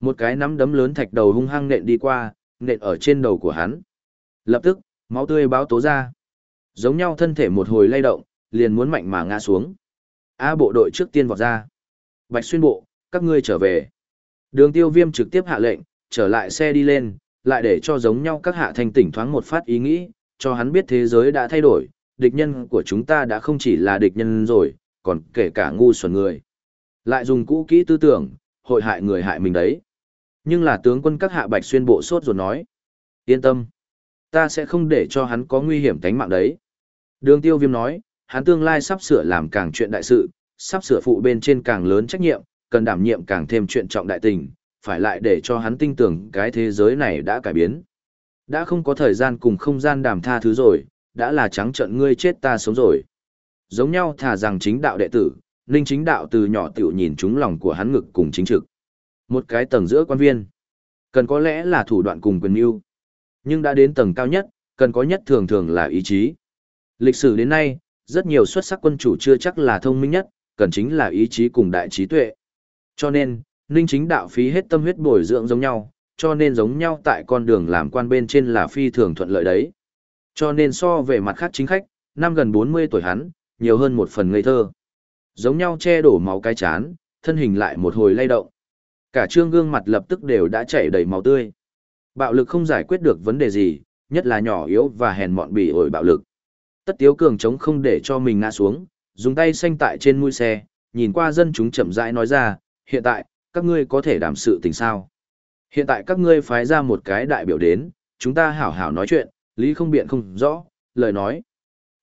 Một cái nắm đấm lớn thạch đầu hung hăng nện đi qua, nện ở trên đầu của hắn. Lập tức, máu tươi báo tố ra. Giống nhau thân thể một hồi lay động, liền muốn mạnh mà ngã xuống. A bộ đội trước tiên vọt ra. Bạch xuyên bộ, các ngươi trở về. Đường tiêu viêm trực tiếp hạ lệnh, trở lại xe đi lên, lại để cho giống nhau các hạ thành tỉnh thoáng một phát ý nghĩ, cho hắn biết thế giới đã thay đổi, địch nhân của chúng ta đã không chỉ là địch nhân rồi, còn kể cả ngu xuẩn người. Lại dùng cũ kỹ tư tưởng, hội hại người hại mình đấy. Nhưng là tướng quân các hạ bạch xuyên bộ sốt rồi nói. Yên tâm. Ta sẽ không để cho hắn có nguy hiểm tánh mạng đấy. Đường tiêu viêm nói, hắn tương lai sắp sửa làm càng chuyện đại sự, sắp sửa phụ bên trên càng lớn trách nhiệm, cần đảm nhiệm càng thêm chuyện trọng đại tình, phải lại để cho hắn tin tưởng cái thế giới này đã cải biến. Đã không có thời gian cùng không gian đàm tha thứ rồi, đã là trắng trận ngươi chết ta sống rồi. Giống nhau thà rằng chính đạo đệ tử, ninh chính đạo từ nhỏ tiểu nhìn chúng lòng của hắn ngực cùng chính trực. Một cái tầng giữa quan viên, cần có lẽ là thủ đoạn cùng quyền yêu. Nhưng đã đến tầng cao nhất, cần có nhất thường thường là ý chí. Lịch sử đến nay, rất nhiều xuất sắc quân chủ chưa chắc là thông minh nhất, cần chính là ý chí cùng đại trí tuệ. Cho nên, ninh chính đạo phí hết tâm huyết bồi dưỡng giống nhau, cho nên giống nhau tại con đường làm quan bên trên là phi thường thuận lợi đấy. Cho nên so về mặt khác chính khách, năm gần 40 tuổi hắn, nhiều hơn một phần ngây thơ. Giống nhau che đổ máu cái chán, thân hình lại một hồi lay động. Cả trương gương mặt lập tức đều đã chảy đầy máu tươi. Bạo lực không giải quyết được vấn đề gì, nhất là nhỏ yếu và hèn mọn bị ổi bạo lực. Tất tiếu cường chống không để cho mình ngã xuống, dùng tay xanh tại trên mũi xe, nhìn qua dân chúng chậm rãi nói ra, hiện tại, các ngươi có thể đảm sự tình sao. Hiện tại các ngươi phái ra một cái đại biểu đến, chúng ta hảo hảo nói chuyện, lý không biện không rõ, lời nói.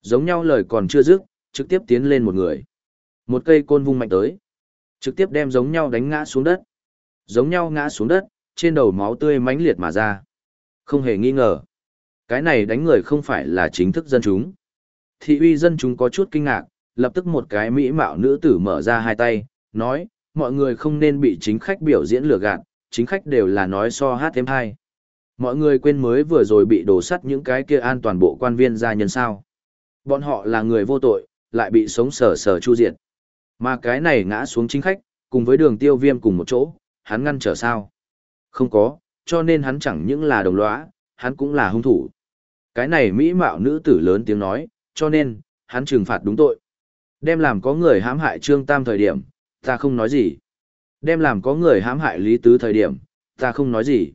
Giống nhau lời còn chưa dứt, trực tiếp tiến lên một người. Một cây côn vung mạnh tới. Trực tiếp đem giống nhau đánh ngã xuống đất. Giống nhau ngã xuống đất, trên đầu máu tươi mãnh liệt mà ra. Không hề nghi ngờ. Cái này đánh người không phải là chính thức dân chúng. Thị uy dân chúng có chút kinh ngạc, lập tức một cái mỹ mạo nữ tử mở ra hai tay, nói, mọi người không nên bị chính khách biểu diễn lừa gạt, chính khách đều là nói so hát thêm hai. Mọi người quên mới vừa rồi bị đổ sắt những cái kia an toàn bộ quan viên gia nhân sao. Bọn họ là người vô tội, lại bị sống sờ sờ chu diệt. Mà cái này ngã xuống chính khách, cùng với đường tiêu viêm cùng một chỗ, hắn ngăn trở sao? Không có, cho nên hắn chẳng những là đồng lõa, hắn cũng là hung thủ. Cái này mỹ mạo nữ tử lớn tiếng nói, cho nên, hắn trừng phạt đúng tội. Đem làm có người hãm hại Trương Tam thời điểm, ta không nói gì. Đem làm có người hãm hại Lý Tứ thời điểm, ta không nói gì.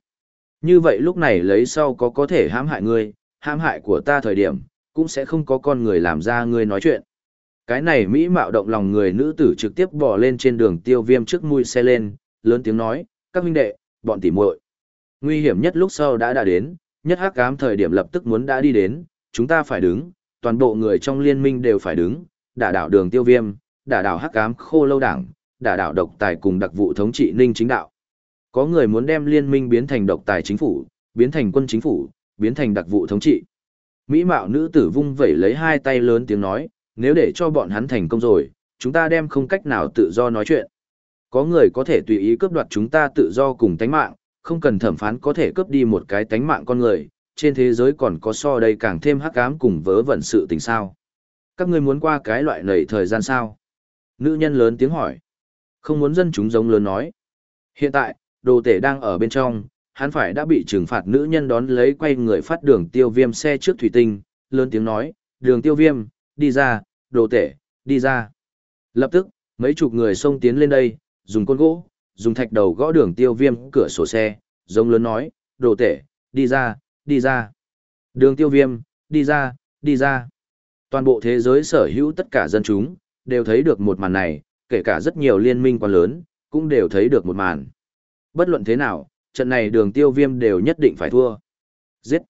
Như vậy lúc này lấy sau có có thể hãm hại ngươi, hãm hại của ta thời điểm, cũng sẽ không có con người làm ra ngươi nói chuyện. Cái này Mỹ mạo động lòng người nữ tử trực tiếp bỏ lên trên đường tiêu viêm trước mui xe lên, lớn tiếng nói, các huynh đệ, bọn tỉ muội Nguy hiểm nhất lúc sau đã đã đến, nhất hắc ám thời điểm lập tức muốn đã đi đến, chúng ta phải đứng, toàn bộ người trong liên minh đều phải đứng, đả đảo đường tiêu viêm, đả đảo hắc ám khô lâu đảng, đả đảo độc tài cùng đặc vụ thống trị ninh chính đạo. Có người muốn đem liên minh biến thành độc tài chính phủ, biến thành quân chính phủ, biến thành đặc vụ thống trị. Mỹ mạo nữ tử vung vẩy lấy hai tay lớn tiếng nói, nếu để cho bọn hắn thành công rồi, chúng ta đem không cách nào tự do nói chuyện. Có người có thể tùy ý cướp đoạt chúng ta tự do cùng tánh mạng, không cần thẩm phán có thể cướp đi một cái tánh mạng con người, trên thế giới còn có so đây càng thêm hắc ám cùng vớ vẩn sự tình sao. Các ngươi muốn qua cái loại nầy thời gian sao? Nữ nhân lớn tiếng hỏi. Không muốn dân chúng giống lớn nói. Hiện tại, đồ tể đang ở bên trong, hắn phải đã bị trừng phạt nữ nhân đón lấy quay người phát đường tiêu viêm xe trước thủy tinh, lớn tiếng nói, đường tiêu viêm, đi ra, đồ tể, đi ra. Lập tức, mấy chục người xông tiến lên đây, dùng côn gỗ, dùng thạch đầu gõ đường tiêu viêm cửa sổ xe, giống lớn nói, đồ tể, đi ra, đi ra. Đường tiêu viêm, đi ra, đi ra. Toàn bộ thế giới sở hữu tất cả dân chúng, đều thấy được một màn này, kể cả rất nhiều liên minh quan lớn, cũng đều thấy được một màn. Bất luận thế nào, trận này đường tiêu viêm đều nhất định phải thua. Giết.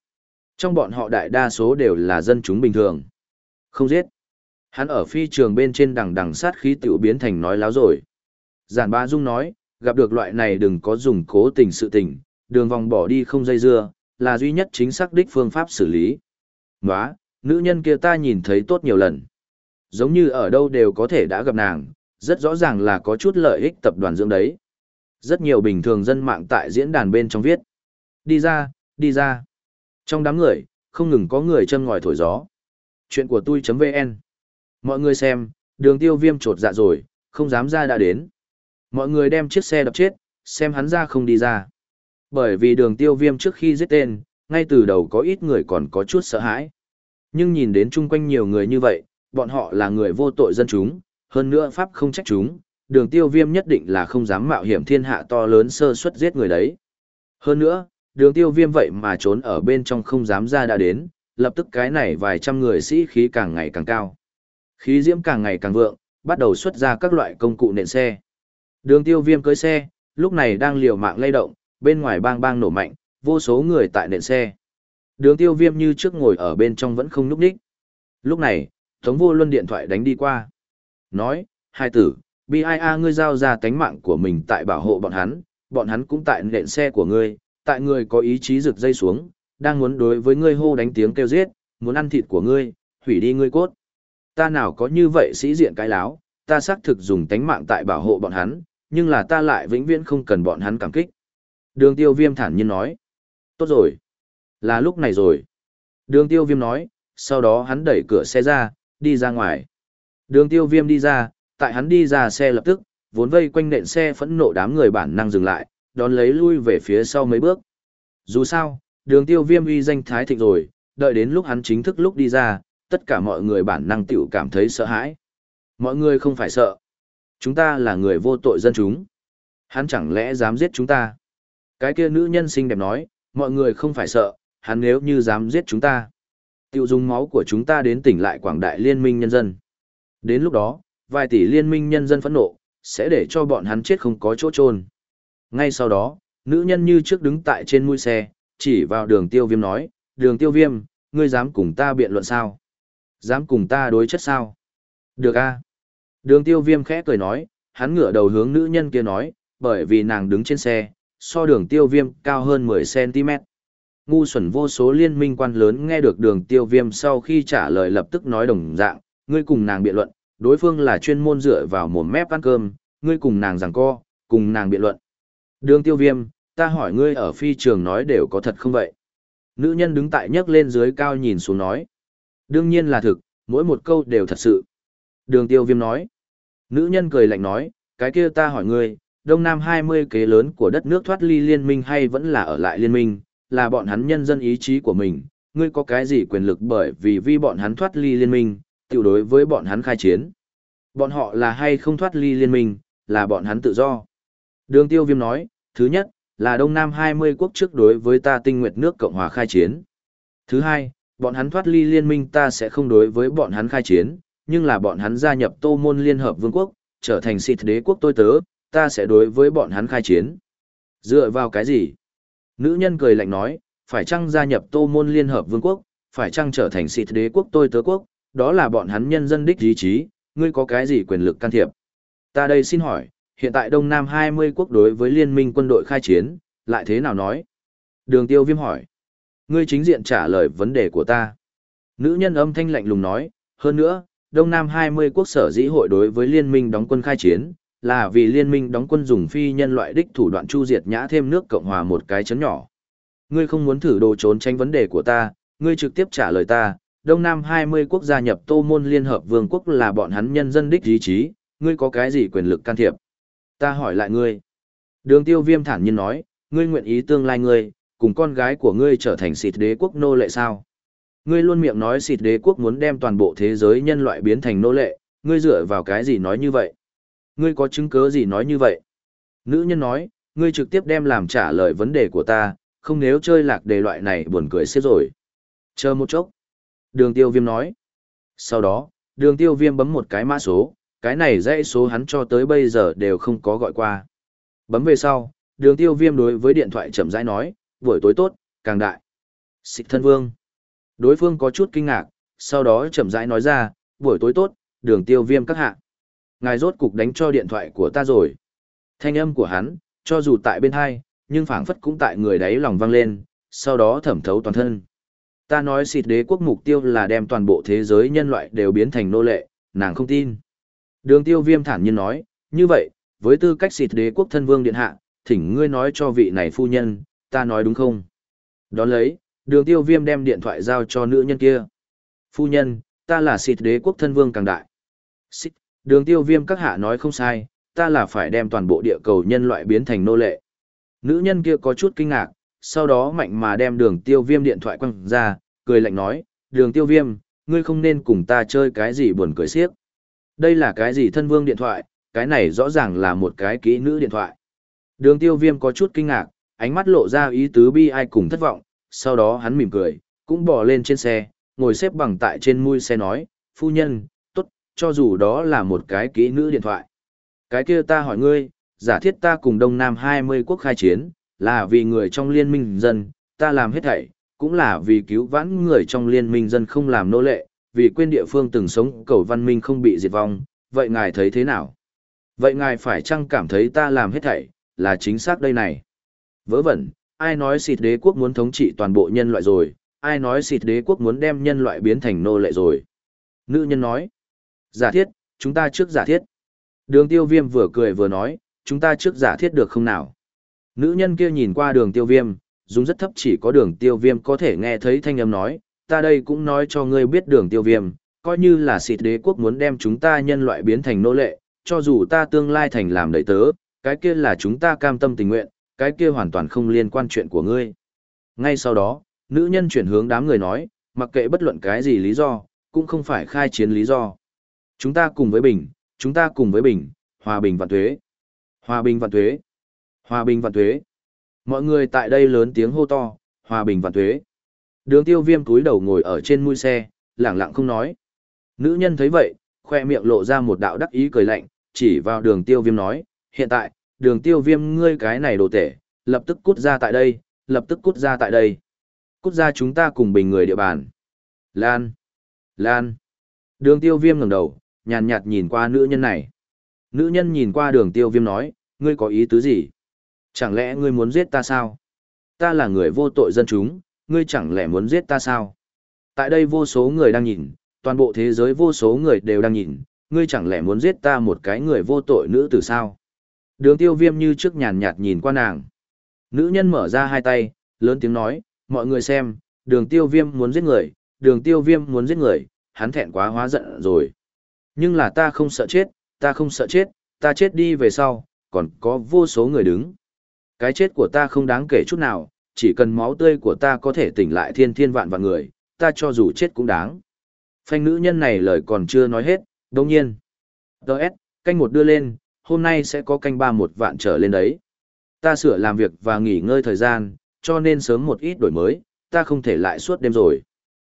Trong bọn họ đại đa số đều là dân chúng bình thường. Không giết. Hắn ở phi trường bên trên đằng đằng sát khí tiểu biến thành nói láo rồi. Giản ba dung nói, gặp được loại này đừng có dùng cố tình sự tình, đường vòng bỏ đi không dây dưa, là duy nhất chính xác đích phương pháp xử lý. Nóa, nữ nhân kia ta nhìn thấy tốt nhiều lần. Giống như ở đâu đều có thể đã gặp nàng, rất rõ ràng là có chút lợi ích tập đoàn dưỡng đấy. Rất nhiều bình thường dân mạng tại diễn đàn bên trong viết. Đi ra, đi ra. Trong đám người, không ngừng có người châm ngòi thổi gió. Chuyện của tôi.vn Mọi người xem, đường tiêu viêm trột dạ rồi, không dám ra đã đến. Mọi người đem chiếc xe đập chết, xem hắn ra không đi ra. Bởi vì đường tiêu viêm trước khi giết tên, ngay từ đầu có ít người còn có chút sợ hãi. Nhưng nhìn đến chung quanh nhiều người như vậy, bọn họ là người vô tội dân chúng, hơn nữa Pháp không trách chúng, đường tiêu viêm nhất định là không dám mạo hiểm thiên hạ to lớn sơ suất giết người đấy. Hơn nữa, đường tiêu viêm vậy mà trốn ở bên trong không dám ra đã đến, lập tức cái này vài trăm người sĩ khí càng ngày càng cao. Khí diễm càng ngày càng vượng, bắt đầu xuất ra các loại công cụ nện xe. Đường tiêu viêm cưới xe, lúc này đang liều mạng lay động, bên ngoài bang bang nổ mạnh, vô số người tại nền xe. Đường tiêu viêm như trước ngồi ở bên trong vẫn không núp đích. Lúc này, Tống vô luân điện thoại đánh đi qua. Nói, hai tử, BIA ngươi giao ra tánh mạng của mình tại bảo hộ bọn hắn, bọn hắn cũng tại nền xe của ngươi, tại ngươi có ý chí rực dây xuống, đang muốn đối với ngươi hô đánh tiếng kêu giết, muốn ăn thịt của ngươi, hủy đi ngươi cốt. Ta nào có như vậy sĩ diện cái láo, ta xác thực dùng tánh mạng tại bảo hộ bọn hắn, nhưng là ta lại vĩnh viễn không cần bọn hắn cảm kích. Đường tiêu viêm thản nhiên nói. Tốt rồi. Là lúc này rồi. Đường tiêu viêm nói, sau đó hắn đẩy cửa xe ra, đi ra ngoài. Đường tiêu viêm đi ra, tại hắn đi ra xe lập tức, vốn vây quanh nện xe phẫn nộ đám người bản năng dừng lại, đón lấy lui về phía sau mấy bước. Dù sao, đường tiêu viêm uy danh thái thịnh rồi, đợi đến lúc hắn chính thức lúc đi ra, tất cả mọi người bản năng tiểu cảm thấy sợ hãi. Mọi người không phải sợ. Chúng ta là người vô tội dân chúng. Hắn chẳng lẽ dám giết chúng ta? Cái kia nữ nhân xinh đẹp nói, mọi người không phải sợ, hắn nếu như dám giết chúng ta. tiêu dùng máu của chúng ta đến tỉnh lại quảng đại liên minh nhân dân. Đến lúc đó, vài tỷ liên minh nhân dân phẫn nộ, sẽ để cho bọn hắn chết không có chỗ trôn. Ngay sau đó, nữ nhân như trước đứng tại trên mũi xe, chỉ vào đường tiêu viêm nói, đường tiêu viêm, ngươi dám cùng ta biện luận sao? Dám cùng ta đối chất sao? Được a Đường tiêu viêm khẽ cười nói, hắn ngửa đầu hướng nữ nhân kia nói, bởi vì nàng đứng trên xe, so đường tiêu viêm cao hơn 10cm. Ngu xuẩn vô số liên minh quan lớn nghe được đường tiêu viêm sau khi trả lời lập tức nói đồng dạng, ngươi cùng nàng biện luận, đối phương là chuyên môn dựa vào một mép ăn cơm, ngươi cùng nàng giằng co, cùng nàng biện luận. Đường tiêu viêm, ta hỏi ngươi ở phi trường nói đều có thật không vậy? Nữ nhân đứng tại nhấc lên dưới cao nhìn xuống nói. Đương nhiên là thực, mỗi một câu đều thật sự. Đường tiêu viêm nói. Nữ nhân cười lạnh nói, cái kia ta hỏi ngươi, Đông Nam 20 kế lớn của đất nước thoát ly liên minh hay vẫn là ở lại liên minh, là bọn hắn nhân dân ý chí của mình, ngươi có cái gì quyền lực bởi vì vì bọn hắn thoát ly liên minh, tiểu đối với bọn hắn khai chiến. Bọn họ là hay không thoát ly liên minh, là bọn hắn tự do. Đường tiêu viêm nói, thứ nhất, là Đông Nam 20 quốc trước đối với ta tinh nguyệt nước Cộng hòa khai chiến. Thứ hai, bọn hắn thoát ly liên minh ta sẽ không đối với bọn hắn khai chiến, nhưng là bọn hắn gia nhập tô môn liên hợp vương quốc, trở thành xịt đế quốc tôi tớ, ta sẽ đối với bọn hắn khai chiến. Dựa vào cái gì? Nữ nhân cười lạnh nói, phải chăng gia nhập tô môn liên hợp vương quốc, phải chăng trở thành xịt đế quốc tôi tớ quốc, đó là bọn hắn nhân dân đích ý chí, ngươi có cái gì quyền lực can thiệp? Ta đây xin hỏi, hiện tại Đông Nam 20 quốc đối với liên minh quân đội khai chiến, lại thế nào nói? Đường tiêu viêm hỏi. Ngươi chính diện trả lời vấn đề của ta. Nữ nhân âm thanh lạnh lùng nói, hơn nữa, Đông Nam 20 quốc sở dĩ hội đối với liên minh đóng quân khai chiến, là vì liên minh đóng quân dùng phi nhân loại đích thủ đoạn chu diệt nhã thêm nước Cộng hòa một cái chấn nhỏ. Ngươi không muốn thử đồ trốn tránh vấn đề của ta, ngươi trực tiếp trả lời ta, Đông Nam 20 quốc gia nhập Tô Môn Liên Hợp Vương quốc là bọn hắn nhân dân đích ý chí, ngươi có cái gì quyền lực can thiệp? Ta hỏi lại ngươi. Đường tiêu viêm thản nhiên nói, ngươi nguyện ý tương lai ngươi, cùng con gái của ngươi trở thành xịt đế quốc nô lệ sao? Ngươi luôn miệng nói xịt đế quốc muốn đem toàn bộ thế giới nhân loại biến thành nô lệ, ngươi dựa vào cái gì nói như vậy? Ngươi có chứng cứ gì nói như vậy? Nữ nhân nói, ngươi trực tiếp đem làm trả lời vấn đề của ta, không nếu chơi lạc đề loại này buồn cười xếp rồi. Chờ một chốc. Đường tiêu viêm nói. Sau đó, đường tiêu viêm bấm một cái mã số, cái này dãy số hắn cho tới bây giờ đều không có gọi qua. Bấm về sau, đường tiêu viêm đối với điện thoại chậm rãi nói, buổi tối tốt, càng đại. Xịt thân vương. Đối phương có chút kinh ngạc, sau đó chậm rãi nói ra, buổi tối tốt, đường tiêu viêm các hạ. Ngài rốt cục đánh cho điện thoại của ta rồi. Thanh âm của hắn, cho dù tại bên hai, nhưng phảng phất cũng tại người đáy lòng vang lên, sau đó thẩm thấu toàn thân. Ta nói xịt đế quốc mục tiêu là đem toàn bộ thế giới nhân loại đều biến thành nô lệ, nàng không tin. Đường tiêu viêm thản nhiên nói, như vậy, với tư cách xịt đế quốc thân vương điện hạ, thỉnh ngươi nói cho vị này phu nhân, ta nói đúng không? Đón lấy, đường tiêu viêm đem điện thoại giao cho nữ nhân kia. Phu nhân, ta là xịt đế quốc thân vương càng đại. Xịt, đường tiêu viêm các hạ nói không sai, ta là phải đem toàn bộ địa cầu nhân loại biến thành nô lệ. Nữ nhân kia có chút kinh ngạc, sau đó mạnh mà đem đường tiêu viêm điện thoại quăng ra, cười lạnh nói, đường tiêu viêm, ngươi không nên cùng ta chơi cái gì buồn cười xiếc. Đây là cái gì thân vương điện thoại, cái này rõ ràng là một cái kỹ nữ điện thoại. Đường tiêu viêm có chút kinh ngạc, ánh mắt lộ ra ý tứ bi ai cùng thất vọng, sau đó hắn mỉm cười, cũng bỏ lên trên xe, ngồi xếp bằng tại trên mui xe nói, phu nhân, tốt, cho dù đó là một cái kỹ nữ điện thoại. Cái kia ta hỏi ngươi, giả thiết ta cùng Đông Nam 20 quốc khai chiến, là vì người trong liên minh dân, ta làm hết thảy, cũng là vì cứu vãn người trong liên minh dân không làm nô lệ, vì quên địa phương từng sống cầu văn minh không bị diệt vong, vậy ngài thấy thế nào? Vậy ngài phải chăng cảm thấy ta làm hết thảy, là chính xác đây này? Vớ vẩn, ai nói xịt đế quốc muốn thống trị toàn bộ nhân loại rồi, ai nói xịt đế quốc muốn đem nhân loại biến thành nô lệ rồi? Nữ nhân nói, giả thiết, chúng ta trước giả thiết. Đường tiêu viêm vừa cười vừa nói, chúng ta trước giả thiết được không nào? Nữ nhân kia nhìn qua đường tiêu viêm, dùng rất thấp chỉ có đường tiêu viêm có thể nghe thấy thanh âm nói, ta đây cũng nói cho ngươi biết đường tiêu viêm, coi như là xịt đế quốc muốn đem chúng ta nhân loại biến thành nô lệ, cho dù ta tương lai thành làm đầy tớ, cái kia là chúng ta cam tâm tình nguyện, cái kia hoàn toàn không liên quan chuyện của ngươi. Ngay sau đó, nữ nhân chuyển hướng đám người nói, mặc kệ bất luận cái gì lý do, cũng không phải khai chiến lý do. Chúng ta cùng với Bình, chúng ta cùng với Bình, hòa bình vạn tuế. Hòa bình vạn tuế. Hòa bình vạn tuế. Mọi người tại đây lớn tiếng hô to, hòa bình vạn tuế. Đường tiêu viêm túi đầu ngồi ở trên mui xe, lẳng lặng không nói. Nữ nhân thấy vậy, khoe miệng lộ ra một đạo đắc ý cười lạnh, chỉ vào đường tiêu viêm nói, hiện tại, đường tiêu viêm ngươi cái này đồ tể, lập tức cút ra tại đây, lập tức cút ra tại đây. Cút ra chúng ta cùng bình người địa bàn. Lan! Lan! Đường tiêu viêm ngẩng đầu, nhàn nhạt nhìn qua nữ nhân này. Nữ nhân nhìn qua đường tiêu viêm nói, ngươi có ý tứ gì? Chẳng lẽ ngươi muốn giết ta sao? Ta là người vô tội dân chúng, ngươi chẳng lẽ muốn giết ta sao? Tại đây vô số người đang nhìn, toàn bộ thế giới vô số người đều đang nhìn, ngươi chẳng lẽ muốn giết ta một cái người vô tội nữ từ sao? Đường tiêu viêm như trước nhàn nhạt nhìn qua nàng. Nữ nhân mở ra hai tay, lớn tiếng nói, mọi người xem, đường tiêu viêm muốn giết người, đường tiêu viêm muốn giết người, hắn thẹn quá hóa giận rồi. Nhưng là ta không sợ chết, ta không sợ chết, ta chết đi về sau, còn có vô số người đứng. Cái chết của ta không đáng kể chút nào, chỉ cần máu tươi của ta có thể tỉnh lại thiên thiên vạn vạn người, ta cho dù chết cũng đáng. Phanh nữ nhân này lời còn chưa nói hết, đồng nhiên. Đợt, canh một đưa lên, hôm nay sẽ có canh ba một vạn trở lên đấy. Ta sửa làm việc và nghỉ ngơi thời gian, cho nên sớm một ít đổi mới, ta không thể lại suốt đêm rồi.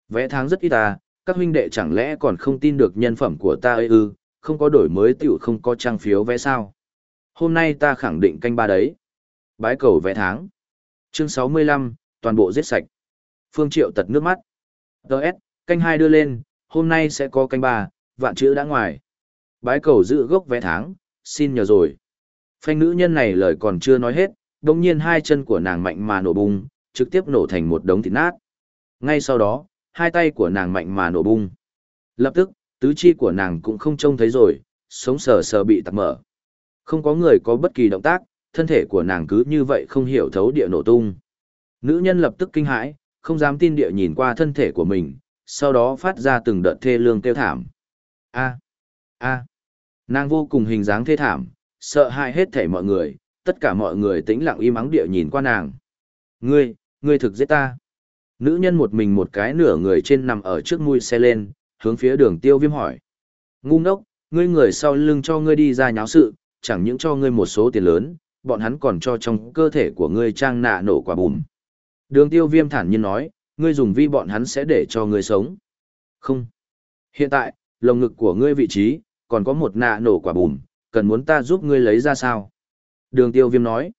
Vẽ tháng rất ít ta, các huynh đệ chẳng lẽ còn không tin được nhân phẩm của ta ư, không có đổi mới tiểu không có trang phiếu vẽ sao. Hôm nay ta khẳng định canh ba đấy. Bái cầu vẽ tháng. Chương 65, toàn bộ giết sạch. Phương Triệu tật nước mắt. Đợt, canh hai đưa lên, hôm nay sẽ có canh ba, vạn chữ đã ngoài. Bái cầu giữ gốc vẽ tháng, xin nhờ rồi. Phanh nữ nhân này lời còn chưa nói hết, đồng nhiên hai chân của nàng mạnh mà nổ bung, trực tiếp nổ thành một đống thịt nát. Ngay sau đó, hai tay của nàng mạnh mà nổ bung. Lập tức, tứ chi của nàng cũng không trông thấy rồi, sống sờ sờ bị tạc mở. Không có người có bất kỳ động tác, thân thể của nàng cứ như vậy không hiểu thấu địa nổ tung. Nữ nhân lập tức kinh hãi, không dám tin địa nhìn qua thân thể của mình, sau đó phát ra từng đợt thê lương tiêu thảm. A, a, nàng vô cùng hình dáng thê thảm, sợ hãi hết thể mọi người, tất cả mọi người tĩnh lặng im ắng địa nhìn qua nàng. Ngươi, ngươi thực giết ta. Nữ nhân một mình một cái nửa người trên nằm ở trước mui xe lên, hướng phía đường tiêu viêm hỏi. Ngu ngốc, ngươi người sau lưng cho ngươi đi ra nháo sự, chẳng những cho ngươi một số tiền lớn, bọn hắn còn cho trong cơ thể của ngươi trang nạ nổ quả bùm. Đường tiêu viêm thản nhiên nói, ngươi dùng vi bọn hắn sẽ để cho ngươi sống. Không. Hiện tại, lồng ngực của ngươi vị trí, còn có một nạ nổ quả bùm, cần muốn ta giúp ngươi lấy ra sao? Đường tiêu viêm nói.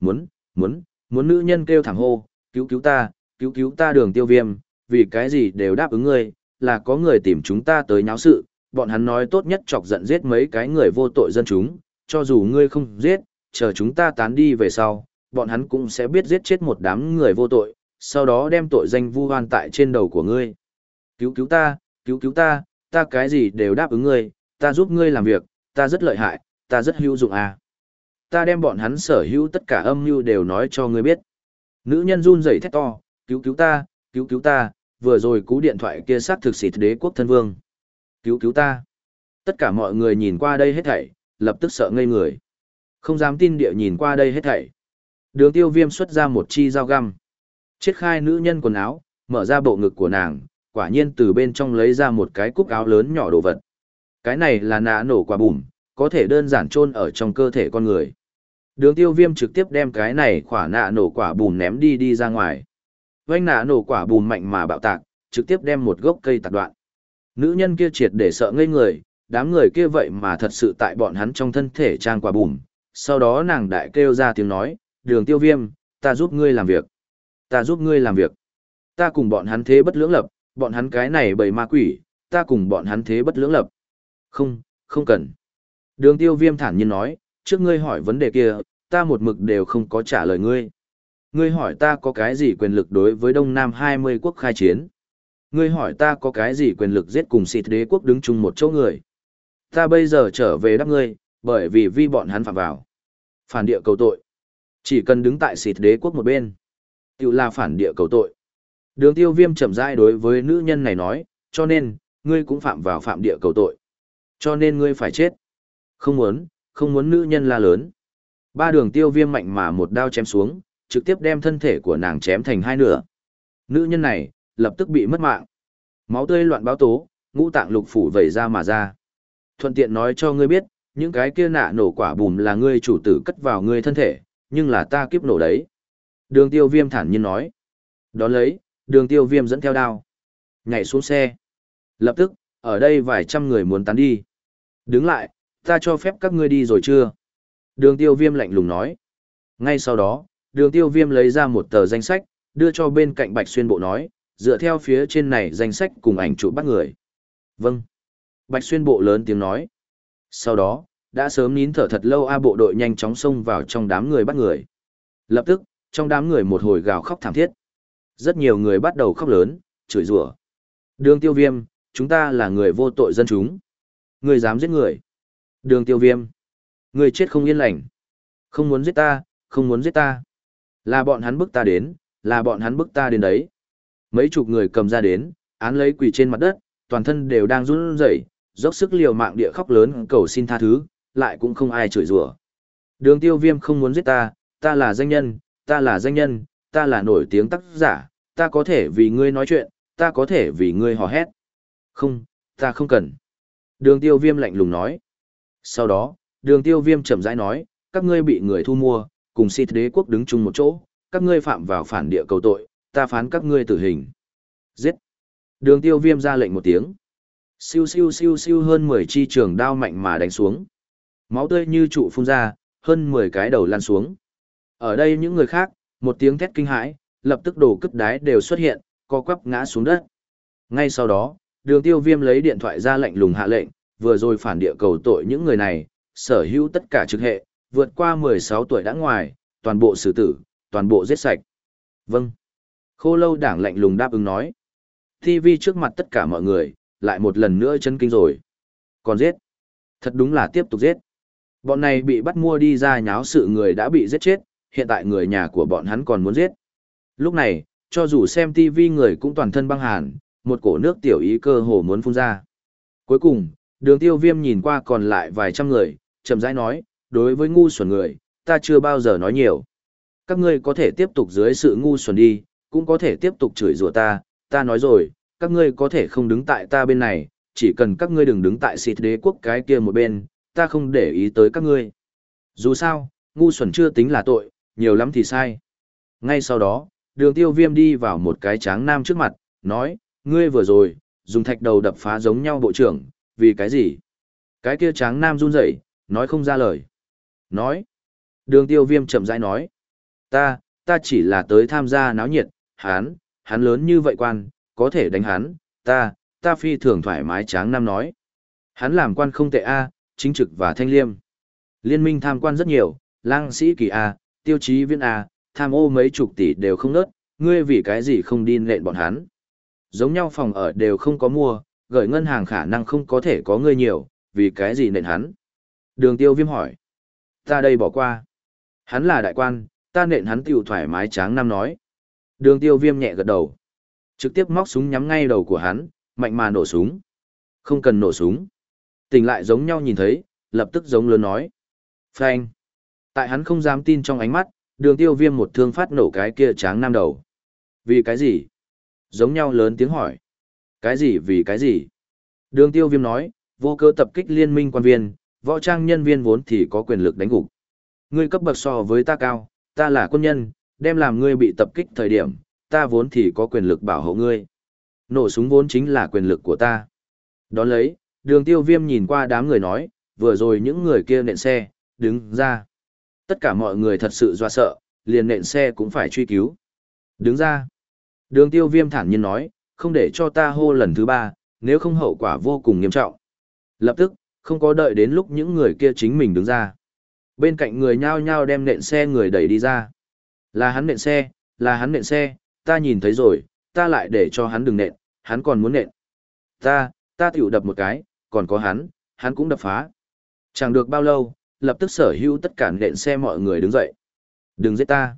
Muốn, muốn, muốn nữ nhân kêu thẳng hô, cứu cứu ta, cứu cứu ta đường tiêu viêm, vì cái gì đều đáp ứng ngươi, là có người tìm chúng ta tới nháo sự, bọn hắn nói tốt nhất chọc giận giết mấy cái người vô tội dân chúng, cho dù ngươi không giết, chờ chúng ta tán đi về sau, bọn hắn cũng sẽ biết giết chết một đám người vô tội, sau đó đem tội danh vu hoan tại trên đầu của ngươi. Cứu cứu ta, cứu cứu ta, ta cái gì đều đáp ứng ngươi, ta giúp ngươi làm việc, ta rất lợi hại, ta rất hữu dụng à. Ta đem bọn hắn sở hữu tất cả âm mưu đều nói cho ngươi biết. Nữ nhân run rẩy thét to, cứu cứu ta, cứu cứu ta, vừa rồi cú điện thoại kia sát thực xịt đế quốc thân vương. Cứu cứu ta. Tất cả mọi người nhìn qua đây hết thảy, lập tức sợ ngây người. Không dám tin địa nhìn qua đây hết thảy. Đường tiêu viêm xuất ra một chi dao găm. Chết khai nữ nhân quần áo, mở ra bộ ngực của nàng, quả nhiên từ bên trong lấy ra một cái cúc áo lớn nhỏ đồ vật. Cái này là nạ nổ quả bùm, có thể đơn giản chôn ở trong cơ thể con người. Đường tiêu viêm trực tiếp đem cái này khỏa nạ nổ quả bùm ném đi đi ra ngoài. Vanh nạ nổ quả bùm mạnh mà bạo tạc, trực tiếp đem một gốc cây tạc đoạn. Nữ nhân kia triệt để sợ ngây người, đám người kia vậy mà thật sự tại bọn hắn trong thân thể trang quả bùm. Sau đó nàng đại kêu ra tiếng nói, đường tiêu viêm, ta giúp ngươi làm việc. Ta giúp ngươi làm việc. Ta cùng bọn hắn thế bất lưỡng lập, bọn hắn cái này bầy ma quỷ, ta cùng bọn hắn thế bất lưỡng lập. Không, không cần. Đường tiêu viêm thản nhiên nói, trước ngươi hỏi vấn đề kia, ta một mực đều không có trả lời ngươi. Ngươi hỏi ta có cái gì quyền lực đối với Đông Nam 20 quốc khai chiến. Ngươi hỏi ta có cái gì quyền lực giết cùng xịt đế quốc đứng chung một chỗ người. Ta bây giờ trở về đáp ngươi, bởi vì vi bọn hắn phạm vào. Phản địa cầu tội. Chỉ cần đứng tại xịt đế quốc một bên. Tự là phản địa cầu tội. Đường tiêu viêm chậm rãi đối với nữ nhân này nói, cho nên, ngươi cũng phạm vào phạm địa cầu tội. Cho nên ngươi phải chết. Không muốn, không muốn nữ nhân la lớn. Ba đường tiêu viêm mạnh mà một đao chém xuống, trực tiếp đem thân thể của nàng chém thành hai nửa. Nữ nhân này, lập tức bị mất mạng. Máu tươi loạn báo tố, ngũ tạng lục phủ vẩy ra mà ra. Thuận tiện nói cho ngươi biết, những cái kia nạ nổ quả bùm là ngươi chủ tử cất vào ngươi thân thể, nhưng là ta kiếp nổ đấy. Đường tiêu viêm thản nhiên nói. Đón lấy, đường tiêu viêm dẫn theo đao. Nhảy xuống xe. Lập tức, ở đây vài trăm người muốn tán đi. Đứng lại, ta cho phép các ngươi đi rồi chưa? Đường tiêu viêm lạnh lùng nói. Ngay sau đó, đường tiêu viêm lấy ra một tờ danh sách, đưa cho bên cạnh Bạch Xuyên Bộ nói, dựa theo phía trên này danh sách cùng ảnh chụp bắt người. Vâng. Bạch Xuyên Bộ lớn tiếng nói. Sau đó, đã sớm nín thở thật lâu A bộ đội nhanh chóng xông vào trong đám người bắt người. Lập tức, trong đám người một hồi gào khóc thảm thiết. Rất nhiều người bắt đầu khóc lớn, chửi rủa. Đường tiêu viêm, chúng ta là người vô tội dân chúng. Người dám giết người. Đường tiêu viêm. Người chết không yên lành. Không muốn giết ta, không muốn giết ta. Là bọn hắn bức ta đến, là bọn hắn bức ta đến đấy. Mấy chục người cầm ra đến, án lấy quỳ trên mặt đất, toàn thân đều đang run rẩy, dốc sức liều mạng địa khóc lớn cầu xin tha thứ, lại cũng không ai chửi rủa. Đường tiêu viêm không muốn giết ta, ta là danh nhân, ta là danh nhân, ta là nổi tiếng tác giả, ta có thể vì ngươi nói chuyện, ta có thể vì ngươi hò hét. Không, ta không cần. Đường tiêu viêm lạnh lùng nói. Sau đó, đường tiêu viêm chậm rãi nói, các ngươi bị người thu mua, cùng xịt đế quốc đứng chung một chỗ, các ngươi phạm vào phản địa cầu tội, ta phán các ngươi tử hình. Giết. Đường tiêu viêm ra lệnh một tiếng. Siêu siêu siêu siêu hơn 10 chi trường đao mạnh mà đánh xuống. Máu tươi như trụ phun ra, hơn 10 cái đầu lăn xuống. Ở đây những người khác, một tiếng thét kinh hãi, lập tức đổ cất đái đều xuất hiện, co quắp ngã xuống đất. Ngay sau đó, đường tiêu viêm lấy điện thoại ra lệnh lùng hạ lệnh, vừa rồi phản địa cầu tội những người này, sở hữu tất cả trực hệ, vượt qua 16 tuổi đã ngoài, toàn bộ xử tử, toàn bộ giết sạch. Vâng. Khô lâu đảng lạnh lùng đáp ứng nói. TV trước mặt tất cả mọi người, lại một lần nữa chân kinh rồi. Còn giết. Thật đúng là tiếp tục giết. Bọn này bị bắt mua đi ra nháo sự người đã bị giết chết, hiện tại người nhà của bọn hắn còn muốn giết. Lúc này, cho dù xem TV người cũng toàn thân băng hàn, một cổ nước tiểu ý cơ hồ muốn phun ra. Cuối cùng, đường tiêu viêm nhìn qua còn lại vài trăm người, chậm rãi nói, đối với ngu xuẩn người, ta chưa bao giờ nói nhiều. Các ngươi có thể tiếp tục dưới sự ngu xuẩn đi, cũng có thể tiếp tục chửi rủa ta, ta nói rồi, các ngươi có thể không đứng tại ta bên này, chỉ cần các ngươi đừng đứng tại xịt đế quốc cái kia một bên, ta không để ý tới các ngươi. Dù sao, ngu xuẩn chưa tính là tội, nhiều lắm thì sai. Ngay sau đó, đường tiêu viêm đi vào một cái tráng nam trước mặt, nói, ngươi vừa rồi, dùng thạch đầu đập phá giống nhau bộ trưởng, vì cái gì? Cái kia tráng nam run rẩy nói không ra lời. Nói. Đường tiêu viêm chậm rãi nói. Ta, ta chỉ là tới tham gia náo nhiệt, Hán, hắn lớn như vậy quan, có thể đánh hắn, ta, ta phi thường thoải mái tráng nam nói. Hắn làm quan không tệ A, chính trực và thanh liêm. Liên minh tham quan rất nhiều, lang sĩ kỳ A, tiêu chí viên A, tham ô mấy chục tỷ đều không nớt, ngươi vì cái gì không đi nện bọn hắn. Giống nhau phòng ở đều không có mua, gửi ngân hàng khả năng không có thể có người nhiều, vì cái gì nện hắn. Đường tiêu viêm hỏi. Ta đây bỏ qua. Hắn là đại quan, ta nện hắn tiểu thoải mái tráng năm nói. Đường tiêu viêm nhẹ gật đầu. Trực tiếp móc súng nhắm ngay đầu của hắn, mạnh mà nổ súng. Không cần nổ súng. Tỉnh lại giống nhau nhìn thấy, lập tức giống lớn nói. Phanh. Tại hắn không dám tin trong ánh mắt, đường tiêu viêm một thương phát nổ cái kia tráng nam đầu. Vì cái gì? Giống nhau lớn tiếng hỏi. Cái gì vì cái gì? Đường tiêu viêm nói, vô cơ tập kích liên minh quan viên, võ trang nhân viên vốn thì có quyền lực đánh gục. Ngươi cấp bậc so với ta cao, ta là quân nhân, đem làm ngươi bị tập kích thời điểm, ta vốn thì có quyền lực bảo hộ ngươi. Nổ súng vốn chính là quyền lực của ta. Đón lấy, đường tiêu viêm nhìn qua đám người nói, vừa rồi những người kia nện xe, đứng ra. Tất cả mọi người thật sự doa sợ, liền nện xe cũng phải truy cứu. Đứng ra. Đường tiêu viêm thản nhiên nói, không để cho ta hô lần thứ ba, nếu không hậu quả vô cùng nghiêm trọng. Lập tức, không có đợi đến lúc những người kia chính mình đứng ra. Bên cạnh người nhao nhao đem nện xe người đẩy đi ra. Là hắn nện xe, là hắn nện xe, ta nhìn thấy rồi, ta lại để cho hắn đừng nện, hắn còn muốn nện. Ta, ta tiểu đập một cái, còn có hắn, hắn cũng đập phá. Chẳng được bao lâu, lập tức sở hữu tất cả nện xe mọi người đứng dậy. Đừng giết ta.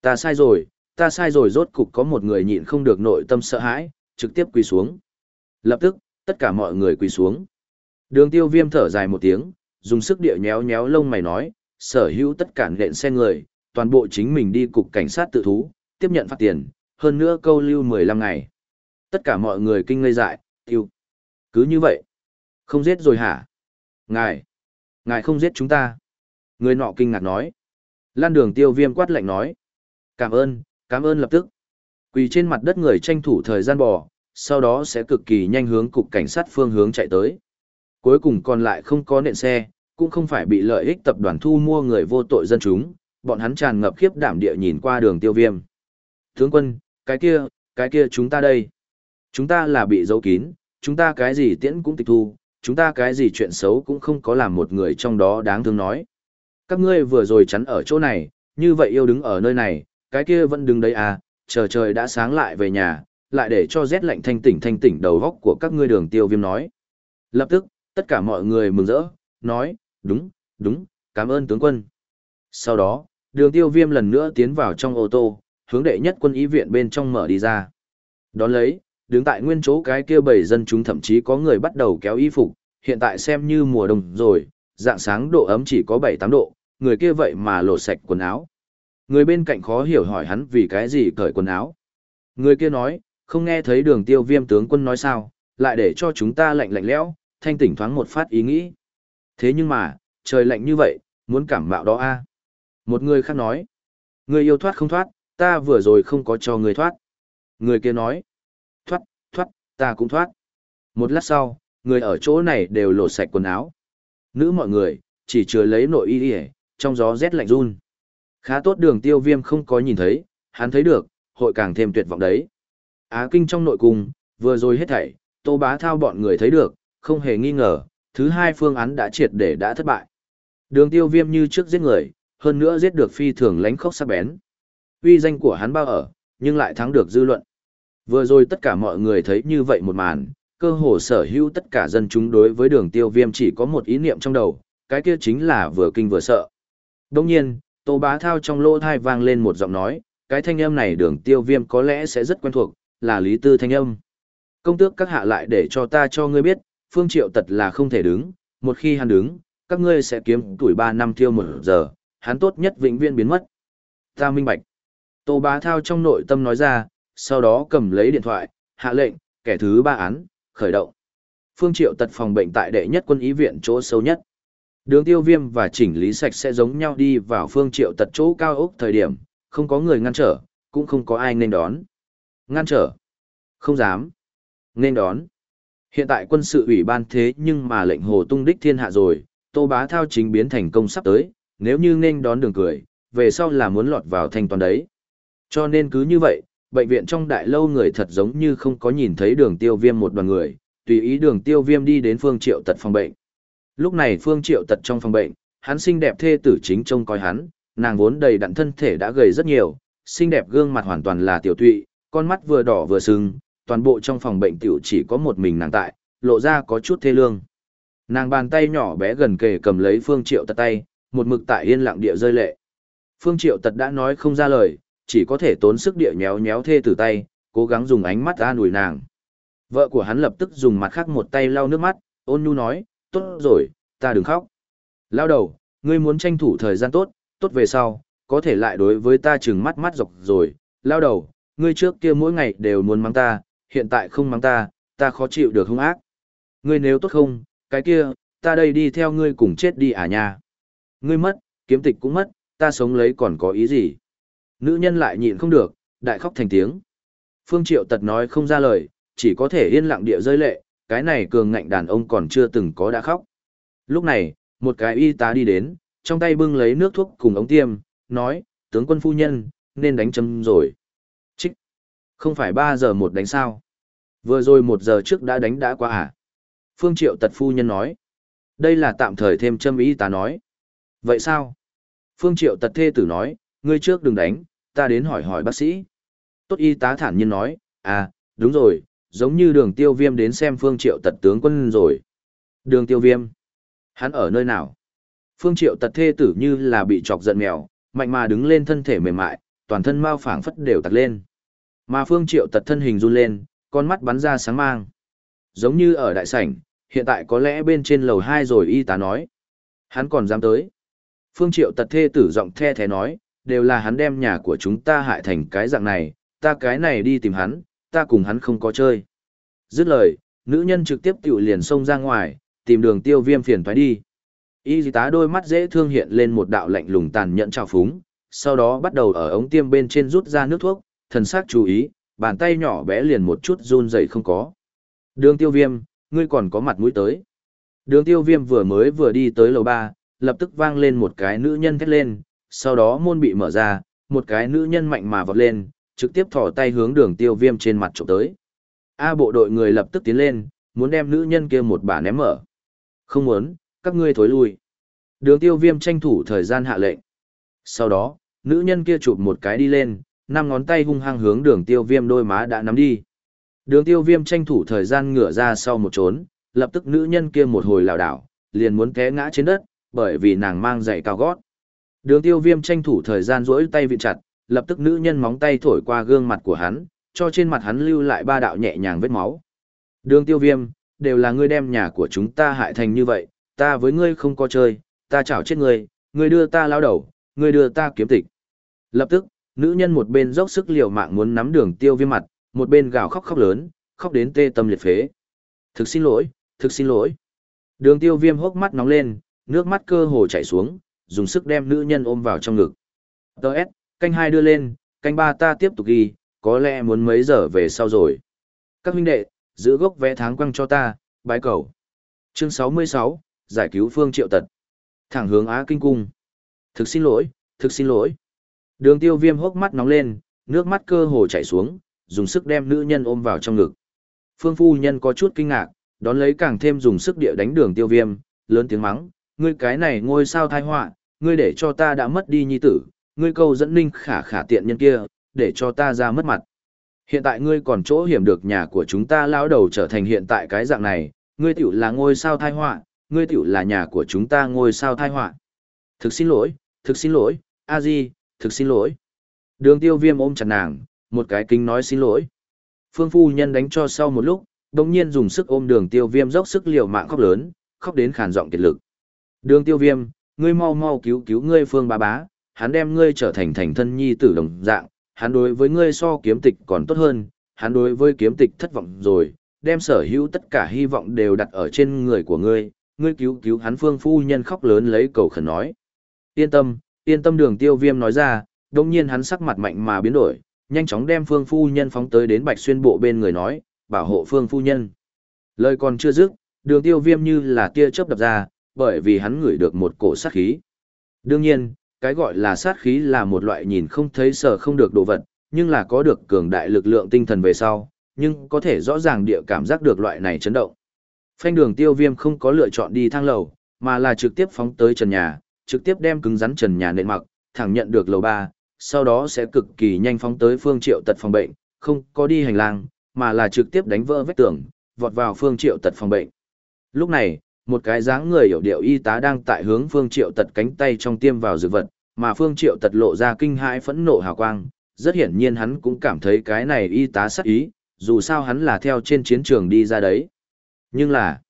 Ta sai rồi, ta sai rồi rốt cục có một người nhịn không được nội tâm sợ hãi, trực tiếp quỳ xuống. Lập tức, tất cả mọi người quỳ xuống. Đường tiêu viêm thở dài một tiếng, dùng sức địa nhéo nhéo lông mày nói, sở hữu tất cả nện xe người, toàn bộ chính mình đi cục cảnh sát tự thú, tiếp nhận phạt tiền, hơn nữa câu lưu 15 ngày. Tất cả mọi người kinh ngây dại, tiêu. Cứ như vậy. Không giết rồi hả? Ngài. Ngài không giết chúng ta. Người nọ kinh ngạc nói. Lan đường tiêu viêm quát lạnh nói. Cảm ơn, cảm ơn lập tức. Quỳ trên mặt đất người tranh thủ thời gian bỏ sau đó sẽ cực kỳ nhanh hướng cục cảnh sát phương hướng chạy tới. Cuối cùng còn lại không có nện xe, cũng không phải bị lợi ích tập đoàn thu mua người vô tội dân chúng, bọn hắn tràn ngập khiếp đảm địa nhìn qua đường tiêu viêm. Tướng quân, cái kia, cái kia chúng ta đây. Chúng ta là bị giấu kín, chúng ta cái gì tiễn cũng tịch thu, chúng ta cái gì chuyện xấu cũng không có làm một người trong đó đáng thương nói. Các ngươi vừa rồi chắn ở chỗ này, như vậy yêu đứng ở nơi này, cái kia vẫn đứng đấy à, chờ trời đã sáng lại về nhà, lại để cho rét lạnh thanh tỉnh thanh tỉnh đầu góc của các ngươi đường tiêu viêm nói. Lập tức, tất cả mọi người mừng rỡ, nói, đúng, đúng, cảm ơn tướng quân. Sau đó, đường tiêu viêm lần nữa tiến vào trong ô tô, hướng đệ nhất quân ý viện bên trong mở đi ra. Đón lấy, đứng tại nguyên chỗ cái kia bảy dân chúng thậm chí có người bắt đầu kéo y phục, hiện tại xem như mùa đông rồi, dạng sáng độ ấm chỉ có 7-8 độ, người kia vậy mà lột sạch quần áo. Người bên cạnh khó hiểu hỏi hắn vì cái gì cởi quần áo. Người kia nói, không nghe thấy đường tiêu viêm tướng quân nói sao, lại để cho chúng ta lạnh lạnh lẽo, thanh tỉnh thoáng một phát ý nghĩ. Thế nhưng mà, trời lạnh như vậy, muốn cảm mạo đó a Một người khác nói, người yêu thoát không thoát, ta vừa rồi không có cho người thoát. Người kia nói, thoát, thoát, ta cũng thoát. Một lát sau, người ở chỗ này đều lột sạch quần áo. Nữ mọi người, chỉ chứa lấy nội y y trong gió rét lạnh run. Khá tốt đường tiêu viêm không có nhìn thấy, hắn thấy được, hội càng thêm tuyệt vọng đấy. Á kinh trong nội cung, vừa rồi hết thảy, tô bá thao bọn người thấy được, không hề nghi ngờ, thứ hai phương án đã triệt để đã thất bại. Đường tiêu viêm như trước giết người, hơn nữa giết được phi thường lánh khốc sắc bén. Uy danh của hắn bao ở, nhưng lại thắng được dư luận. Vừa rồi tất cả mọi người thấy như vậy một màn, cơ hồ sở hữu tất cả dân chúng đối với đường tiêu viêm chỉ có một ý niệm trong đầu, cái kia chính là vừa kinh vừa sợ. Đồng nhiên, Tô Bá Thao trong lỗ thai vang lên một giọng nói, cái thanh âm này đường tiêu viêm có lẽ sẽ rất quen thuộc, là Lý Tư thanh âm. Công tước các hạ lại để cho ta cho ngươi biết, Phương Triệu tật là không thể đứng, một khi hắn đứng, các ngươi sẽ kiếm tuổi 3 năm tiêu một giờ, hắn tốt nhất vĩnh viễn biến mất. Ta minh bạch. Tô Bá Thao trong nội tâm nói ra, sau đó cầm lấy điện thoại, hạ lệnh, kẻ thứ ba án, khởi động. Phương Triệu tật phòng bệnh tại đệ nhất quân ý viện chỗ sâu nhất. Đường tiêu viêm và chỉnh lý sạch sẽ giống nhau đi vào phương triệu tật chỗ cao ốc thời điểm, không có người ngăn trở, cũng không có ai nên đón. Ngăn trở. Không dám. Nên đón. Hiện tại quân sự ủy ban thế nhưng mà lệnh hồ tung đích thiên hạ rồi, tô bá thao chính biến thành công sắp tới, nếu như nên đón đường cười, về sau là muốn lọt vào thanh toàn đấy. Cho nên cứ như vậy, bệnh viện trong đại lâu người thật giống như không có nhìn thấy đường tiêu viêm một đoàn người, tùy ý đường tiêu viêm đi đến phương triệu tật phòng bệnh. Lúc này phương triệu tật trong phòng bệnh, hắn xinh đẹp thê tử chính trông coi hắn, nàng vốn đầy đặn thân thể đã gầy rất nhiều, xinh đẹp gương mặt hoàn toàn là tiểu tụy, con mắt vừa đỏ vừa sưng, toàn bộ trong phòng bệnh tiểu chỉ có một mình nàng tại, lộ ra có chút thê lương. Nàng bàn tay nhỏ bé gần kề cầm lấy Phương Triệu tật tay, một mực tại yên lặng địa rơi lệ. Phương Triệu tật đã nói không ra lời, chỉ có thể tốn sức địa nhéo nhéo thê tử tay, cố gắng dùng ánh mắt ra ủi nàng. Vợ của hắn lập tức dùng mặt khác một tay lau nước mắt, ôn nhu nói, tốt rồi, ta đừng khóc. Lao đầu, ngươi muốn tranh thủ thời gian tốt, tốt về sau, có thể lại đối với ta chừng mắt mắt dọc rồi. Lao đầu, ngươi trước kia mỗi ngày đều muốn mắng ta, hiện tại không mắng ta, ta khó chịu được hung ác. Ngươi nếu tốt không, cái kia, ta đây đi theo ngươi cùng chết đi à nha. Ngươi mất, kiếm tịch cũng mất, ta sống lấy còn có ý gì. Nữ nhân lại nhịn không được, đại khóc thành tiếng. Phương Triệu tật nói không ra lời, chỉ có thể yên lặng địa rơi lệ, cái này cường ngạnh đàn ông còn chưa từng có đã khóc. Lúc này, một cái y tá đi đến, trong tay bưng lấy nước thuốc cùng ống tiêm, nói, tướng quân phu nhân, nên đánh châm rồi. Trích! Không phải 3 giờ một đánh sao? Vừa rồi một giờ trước đã đánh đã qua à? Phương Triệu tật phu nhân nói. Đây là tạm thời thêm châm y tá nói. Vậy sao? Phương Triệu tật thê tử nói, ngươi trước đừng đánh, ta đến hỏi hỏi bác sĩ. Tốt y tá thản nhiên nói, à, đúng rồi, giống như đường tiêu viêm đến xem Phương Triệu tật tướng quân rồi. Đường tiêu viêm? Hắn ở nơi nào? Phương Triệu tật thê tử như là bị chọc giận mèo, mạnh mà đứng lên thân thể mềm mại, toàn thân mau phảng phất đều tặc lên. Mà Phương Triệu tật thân hình run lên, con mắt bắn ra sáng mang. Giống như ở đại sảnh, hiện tại có lẽ bên trên lầu 2 rồi y tá nói. Hắn còn dám tới. Phương Triệu tật thê tử giọng the thế nói, đều là hắn đem nhà của chúng ta hại thành cái dạng này, ta cái này đi tìm hắn, ta cùng hắn không có chơi. Dứt lời, nữ nhân trực tiếp tiểu liền xông ra ngoài, tìm đường tiêu viêm phiền thoái đi. Y tá đôi mắt dễ thương hiện lên một đạo lạnh lùng tàn nhẫn trào phúng, sau đó bắt đầu ở ống tiêm bên trên rút ra nước thuốc, thần sắc chú ý, bàn tay nhỏ bé liền một chút run dậy không có. Đường tiêu viêm, ngươi còn có mặt mũi tới. Đường tiêu viêm vừa mới vừa đi tới lầu ba, lập tức vang lên một cái nữ nhân thét lên, sau đó môn bị mở ra, một cái nữ nhân mạnh mà vọt lên, trực tiếp thò tay hướng đường tiêu viêm trên mặt trộm tới. A bộ đội người lập tức tiến lên, muốn đem nữ nhân kia một bà ném mở. Không muốn, các ngươi thối lui. Đường tiêu viêm tranh thủ thời gian hạ lệnh. Sau đó, nữ nhân kia chụp một cái đi lên, năm ngón tay hung hăng hướng đường tiêu viêm đôi má đã nắm đi. Đường tiêu viêm tranh thủ thời gian ngửa ra sau một trốn, lập tức nữ nhân kia một hồi lảo đảo, liền muốn té ngã trên đất, bởi vì nàng mang giày cao gót. Đường tiêu viêm tranh thủ thời gian rỗi tay vịn chặt, lập tức nữ nhân móng tay thổi qua gương mặt của hắn, cho trên mặt hắn lưu lại ba đạo nhẹ nhàng vết máu. Đường tiêu viêm, đều là ngươi đem nhà của chúng ta hại thành như vậy, ta với ngươi không có chơi, ta chảo chết ngươi, ngươi đưa ta lao đầu, ngươi đưa ta kiếm tịch. Lập tức, nữ nhân một bên dốc sức liều mạng muốn nắm đường tiêu viêm mặt, một bên gào khóc khóc lớn, khóc đến tê tâm liệt phế. Thực xin lỗi, thực xin lỗi. Đường tiêu viêm hốc mắt nóng lên, nước mắt cơ hồ chảy xuống, dùng sức đem nữ nhân ôm vào trong ngực. Đợt, canh hai đưa lên, canh ba ta tiếp tục ghi, có lẽ muốn mấy giờ về sau rồi. Các huynh đệ, giữ gốc vé tháng quăng cho ta, bái cầu. Chương 66, giải cứu phương triệu tật. Thẳng hướng Á Kinh Cung. Thực xin lỗi, thực xin lỗi. Đường tiêu viêm hốc mắt nóng lên, nước mắt cơ hồ chảy xuống, dùng sức đem nữ nhân ôm vào trong ngực. Phương phu nhân có chút kinh ngạc, đón lấy càng thêm dùng sức địa đánh đường tiêu viêm, lớn tiếng mắng, ngươi cái này ngôi sao thai họa ngươi để cho ta đã mất đi nhi tử, ngươi câu dẫn ninh khả khả tiện nhân kia, để cho ta ra mất mặt. Hiện tại ngươi còn chỗ hiểm được nhà của chúng ta lão đầu trở thành hiện tại cái dạng này, ngươi tiểu là ngôi sao thai họa ngươi tiểu là nhà của chúng ta ngôi sao thai họa Thực xin lỗi, thực xin lỗi, a di, thực xin lỗi. Đường tiêu viêm ôm chặt nàng, một cái kính nói xin lỗi. Phương phu nhân đánh cho sau một lúc, đồng nhiên dùng sức ôm đường tiêu viêm dốc sức liều mạng khóc lớn, khóc đến khàn giọng kiệt lực. Đường tiêu viêm, ngươi mau mau cứu cứu ngươi phương bá bá, hắn đem ngươi trở thành thành thân nhi tử đồng dạng, hắn đối với ngươi so kiếm tịch còn tốt hơn, hắn đối với kiếm tịch thất vọng rồi, đem sở hữu tất cả hy vọng đều đặt ở trên người của ngươi, ngươi cứu cứu hắn phương phu nhân khóc lớn lấy cầu khẩn nói. Yên tâm, yên tâm đường tiêu viêm nói ra, đồng nhiên hắn sắc mặt mạnh mà biến đổi, nhanh chóng đem phương phu nhân phóng tới đến bạch xuyên bộ bên người nói, bảo hộ phương phu nhân. Lời còn chưa dứt, đường tiêu viêm như là tia chớp đập ra, bởi vì hắn ngửi được một cổ sát khí. Đương nhiên, cái gọi là sát khí là một loại nhìn không thấy sở không được đồ vật, nhưng là có được cường đại lực lượng tinh thần về sau, nhưng có thể rõ ràng địa cảm giác được loại này chấn động. Phanh đường tiêu viêm không có lựa chọn đi thang lầu, mà là trực tiếp phóng tới trần nhà, trực tiếp đem cứng rắn trần nhà nền mặc, thẳng nhận được lầu 3, sau đó sẽ cực kỳ nhanh phóng tới phương triệu tật phòng bệnh, không có đi hành lang, mà là trực tiếp đánh vỡ vách tường, vọt vào phương triệu tật phòng bệnh. Lúc này, một cái dáng người hiểu điệu y tá đang tại hướng phương triệu tật cánh tay trong tiêm vào dược vật, mà phương triệu tật lộ ra kinh hãi phẫn nộ hào quang, rất hiển nhiên hắn cũng cảm thấy cái này y tá sắc ý, dù sao hắn là theo trên chiến trường đi ra đấy. Nhưng là,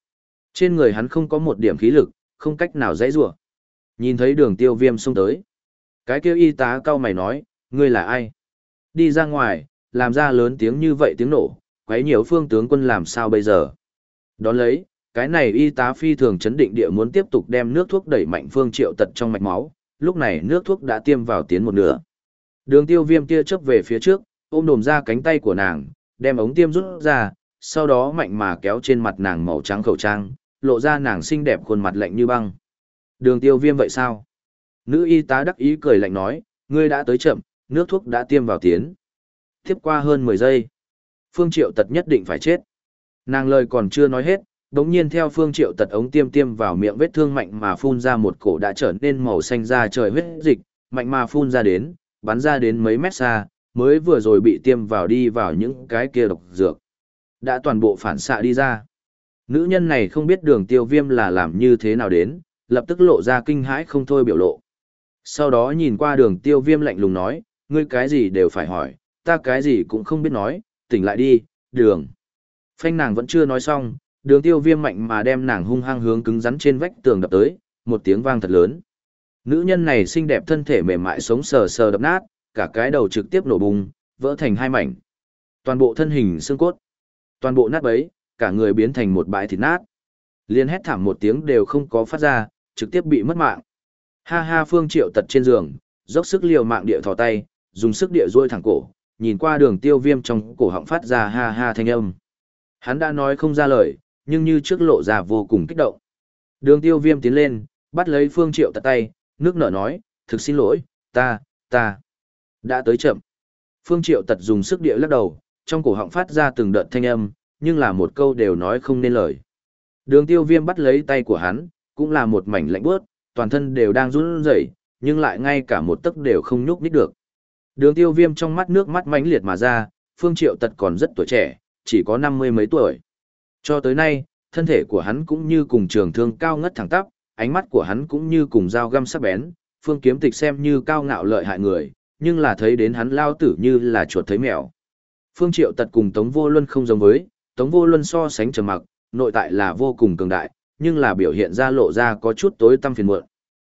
trên người hắn không có một điểm khí lực, không cách nào dãy rủa. Nhìn thấy đường tiêu viêm xông tới. Cái kêu y tá cao mày nói, ngươi là ai? Đi ra ngoài, làm ra lớn tiếng như vậy tiếng nổ, quấy nhiều phương tướng quân làm sao bây giờ? Đón lấy, cái này y tá phi thường chấn định địa muốn tiếp tục đem nước thuốc đẩy mạnh phương triệu tật trong mạch máu, lúc này nước thuốc đã tiêm vào tiến một nửa. Đường tiêu viêm tia chớp về phía trước, ôm đồm ra cánh tay của nàng, đem ống tiêm rút ra, sau đó mạnh mà kéo trên mặt nàng màu trắng khẩu trang, lộ ra nàng xinh đẹp khuôn mặt lạnh như băng. Đường tiêu viêm vậy sao? Nữ y tá đắc ý cười lạnh nói, ngươi đã tới chậm, nước thuốc đã tiêm vào tiến. Tiếp qua hơn 10 giây. Phương Triệu tật nhất định phải chết. Nàng lời còn chưa nói hết, đống nhiên theo Phương Triệu tật ống tiêm tiêm vào miệng vết thương mạnh mà phun ra một cổ đã trở nên màu xanh da trời huyết dịch, mạnh mà phun ra đến, bắn ra đến mấy mét xa, mới vừa rồi bị tiêm vào đi vào những cái kia độc dược. Đã toàn bộ phản xạ đi ra. Nữ nhân này không biết đường tiêu viêm là làm như thế nào đến, lập tức lộ ra kinh hãi không thôi biểu lộ. Sau đó nhìn qua đường tiêu viêm lạnh lùng nói, ngươi cái gì đều phải hỏi, ta cái gì cũng không biết nói, tỉnh lại đi, đường. Phanh nàng vẫn chưa nói xong, đường tiêu viêm mạnh mà đem nàng hung hăng hướng cứng rắn trên vách tường đập tới, một tiếng vang thật lớn. Nữ nhân này xinh đẹp thân thể mềm mại sống sờ sờ đập nát, cả cái đầu trực tiếp nổ bùng, vỡ thành hai mảnh. Toàn bộ thân hình xương cốt, toàn bộ nát bấy, cả người biến thành một bãi thịt nát. Liên hét thảm một tiếng đều không có phát ra, trực tiếp bị mất mạng. Ha ha Phương Triệu tật trên giường, dốc sức liều mạng địa thò tay, dùng sức địa duỗi thẳng cổ, nhìn qua đường tiêu viêm trong cổ họng phát ra ha ha thanh âm. Hắn đã nói không ra lời, nhưng như trước lộ ra vô cùng kích động. Đường tiêu viêm tiến lên, bắt lấy Phương Triệu tật tay, nước nở nói, thực xin lỗi, ta, ta, đã tới chậm. Phương Triệu tật dùng sức địa lắc đầu, trong cổ họng phát ra từng đợt thanh âm, nhưng là một câu đều nói không nên lời. Đường tiêu viêm bắt lấy tay của hắn, cũng là một mảnh lạnh bước, toàn thân đều đang run rẩy, nhưng lại ngay cả một tấc đều không nhúc nhích được. Đường tiêu viêm trong mắt nước mắt mãnh liệt mà ra, Phương Triệu Tật còn rất tuổi trẻ, chỉ có năm mươi mấy tuổi. Cho tới nay, thân thể của hắn cũng như cùng trường thương cao ngất thẳng tắp, ánh mắt của hắn cũng như cùng dao găm sắc bén, Phương Kiếm Tịch xem như cao ngạo lợi hại người, nhưng là thấy đến hắn lao tử như là chuột thấy mèo. Phương Triệu Tật cùng Tống Vô Luân không giống với, Tống Vô Luân so sánh trầm mặc, nội tại là vô cùng cường đại, nhưng là biểu hiện ra lộ ra có chút tối tăm phiền muộn.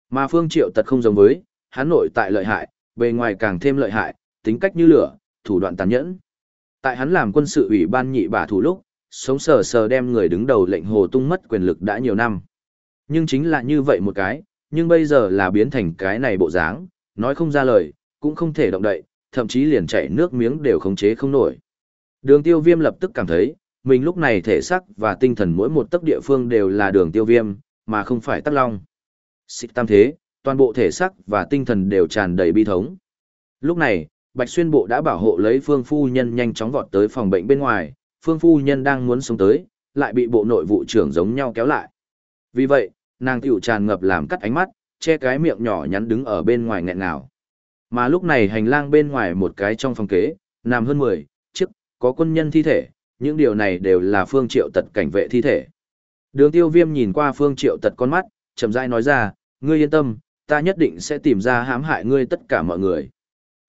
Mà Phương Triệu Tật không giống với, hắn nội tại lợi hại, bề ngoài càng thêm lợi hại, tính cách như lửa, thủ đoạn tàn nhẫn. Tại hắn làm quân sự ủy ban nhị bả thủ lúc, sống sờ sờ đem người đứng đầu lệnh hồ tung mất quyền lực đã nhiều năm. Nhưng chính là như vậy một cái, nhưng bây giờ là biến thành cái này bộ dáng, nói không ra lời, cũng không thể động đậy, thậm chí liền chảy nước miếng đều khống chế không nổi. Đường tiêu viêm lập tức cảm thấy, mình lúc này thể xác và tinh thần mỗi một tấc địa phương đều là đường tiêu viêm, mà không phải tắc long. Xích tam thế, toàn bộ thể xác và tinh thần đều tràn đầy bi thống. Lúc này, Bạch Xuyên Bộ đã bảo hộ lấy Phương Phu Nhân nhanh chóng vọt tới phòng bệnh bên ngoài, Phương Phu Nhân đang muốn sống tới, lại bị bộ nội vụ trưởng giống nhau kéo lại. Vì vậy, nàng tiểu tràn ngập làm cắt ánh mắt, che cái miệng nhỏ nhắn đứng ở bên ngoài nghẹn ngào. Mà lúc này hành lang bên ngoài một cái trong phòng kế, nằm hơn 10, chiếc, có quân nhân thi thể, những điều này đều là phương triệu tật cảnh vệ thi thể. Đường tiêu viêm nhìn qua phương triệu tật con mắt, chậm rãi nói ra, ngươi yên tâm, ta nhất định sẽ tìm ra hãm hại ngươi tất cả mọi người.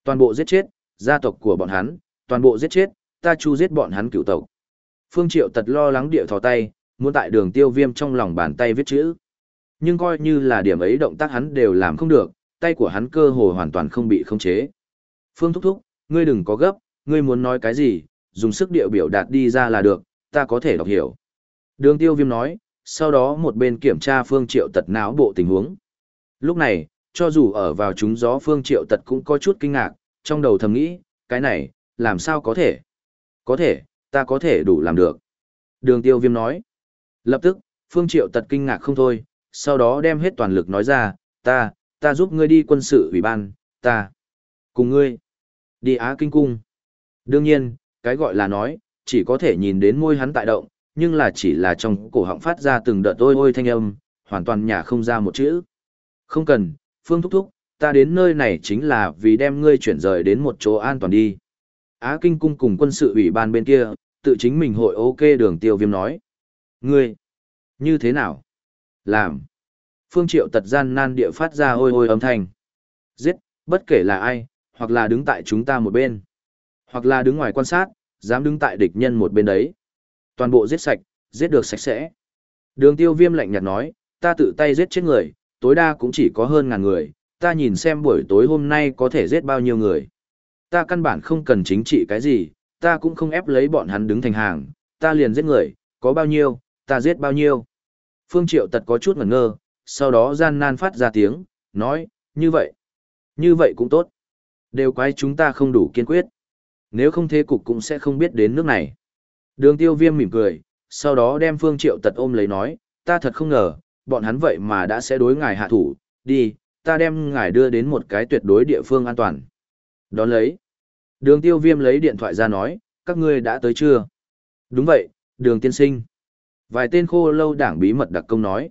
Toàn bộ giết chết, gia tộc của bọn hắn, toàn bộ giết chết, ta chu giết bọn hắn cửu tộc. Phương triệu tật lo lắng địa thò tay, muốn tại đường tiêu viêm trong lòng bàn tay viết chữ. Nhưng coi như là điểm ấy động tác hắn đều làm không được, tay của hắn cơ hồ hoàn toàn không bị khống chế. Phương thúc thúc, ngươi đừng có gấp, ngươi muốn nói cái gì, dùng sức điệu biểu đạt đi ra là được, ta có thể đọc hiểu. Đường tiêu viêm nói, sau đó một bên kiểm tra phương triệu tật não bộ tình huống. Lúc này, cho dù ở vào chúng gió phương triệu tật cũng có chút kinh ngạc, trong đầu thầm nghĩ, cái này, làm sao có thể? Có thể, ta có thể đủ làm được. Đường tiêu viêm nói. Lập tức, phương triệu tật kinh ngạc không thôi, sau đó đem hết toàn lực nói ra, ta, ta giúp ngươi đi quân sự ủy ban, ta, cùng ngươi, đi Á Kinh Cung. Đương nhiên, cái gọi là nói, chỉ có thể nhìn đến môi hắn tại động, nhưng là chỉ là trong cổ họng phát ra từng đợt ôi ôi thanh âm, hoàn toàn nhả không ra một chữ. Không cần, Phương Thúc Thúc, ta đến nơi này chính là vì đem ngươi chuyển rời đến một chỗ an toàn đi. Á Kinh Cung cùng quân sự ủy ban bên kia, tự chính mình hội ok đường tiêu viêm nói. Ngươi, như thế nào? Làm. Phương Triệu tật gian nan địa phát ra ôi ôi âm thanh. Giết, bất kể là ai, hoặc là đứng tại chúng ta một bên. Hoặc là đứng ngoài quan sát, dám đứng tại địch nhân một bên đấy. Toàn bộ giết sạch, giết được sạch sẽ. Đường tiêu viêm lạnh nhạt nói, ta tự tay giết chết người, tối đa cũng chỉ có hơn ngàn người, ta nhìn xem buổi tối hôm nay có thể giết bao nhiêu người. Ta căn bản không cần chính trị cái gì, ta cũng không ép lấy bọn hắn đứng thành hàng, ta liền giết người, có bao nhiêu, ta giết bao nhiêu. Phương Triệu tật có chút ngẩn ngơ, sau đó gian nan phát ra tiếng, nói, như vậy, như vậy cũng tốt. Đều quái chúng ta không đủ kiên quyết. Nếu không thế cục cũng sẽ không biết đến nước này. Đường tiêu viêm mỉm cười, sau đó đem Phương Triệu tật ôm lấy nói, ta thật không ngờ, bọn hắn vậy mà đã sẽ đối ngài hạ thủ, đi, ta đem ngài đưa đến một cái tuyệt đối địa phương an toàn. Đón lấy. Đường tiêu viêm lấy điện thoại ra nói, các ngươi đã tới chưa? Đúng vậy, đường tiên sinh. Vài tên khô lâu đảng bí mật đặc công nói.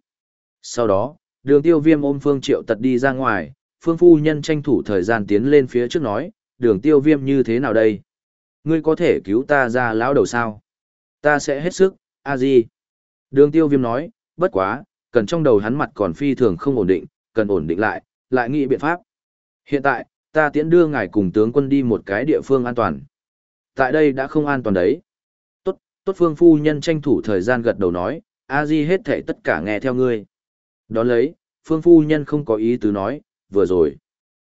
Sau đó, đường tiêu viêm ôm Phương Triệu tật đi ra ngoài, Phương Phu Nhân tranh thủ thời gian tiến lên phía trước nói, đường tiêu viêm như thế nào đây? Ngươi có thể cứu ta ra lão đầu sao? Ta sẽ hết sức, a di. Đường tiêu viêm nói, bất quá, cần trong đầu hắn mặt còn phi thường không ổn định, cần ổn định lại, lại nghĩ biện pháp. Hiện tại, ta tiễn đưa ngài cùng tướng quân đi một cái địa phương an toàn. Tại đây đã không an toàn đấy. Tốt, tốt phương phu nhân tranh thủ thời gian gật đầu nói, a di hết thể tất cả nghe theo ngươi. Đón lấy, phương phu nhân không có ý tứ nói, vừa rồi.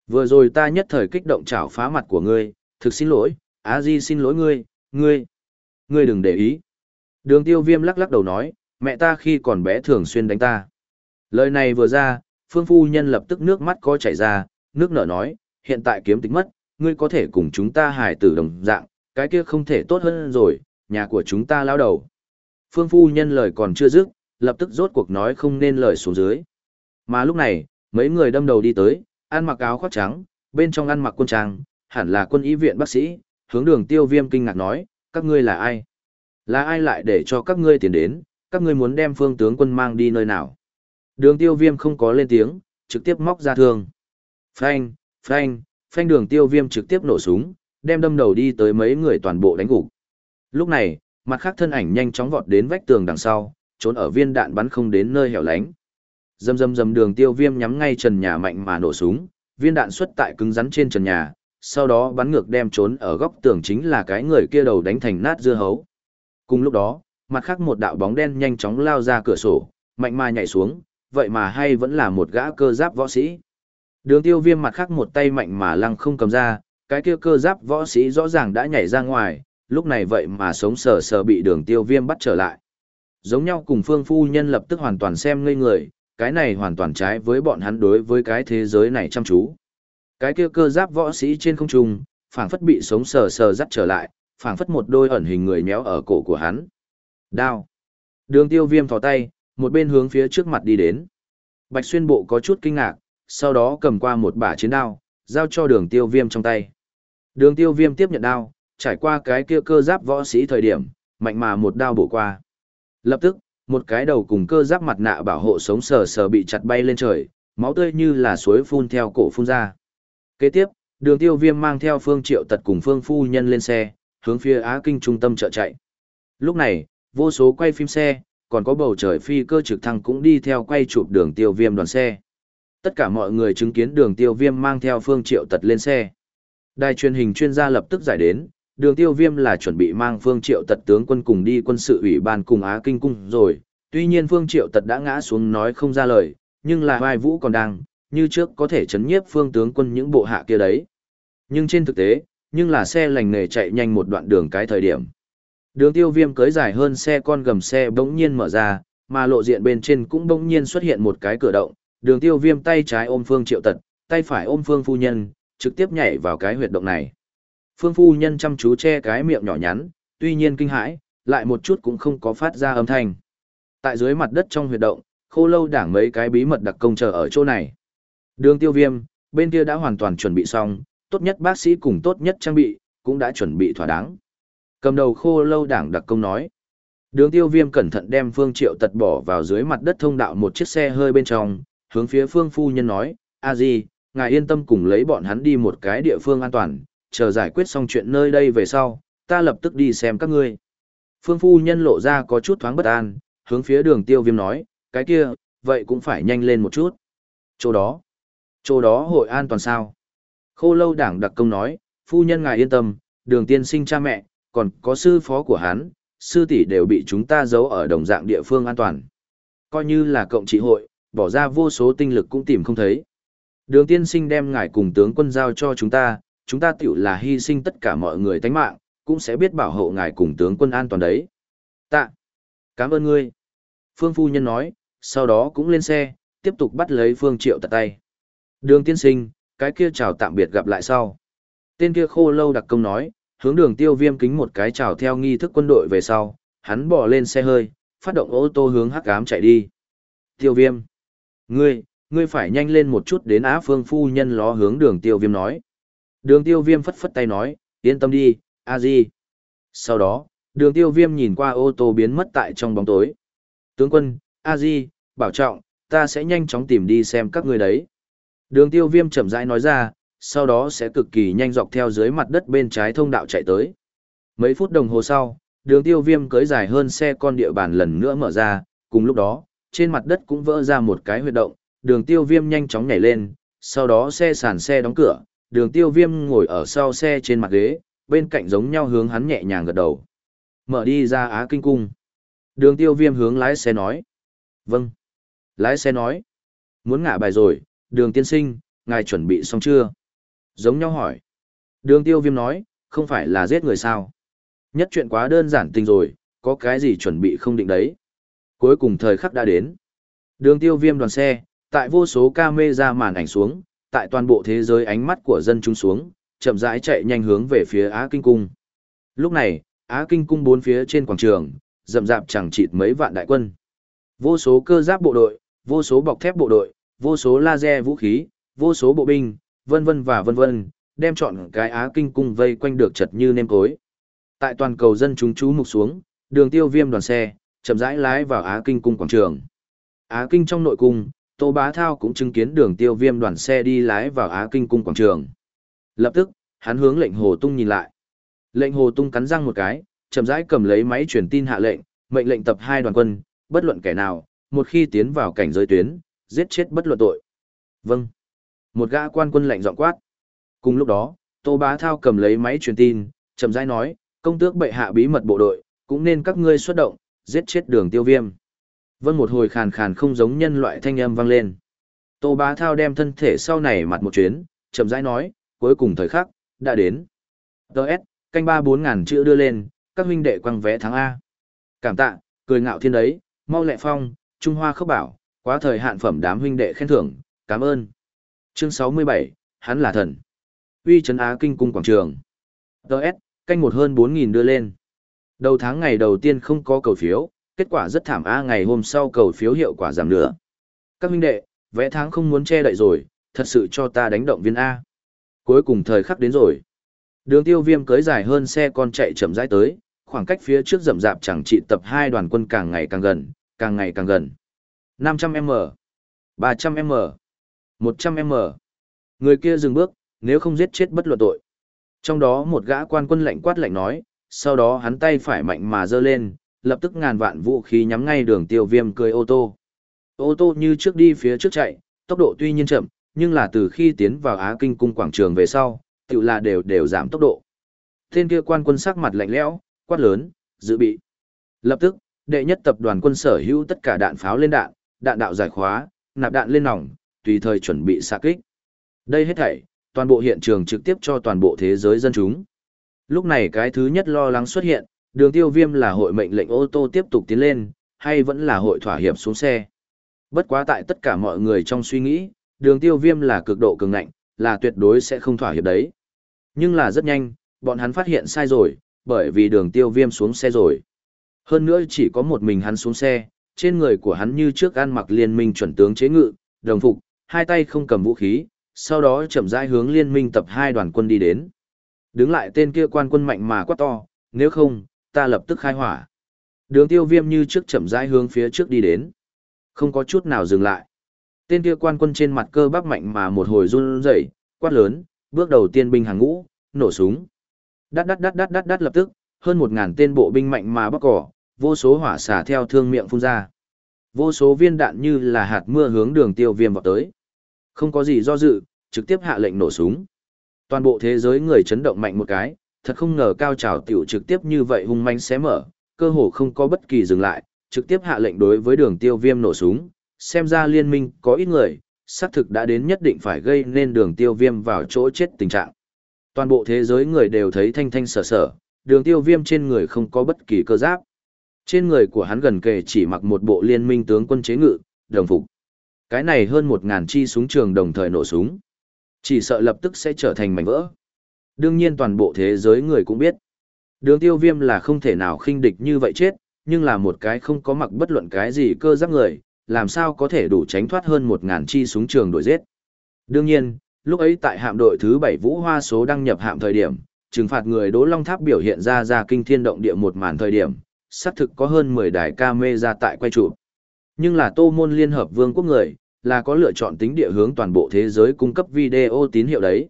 Vừa rồi ta nhất thời kích động chảo phá mặt của ngươi, thực xin lỗi, a di xin lỗi ngươi, ngươi. Ngươi đừng để ý. Đường tiêu viêm lắc lắc đầu nói, mẹ ta khi còn bé thường xuyên đánh ta. Lời này vừa ra, phương phu nhân lập tức nước mắt có chảy ra, nước nở nói, hiện tại kiếm tính mất, ngươi có thể cùng chúng ta hài tử đồng dạng, cái kia không thể tốt hơn rồi, nhà của chúng ta lao đầu. Phương phu nhân lời còn chưa dứt, lập tức rốt cuộc nói không nên lời xuống dưới. Mà lúc này, mấy người đâm đầu đi tới, ăn mặc áo khoác trắng, bên trong ăn mặc quân trang, hẳn là quân y viện bác sĩ, hướng đường tiêu viêm kinh ngạc nói, các ngươi là ai? Là ai lại để cho các ngươi tiến đến, các ngươi muốn đem phương tướng quân mang đi nơi nào? Đường tiêu viêm không có lên tiếng, trực tiếp móc ra thương. Phanh, phanh, phanh đường tiêu viêm trực tiếp nổ súng, đem đâm đầu đi tới mấy người toàn bộ đánh gục. Lúc này, mặt khác thân ảnh nhanh chóng vọt đến vách tường đằng sau, trốn ở viên đạn bắn không đến nơi hẻo lánh. Dầm dầm dầm đường tiêu viêm nhắm ngay trần nhà mạnh mà nổ súng, viên đạn xuất tại cứng rắn trên trần nhà, sau đó bắn ngược đem trốn ở góc tường chính là cái người kia đầu đánh thành nát dưa hấu. Cùng lúc đó, mặt khác một đạo bóng đen nhanh chóng lao ra cửa sổ, mạnh mà nhảy xuống, vậy mà hay vẫn là một gã cơ giáp võ sĩ. Đường tiêu viêm mặt khác một tay mạnh mà lăng không cầm ra, cái kia cơ giáp võ sĩ rõ ràng đã nhảy ra ngoài, lúc này vậy mà sống sờ sờ bị đường tiêu viêm bắt trở lại. Giống nhau cùng phương phu nhân lập tức hoàn toàn xem ngây người, cái này hoàn toàn trái với bọn hắn đối với cái thế giới này chăm chú. Cái kia cơ giáp võ sĩ trên không trung, phảng phất bị sống sờ sờ dắt trở lại, phảng phất một đôi ẩn hình người méo ở cổ của hắn. Đao. Đường tiêu viêm thò tay, một bên hướng phía trước mặt đi đến. Bạch xuyên bộ có chút kinh ngạc, sau đó cầm qua một bả chiến đao, giao cho đường tiêu viêm trong tay. Đường tiêu viêm tiếp nhận đao, trải qua cái kia cơ giáp võ sĩ thời điểm, mạnh mà một đao bổ qua. Lập tức, một cái đầu cùng cơ giáp mặt nạ bảo hộ sống sờ sờ bị chặt bay lên trời, máu tươi như là suối phun theo cổ phun ra. Kế tiếp, đường tiêu viêm mang theo phương triệu tật cùng phương phu nhân lên xe, hướng phía Á Kinh trung tâm chợ chạy. Lúc này, vô số quay phim xe, còn có bầu trời phi cơ trực thăng cũng đi theo quay chụp đường tiêu viêm đoàn xe. Tất cả mọi người chứng kiến đường tiêu viêm mang theo phương triệu tật lên xe. Đài truyền hình chuyên gia lập tức giải đến, đường tiêu viêm là chuẩn bị mang phương triệu tật tướng quân cùng đi quân sự ủy ban cùng Á Kinh cung rồi. Tuy nhiên phương triệu tật đã ngã xuống nói không ra lời, nhưng là vai vũ còn đang, như trước có thể chấn nhiếp phương tướng quân những bộ hạ kia đấy. Nhưng trên thực tế, nhưng là xe lành nghề chạy nhanh một đoạn đường cái thời điểm. Đường tiêu viêm cưới dài hơn xe con gầm xe bỗng nhiên mở ra, mà lộ diện bên trên cũng bỗng nhiên xuất hiện một cái cửa động. Đường tiêu viêm tay trái ôm phương triệu tật, tay phải ôm phương phu nhân, trực tiếp nhảy vào cái huyệt động này. Phương phu nhân chăm chú che cái miệng nhỏ nhắn, tuy nhiên kinh hãi, lại một chút cũng không có phát ra âm thanh. Tại dưới mặt đất trong huyệt động, khô lâu đảng mấy cái bí mật đặc công chờ ở chỗ này. Đường tiêu viêm, bên kia đã hoàn toàn chuẩn bị xong, tốt nhất bác sĩ cùng tốt nhất trang bị, cũng đã chuẩn bị thỏa đáng. Cầm đầu khô lâu đảng đặc công nói. Đường tiêu viêm cẩn thận đem phương triệu tật bỏ vào dưới mặt đất thông đạo một chiếc xe hơi bên trong, hướng phía phương phu nhân nói, a di, ngài yên tâm cùng lấy bọn hắn đi một cái địa phương an toàn, chờ giải quyết xong chuyện nơi đây về sau, ta lập tức đi xem các ngươi. Phương phu nhân lộ ra có chút thoáng bất an, hướng phía đường tiêu viêm nói, cái kia, vậy cũng phải nhanh lên một chút. Chỗ đó, chỗ đó hội an toàn sao? Khô lâu đảng đặc công nói, phu nhân ngài yên tâm, đường tiên sinh cha mẹ, còn có sư phó của hắn, sư tỷ đều bị chúng ta giấu ở đồng dạng địa phương an toàn. Coi như là cộng trị hội, bỏ ra vô số tinh lực cũng tìm không thấy. Đường tiên sinh đem ngài cùng tướng quân giao cho chúng ta, chúng ta tiểu là hy sinh tất cả mọi người tánh mạng, cũng sẽ biết bảo hộ ngài cùng tướng quân an toàn đấy. Tạ. Cảm ơn ngươi. Phương phu nhân nói, sau đó cũng lên xe, tiếp tục bắt lấy Phương Triệu tật tay. Đường tiên sinh, cái kia chào tạm biệt gặp lại sau. Tên kia khô lâu đặc công nói, hướng đường tiêu viêm kính một cái chào theo nghi thức quân đội về sau, hắn bỏ lên xe hơi, phát động ô tô hướng hắc ám chạy đi. Tiêu viêm. Ngươi, ngươi phải nhanh lên một chút đến Á Phương phu nhân ló hướng đường tiêu viêm nói. Đường tiêu viêm phất phất tay nói, yên tâm đi, a di. Sau đó, đường tiêu viêm nhìn qua ô tô biến mất tại trong bóng tối. Tướng quân, a di, bảo trọng, ta sẽ nhanh chóng tìm đi xem các ngươi đấy. Đường tiêu viêm chậm rãi nói ra, sau đó sẽ cực kỳ nhanh dọc theo dưới mặt đất bên trái thông đạo chạy tới. Mấy phút đồng hồ sau, đường tiêu viêm cưới dài hơn xe con địa bàn lần nữa mở ra, cùng lúc đó, trên mặt đất cũng vỡ ra một cái huyệt động, đường tiêu viêm nhanh chóng nhảy lên, sau đó xe sàn xe đóng cửa, đường tiêu viêm ngồi ở sau xe trên mặt ghế, bên cạnh giống nhau hướng hắn nhẹ nhàng gật đầu. Mở đi ra Á Kinh Cung. Đường tiêu viêm hướng lái xe nói. Vâng. Lái xe nói. Muốn ngả bài rồi, đường tiên sinh, ngài chuẩn bị xong chưa? Giống nhau hỏi. Đường tiêu viêm nói, không phải là giết người sao? Nhất chuyện quá đơn giản tình rồi, có cái gì chuẩn bị không định đấy. Cuối cùng thời khắc đã đến. Đường tiêu viêm đoàn xe, tại vô số ca mê ra màn ảnh xuống, tại toàn bộ thế giới ánh mắt của dân chúng xuống, chậm rãi chạy nhanh hướng về phía Á Kinh Cung. Lúc này, Á Kinh Cung bốn phía trên quảng trường, rậm rạp chẳng chịt mấy vạn đại quân. Vô số cơ giáp bộ đội, vô số bọc thép bộ đội, vô số laser vũ khí, vô số bộ binh, vân vân và vân vân, đem chọn cái Á Kinh Cung vây quanh được chật như nêm cối. Tại toàn cầu dân chúng chú mục xuống, đường tiêu viêm đoàn xe, chậm rãi lái vào Á Kinh Cung quảng trường. Á Kinh trong nội cung, Tô Bá Thao cũng chứng kiến đường tiêu viêm đoàn xe đi lái vào Á Kinh Cung quảng trường. Lập tức, hắn hướng lệnh Hồ Tung nhìn lại. Lệnh Hồ Tung cắn răng một cái, chậm rãi cầm lấy máy truyền tin hạ lệnh, mệnh lệnh tập hai đoàn quân, bất luận kẻ nào, một khi tiến vào cảnh giới tuyến, giết chết bất luận tội. Vâng. Một gã quan quân lệnh giọng quát. Cùng lúc đó, Tô Bá Thao cầm lấy máy truyền tin, chậm rãi nói, công tước bệ hạ bí mật bộ đội, cũng nên các ngươi xuất động, giết chết đường tiêu viêm. Vâng một hồi khàn khàn không giống nhân loại thanh âm vang lên. Tô Bá Thao đem thân thể sau này mặt một chuyến, chậm rãi nói, cuối cùng thời khắc, đã đến. Đợt, canh ba bốn ngàn chữ đưa lên, các huynh đệ quăng vé tháng A. Cảm tạ, cười ngạo thiên đấy, mau lẹ phong, Trung Hoa khốc bảo, quá thời hạn phẩm đám huynh đệ khen thưởng, cảm ơn. Chương 67, hắn là thần. Uy trấn Á Kinh cung quảng trường. Đợt, canh một hơn 4.000 đưa lên. Đầu tháng ngày đầu tiên không có cầu phiếu, kết quả rất thảm A ngày hôm sau cầu phiếu hiệu quả giảm nữa. Các huynh đệ, vẽ tháng không muốn che đậy rồi, thật sự cho ta đánh động viên A. Cuối cùng thời khắc đến rồi. Đường tiêu viêm cưới dài hơn xe con chạy chậm rãi tới, khoảng cách phía trước rậm rạp chẳng trị tập hai đoàn quân càng ngày càng gần, càng ngày càng gần. 500m, 300m, 100m. Người kia dừng bước, nếu không giết chết bất luận tội. Trong đó một gã quan quân lạnh quát lạnh nói, sau đó hắn tay phải mạnh mà giơ lên, lập tức ngàn vạn vũ khí nhắm ngay đường tiêu viêm cười ô tô. Ô tô như trước đi phía trước chạy, tốc độ tuy nhiên chậm, nhưng là từ khi tiến vào Á Kinh cung quảng trường về sau, tự là đều đều giảm tốc độ. Tên kia quan quân sắc mặt lạnh lẽo, quát lớn, dự bị. Lập tức, đệ nhất tập đoàn quân sở hữu tất cả đạn pháo lên đạn, đạn đạo giải khóa, nạp đạn lên nòng, tùy thời chuẩn bị xạ kích. Đây hết thảy, toàn bộ hiện trường trực tiếp cho toàn bộ thế giới dân chúng. Lúc này cái thứ nhất lo lắng xuất hiện, đường tiêu viêm là hội mệnh lệnh ô tô tiếp tục tiến lên, hay vẫn là hội thỏa hiệp xuống xe. Bất quá tại tất cả mọi người trong suy nghĩ, đường tiêu viêm là cực độ cường ngạnh, là tuyệt đối sẽ không thỏa hiệp đấy. Nhưng là rất nhanh, bọn hắn phát hiện sai rồi, bởi vì đường tiêu viêm xuống xe rồi. Hơn nữa chỉ có một mình hắn xuống xe, trên người của hắn như trước ăn mặc liên minh chuẩn tướng chế ngự, đồng phục, hai tay không cầm vũ khí, sau đó chậm rãi hướng liên minh tập hai đoàn quân đi đến. Đứng lại tên kia quan quân mạnh mà quá to, nếu không, ta lập tức khai hỏa. Đường tiêu viêm như trước chậm rãi hướng phía trước đi đến. Không có chút nào dừng lại. Tên kia quan quân trên mặt cơ bắp mạnh mà một hồi run rẩy, quát lớn, bước đầu tiên binh hàng ngũ, nổ súng. Đắt đắt đắt đắt đắt đắt lập tức, hơn một ngàn tên bộ binh mạnh mà bắc cỏ, vô số hỏa xả theo thương miệng phun ra. Vô số viên đạn như là hạt mưa hướng đường tiêu viêm vào tới. Không có gì do dự, trực tiếp hạ lệnh nổ súng. Toàn bộ thế giới người chấn động mạnh một cái, thật không ngờ cao trào tiểu trực tiếp như vậy hung manh xé mở, cơ hồ không có bất kỳ dừng lại, trực tiếp hạ lệnh đối với đường tiêu viêm nổ súng, xem ra liên minh có ít người, xác thực đã đến nhất định phải gây nên đường tiêu viêm vào chỗ chết tình trạng. Toàn bộ thế giới người đều thấy thanh thanh sở sở, đường tiêu viêm trên người không có bất kỳ cơ giáp. Trên người của hắn gần kề chỉ mặc một bộ liên minh tướng quân chế ngự, đồng phục. Cái này hơn một ngàn chi súng trường đồng thời nổ súng. Chỉ sợ lập tức sẽ trở thành mảnh vỡ. Đương nhiên toàn bộ thế giới người cũng biết. Đường tiêu viêm là không thể nào khinh địch như vậy chết, nhưng là một cái không có mặc bất luận cái gì cơ giáp người, làm sao có thể đủ tránh thoát hơn một ngàn chi súng trường đổi giết. Đương nhiên, lúc ấy tại hạm đội thứ bảy Vũ Hoa số đăng nhập hạm thời điểm, trừng phạt người Đỗ Long Tháp biểu hiện ra ra kinh thiên động địa một màn thời điểm, xác thực có hơn 10 đài ra tại quay chụp. Nhưng là Tô Môn Liên Hợp Vương quốc người, là có lựa chọn tính địa hướng toàn bộ thế giới cung cấp video tín hiệu đấy.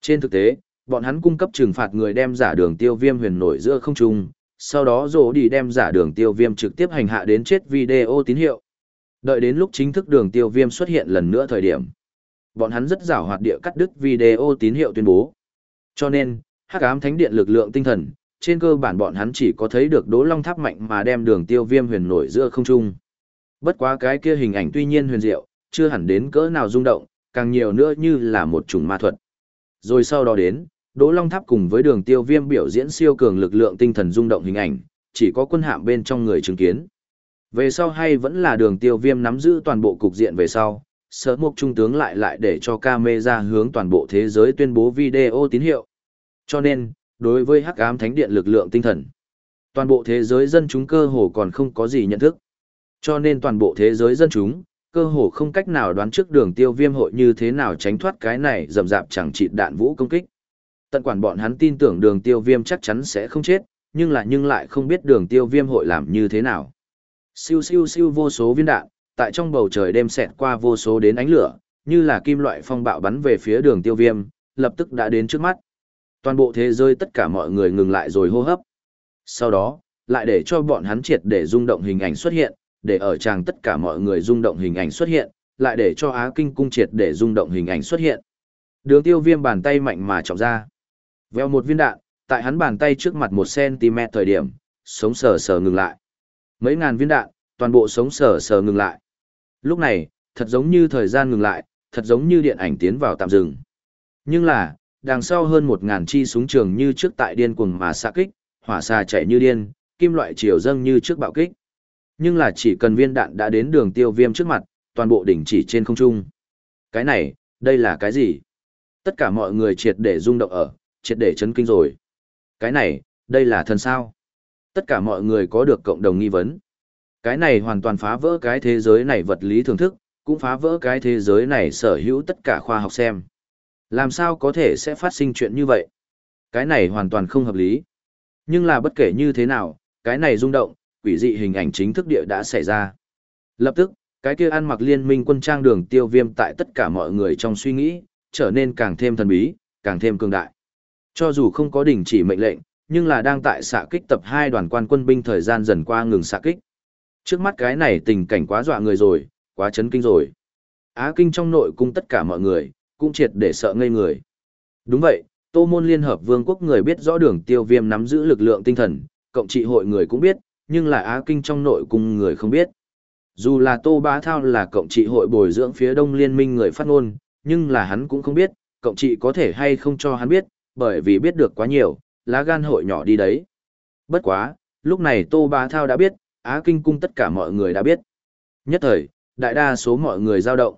Trên thực tế, bọn hắn cung cấp trừng phạt người đem giả đường tiêu viêm huyền nổi giữa không trung, sau đó rổ đi đem giả đường tiêu viêm trực tiếp hành hạ đến chết video tín hiệu. Đợi đến lúc chính thức đường tiêu viêm xuất hiện lần nữa thời điểm. Bọn hắn rất rảo hoạt địa cắt đứt video tín hiệu tuyên bố. Cho nên, hắc ám thánh điện lực lượng tinh thần, trên cơ bản bọn hắn chỉ có thấy được đố long tháp mạnh mà đem đường tiêu viêm huyền nổi giữa không trung. Bất quá cái kia hình ảnh tuy nhiên huyền diệu, chưa hẳn đến cỡ nào rung động, càng nhiều nữa như là một chủng ma thuật. Rồi sau đó đến, Đỗ Long Tháp cùng với đường tiêu viêm biểu diễn siêu cường lực lượng tinh thần rung động hình ảnh, chỉ có quân hạm bên trong người chứng kiến. Về sau hay vẫn là đường tiêu viêm nắm giữ toàn bộ cục diện về sau, sở mục trung tướng lại lại để cho camera hướng toàn bộ thế giới tuyên bố video tín hiệu. Cho nên, đối với hắc ám thánh điện lực lượng tinh thần, toàn bộ thế giới dân chúng cơ hồ còn không có gì nhận thức. Cho nên toàn bộ thế giới dân chúng, cơ hồ không cách nào đoán trước đường tiêu viêm hội như thế nào tránh thoát cái này rầm rạp chẳng chịt đạn vũ công kích. Tận quản bọn hắn tin tưởng đường tiêu viêm chắc chắn sẽ không chết, nhưng lại nhưng lại không biết đường tiêu viêm hội làm như thế nào. Siêu siêu siêu vô số viên đạn, tại trong bầu trời đêm xẹt qua vô số đến ánh lửa, như là kim loại phong bạo bắn về phía đường tiêu viêm, lập tức đã đến trước mắt. Toàn bộ thế giới tất cả mọi người ngừng lại rồi hô hấp. Sau đó, lại để cho bọn hắn triệt để rung động hình ảnh xuất hiện, để ở tràng tất cả mọi người rung động hình ảnh xuất hiện, lại để cho Á Kinh cung triệt để rung động hình ảnh xuất hiện. Đường tiêu viêm bàn tay mạnh mà trọng ra. Veo một viên đạn, tại hắn bàn tay trước mặt 1cm thời điểm, sống sờ sờ ngừng lại. Mấy ngàn viên đạn, toàn bộ sống sờ sờ ngừng lại. Lúc này, thật giống như thời gian ngừng lại, thật giống như điện ảnh tiến vào tạm dừng. Nhưng là, đằng sau hơn một ngàn chi súng trường như trước tại điên cuồng mà xạ kích, hỏa xà chạy như điên, kim loại chiều dâng như trước bạo kích. Nhưng là chỉ cần viên đạn đã đến đường tiêu viêm trước mặt, toàn bộ đỉnh chỉ trên không trung. Cái này, đây là cái gì? Tất cả mọi người triệt để rung động ở, triệt để chấn kinh rồi. Cái này, đây là thần sao? Tất cả mọi người có được cộng đồng nghi vấn. Cái này hoàn toàn phá vỡ cái thế giới này vật lý thưởng thức, cũng phá vỡ cái thế giới này sở hữu tất cả khoa học xem. Làm sao có thể sẽ phát sinh chuyện như vậy? Cái này hoàn toàn không hợp lý. Nhưng là bất kể như thế nào, cái này rung động, quỷ dị hình ảnh chính thức địa đã xảy ra. Lập tức, cái kia ăn mặc liên minh quân trang đường tiêu viêm tại tất cả mọi người trong suy nghĩ, trở nên càng thêm thần bí, càng thêm cường đại. Cho dù không có đình chỉ mệnh lệnh, nhưng là đang tại xạ kích tập hai đoàn quan quân binh thời gian dần qua ngừng xạ kích. Trước mắt cái này tình cảnh quá dọa người rồi, quá chấn kinh rồi. Á kinh trong nội cung tất cả mọi người, cũng triệt để sợ ngây người. Đúng vậy, Tô Môn Liên Hợp Vương quốc người biết rõ đường tiêu viêm nắm giữ lực lượng tinh thần, cộng trị hội người cũng biết, nhưng là Á Kinh trong nội cung người không biết. Dù là Tô Bá Thao là cộng trị hội bồi dưỡng phía đông liên minh người phát ngôn, nhưng là hắn cũng không biết, cộng trị có thể hay không cho hắn biết, bởi vì biết được quá nhiều, lá gan hội nhỏ đi đấy. Bất quá, lúc này Tô Bá Thao đã biết, Á Kinh cung tất cả mọi người đã biết. Nhất thời, đại đa số mọi người dao động.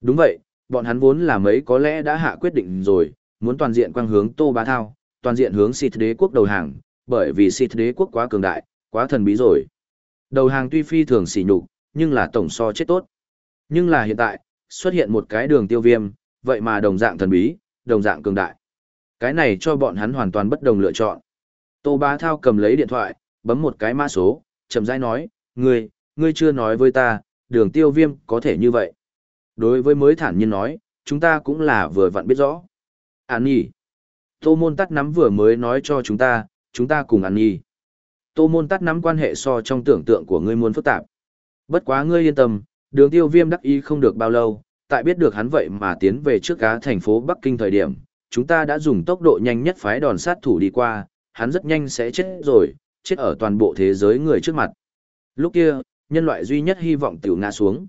Đúng vậy, bọn hắn vốn là mấy có lẽ đã hạ quyết định rồi, muốn toàn diện quang hướng Tô Bá Thao, toàn diện hướng xịt đế quốc đầu hàng, bởi vì xịt đế quốc quá cường đại, quá thần bí rồi. Đầu hàng tuy phi thường xỉ nhục, nhưng là tổng so chết tốt. Nhưng là hiện tại, xuất hiện một cái đường tiêu viêm, vậy mà đồng dạng thần bí, đồng dạng cường đại. Cái này cho bọn hắn hoàn toàn bất đồng lựa chọn. Tô Bá Thao cầm lấy điện thoại, bấm một cái mã số, chậm rãi nói, ngươi, ngươi chưa nói với ta, đường tiêu viêm có thể như vậy. Đối với mới thản nhiên nói, chúng ta cũng là vừa vặn biết rõ. An Nhi. Tô Môn Tắt nắm vừa mới nói cho chúng ta, chúng ta cùng An Nhi. Tô Môn Tắt nắm quan hệ so trong tưởng tượng của ngươi muốn phức tạp. Bất quá ngươi yên tâm, đường tiêu viêm đắc ý không được bao lâu, tại biết được hắn vậy mà tiến về trước cá thành phố Bắc Kinh thời điểm, chúng ta đã dùng tốc độ nhanh nhất phái đòn sát thủ đi qua, hắn rất nhanh sẽ chết rồi, chết ở toàn bộ thế giới người trước mặt. Lúc kia, nhân loại duy nhất hy vọng tiểu ngã xuống.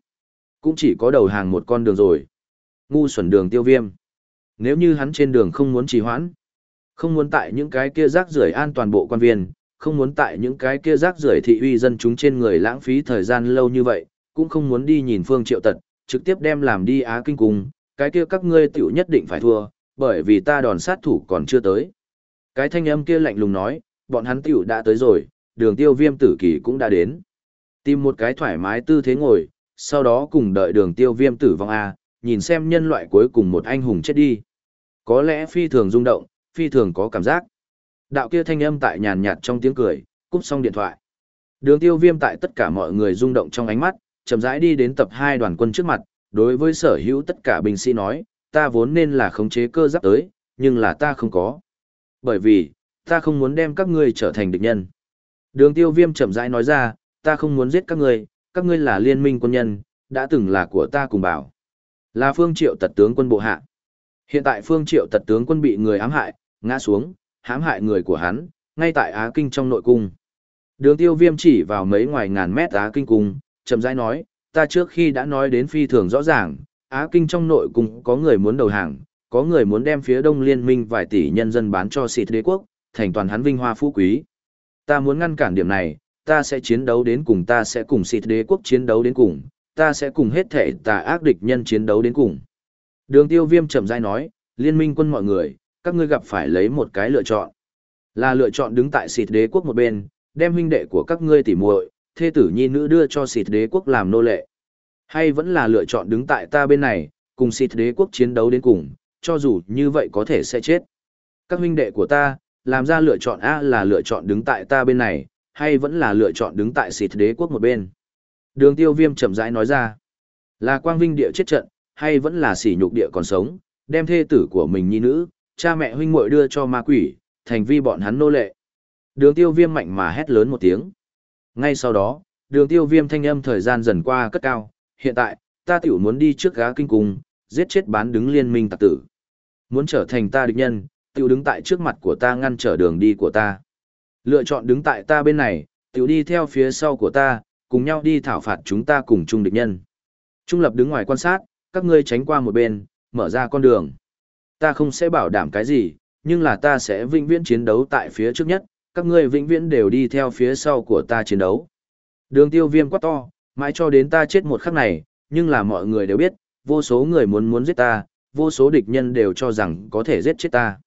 Cũng chỉ có đầu hàng một con đường rồi. Ngu xuẩn đường tiêu viêm. Nếu như hắn trên đường không muốn trì hoãn, không muốn tại những cái kia rác rưởi an toàn bộ quan viên, không muốn tại những cái kia rác rưởi thị uy dân chúng trên người lãng phí thời gian lâu như vậy, cũng không muốn đi nhìn phương triệu tật, trực tiếp đem làm đi Á Kinh Cung, cái kia các ngươi tiểu nhất định phải thua, bởi vì ta đòn sát thủ còn chưa tới. Cái thanh âm kia lạnh lùng nói, bọn hắn tiểu đã tới rồi, đường tiêu viêm tử kỳ cũng đã đến. Tìm một cái thoải mái tư thế ngồi, sau đó cùng đợi đường tiêu viêm tử vong A, nhìn xem nhân loại cuối cùng một anh hùng chết đi. Có lẽ phi thường rung động, phi thường có cảm giác. Đạo kia thanh âm tại nhàn nhạt trong tiếng cười, cúp xong điện thoại. Đường tiêu viêm tại tất cả mọi người rung động trong ánh mắt, chậm rãi đi đến tập 2 đoàn quân trước mặt, đối với sở hữu tất cả binh sĩ nói, ta vốn nên là khống chế cơ giáp tới, nhưng là ta không có. Bởi vì, ta không muốn đem các ngươi trở thành địch nhân. Đường tiêu viêm chậm rãi nói ra, ta không muốn giết các ngươi, các ngươi là liên minh quân nhân, đã từng là của ta cùng bảo. Là phương triệu tật tướng quân bộ hạ. Hiện tại phương triệu tật tướng quân bị người ám hại, ngã xuống, hãm hại người của hắn, ngay tại Á Kinh trong nội cung. Đường tiêu viêm chỉ vào mấy ngoài ngàn mét Á Kinh cung, chậm rãi nói, ta trước khi đã nói đến phi thường rõ ràng, Á Kinh trong nội cung có người muốn đầu hàng, có người muốn đem phía đông liên minh vài tỷ nhân dân bán cho xịt đế quốc, thành toàn hắn vinh hoa phú quý. Ta muốn ngăn cản điểm này, ta sẽ chiến đấu đến cùng ta sẽ cùng xịt đế quốc chiến đấu đến cùng, ta sẽ cùng hết thể tà ác địch nhân chiến đấu đến cùng. Đường tiêu viêm chậm rãi nói, liên minh quân mọi người, các ngươi gặp phải lấy một cái lựa chọn. Là lựa chọn đứng tại xịt đế quốc một bên, đem huynh đệ của các ngươi tỉ muội, thê tử nhi nữ đưa cho xịt đế quốc làm nô lệ. Hay vẫn là lựa chọn đứng tại ta bên này, cùng xịt đế quốc chiến đấu đến cùng, cho dù như vậy có thể sẽ chết. Các huynh đệ của ta, làm ra lựa chọn A là lựa chọn đứng tại ta bên này, hay vẫn là lựa chọn đứng tại xịt đế quốc một bên. Đường tiêu viêm chậm rãi nói ra, là quang vinh địa chết trận, hay vẫn là sỉ nhục địa còn sống, đem thê tử của mình nhi nữ, cha mẹ huynh muội đưa cho ma quỷ, thành vi bọn hắn nô lệ. Đường tiêu viêm mạnh mà hét lớn một tiếng. Ngay sau đó, đường tiêu viêm thanh âm thời gian dần qua cất cao, hiện tại, ta tiểu muốn đi trước gá kinh cung, giết chết bán đứng liên minh tặc tử. Muốn trở thành ta địch nhân, tiểu đứng tại trước mặt của ta ngăn trở đường đi của ta. Lựa chọn đứng tại ta bên này, tiểu đi theo phía sau của ta, cùng nhau đi thảo phạt chúng ta cùng chung địch nhân. Trung lập đứng ngoài quan sát, các ngươi tránh qua một bên, mở ra con đường. Ta không sẽ bảo đảm cái gì, nhưng là ta sẽ vĩnh viễn chiến đấu tại phía trước nhất, các ngươi vĩnh viễn đều đi theo phía sau của ta chiến đấu. Đường tiêu viêm quá to, mãi cho đến ta chết một khắc này, nhưng là mọi người đều biết, vô số người muốn muốn giết ta, vô số địch nhân đều cho rằng có thể giết chết ta.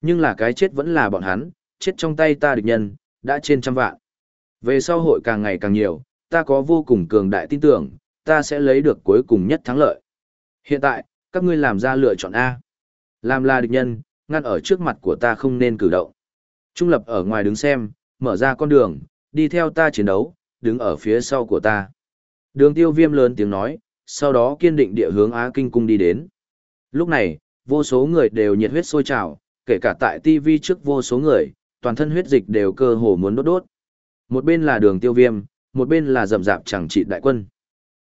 Nhưng là cái chết vẫn là bọn hắn, chết trong tay ta địch nhân, đã trên trăm vạn. Về sau hội càng ngày càng nhiều, ta có vô cùng cường đại tin tưởng, ta sẽ lấy được cuối cùng nhất thắng lợi. Hiện tại, các ngươi làm ra lựa chọn A. Làm là địch nhân, ngăn ở trước mặt của ta không nên cử động. Trung lập ở ngoài đứng xem, mở ra con đường, đi theo ta chiến đấu, đứng ở phía sau của ta. Đường tiêu viêm lớn tiếng nói, sau đó kiên định địa hướng Á Kinh Cung đi đến. Lúc này, vô số người đều nhiệt huyết sôi trào, kể cả tại TV trước vô số người, toàn thân huyết dịch đều cơ hồ muốn đốt đốt. Một bên là đường tiêu viêm, một bên là rầm rạp chẳng trị đại quân.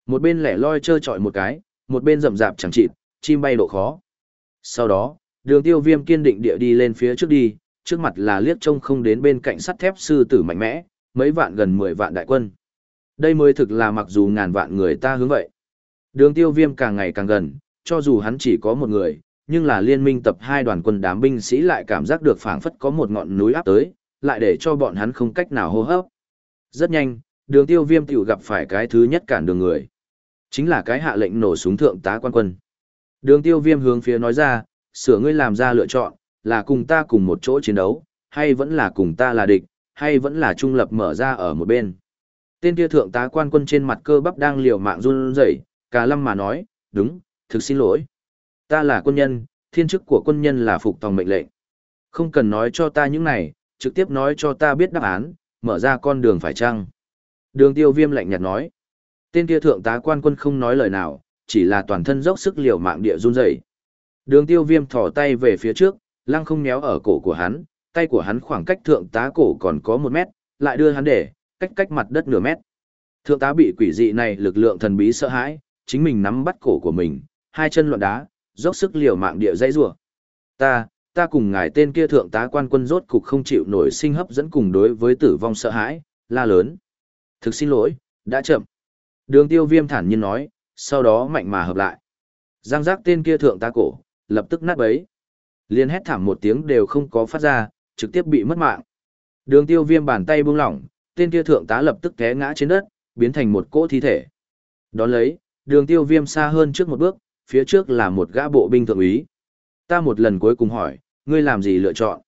Một bên lẻ loi chơi chọi một cái, một bên rầm rạp chẳng trị, chim bay độ khó. Sau đó, đường tiêu viêm kiên định địa đi lên phía trước đi, trước mặt là liếc trông không đến bên cạnh sắt thép sư tử mạnh mẽ, mấy vạn gần 10 vạn đại quân. Đây mới thực là mặc dù ngàn vạn người ta hướng vậy. Đường tiêu viêm càng ngày càng gần, cho dù hắn chỉ có một người, nhưng là liên minh tập hai đoàn quân đám binh sĩ lại cảm giác được phảng phất có một ngọn núi áp tới, lại để cho bọn hắn không cách nào hô hấp. Rất nhanh, đường tiêu viêm tiểu gặp phải cái thứ nhất cản đường người. Chính là cái hạ lệnh nổ súng thượng tá quan quân. Đường tiêu viêm hướng phía nói ra, sửa ngươi làm ra lựa chọn, là cùng ta cùng một chỗ chiến đấu, hay vẫn là cùng ta là địch, hay vẫn là trung lập mở ra ở một bên. Tên kia thượng tá quan quân trên mặt cơ bắp đang liều mạng run rẩy, cả lâm mà nói, đúng, thực xin lỗi. Ta là quân nhân, thiên chức của quân nhân là phục tòng mệnh lệnh. Không cần nói cho ta những này, trực tiếp nói cho ta biết đáp án, mở ra con đường phải chăng. Đường tiêu viêm lạnh nhạt nói. Tên kia thượng tá quan quân không nói lời nào, chỉ là toàn thân dốc sức liều mạng địa run rẩy. Đường tiêu viêm thỏ tay về phía trước, lăng không méo ở cổ của hắn, tay của hắn khoảng cách thượng tá cổ còn có một mét, lại đưa hắn để, cách cách mặt đất nửa mét. Thượng tá bị quỷ dị này lực lượng thần bí sợ hãi, chính mình nắm bắt cổ của mình, hai chân loạn đá, dốc sức liều mạng địa dãy rủa. Ta, ta cùng ngài tên kia thượng tá quan quân rốt cục không chịu nổi sinh hấp dẫn cùng đối với tử vong sợ hãi, la lớn. Thực xin lỗi, đã chậm. Đường tiêu viêm thản nhiên nói, sau đó mạnh mà hợp lại. Giang giác tên kia thượng tá cổ, lập tức nát bấy. Liên hét thảm một tiếng đều không có phát ra, trực tiếp bị mất mạng. Đường tiêu viêm bàn tay buông lỏng, tên kia thượng tá lập tức té ngã trên đất, biến thành một cỗ thi thể. Đón lấy, đường tiêu viêm xa hơn trước một bước, phía trước là một gã bộ binh thượng úy. Ta một lần cuối cùng hỏi, ngươi làm gì lựa chọn?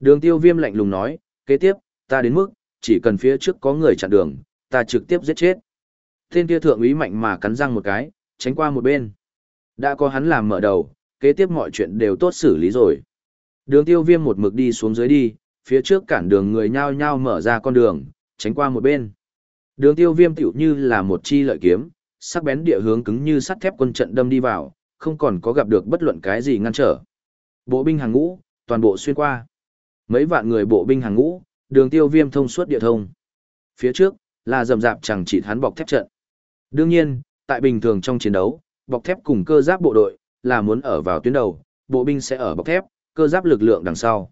Đường tiêu viêm lạnh lùng nói, kế tiếp, ta đến mức, chỉ cần phía trước có người chặn đường, ta trực tiếp giết chết. Tên kia thượng úy mạnh mà cắn răng một cái, tránh qua một bên. Đã có hắn làm mở đầu, kế tiếp mọi chuyện đều tốt xử lý rồi. Đường tiêu viêm một mực đi xuống dưới đi, phía trước cản đường người nhao nhao mở ra con đường, tránh qua một bên. Đường tiêu viêm tiểu như là một chi lợi kiếm, sắc bén địa hướng cứng như sắt thép quân trận đâm đi vào, không còn có gặp được bất luận cái gì ngăn trở. Bộ binh hàng ngũ, toàn bộ xuyên qua. Mấy vạn người bộ binh hàng ngũ, đường tiêu viêm thông suốt địa thông. Phía trước, là rầm rạp chẳng chỉ hắn bọc thép trận. Đương nhiên, tại bình thường trong chiến đấu, bọc thép cùng cơ giáp bộ đội, là muốn ở vào tuyến đầu, bộ binh sẽ ở bọc thép, cơ giáp lực lượng đằng sau.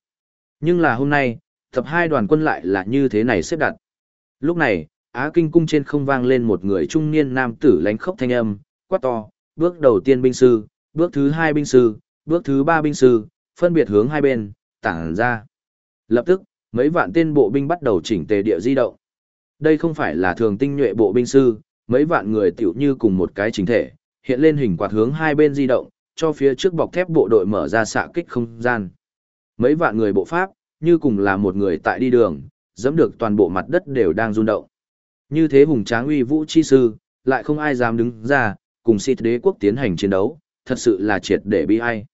Nhưng là hôm nay, tập hai đoàn quân lại là như thế này xếp đặt. Lúc này, Á Kinh cung trên không vang lên một người trung niên nam tử lánh khốc thanh âm, quát to, bước đầu tiên binh sư, bước thứ hai binh sư, bước thứ ba binh sư, phân biệt hướng hai bên, tản ra. Lập tức, mấy vạn tên bộ binh bắt đầu chỉnh tề địa di động. Đây không phải là thường tinh nhuệ bộ binh sư, mấy vạn người tiểu như cùng một cái chính thể, hiện lên hình quạt hướng hai bên di động, cho phía trước bọc thép bộ đội mở ra xạ kích không gian. Mấy vạn người bộ pháp, như cùng là một người tại đi đường, dẫm được toàn bộ mặt đất đều đang rung động. Như thế hùng tráng uy vũ chi sư, lại không ai dám đứng ra, cùng xịt đế quốc tiến hành chiến đấu, thật sự là triệt để bi ai.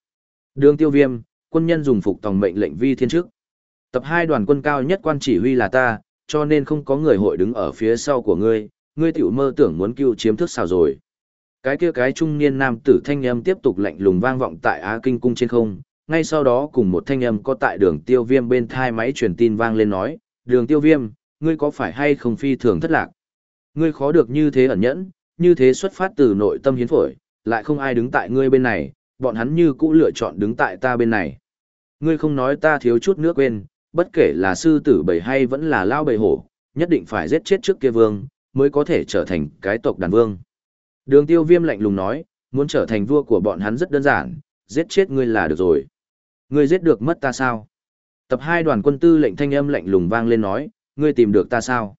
Đường tiêu viêm, quân nhân dùng phục tòng mệnh lệnh vi thiên trước. Tập 2 đoàn quân cao nhất quan chỉ huy là ta, cho nên không có người hội đứng ở phía sau của ngươi, ngươi tiểu mơ tưởng muốn cứu chiếm thức xào rồi. Cái kia cái trung niên nam tử thanh âm tiếp tục lạnh lùng vang vọng tại Á Kinh cung trên không, ngay sau đó cùng một thanh âm có tại đường tiêu viêm bên thai máy truyền tin vang lên nói, đường tiêu viêm, ngươi có phải hay không phi thường thất lạc? Ngươi khó được như thế ẩn nhẫn, như thế xuất phát từ nội tâm hiến phổi, lại không ai đứng tại ngươi bên này, bọn hắn như cũ lựa chọn đứng tại ta bên này. Ngươi không nói ta thiếu chút nước quên, bất kể là sư tử bầy hay vẫn là lao bầy hổ, nhất định phải giết chết trước kia vương, mới có thể trở thành cái tộc đàn vương. Đường tiêu viêm lạnh lùng nói, muốn trở thành vua của bọn hắn rất đơn giản, giết chết ngươi là được rồi. Ngươi giết được mất ta sao? Tập 2 đoàn quân tư lệnh thanh âm lạnh lùng vang lên nói, ngươi tìm được ta sao?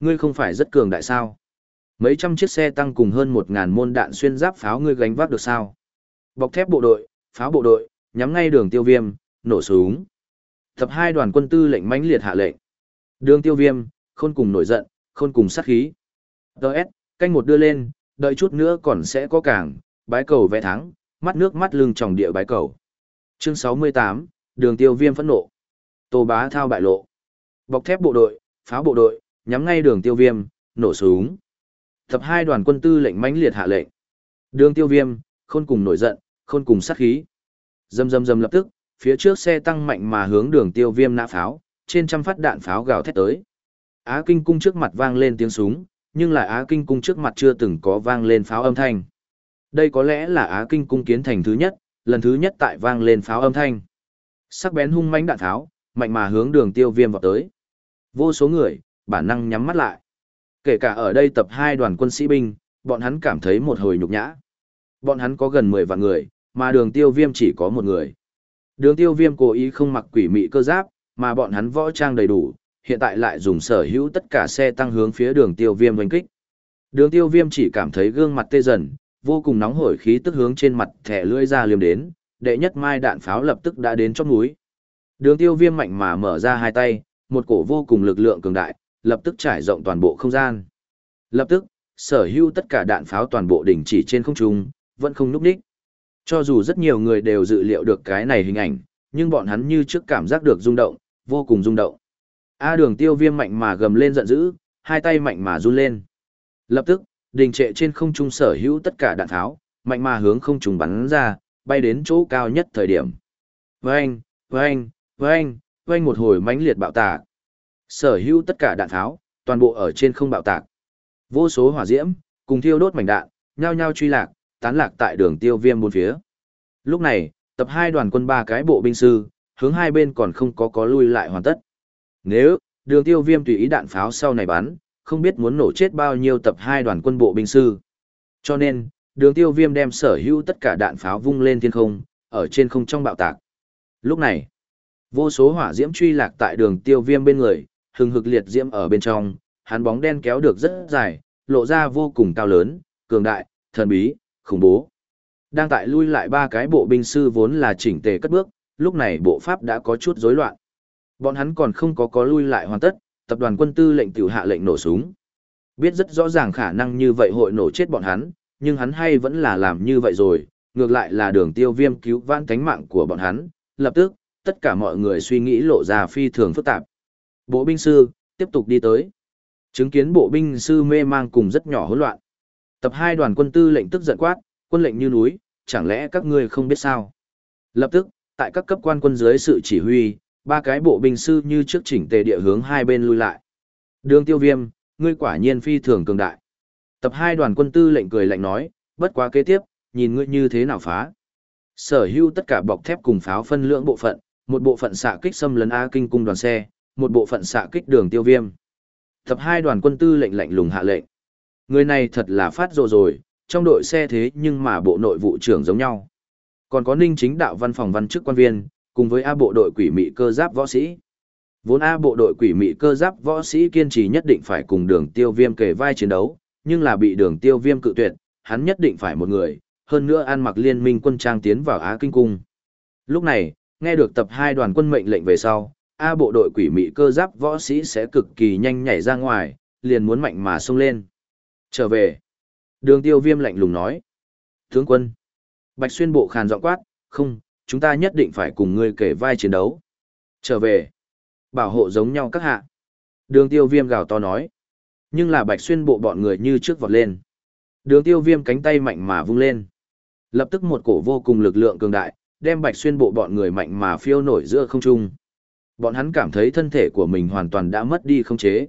Ngươi không phải rất cường đại sao? Mấy trăm chiếc xe tăng cùng hơn một ngàn môn đạn xuyên giáp pháo ngươi gánh vác được sao? Bọc thép bộ đội, pháo bộ đội, nhắm ngay đường tiêu viêm, nổ súng. Tập 2 đoàn quân tư lệnh mãnh liệt hạ lệnh. Đường tiêu viêm, khôn cùng nổi giận, khôn cùng sát khí. Đợt, canh một đưa lên, đợi chút nữa còn sẽ có cảng, bái cầu vẽ thắng, mắt nước mắt lưng tròng địa bái cầu. Chương 68, đường tiêu viêm phẫn nộ. Tô bá thao bại lộ. Bọc thép bộ đội, pháo bộ đội, nhắm ngay đường tiêu viêm, nổ súng. Tập hai đoàn quân tư lệnh mãnh liệt hạ lệnh. Đường tiêu viêm, khôn cùng nổi giận, khôn cùng sát khí. Dầm dầm dầm lập tức, phía trước xe tăng mạnh mà hướng đường tiêu viêm nã pháo, trên trăm phát đạn pháo gào thét tới. Á Kinh cung trước mặt vang lên tiếng súng, nhưng lại Á Kinh cung trước mặt chưa từng có vang lên pháo âm thanh. Đây có lẽ là Á Kinh cung kiến thành thứ nhất, lần thứ nhất tại vang lên pháo âm thanh. Sắc bén hung mãnh đạn tháo, mạnh mà hướng đường tiêu viêm vào tới. Vô số người, bản năng nhắm mắt lại. Kể cả ở đây tập hai đoàn quân sĩ binh, bọn hắn cảm thấy một hồi nhục nhã. Bọn hắn có gần 10 vạn người, mà đường tiêu viêm chỉ có một người. Đường tiêu viêm cố ý không mặc quỷ mị cơ giáp, mà bọn hắn võ trang đầy đủ, hiện tại lại dùng sở hữu tất cả xe tăng hướng phía đường tiêu viêm oanh kích. Đường tiêu viêm chỉ cảm thấy gương mặt tê dần, vô cùng nóng hổi khí tức hướng trên mặt thẻ lưỡi ra liềm đến, đệ nhất mai đạn pháo lập tức đã đến chót núi. Đường tiêu viêm mạnh mà mở ra hai tay, một cổ vô cùng lực lượng cường đại, lập tức trải rộng toàn bộ không gian. Lập tức, sở hữu tất cả đạn pháo toàn bộ đỉnh chỉ trên không trung, vẫn không núp đích. Cho dù rất nhiều người đều dự liệu được cái này hình ảnh, nhưng bọn hắn như trước cảm giác được rung động, vô cùng rung động. A đường tiêu viêm mạnh mà gầm lên giận dữ, hai tay mạnh mà run lên. Lập tức, đình trệ trên không trung sở hữu tất cả đạn tháo, mạnh mà hướng không trung bắn ra, bay đến chỗ cao nhất thời điểm. Vâng, vâng, vâng, vâng một hồi mãnh liệt bạo tạc. Sở hữu tất cả đạn tháo, toàn bộ ở trên không bạo tạc. Vô số hỏa diễm, cùng thiêu đốt mảnh đạn, nhao nhao truy lạc, tán lạc tại đường tiêu viêm bốn phía. Lúc này, tập hai đoàn quân ba cái bộ binh sư, hướng hai bên còn không có có lui lại hoàn tất. Nếu, đường tiêu viêm tùy ý đạn pháo sau này bắn, không biết muốn nổ chết bao nhiêu tập hai đoàn quân bộ binh sư. Cho nên, đường tiêu viêm đem sở hữu tất cả đạn pháo vung lên thiên không, ở trên không trong bạo tạc. Lúc này, vô số hỏa diễm truy lạc tại đường tiêu viêm bên người, hừng hực liệt diễm ở bên trong, hắn bóng đen kéo được rất dài, lộ ra vô cùng cao lớn, cường đại, thần bí, khủng bố. Đang tại lui lại ba cái bộ binh sư vốn là chỉnh tề cất bước, lúc này bộ pháp đã có chút rối loạn. Bọn hắn còn không có có lui lại hoàn tất, tập đoàn quân tư lệnh tiểu hạ lệnh nổ súng. Biết rất rõ ràng khả năng như vậy hội nổ chết bọn hắn, nhưng hắn hay vẫn là làm như vậy rồi, ngược lại là đường tiêu viêm cứu vãn cánh mạng của bọn hắn, lập tức, tất cả mọi người suy nghĩ lộ ra phi thường phức tạp. Bộ binh sư, tiếp tục đi tới. Chứng kiến bộ binh sư mê mang cùng rất nhỏ hỗn loạn. Tập hai đoàn quân tư lệnh tức giận quát, quân lệnh như núi, chẳng lẽ các ngươi không biết sao? Lập tức, tại các cấp quan quân dưới sự chỉ huy, ba cái bộ binh sư như trước chỉnh tề địa hướng hai bên lui lại. Đường tiêu viêm, ngươi quả nhiên phi thường cường đại. Tập hai đoàn quân tư lệnh cười lạnh nói, bất quá kế tiếp, nhìn ngươi như thế nào phá. Sở hữu tất cả bọc thép cùng pháo phân lượng bộ phận, một bộ phận xạ kích xâm lấn A kinh cung đoàn xe, một bộ phận xạ kích đường tiêu viêm. Tập hai đoàn quân tư lệnh lạnh lùng hạ lệnh. Người này thật là phát rồ rồi, trong đội xe thế nhưng mà bộ nội vụ trưởng giống nhau. Còn có ninh chính đạo văn phòng văn chức quan viên, cùng với A bộ đội quỷ mị cơ giáp võ sĩ. Vốn A bộ đội quỷ mị cơ giáp võ sĩ kiên trì nhất định phải cùng đường tiêu viêm kề vai chiến đấu, nhưng là bị đường tiêu viêm cự tuyệt, hắn nhất định phải một người, hơn nữa ăn mặc liên minh quân trang tiến vào Á Kinh Cung. Lúc này, nghe được tập 2 đoàn quân mệnh lệnh về sau, A bộ đội quỷ mị cơ giáp võ sĩ sẽ cực kỳ nhanh nhảy ra ngoài, liền muốn mạnh mà xông lên. Trở về. Đường tiêu viêm lạnh lùng nói. Tướng quân. Bạch xuyên bộ khàn giọng quát, không, chúng ta nhất định phải cùng ngươi kể vai chiến đấu. Trở về. Bảo hộ giống nhau các hạ. Đường tiêu viêm gào to nói. Nhưng là bạch xuyên bộ bọn người như trước vọt lên. Đường tiêu viêm cánh tay mạnh mà vung lên. Lập tức một cổ vô cùng lực lượng cường đại, đem bạch xuyên bộ bọn người mạnh mà phiêu nổi giữa không trung. Bọn hắn cảm thấy thân thể của mình hoàn toàn đã mất đi không chế.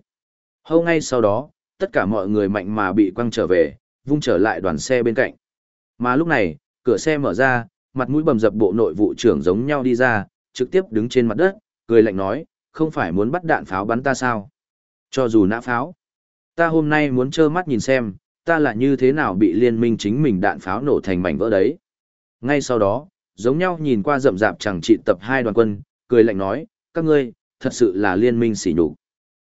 Hâu ngay sau đó, tất cả mọi người mạnh mà bị quăng trở về, vung trở lại đoàn xe bên cạnh. Mà lúc này, cửa xe mở ra, mặt mũi bầm dập bộ nội vụ trưởng giống nhau đi ra, trực tiếp đứng trên mặt đất, cười lạnh nói, không phải muốn bắt đạn pháo bắn ta sao? Cho dù nã pháo, ta hôm nay muốn trơ mắt nhìn xem, ta là như thế nào bị liên minh chính mình đạn pháo nổ thành mảnh vỡ đấy. Ngay sau đó, giống nhau nhìn qua rậm rạp chẳng trị tập hai đoàn quân, cười lạnh nói, các ngươi, thật sự là liên minh sỉ nhục.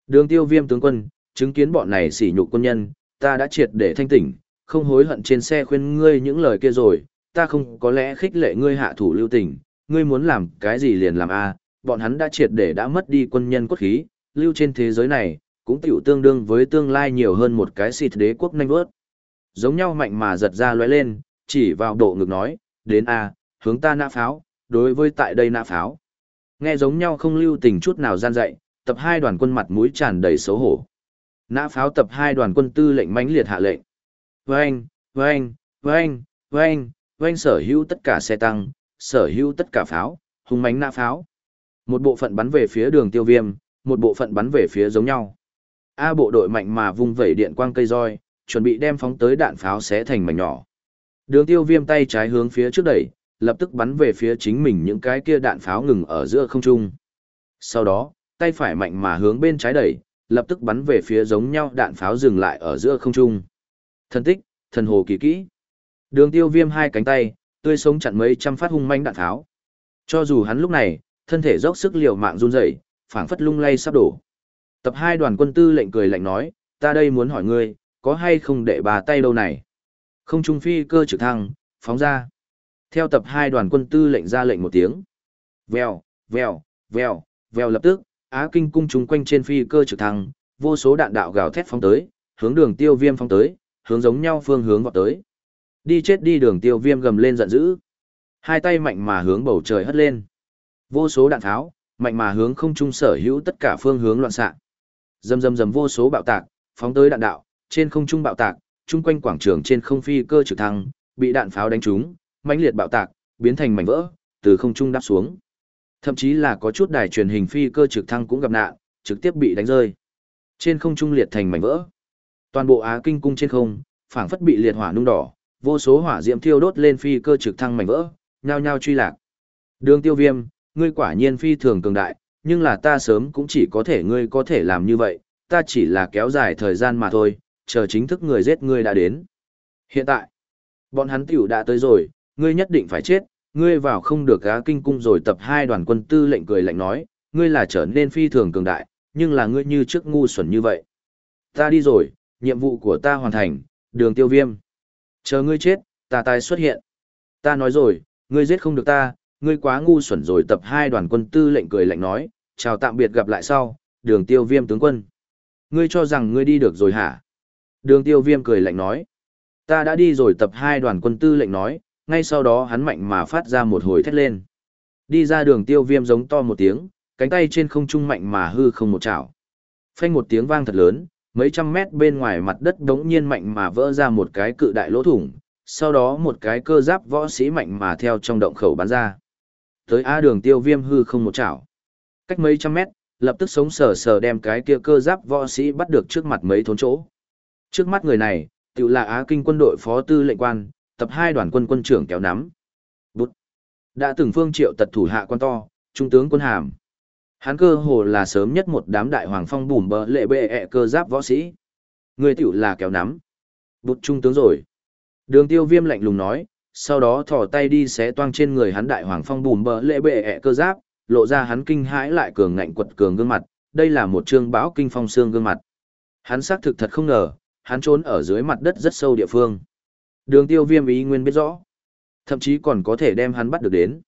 Đường tiêu viêm tướng quân, chứng kiến bọn này sỉ nhục quân nhân, ta đã triệt để thanh tỉnh, không hối hận trên xe khuyên ngươi những lời kia rồi, ta không có lẽ khích lệ ngươi hạ thủ lưu tình, ngươi muốn làm cái gì liền làm a bọn hắn đã triệt để đã mất đi quân nhân cốt khí, lưu trên thế giới này, cũng tiểu tương đương với tương lai nhiều hơn một cái xịt đế quốc nhanh vớt. Giống nhau mạnh mà giật ra lóe lên, chỉ vào độ ngực nói, đến a hướng ta nã pháo, đối với tại đây nã pháo. Nghe giống nhau không lưu tình chút nào gian dạy, tập hai đoàn quân mặt mũi tràn đầy xấu hổ. Nã pháo tập hai đoàn quân tư lệnh mãnh liệt hạ lệnh. Vâng, vâng, vâng, vâng, vâng sở hữu tất cả xe tăng, sở hữu tất cả pháo, hung mãnh nã pháo. Một bộ phận bắn về phía đường tiêu viêm, một bộ phận bắn về phía giống nhau. A bộ đội mạnh mà vung vẩy điện quang cây roi, chuẩn bị đem phóng tới đạn pháo xé thành mảnh nhỏ. Đường tiêu viêm tay trái hướng phía trước đẩy, lập tức bắn về phía chính mình những cái kia đạn pháo ngừng ở giữa không trung. Sau đó, tay phải mạnh mà hướng bên trái đẩy, lập tức bắn về phía giống nhau đạn pháo dừng lại ở giữa không trung. Thần tích, thần hồ kỳ kỹ. Đường tiêu viêm hai cánh tay, tươi sống chặn mấy trăm phát hung manh đạn tháo, Cho dù hắn lúc này, thân thể dốc sức liều mạng run rẩy, phảng phất lung lay sắp đổ. Tập hai đoàn quân tư lệnh cười lạnh nói, ta đây muốn hỏi ngươi, có hay không để bà tay đâu này? Không trung phi cơ trực thăng, phóng ra. Theo tập hai đoàn quân tư lệnh ra lệnh một tiếng. Vèo, vèo, vèo, vèo lập tức, Á Kinh cung chúng quanh trên phi cơ trực thăng, vô số đạn đạo gào thét phóng tới, hướng đường tiêu viêm phóng tới, hướng giống nhau phương hướng vọt tới. Đi chết đi đường tiêu viêm gầm lên giận dữ. Hai tay mạnh mà hướng bầu trời hất lên. Vô số đạn tháo, mạnh mà hướng không trung sở hữu tất cả phương hướng loạn xạ. Dầm dầm dầm vô số bạo tạc, phóng tới đạn đạo, trên không trung bạo tạc, chung quanh quảng trường trên không phi cơ trực thăng, bị đạn pháo đánh trúng, mãnh liệt bạo tạc, biến thành mảnh vỡ, từ không trung đáp xuống. Thậm chí là có chút đài truyền hình phi cơ trực thăng cũng gặp nạn, trực tiếp bị đánh rơi. Trên không trung liệt thành mảnh vỡ. Toàn bộ Á Kinh cung trên không, phảng phất bị liệt hỏa nung đỏ, vô số hỏa diễm thiêu đốt lên phi cơ trực thăng mảnh vỡ, nhao nhao truy lạc. Đường Tiêu Viêm, ngươi quả nhiên phi thường cường đại, nhưng là ta sớm cũng chỉ có thể ngươi có thể làm như vậy, ta chỉ là kéo dài thời gian mà thôi, chờ chính thức người giết ngươi đã đến. Hiện tại, bọn hắn tiểu đã tới rồi, ngươi nhất định phải chết, ngươi vào không được gá kinh cung rồi tập hai đoàn quân tư lệnh cười lạnh nói, ngươi là trở nên phi thường cường đại, nhưng là ngươi như trước ngu xuẩn như vậy. Ta đi rồi, nhiệm vụ của ta hoàn thành, đường tiêu viêm. Chờ ngươi chết, ta tài xuất hiện. Ta nói rồi, ngươi giết không được ta, ngươi quá ngu xuẩn rồi tập hai đoàn quân tư lệnh cười lạnh nói, chào tạm biệt gặp lại sau, đường tiêu viêm tướng quân. Ngươi cho rằng ngươi đi được rồi hả? Đường tiêu viêm cười lạnh nói. Ta đã đi rồi tập hai đoàn quân tư lệnh nói, ngay sau đó hắn mạnh mà phát ra một hồi thét lên. Đi ra đường tiêu viêm giống to một tiếng, cánh tay trên không trung mạnh mà hư không một chảo. Phanh một tiếng vang thật lớn, mấy trăm mét bên ngoài mặt đất đống nhiên mạnh mà vỡ ra một cái cự đại lỗ thủng, sau đó một cái cơ giáp võ sĩ mạnh mà theo trong động khẩu bắn ra. Tới A đường tiêu viêm hư không một chảo. Cách mấy trăm mét, lập tức sống sờ sờ đem cái kia cơ giáp võ sĩ bắt được trước mặt mấy thốn chỗ. Trước mắt người này, tự là Á Kinh quân đội phó tư lệnh quan, tập hai đoàn quân quân trưởng kéo nắm. Bút. Đã từng phương triệu tật thủ hạ quan to, trung tướng quân hàm. Hắn cơ hồ là sớm nhất một đám đại hoàng phong bùm bờ lệ bệ ẹ cơ giáp võ sĩ. Người tiểu là kéo nắm. Bụt trung tướng rồi. Đường tiêu viêm lạnh lùng nói, sau đó thò tay đi xé toang trên người hắn đại hoàng phong bùm bờ lệ bệ ẹ cơ giáp, lộ ra hắn kinh hãi lại cường ngạnh quật cường gương mặt, đây là một trương bão kinh phong xương gương mặt. Hắn xác thực thật không ngờ, hắn trốn ở dưới mặt đất rất sâu địa phương. Đường tiêu viêm ý nguyên biết rõ. Thậm chí còn có thể đem hắn bắt được đến.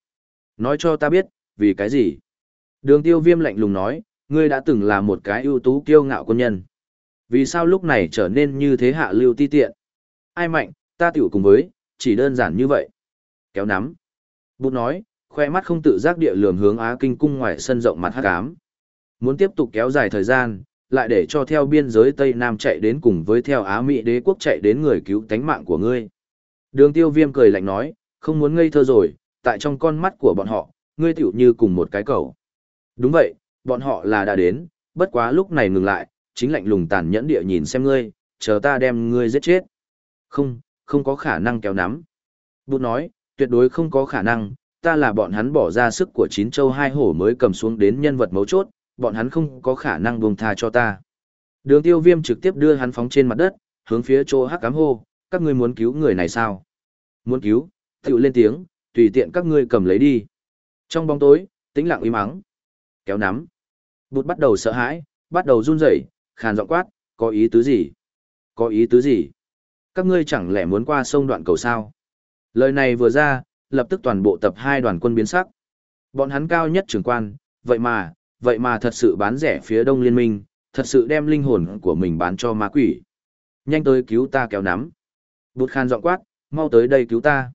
Nói cho ta biết, vì cái gì? Đường tiêu viêm lạnh lùng nói, ngươi đã từng là một cái ưu tú kiêu ngạo quân nhân. Vì sao lúc này trở nên như thế hạ lưu ti tiện? Ai mạnh, ta tiểu cùng với, chỉ đơn giản như vậy. Kéo nắm. Bụt nói, khoe mắt không tự giác địa lường hướng Á Kinh cung ngoài sân rộng mặt hắc cám. Muốn tiếp tục kéo dài thời gian, lại để cho theo biên giới Tây Nam chạy đến cùng với theo Á Mỹ đế quốc chạy đến người cứu tánh mạng của ngươi. Đường tiêu viêm cười lạnh nói, không muốn ngây thơ rồi, tại trong con mắt của bọn họ, ngươi tiểu như cùng một cái cầu. Đúng vậy, bọn họ là đã đến, bất quá lúc này ngừng lại, chính lạnh lùng tàn nhẫn địa nhìn xem ngươi, chờ ta đem ngươi giết chết. Không, không có khả năng kéo nắm. Bút nói, tuyệt đối không có khả năng, ta là bọn hắn bỏ ra sức của chín châu hai hổ mới cầm xuống đến nhân vật mấu chốt, bọn hắn không có khả năng buông tha cho ta. Đường tiêu viêm trực tiếp đưa hắn phóng trên mặt đất, hướng phía chỗ hắc cám hô, các ngươi muốn cứu người này sao? Muốn cứu, tự lên tiếng, tùy tiện các ngươi cầm lấy đi. Trong bóng tối, tĩnh lặng im mắng. Kéo nắm. Bụt bắt đầu sợ hãi, bắt đầu run rẩy, khàn giọng quát, có ý tứ gì? Có ý tứ gì? Các ngươi chẳng lẽ muốn qua sông đoạn cầu sao? Lời này vừa ra, lập tức toàn bộ tập hai đoàn quân biến sắc. Bọn hắn cao nhất trưởng quan, vậy mà, vậy mà thật sự bán rẻ phía đông liên minh, thật sự đem linh hồn của mình bán cho ma quỷ. Nhanh tới cứu ta kéo nắm. Bụt khan giọng quát, mau tới đây cứu ta.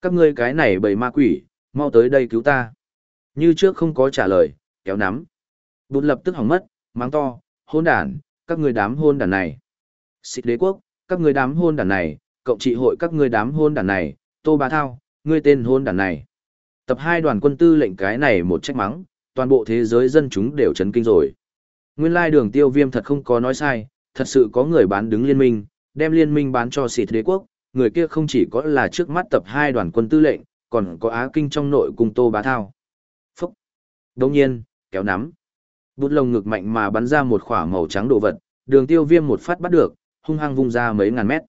Các ngươi cái này bầy ma quỷ, mau tới đây cứu ta. Như trước không có trả lời, kéo nắm. Bụt lập tức hỏng mất, mắng to, hôn đàn, các người đám hôn đàn này. Xịt đế quốc, các người đám hôn đàn này, cộng trị hội các người đám hôn đàn này, tô bá thao, ngươi tên hôn đàn này. Tập hai đoàn quân tư lệnh cái này một trách mắng, toàn bộ thế giới dân chúng đều chấn kinh rồi. Nguyên lai đường tiêu viêm thật không có nói sai, thật sự có người bán đứng liên minh, đem liên minh bán cho xịt đế quốc, người kia không chỉ có là trước mắt tập hai đoàn quân tư lệnh, còn có Á Kinh trong nội cung Tô Bá Thao. Phúc! Đồng nhiên, kéo nắm. Bút lồng ngực mạnh mà bắn ra một khỏa màu trắng đồ vật, đường tiêu viêm một phát bắt được, hung hăng vung ra mấy ngàn mét.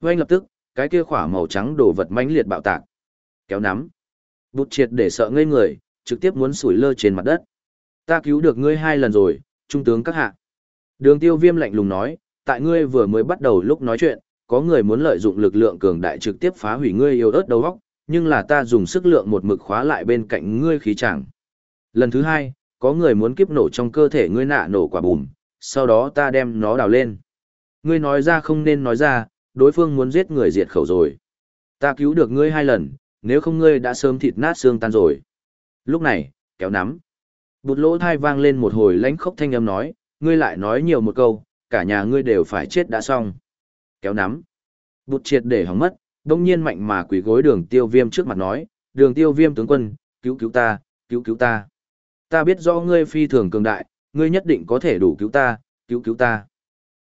Vâng lập tức, cái kia khỏa màu trắng đồ vật mãnh liệt bạo tạc. Kéo nắm. Bút triệt để sợ ngây người, trực tiếp muốn sủi lơ trên mặt đất. Ta cứu được ngươi hai lần rồi, trung tướng các hạ. Đường tiêu viêm lạnh lùng nói, tại ngươi vừa mới bắt đầu lúc nói chuyện, có người muốn lợi dụng lực lượng cường đại trực tiếp phá hủy ngươi yêu ớt đầu óc, nhưng là ta dùng sức lượng một mực khóa lại bên cạnh ngươi khí chẳng. Lần thứ hai, có người muốn kiếp nổ trong cơ thể ngươi nạ nổ quả bùm, sau đó ta đem nó đào lên. Ngươi nói ra không nên nói ra, đối phương muốn giết người diệt khẩu rồi. Ta cứu được ngươi hai lần, nếu không ngươi đã sớm thịt nát xương tan rồi. Lúc này, kéo nắm. Bụt lỗ thai vang lên một hồi lãnh khốc thanh âm nói, ngươi lại nói nhiều một câu, cả nhà ngươi đều phải chết đã xong. Kéo nắm. Bụt triệt để hóng mất, đông nhiên mạnh mà quỳ gối đường tiêu viêm trước mặt nói, đường tiêu viêm tướng quân, cứu cứu ta, cứu cứu ta. Ta biết do ngươi phi thường cường đại, ngươi nhất định có thể đủ cứu ta, cứu cứu ta.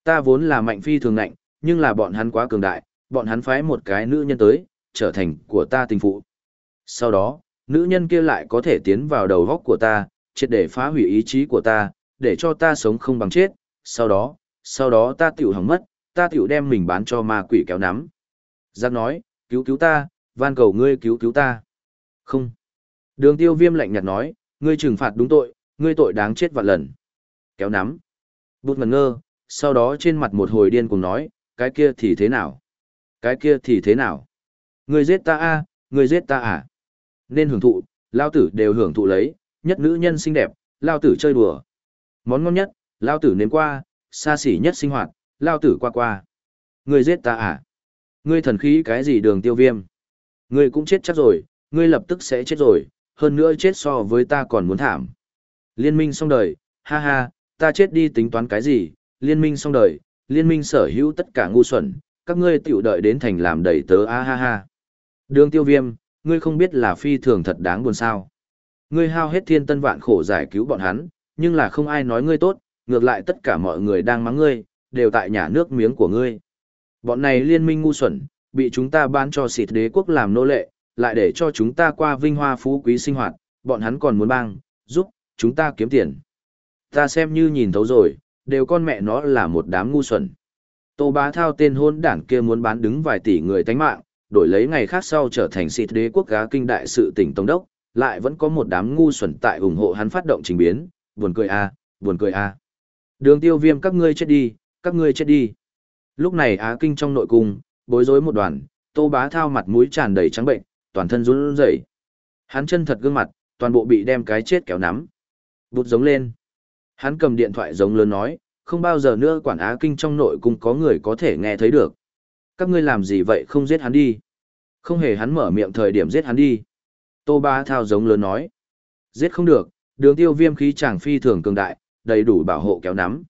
Ta vốn là mạnh phi thường nạnh, nhưng là bọn hắn quá cường đại, bọn hắn phái một cái nữ nhân tới, trở thành của ta tình phụ. Sau đó, nữ nhân kia lại có thể tiến vào đầu góc của ta, triệt để phá hủy ý chí của ta, để cho ta sống không bằng chết, sau đó, sau đó ta tiểu hỏng mất, ta tiểu đem mình bán cho ma quỷ kéo nắm. Giác nói, cứu cứu ta, van cầu ngươi cứu cứu ta. Không. Đường tiêu viêm lạnh nhạt nói, ngươi trừng phạt đúng tội, ngươi tội đáng chết vạn lần. Kéo nắm. Bút ngẩn ngơ, sau đó trên mặt một hồi điên cùng nói, cái kia thì thế nào? Cái kia thì thế nào? Ngươi giết ta a, à, ngươi giết ta à? Nên hưởng thụ, lao tử đều hưởng thụ lấy, nhất nữ nhân xinh đẹp, lao tử chơi đùa. Món ngon nhất, lao tử nếm qua, xa xỉ nhất sinh hoạt, lao tử qua qua. Ngươi giết ta à? Ngươi thần khí cái gì đường tiêu viêm? Ngươi cũng chết chắc rồi, ngươi lập tức sẽ chết rồi, hơn nữa chết so với ta còn muốn thảm. Liên minh xong đời, ha ha, ta chết đi tính toán cái gì, liên minh xong đời, liên minh sở hữu tất cả ngu xuẩn, các ngươi tiểu đợi đến thành làm đầy tớ a ha ha. Đường tiêu viêm, ngươi không biết là phi thường thật đáng buồn sao. Ngươi hao hết thiên tân vạn khổ giải cứu bọn hắn, nhưng là không ai nói ngươi tốt, ngược lại tất cả mọi người đang mắng ngươi, đều tại nhà nước miếng của ngươi. Bọn này liên minh ngu xuẩn, bị chúng ta bán cho xịt đế quốc làm nô lệ, lại để cho chúng ta qua vinh hoa phú quý sinh hoạt, bọn hắn còn muốn bang, giúp, chúng ta kiếm tiền. Ta xem như nhìn thấu rồi, đều con mẹ nó là một đám ngu xuẩn. Tô bá thao tên hôn đảng kia muốn bán đứng vài tỷ người tánh mạng, đổi lấy ngày khác sau trở thành xịt đế quốc gá kinh đại sự tỉnh tổng Đốc, lại vẫn có một đám ngu xuẩn tại ủng hộ hắn phát động trình biến, buồn cười a, buồn cười a. Đường tiêu viêm các ngươi chết đi, các ngươi chết đi. Lúc này Á Kinh trong nội cung, bối rối một đoàn, Tô Bá Thao mặt mũi tràn đầy trắng bệnh, toàn thân run rẩy. Hắn chân thật gương mặt, toàn bộ bị đem cái chết kéo nắm. Bụt giống lên. Hắn cầm điện thoại giống lớn nói, không bao giờ nữa quản Á Kinh trong nội cung có người có thể nghe thấy được. Các ngươi làm gì vậy không giết hắn đi. Không hề hắn mở miệng thời điểm giết hắn đi. Tô Ba Thao giống lớn nói. Giết không được, đường tiêu viêm khí chàng phi thường cường đại, đầy đủ bảo hộ kéo nắm.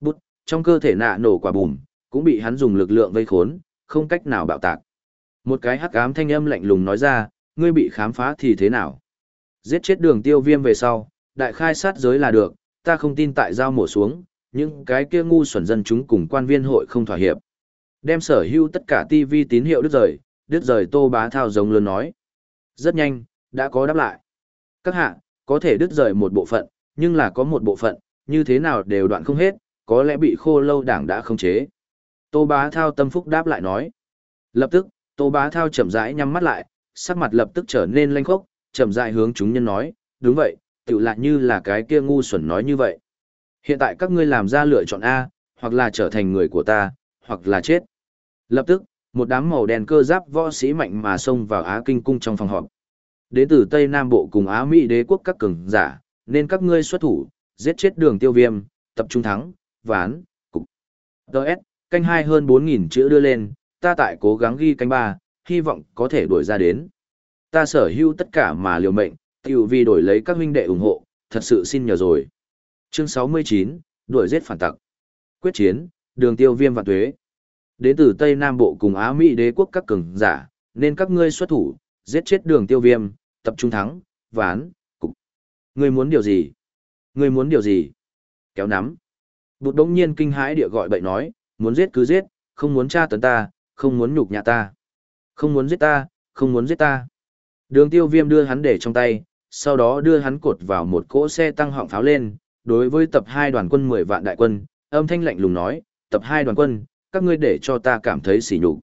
Bút, trong cơ thể nạ nổ quả bùm, cũng bị hắn dùng lực lượng vây khốn, không cách nào bạo tạc. Một cái hắc ám thanh âm lạnh lùng nói ra, ngươi bị khám phá thì thế nào? Giết chết đường tiêu viêm về sau, đại khai sát giới là được, ta không tin tại giao mổ xuống, những cái kia ngu xuẩn dân chúng cùng quan viên hội không thỏa hiệp. Đem sở hữu tất cả TV tín hiệu đứt rời, đứt rời tô bá thao giống lớn nói. Rất nhanh, đã có đáp lại. Các hạ, có thể đứt rời một bộ phận, nhưng là có một bộ phận, như thế nào đều đoạn không hết, có lẽ bị khô lâu đảng đã không chế. Tô bá thao tâm phúc đáp lại nói. Lập tức, tô bá thao chậm rãi nhắm mắt lại, sắc mặt lập tức trở nên lanh khốc, chậm rãi hướng chúng nhân nói, đúng vậy, tự lại như là cái kia ngu xuẩn nói như vậy. Hiện tại các ngươi làm ra lựa chọn A, hoặc là trở thành người của ta, hoặc là chết. Lập tức, một đám màu đen cơ giáp võ sĩ mạnh mà xông vào Á Kinh cung trong phòng họp. Đến từ Tây Nam Bộ cùng Á Mỹ đế quốc các cường giả, nên các ngươi xuất thủ, giết chết đường tiêu viêm, tập trung thắng, ván, cục. Đợt, canh hai hơn 4.000 chữ đưa lên, ta tại cố gắng ghi canh ba, hy vọng có thể đuổi ra đến. Ta sở hữu tất cả mà liều mệnh, tiểu vì đổi lấy các huynh đệ ủng hộ, thật sự xin nhờ rồi. Chương 69, đuổi giết phản tặc. Quyết chiến, đường tiêu viêm và tuế. Đến từ Tây Nam Bộ cùng Á Mỹ đế quốc các cường giả, nên các ngươi xuất thủ, giết chết đường tiêu viêm, tập trung thắng, ván, cục. Ngươi muốn điều gì? Ngươi muốn điều gì? Kéo nắm. Bụt đống nhiên kinh hãi địa gọi bậy nói, muốn giết cứ giết, không muốn tra tấn ta, không muốn nhục nhã ta. Không muốn giết ta, không muốn giết ta. Đường tiêu viêm đưa hắn để trong tay, sau đó đưa hắn cột vào một cỗ xe tăng họng pháo lên, đối với tập 2 đoàn quân 10 vạn đại quân, âm thanh lạnh lùng nói, tập 2 đoàn quân, các ngươi để cho ta cảm thấy sỉ nhục.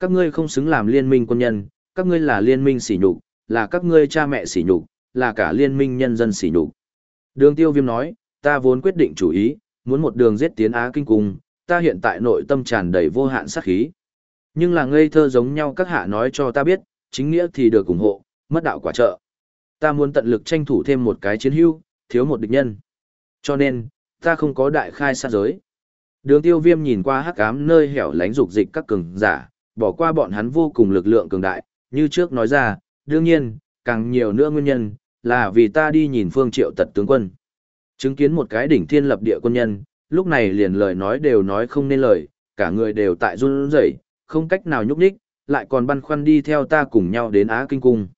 Các ngươi không xứng làm liên minh quân nhân, các ngươi là liên minh sỉ nhục, là các ngươi cha mẹ sỉ nhục, là cả liên minh nhân dân sỉ nhục. Đường tiêu viêm nói, ta vốn quyết định chủ ý, muốn một đường giết tiến Á Kinh Cung, ta hiện tại nội tâm tràn đầy vô hạn sát khí. Nhưng là ngây thơ giống nhau các hạ nói cho ta biết, chính nghĩa thì được ủng hộ, mất đạo quả trợ. Ta muốn tận lực tranh thủ thêm một cái chiến hữu, thiếu một địch nhân. Cho nên, ta không có đại khai sát giới. Đường tiêu viêm nhìn qua hắc ám nơi hẻo lánh dục dịch các cường giả, bỏ qua bọn hắn vô cùng lực lượng cường đại, như trước nói ra, đương nhiên, càng nhiều nữa nguyên nhân, là vì ta đi nhìn phương triệu tật tướng quân. Chứng kiến một cái đỉnh thiên lập địa quân nhân, lúc này liền lời nói đều nói không nên lời, cả người đều tại run rẩy, không cách nào nhúc nhích, lại còn băn khoăn đi theo ta cùng nhau đến Á Kinh Cung.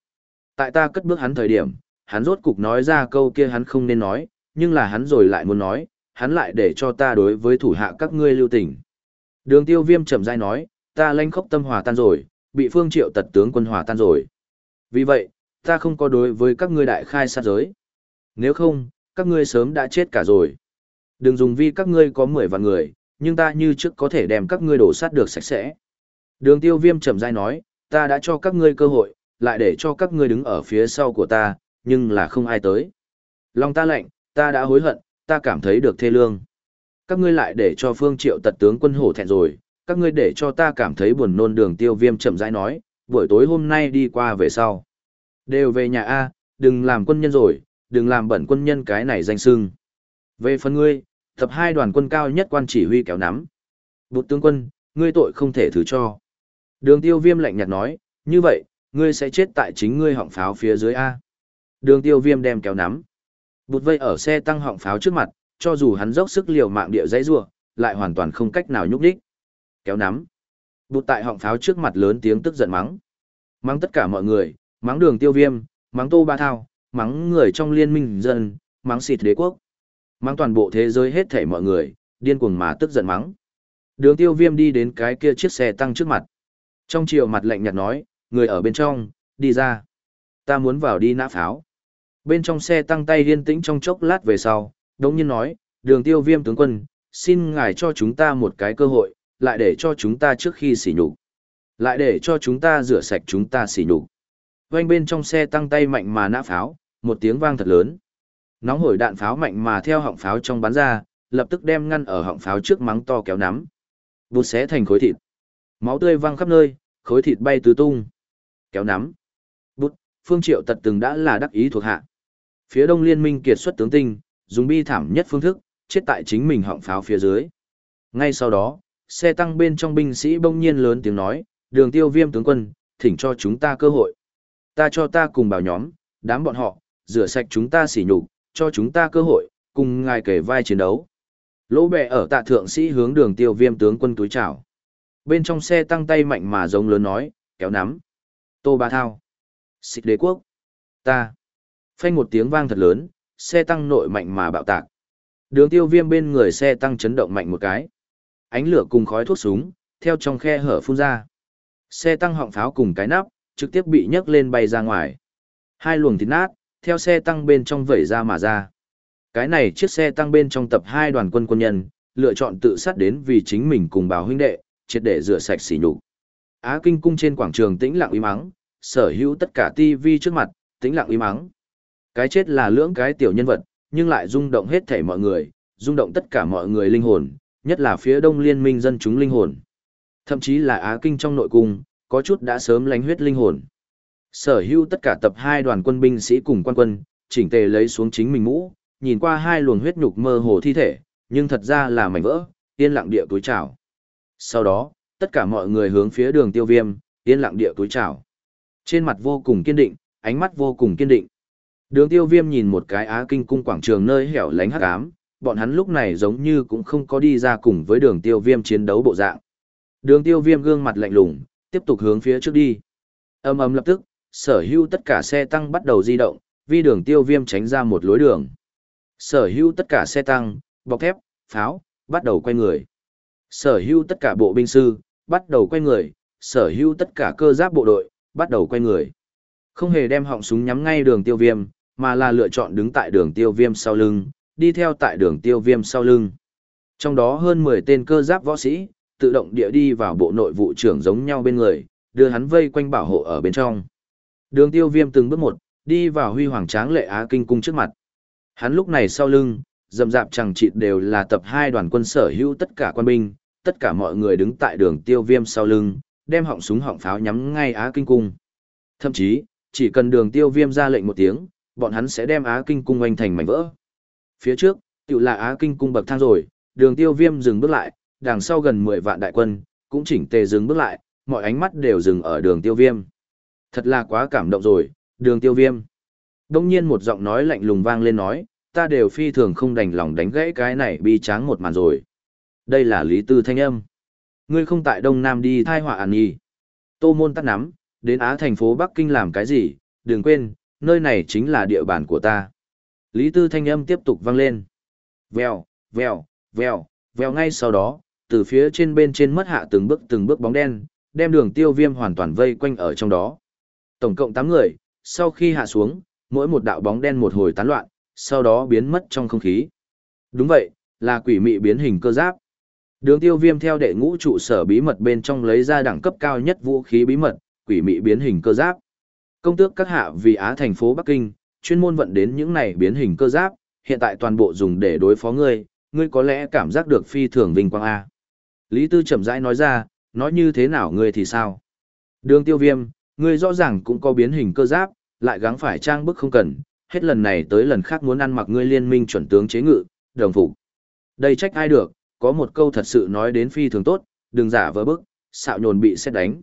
Tại ta cất bước hắn thời điểm, hắn rốt cục nói ra câu kia hắn không nên nói, nhưng là hắn rồi lại muốn nói, hắn lại để cho ta đối với thủ hạ các ngươi lưu tình. Đường tiêu viêm chậm rãi nói, ta lanh khốc tâm hòa tan rồi, bị phương triệu tật tướng quân hòa tan rồi. Vì vậy, ta không có đối với các ngươi đại khai sát giới. Nếu không, các ngươi sớm đã chết cả rồi. Đừng dùng vì các ngươi có 10 vạn người, nhưng ta như trước có thể đem các ngươi đổ sát được sạch sẽ. Đường tiêu viêm chậm rãi nói, ta đã cho các ngươi cơ hội, lại để cho các ngươi đứng ở phía sau của ta, nhưng là không ai tới. Lòng ta lạnh, ta đã hối hận, ta cảm thấy được thê lương. Các ngươi lại để cho phương triệu tật tướng quân hổ thẹn rồi, các ngươi để cho ta cảm thấy buồn nôn đường tiêu viêm chậm rãi nói, buổi tối hôm nay đi qua về sau. Đều về nhà A, đừng làm quân nhân rồi, đừng làm bẩn quân nhân cái này danh sưng. Về phần ngươi, tập hai đoàn quân cao nhất quan chỉ huy kéo nắm. Bụt tướng quân, ngươi tội không thể thứ cho. Đường tiêu viêm lạnh nhạt nói, như vậy, ngươi sẽ chết tại chính ngươi họng pháo phía dưới A. Đường tiêu viêm đem kéo nắm. Bụt vây ở xe tăng họng pháo trước mặt, cho dù hắn dốc sức liều mạng địa dãy rua, lại hoàn toàn không cách nào nhúc đích. Kéo nắm. Bụt tại họng pháo trước mặt lớn tiếng tức giận mắng. Mắng tất cả mọi người, mắng đường tiêu viêm, mắng tô ba thao, mắng người trong liên minh dân, mắng xịt đế quốc. Mắng toàn bộ thế giới hết thảy mọi người, điên cuồng mà tức giận mắng. Đường tiêu viêm đi đến cái kia chiếc xe tăng trước mặt. Trong chiều mặt lạnh nhạt nói, người ở bên trong, đi ra. Ta muốn vào đi nã pháo. Bên trong xe tăng tay yên tĩnh trong chốc lát về sau, đống nhiên nói, đường tiêu viêm tướng quân, xin ngài cho chúng ta một cái cơ hội, lại để cho chúng ta trước khi xỉ nhục Lại để cho chúng ta rửa sạch chúng ta xỉ nhục Quanh bên trong xe tăng tay mạnh mà nã pháo, một tiếng vang thật lớn. Nóng hổi đạn pháo mạnh mà theo họng pháo trong bắn ra, lập tức đem ngăn ở họng pháo trước mắng to kéo nắm. vụt xé thành khối thịt. Máu tươi văng khắp nơi, khối thịt bay tứ tung. Kéo nắm. Bút, Phương Triệu tật từng đã là đắc ý thuộc hạ. Phía đông liên minh kiệt xuất tướng tinh, dùng bi thảm nhất phương thức, chết tại chính mình họng pháo phía dưới. Ngay sau đó, xe tăng bên trong binh sĩ bỗng nhiên lớn tiếng nói, đường tiêu viêm tướng quân, thỉnh cho chúng ta cơ hội. Ta cho ta cùng bảo nhóm, đám bọn họ, rửa sạch chúng ta xỉ nhục, cho chúng ta cơ hội, cùng ngài kể vai chiến đấu. Lỗ bè ở tạ thượng sĩ hướng đường tiêu viêm tướng quân túi chào. Bên trong xe tăng tay mạnh mà giống lớn nói, kéo nắm. Tô Ba Thao. Xịt đế quốc. Ta. Phanh một tiếng vang thật lớn, xe tăng nội mạnh mà bạo tạc. Đường tiêu viêm bên người xe tăng chấn động mạnh một cái. Ánh lửa cùng khói thuốc súng, theo trong khe hở phun ra. Xe tăng họng pháo cùng cái nắp, trực tiếp bị nhấc lên bay ra ngoài. Hai luồng thịt nát, theo xe tăng bên trong vẩy ra mà ra. Cái này chiếc xe tăng bên trong tập hai đoàn quân quân nhân, lựa chọn tự sát đến vì chính mình cùng bào huynh đệ, triệt để rửa sạch sỉ nhục. Á Kinh cung trên quảng trường tĩnh lặng uy mắng, sở hữu tất cả tivi trước mặt, tĩnh lặng uy mắng. Cái chết là lưỡng cái tiểu nhân vật, nhưng lại rung động hết thảy mọi người, rung động tất cả mọi người linh hồn, nhất là phía đông liên minh dân chúng linh hồn. Thậm chí là Á Kinh trong nội cung, có chút đã sớm lánh huyết linh hồn. Sở hữu tất cả tập hai đoàn quân binh sĩ cùng quan quân, chỉnh tề lấy xuống chính mình mũ, nhìn qua hai luồng huyết nhục mơ hồ thi thể, nhưng thật ra là mảnh vỡ, yên lặng địa túi chào. Sau đó, tất cả mọi người hướng phía đường tiêu viêm, yên lặng địa túi chào. Trên mặt vô cùng kiên định, ánh mắt vô cùng kiên định. Đường tiêu viêm nhìn một cái á kinh cung quảng trường nơi hẻo lánh hắc ám, bọn hắn lúc này giống như cũng không có đi ra cùng với đường tiêu viêm chiến đấu bộ dạng. Đường tiêu viêm gương mặt lạnh lùng, tiếp tục hướng phía trước đi. Âm ầm lập tức, sở hữu tất cả xe tăng bắt đầu di động, vì đường tiêu viêm tránh ra một lối đường. Sở hữu tất cả xe tăng, bọc thép, pháo, bắt đầu quay người. Sở hữu tất cả bộ binh sư, bắt đầu quay người, sở hữu tất cả cơ giáp bộ đội, bắt đầu quay người. Không hề đem họng súng nhắm ngay đường tiêu viêm, mà là lựa chọn đứng tại đường tiêu viêm sau lưng, đi theo tại đường tiêu viêm sau lưng. Trong đó hơn 10 tên cơ giáp võ sĩ, tự động địa đi vào bộ nội vụ trưởng giống nhau bên người, đưa hắn vây quanh bảo hộ ở bên trong. Đường tiêu viêm từng bước một, đi vào huy hoàng tráng lệ Á Kinh cung trước mặt. Hắn lúc này sau lưng, dầm dạp chẳng chịt đều là tập hai đoàn quân sở hữu tất cả quân binh, tất cả mọi người đứng tại đường tiêu viêm sau lưng, đem họng súng họng pháo nhắm ngay Á Kinh cung. Thậm chí, chỉ cần đường tiêu viêm ra lệnh một tiếng, bọn hắn sẽ đem Á Kinh cung oanh thành mảnh vỡ. Phía trước, tự là Á Kinh cung bậc thang rồi, đường tiêu viêm dừng bước lại, đằng sau gần 10 vạn đại quân, cũng chỉnh tề dừng bước lại, mọi ánh mắt đều dừng ở đường tiêu viêm. Thật là quá cảm động rồi, đường tiêu viêm. Đông nhiên một giọng nói lạnh lùng vang lên nói, ta đều phi thường không đành lòng đánh gãy cái này bi tráng một màn rồi. Đây là Lý Tư Thanh Âm. Ngươi không tại Đông Nam đi thai họa à ản nhi. Tô môn tắt nắm, đến Á thành phố Bắc Kinh làm cái gì, đừng quên, nơi này chính là địa bàn của ta. Lý Tư Thanh Âm tiếp tục vang lên. Vèo, vèo, vèo, vèo ngay sau đó, từ phía trên bên trên mất hạ từng bước từng bước bóng đen, đem đường tiêu viêm hoàn toàn vây quanh ở trong đó. Tổng cộng 8 người, sau khi hạ xuống, mỗi một đạo bóng đen một hồi tán loạn, sau đó biến mất trong không khí. Đúng vậy, là quỷ mị biến hình cơ giáp. Đường tiêu viêm theo đệ ngũ trụ sở bí mật bên trong lấy ra đẳng cấp cao nhất vũ khí bí mật, quỷ mị biến hình cơ giáp. Công tước các hạ vì Á thành phố Bắc Kinh, chuyên môn vận đến những này biến hình cơ giáp, hiện tại toàn bộ dùng để đối phó ngươi, ngươi có lẽ cảm giác được phi thường vinh quang A. Lý Tư chậm rãi nói ra, nói như thế nào ngươi thì sao? Đường tiêu viêm, ngươi rõ ràng cũng có biến hình cơ giáp, lại gắng phải trang bức không cần, hết lần này tới lần khác muốn ăn mặc ngươi liên minh chuẩn tướng chế ngự, đồng phục. Đây trách ai được, có một câu thật sự nói đến phi thường tốt, đừng giả vờ bức, xạo nhồn bị xét đánh.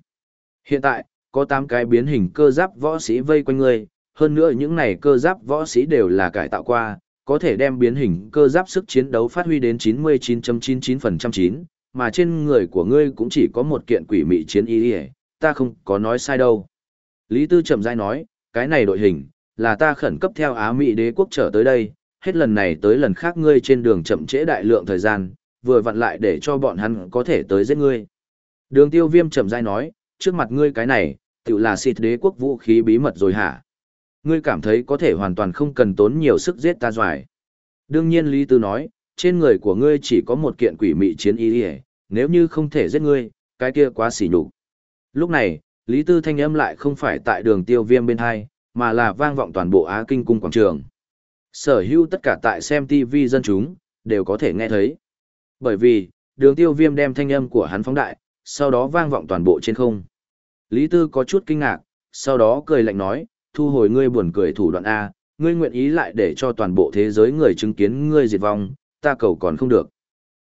Hiện tại, có 8 cái biến hình cơ giáp võ sĩ vây quanh ngươi, hơn nữa những này cơ giáp võ sĩ đều là cải tạo qua, có thể đem biến hình cơ giáp sức chiến đấu phát huy đến 99.99% chín, mà trên người của ngươi cũng chỉ có một kiện quỷ mị chiến y, ta không có nói sai đâu. Lý Tư chậm rãi nói, cái này đội hình, là ta khẩn cấp theo Á Mỹ đế quốc trở tới đây, hết lần này tới lần khác ngươi trên đường chậm trễ đại lượng thời gian, vừa vặn lại để cho bọn hắn có thể tới giết ngươi. Đường tiêu viêm chậm rãi nói, trước mặt ngươi cái này, tự là xịt đế quốc vũ khí bí mật rồi hả? Ngươi cảm thấy có thể hoàn toàn không cần tốn nhiều sức giết ta doài. Đương nhiên Lý Tư nói, trên người của ngươi chỉ có một kiện quỷ mị chiến y nếu như không thể giết ngươi, cái kia quá xỉ nhục. Lúc này, Lý Tư thanh âm lại không phải tại đường tiêu viêm bên hai, mà là vang vọng toàn bộ Á Kinh cung quảng trường. Sở hữu tất cả tại xem TV dân chúng, đều có thể nghe thấy. Bởi vì, đường tiêu viêm đem thanh âm của hắn phóng đại, sau đó vang vọng toàn bộ trên không. Lý Tư có chút kinh ngạc, sau đó cười lạnh nói, thu hồi ngươi buồn cười thủ đoạn A, ngươi nguyện ý lại để cho toàn bộ thế giới người chứng kiến ngươi diệt vong, ta cầu còn không được.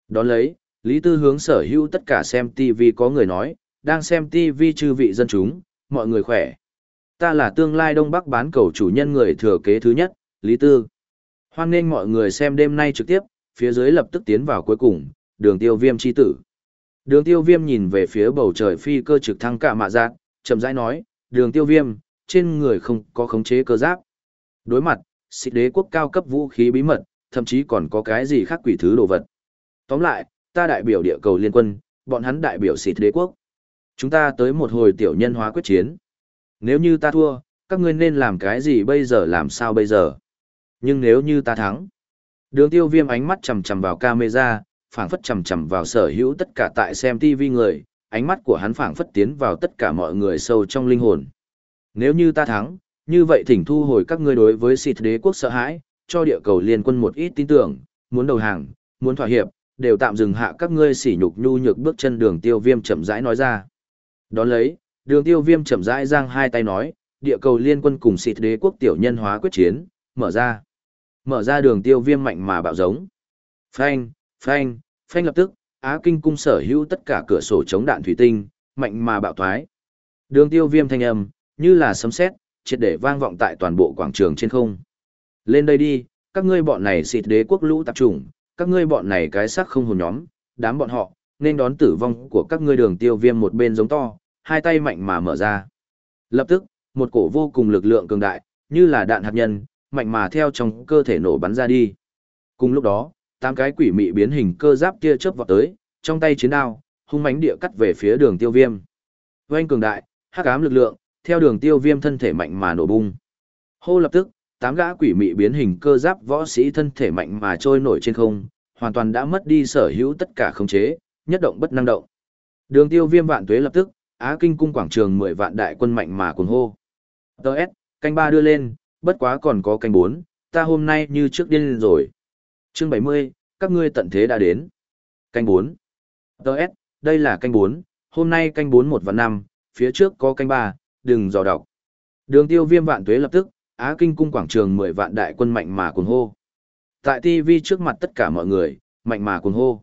Đón lấy, Lý Tư hướng sở hữu tất cả xem TV có người nói, đang xem TV chư vị dân chúng, mọi người khỏe. Ta là tương lai Đông Bắc bán cầu chủ nhân người thừa kế thứ nhất, Lý Tư. Hoan nghênh mọi người xem đêm nay trực tiếp, phía dưới lập tức tiến vào cuối cùng, đường tiêu viêm chi tử. Đường tiêu viêm nhìn về phía bầu trời phi cơ trực thăng cả mạ giác, chậm rãi nói, đường tiêu viêm, trên người không có khống chế cơ giáp. Đối mặt, xịt đế quốc cao cấp vũ khí bí mật, thậm chí còn có cái gì khác quỷ thứ đồ vật. Tóm lại, ta đại biểu địa cầu liên quân, bọn hắn đại biểu xịt đế quốc. Chúng ta tới một hồi tiểu nhân hóa quyết chiến. Nếu như ta thua, các ngươi nên làm cái gì bây giờ làm sao bây giờ? Nhưng nếu như ta thắng, đường tiêu viêm ánh mắt chầm chầm vào camera, phảng phất chầm chầm vào sở hữu tất cả tại xem TV người, ánh mắt của hắn phảng phất tiến vào tất cả mọi người sâu trong linh hồn. Nếu như ta thắng, như vậy thỉnh thu hồi các ngươi đối với xịt đế quốc sợ hãi, cho địa cầu liên quân một ít tin tưởng, muốn đầu hàng, muốn thỏa hiệp, đều tạm dừng hạ các ngươi sỉ nhục nhu nhược bước chân đường tiêu viêm chậm rãi nói ra. Đón lấy, đường tiêu viêm chậm rãi giang hai tay nói, địa cầu liên quân cùng xịt đế quốc tiểu nhân hóa quyết chiến, mở ra. Mở ra đường tiêu viêm mạnh mà bạo giống. Phanh, phanh, phanh lập tức, Á Kinh cung sở hữu tất cả cửa sổ chống đạn thủy tinh, mạnh mà bạo thoái. Đường tiêu viêm thanh âm, như là sấm sét triệt để vang vọng tại toàn bộ quảng trường trên không. Lên đây đi, các ngươi bọn này xịt đế quốc lũ tạp chủng, các ngươi bọn này cái sắc không hồn nhóm, đám bọn họ, nên đón tử vong của các ngươi đường tiêu viêm một bên giống to, hai tay mạnh mà mở ra. Lập tức, một cổ vô cùng lực lượng cường đại, như là đạn hạt nhân, mạnh mà theo trong cơ thể nổ bắn ra đi. Cùng lúc đó, tám cái quỷ mị biến hình cơ giáp kia chớp vọt tới, trong tay chiến đao, hung mãnh địa cắt về phía đường tiêu viêm. Oanh cường đại, hắc ám lực lượng, theo đường tiêu viêm thân thể mạnh mà nổ bung. Hô lập tức, tám gã quỷ mị biến hình cơ giáp võ sĩ thân thể mạnh mà trôi nổi trên không, hoàn toàn đã mất đi sở hữu tất cả khống chế, nhất động bất năng động. Đường tiêu viêm vạn tuế lập tức, Á Kinh cung quảng trường 10 vạn đại quân mạnh mà cuồng hô. Đợt, canh ba đưa lên, bất quá còn có canh bốn, ta hôm nay như trước điên lên rồi. Chương 70, các ngươi tận thế đã đến. Canh 4. Đợt, đây là canh 4, hôm nay canh 4 một và 5, phía trước có canh 3, đừng dò đọc. Đường tiêu viêm vạn tuế lập tức, Á Kinh cung quảng trường 10 vạn đại quân mạnh mà cuồng hô. Tại TV trước mặt tất cả mọi người, mạnh mà cuồng hô.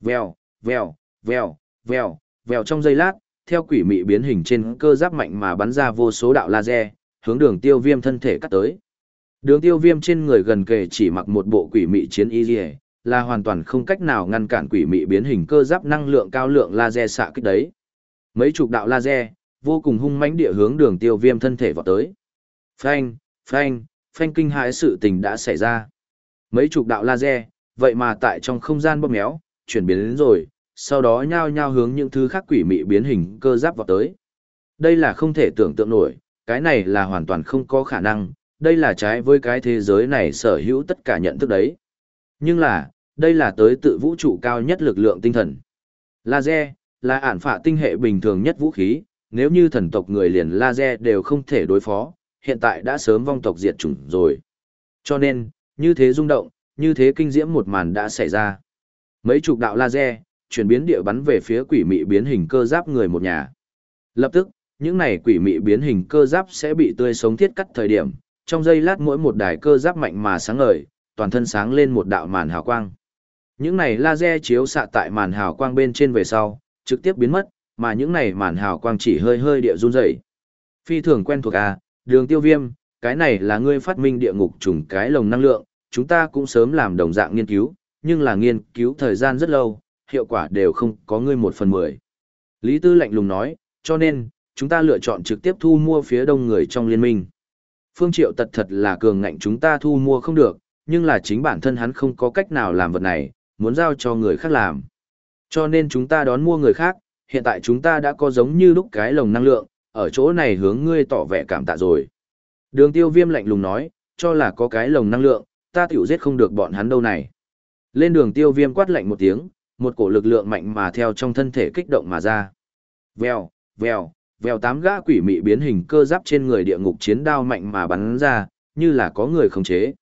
Vèo, vèo, vèo, vèo, vèo trong giây lát, theo quỷ mị biến hình trên cơ giáp mạnh mà bắn ra vô số đạo laser, hướng đường tiêu viêm thân thể cắt tới. Đường tiêu viêm trên người gần kề chỉ mặc một bộ quỷ mị chiến y dì là hoàn toàn không cách nào ngăn cản quỷ mị biến hình cơ giáp năng lượng cao lượng laser xạ kích đấy. Mấy chục đạo laser, vô cùng hung mãnh địa hướng đường tiêu viêm thân thể vọt tới. Phanh, phanh, phanh kinh hãi sự tình đã xảy ra. Mấy chục đạo laser, vậy mà tại trong không gian bóp méo, chuyển biến đến rồi, sau đó nhao nhao hướng những thứ khác quỷ mị biến hình cơ giáp vào tới. Đây là không thể tưởng tượng nổi, cái này là hoàn toàn không có khả năng, đây là trái với cái thế giới này sở hữu tất cả nhận thức đấy. Nhưng là, đây là tới tự vũ trụ cao nhất lực lượng tinh thần. Laser, là ản phạ tinh hệ bình thường nhất vũ khí, nếu như thần tộc người liền laser đều không thể đối phó, hiện tại đã sớm vong tộc diệt chủng rồi. Cho nên, như thế rung động, như thế kinh diễm một màn đã xảy ra. Mấy chục đạo laser, chuyển biến địa bắn về phía quỷ mị biến hình cơ giáp người một nhà. Lập tức, những này quỷ mị biến hình cơ giáp sẽ bị tươi sống thiết cắt thời điểm, trong giây lát mỗi một đài cơ giáp mạnh mà sáng ngời, toàn thân sáng lên một đạo màn hào quang. Những này laser chiếu xạ tại màn hào quang bên trên về sau, trực tiếp biến mất, mà những này màn hào quang chỉ hơi hơi địa run rẩy. Phi thường quen thuộc à, đường tiêu viêm, cái này là ngươi phát minh địa ngục trùng cái lồng năng lượng, chúng ta cũng sớm làm đồng dạng nghiên cứu, nhưng là nghiên cứu thời gian rất lâu, hiệu quả đều không có ngươi một phần mười. Lý Tư lạnh lùng nói, cho nên, chúng ta lựa chọn trực tiếp thu mua phía đông người trong liên minh. Phương Triệu tật thật là cường ngạnh chúng ta thu mua không được, nhưng là chính bản thân hắn không có cách nào làm vật này, muốn giao cho người khác làm. Cho nên chúng ta đón mua người khác, hiện tại chúng ta đã có giống như lúc cái lồng năng lượng, ở chỗ này hướng ngươi tỏ vẻ cảm tạ rồi. Đường tiêu viêm lạnh lùng nói, cho là có cái lồng năng lượng, ta tiểu giết không được bọn hắn đâu này. Lên đường tiêu viêm quát lạnh một tiếng, một cổ lực lượng mạnh mà theo trong thân thể kích động mà ra. Vèo, vèo, vèo tám gã quỷ mị biến hình cơ giáp trên người địa ngục chiến đao mạnh mà bắn ra, như là có người khống chế.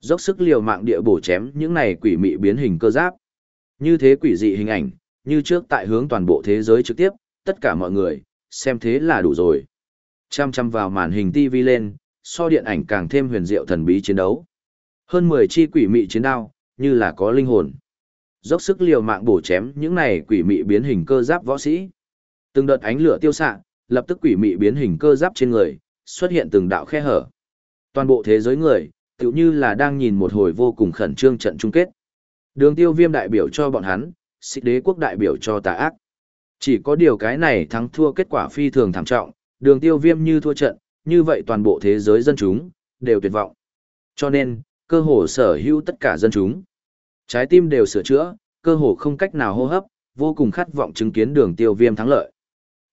Dốc sức liều mạng địa bổ chém những này quỷ mị biến hình cơ giáp. Như thế quỷ dị hình ảnh, như trước tại hướng toàn bộ thế giới trực tiếp, tất cả mọi người, xem thế là đủ rồi. Chăm chăm vào màn hình TV lên, so điện ảnh càng thêm huyền diệu thần bí chiến đấu. Hơn 10 chi quỷ mị chiến đao, như là có linh hồn. Dốc sức liều mạng bổ chém những này quỷ mị biến hình cơ giáp võ sĩ. Từng đợt ánh lửa tiêu xạ, lập tức quỷ mị biến hình cơ giáp trên người, xuất hiện từng đạo khe hở. Toàn bộ thế giới người, tựu như là đang nhìn một hồi vô cùng khẩn trương trận chung kết. Đường tiêu viêm đại biểu cho bọn hắn, xích đế quốc đại biểu cho tà ác. Chỉ có điều cái này thắng thua kết quả phi thường thảm trọng, đường tiêu viêm như thua trận, như vậy toàn bộ thế giới dân chúng, đều tuyệt vọng. Cho nên, cơ hồ sở hữu tất cả dân chúng. Trái tim đều sửa chữa, cơ hồ không cách nào hô hấp, vô cùng khát vọng chứng kiến đường tiêu viêm thắng lợi.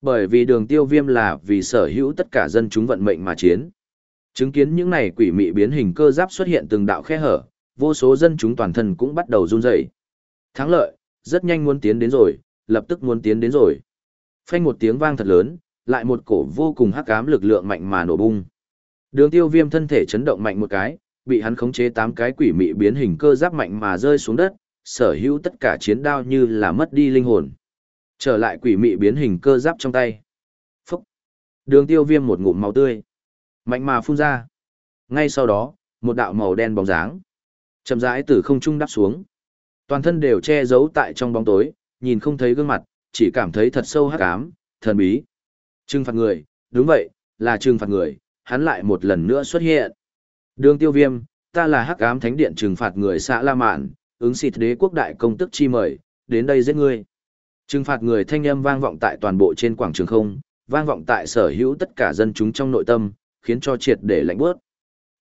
Bởi vì đường tiêu viêm là vì sở hữu tất cả dân chúng vận mệnh mà chiến. Chứng kiến những này quỷ mị biến hình cơ giáp xuất hiện từng đạo khe hở, vô số dân chúng toàn thân cũng bắt đầu run rẩy. Thắng lợi, rất nhanh muốn tiến đến rồi, lập tức muốn tiến đến rồi. Phanh một tiếng vang thật lớn, lại một cổ vô cùng hắc ám lực lượng mạnh mà nổ bung. Đường Tiêu Viêm thân thể chấn động mạnh một cái, bị hắn khống chế tám cái quỷ mị biến hình cơ giáp mạnh mà rơi xuống đất, sở hữu tất cả chiến đao như là mất đi linh hồn. Trở lại quỷ mị biến hình cơ giáp trong tay. Phúc! Đường Tiêu Viêm một ngụm máu tươi. Mạnh mà phun ra. Ngay sau đó, một đạo màu đen bóng dáng. Chậm rãi từ không trung đắp xuống. Toàn thân đều che giấu tại trong bóng tối, nhìn không thấy gương mặt, chỉ cảm thấy thật sâu hắc ám, thần bí. Trừng phạt người, đúng vậy, là trừng phạt người, hắn lại một lần nữa xuất hiện. Đường tiêu viêm, ta là hắc ám thánh điện trừng phạt người xã La Mạn, ứng xịt đế quốc đại công tức chi mời, đến đây giết ngươi. Trừng phạt người thanh âm vang vọng tại toàn bộ trên quảng trường không, vang vọng tại sở hữu tất cả dân chúng trong nội tâm, khiến cho triệt để lạnh bước.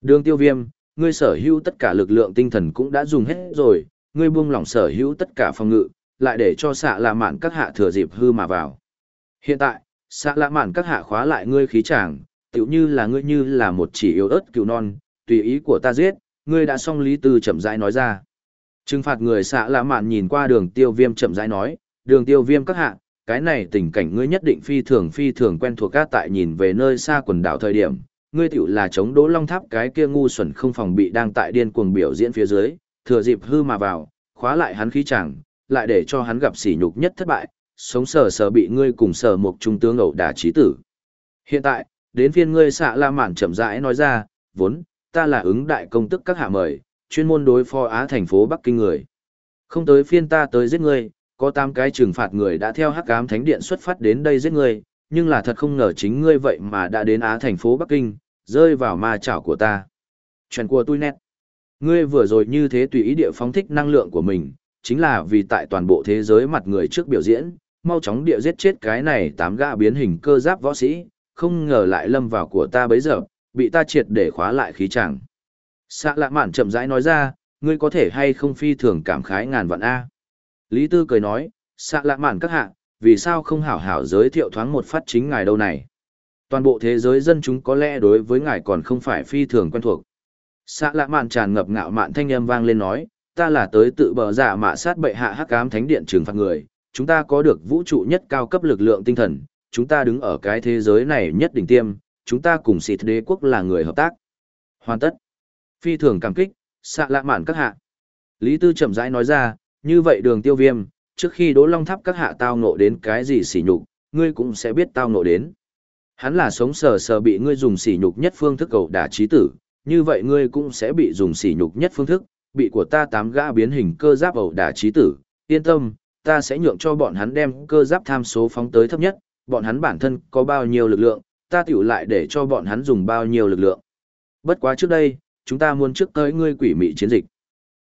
Đường tiêu viêm, ngươi sở hữu tất cả lực lượng tinh thần cũng đã dùng hết rồi, ngươi buông lỏng sở hữu tất cả phòng ngự, lại để cho xạ lạ mạn các hạ thừa dịp hư mà vào. Hiện tại, xạ lạ mạn các hạ khóa lại ngươi khí tràng, tựu như là ngươi như là một chỉ yếu ớt cừu non, tùy ý của ta giết, ngươi đã xong lý tư chậm rãi nói ra. Trừng phạt người xạ lạ mạn nhìn qua đường tiêu viêm chậm rãi nói, đường tiêu viêm các hạ, cái này tình cảnh ngươi nhất định phi thường phi thường quen thuộc các tại nhìn về nơi xa quần đảo thời điểm, ngươi tiểu là chống đỗ long tháp cái kia ngu xuẩn không phòng bị đang tại điên cuồng biểu diễn phía dưới, thừa dịp hư mà vào, khóa lại hắn khí chẳng, lại để cho hắn gặp sỉ nhục nhất thất bại, sống sờ sờ bị ngươi cùng sở một trung tướng ẩu đả trí tử. Hiện tại, đến phiên ngươi xạ la mạn chậm rãi nói ra, vốn, ta là ứng đại công tức các hạ mời, chuyên môn đối phó Á thành phố Bắc Kinh người. Không tới phiên ta tới giết ngươi, có tám cái trừng phạt người đã theo hắc ám thánh điện xuất phát đến đây giết ngươi, nhưng là thật không ngờ chính ngươi vậy mà đã đến Á thành phố Bắc Kinh, rơi vào ma chảo của ta. Chuyện của tôi nét. Ngươi vừa rồi như thế tùy ý địa phóng thích năng lượng của mình, chính là vì tại toàn bộ thế giới mặt người trước biểu diễn, mau chóng địa giết chết cái này tám gã biến hình cơ giáp võ sĩ, không ngờ lại lâm vào của ta bấy giờ, bị ta triệt để khóa lại khí chẳng. Sạ lạ mạn chậm rãi nói ra, ngươi có thể hay không phi thường cảm khái ngàn vạn A. Lý Tư cười nói, xạ lạ mạn các hạ, vì sao không hảo hảo giới thiệu thoáng một phát chính ngài đâu này. Toàn bộ thế giới dân chúng có lẽ đối với ngài còn không phải phi thường quen thuộc. Xạ lạ mạn tràn ngập ngạo mạn thanh âm vang lên nói, ta là tới tự bờ giả mạ sát bệ hạ hắc ám thánh điện trừng phạt người, chúng ta có được vũ trụ nhất cao cấp lực lượng tinh thần, chúng ta đứng ở cái thế giới này nhất đỉnh tiêm, chúng ta cùng xịt đế quốc là người hợp tác. Hoàn tất. Phi thường cảm kích, xạ lạ mạn các hạ. Lý Tư chậm rãi nói ra, như vậy đường tiêu viêm, trước khi đỗ long tháp các hạ tao ngộ đến cái gì sỉ nhục, ngươi cũng sẽ biết tao ngộ đến. Hắn là sống sờ sờ bị ngươi dùng sỉ nhục nhất phương thức cầu đả trí tử, như vậy ngươi cũng sẽ bị dùng sỉ nhục nhất phương thức, bị của ta tám gã biến hình cơ giáp ẩu đả trí tử, yên tâm, ta sẽ nhượng cho bọn hắn đem cơ giáp tham số phóng tới thấp nhất, bọn hắn bản thân có bao nhiêu lực lượng, ta tiểu lại để cho bọn hắn dùng bao nhiêu lực lượng. Bất quá trước đây, chúng ta muốn trước tới ngươi quỷ mị chiến dịch.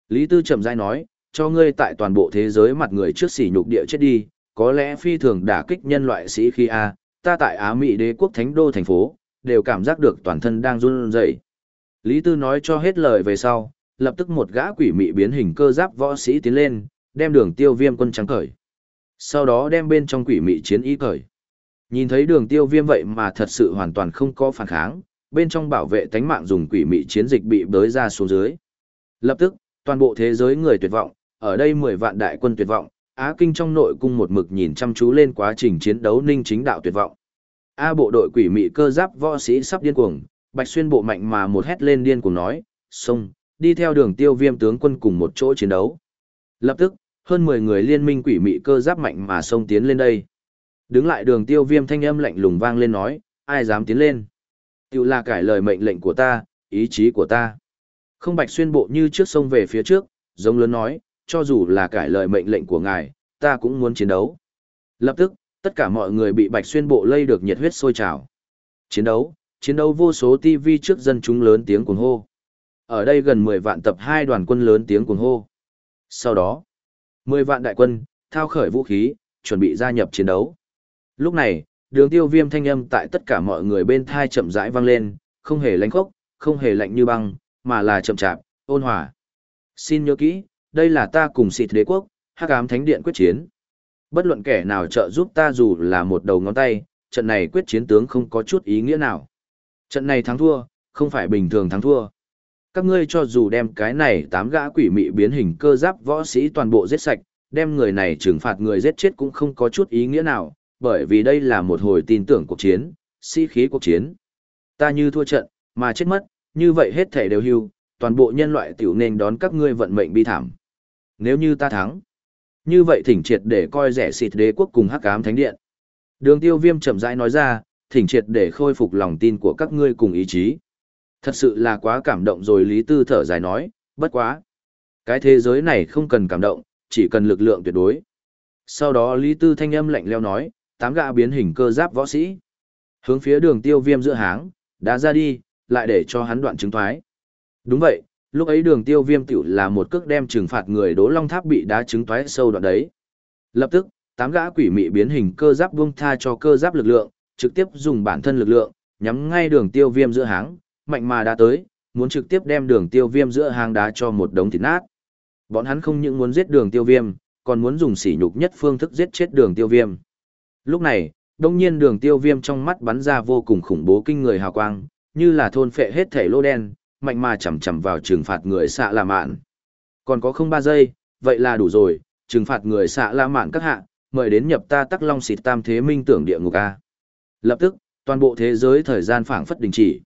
Lý Tư chậm rãi nói, cho ngươi tại toàn bộ thế giới mặt người trước sỉ nhục địa chết đi, có lẽ phi thường đả kích nhân loại sĩ khi a, ta tại Á Mỹ đế quốc thánh đô thành phố, đều cảm giác được toàn thân đang run rẩy. Lý Tư nói cho hết lời về sau, lập tức một gã quỷ mị biến hình cơ giáp võ sĩ tiến lên, đem đường tiêu viêm quân trắng cởi. Sau đó đem bên trong quỷ mị chiến y cởi. Nhìn thấy đường tiêu viêm vậy mà thật sự hoàn toàn không có phản kháng, bên trong bảo vệ tánh mạng dùng quỷ mị chiến dịch bị bới ra xuống dưới. Lập tức, toàn bộ thế giới người tuyệt vọng, ở đây 10 vạn đại quân tuyệt vọng, Á Kinh trong nội cung một mực nhìn chăm chú lên quá trình chiến đấu ninh chính đạo tuyệt vọng. A bộ đội quỷ mị cơ giáp võ sĩ sắp điên cuồng, Bạch Xuyên bộ mạnh mà một hét lên điên cuồng nói, xông, đi theo đường tiêu viêm tướng quân cùng một chỗ chiến đấu. Lập tức, hơn 10 người liên minh quỷ mị cơ giáp mạnh mà xông tiến lên đây. Đứng lại đường tiêu viêm thanh âm lạnh lùng vang lên nói, ai dám tiến lên. Tiểu là cải lời mệnh lệnh của ta, ý chí của ta. Không bạch xuyên bộ như trước sông về phía trước, giống lớn nói, cho dù là cải lời mệnh lệnh của ngài, ta cũng muốn chiến đấu. Lập tức, tất cả mọi người bị bạch xuyên bộ lây được nhiệt huyết sôi trào. Chiến đấu, chiến đấu vô số TV trước dân chúng lớn tiếng cuồng hô. Ở đây gần 10 vạn tập hai đoàn quân lớn tiếng cuồng hô. Sau đó, 10 vạn đại quân, thao khởi vũ khí, chuẩn bị gia nhập chiến đấu. Lúc này, đường tiêu viêm thanh âm tại tất cả mọi người bên thai chậm rãi vang lên, không hề lánh khốc, không hề lạnh như băng, mà là chậm chạp, ôn hòa. Xin nhớ kỹ, đây là ta cùng xịt đế quốc, hắc ám thánh điện quyết chiến. Bất luận kẻ nào trợ giúp ta dù là một đầu ngón tay, trận này quyết chiến tướng không có chút ý nghĩa nào. Trận này thắng thua, không phải bình thường thắng thua. Các ngươi cho dù đem cái này tám gã quỷ mị biến hình cơ giáp võ sĩ toàn bộ giết sạch, đem người này trừng phạt người giết chết cũng không có chút ý nghĩa nào, bởi vì đây là một hồi tin tưởng cuộc chiến, sĩ khí cuộc chiến. Ta như thua trận, mà chết mất, như vậy hết thể đều hưu, toàn bộ nhân loại tiểu nên đón các ngươi vận mệnh bi thảm. Nếu như ta thắng, như vậy thỉnh triệt để coi rẻ xịt đế quốc cùng hắc ám thánh điện. Đường tiêu viêm chậm rãi nói ra, thỉnh triệt để khôi phục lòng tin của các ngươi cùng ý chí. Thật sự là quá cảm động rồi Lý Tư thở dài nói, bất quá. Cái thế giới này không cần cảm động, chỉ cần lực lượng tuyệt đối. Sau đó Lý Tư thanh âm lạnh leo nói, tám gã biến hình cơ giáp võ sĩ. Hướng phía đường tiêu viêm giữa háng, đã ra đi, lại để cho hắn đoạn chứng thoái. Đúng vậy, lúc ấy đường tiêu viêm tiểu là một cước đem trừng phạt người đố long tháp bị đá trứng toái sâu đoạn đấy. Lập tức, tám gã quỷ mị biến hình cơ giáp buông tha cho cơ giáp lực lượng, trực tiếp dùng bản thân lực lượng, nhắm ngay đường tiêu viêm giữa háng, mạnh mà đã tới, muốn trực tiếp đem đường tiêu viêm giữa hang đá cho một đống thịt nát. Bọn hắn không những muốn giết đường tiêu viêm, còn muốn dùng sỉ nhục nhất phương thức giết chết đường tiêu viêm. Lúc này, đông nhiên đường tiêu viêm trong mắt bắn ra vô cùng khủng bố kinh người hào quang, như là thôn phệ hết thể lô đen, mạnh mà chầm chầm vào trừng phạt người xạ la mạn. Còn có không ba giây, vậy là đủ rồi, trừng phạt người xạ la mạn các hạ, mời đến nhập ta tắc long xịt tam thế minh tưởng địa ngục A. Lập tức, toàn bộ thế giới thời gian phảng phất đình chỉ.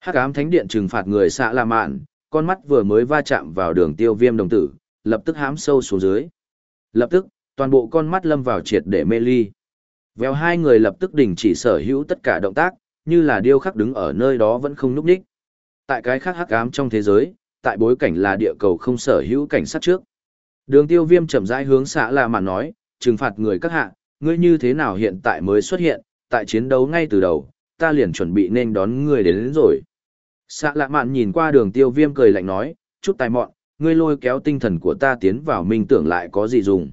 Hắc ám thánh điện trừng phạt người xạ la mạn, con mắt vừa mới va chạm vào đường tiêu viêm đồng tử, lập tức hám sâu xuống dưới. Lập tức, toàn bộ con mắt lâm vào triệt để mê ly. Vèo hai người lập tức đình chỉ sở hữu tất cả động tác, như là điêu khắc đứng ở nơi đó vẫn không núp đích. Tại cái khác hắc ám trong thế giới, tại bối cảnh là địa cầu không sở hữu cảnh sát trước. Đường tiêu viêm chậm rãi hướng xã là mà nói, trừng phạt người các hạ, ngươi như thế nào hiện tại mới xuất hiện, tại chiến đấu ngay từ đầu, ta liền chuẩn bị nên đón ngươi đến, đến rồi. Xã lạ mạn nhìn qua đường tiêu viêm cười lạnh nói, chút tài mọn, ngươi lôi kéo tinh thần của ta tiến vào minh tưởng lại có gì dùng.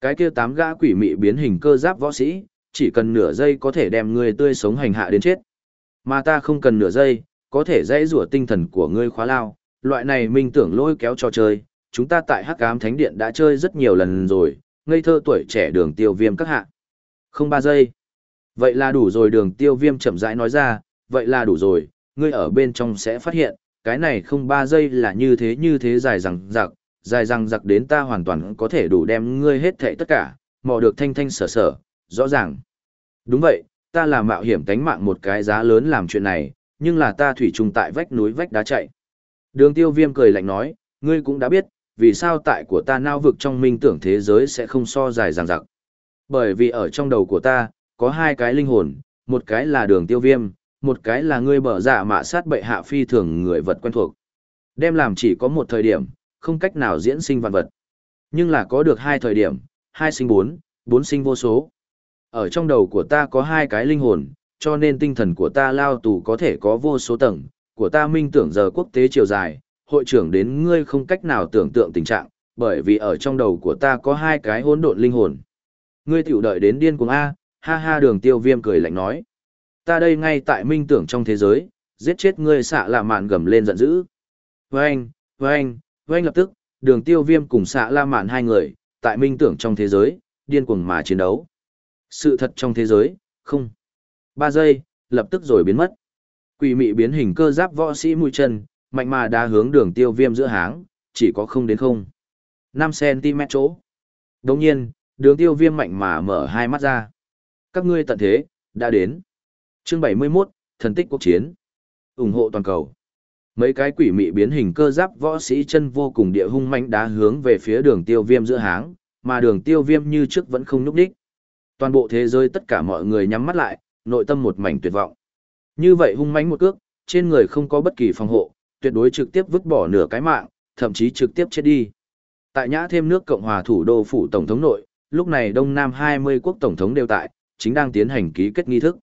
Cái kia tám gã quỷ mị biến hình cơ giáp võ sĩ, chỉ cần nửa giây có thể đem ngươi tươi sống hành hạ đến chết. Mà ta không cần nửa giây, có thể dễ rủa tinh thần của ngươi khóa lao, loại này minh tưởng lôi kéo trò chơi, chúng ta tại Hắc Ám Thánh Điện đã chơi rất nhiều lần rồi, ngây thơ tuổi trẻ đường tiêu viêm các hạ. Không ba giây. Vậy là đủ rồi đường tiêu viêm chậm rãi nói ra, vậy là đủ rồi, ngươi ở bên trong sẽ phát hiện, cái này không ba giây là như thế như thế dài rằng giặc, dài rằng giặc đến ta hoàn toàn có thể đủ đem ngươi hết thệ tất cả, mò được thanh thanh sở sở, rõ ràng. Đúng vậy, ta là mạo hiểm tánh mạng một cái giá lớn làm chuyện này, nhưng là ta thủy trùng tại vách núi vách đá chạy. Đường tiêu viêm cười lạnh nói, ngươi cũng đã biết, vì sao tại của ta nao vực trong minh tưởng thế giới sẽ không so dài ràng rạc. Bởi vì ở trong đầu của ta, có hai cái linh hồn, một cái là đường tiêu viêm, một cái là ngươi bở dạ mạ sát bệ hạ phi thường người vật quen thuộc. Đem làm chỉ có một thời điểm, không cách nào diễn sinh vạn vật. Nhưng là có được hai thời điểm, hai sinh bốn, bốn sinh vô số. Ở trong đầu của ta có hai cái linh hồn, cho nên tinh thần của ta lao tù có thể có vô số tầng, của ta minh tưởng giờ quốc tế chiều dài, hội trưởng đến ngươi không cách nào tưởng tượng tình trạng, bởi vì ở trong đầu của ta có hai cái hỗn độn linh hồn. Ngươi tiểu đợi đến điên cuồng A, ha ha đường tiêu viêm cười lạnh nói. Ta đây ngay tại minh tưởng trong thế giới, giết chết ngươi xạ là mạn gầm lên giận dữ. Vâng, vâng, vâng lập tức, đường tiêu viêm cùng xạ la mạn hai người, tại minh tưởng trong thế giới, điên cuồng mà chiến đấu. Sự thật trong thế giới, không. Ba giây, lập tức rồi biến mất. Quỷ mị biến hình cơ giáp võ sĩ mũi chân, mạnh mà đá hướng đường tiêu viêm giữa háng, chỉ có không đến không. 5cm chỗ. Đồng nhiên, đường tiêu viêm mạnh mà mở hai mắt ra. Các ngươi tận thế, đã đến. chương 71, thần tích quốc chiến. ủng hộ toàn cầu. Mấy cái quỷ mị biến hình cơ giáp võ sĩ chân vô cùng địa hung mạnh đá hướng về phía đường tiêu viêm giữa háng, mà đường tiêu viêm như trước vẫn không núp đích. Toàn bộ thế giới tất cả mọi người nhắm mắt lại, nội tâm một mảnh tuyệt vọng. Như vậy hung mãnh một cước, trên người không có bất kỳ phòng hộ, tuyệt đối trực tiếp vứt bỏ nửa cái mạng, thậm chí trực tiếp chết đi. Tại nhã thêm nước Cộng hòa thủ đô phủ tổng thống nội, lúc này Đông Nam 20 quốc tổng thống đều tại, chính đang tiến hành ký kết nghi thức.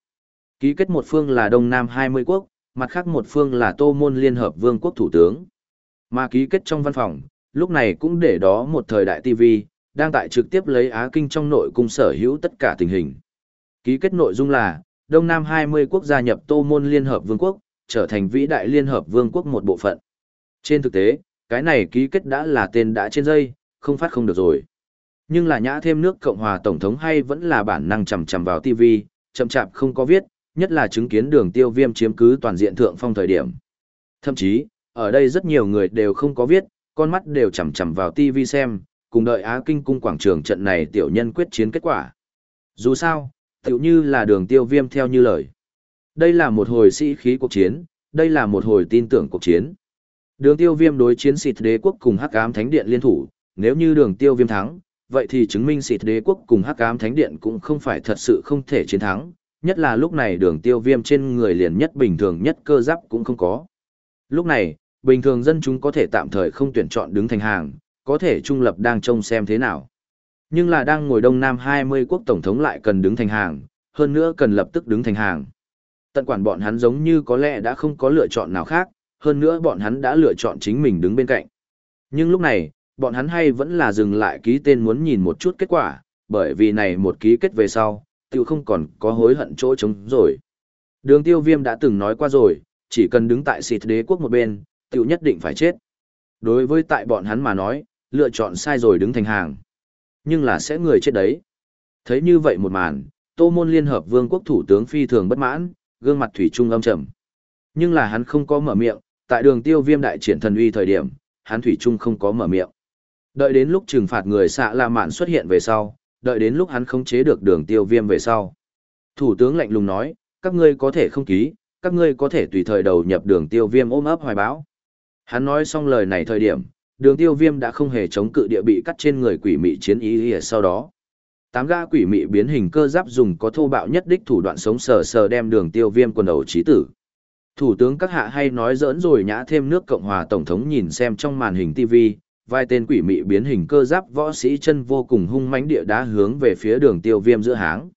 Ký kết một phương là Đông Nam 20 quốc, mặt khác một phương là Tô Môn Liên Hợp Vương quốc thủ tướng. Mà ký kết trong văn phòng, lúc này cũng để đó một thời đại TV, đang tại trực tiếp lấy Á Kinh trong nội cung sở hữu tất cả tình hình. Ký kết nội dung là, Đông Nam 20 quốc gia nhập Tô Môn Liên Hợp Vương quốc, trở thành vĩ đại Liên Hợp Vương quốc một bộ phận. Trên thực tế, cái này ký kết đã là tên đã trên dây, không phát không được rồi. Nhưng là nhã thêm nước Cộng hòa Tổng thống hay vẫn là bản năng chầm chầm vào TV, chậm chạp không có viết, nhất là chứng kiến đường tiêu viêm chiếm cứ toàn diện thượng phong thời điểm. Thậm chí, ở đây rất nhiều người đều không có viết, con mắt đều chầm chầm vào TV xem, cùng đợi Á Kinh cung quảng trường trận này tiểu nhân quyết chiến kết quả. Dù sao, tựu như là đường tiêu viêm theo như lời. Đây là một hồi sĩ khí cuộc chiến, đây là một hồi tin tưởng cuộc chiến. Đường tiêu viêm đối chiến xịt đế quốc cùng hắc ám thánh điện liên thủ, nếu như đường tiêu viêm thắng, vậy thì chứng minh xịt đế quốc cùng hắc ám thánh điện cũng không phải thật sự không thể chiến thắng, nhất là lúc này đường tiêu viêm trên người liền nhất bình thường nhất cơ giáp cũng không có. Lúc này, bình thường dân chúng có thể tạm thời không tuyển chọn đứng thành hàng, có thể trung lập đang trông xem thế nào. Nhưng là đang ngồi Đông Nam 20 quốc tổng thống lại cần đứng thành hàng, hơn nữa cần lập tức đứng thành hàng. Tận quản bọn hắn giống như có lẽ đã không có lựa chọn nào khác, hơn nữa bọn hắn đã lựa chọn chính mình đứng bên cạnh. Nhưng lúc này, bọn hắn hay vẫn là dừng lại ký tên muốn nhìn một chút kết quả, bởi vì này một ký kết về sau, tiêu không còn có hối hận chỗ trống rồi. Đường tiêu viêm đã từng nói qua rồi, chỉ cần đứng tại xịt đế quốc một bên, tiêu nhất định phải chết. Đối với tại bọn hắn mà nói, lựa chọn sai rồi đứng thành hàng. Nhưng là sẽ người chết đấy. Thấy như vậy một màn, Tô Môn Liên Hợp Vương quốc thủ tướng phi thường bất mãn, gương mặt thủy trung âm trầm. Nhưng là hắn không có mở miệng, tại đường tiêu viêm đại triển thần uy thời điểm, hắn thủy trung không có mở miệng. Đợi đến lúc trừng phạt người xạ La Mạn xuất hiện về sau, đợi đến lúc hắn khống chế được đường tiêu viêm về sau. Thủ tướng lạnh lùng nói, các ngươi có thể không ký, các ngươi có thể tùy thời đầu nhập đường tiêu viêm ôm ấp hoài báo. Hắn nói xong lời này thời điểm, đường tiêu viêm đã không hề chống cự địa bị cắt trên người quỷ mị chiến ý ý sau đó. Tám ga quỷ mị biến hình cơ giáp dùng có thô bạo nhất đích thủ đoạn sống sờ sờ đem đường tiêu viêm quần đầu trí tử. Thủ tướng các hạ hay nói giỡn rồi nhã thêm nước Cộng hòa Tổng thống nhìn xem trong màn hình TV, vài tên quỷ mị biến hình cơ giáp võ sĩ chân vô cùng hung mãnh địa đá hướng về phía đường tiêu viêm giữa háng.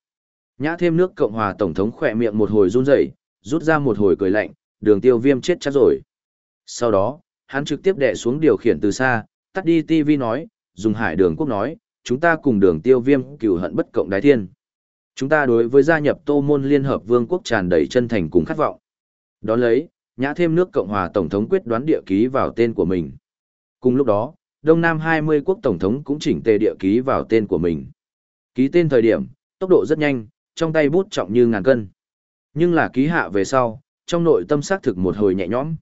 Nhã thêm nước Cộng hòa Tổng thống khỏe miệng một hồi run rẩy rút ra một hồi cười lạnh, đường tiêu viêm chết chắc rồi. Sau đó, hắn trực tiếp đè xuống điều khiển từ xa, tắt đi TV nói, dùng hải đường quốc nói, chúng ta cùng đường tiêu viêm cửu hận bất cộng đái thiên. Chúng ta đối với gia nhập tô môn liên hợp vương quốc tràn đầy chân thành cùng khát vọng. Đón lấy, nhã thêm nước Cộng hòa Tổng thống quyết đoán địa ký vào tên của mình. Cùng lúc đó, Đông Nam 20 quốc Tổng thống cũng chỉnh tề địa ký vào tên của mình. Ký tên thời điểm, tốc độ rất nhanh, trong tay bút trọng như ngàn cân. Nhưng là ký hạ về sau, trong nội tâm xác thực một hồi nhẹ nhõm.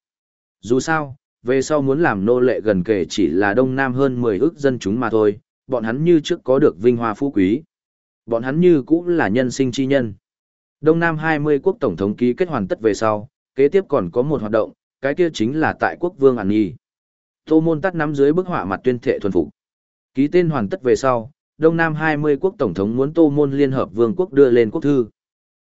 Dù sao, về sau muốn làm nô lệ gần kể chỉ là đông nam hơn 10 ước dân chúng mà thôi, bọn hắn như trước có được vinh hoa phú quý. Bọn hắn như cũng là nhân sinh chi nhân. Đông Nam 20 quốc tổng thống ký kết hoàn tất về sau, kế tiếp còn có một hoạt động, cái kia chính là tại quốc vương An Nhi. Tô Môn tắt nắm dưới bức họa mặt tuyên thệ thuần phục. Ký tên hoàn tất về sau, Đông Nam 20 quốc tổng thống muốn Tô Môn liên hợp vương quốc đưa lên quốc thư.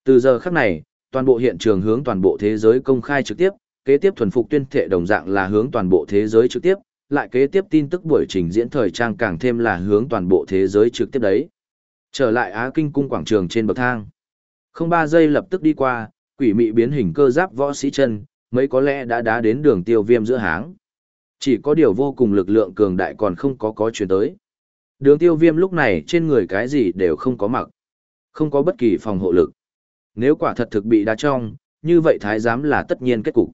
Từ giờ khắc này, toàn bộ hiện trường hướng toàn bộ thế giới công khai trực tiếp, kế tiếp thuần phục tuyên thệ đồng dạng là hướng toàn bộ thế giới trực tiếp, lại kế tiếp tin tức buổi trình diễn thời trang càng thêm là hướng toàn bộ thế giới trực tiếp đấy. Trở lại Á Kinh cung quảng trường trên bậc thang. Không ba giây lập tức đi qua, quỷ mị biến hình cơ giáp võ sĩ chân, mấy có lẽ đã đá đến đường tiêu viêm giữa háng. Chỉ có điều vô cùng lực lượng cường đại còn không có có chuyển tới. Đường tiêu viêm lúc này trên người cái gì đều không có mặc. Không có bất kỳ phòng hộ lực. Nếu quả thật thực bị đá trong, như vậy thái giám là tất nhiên kết cục.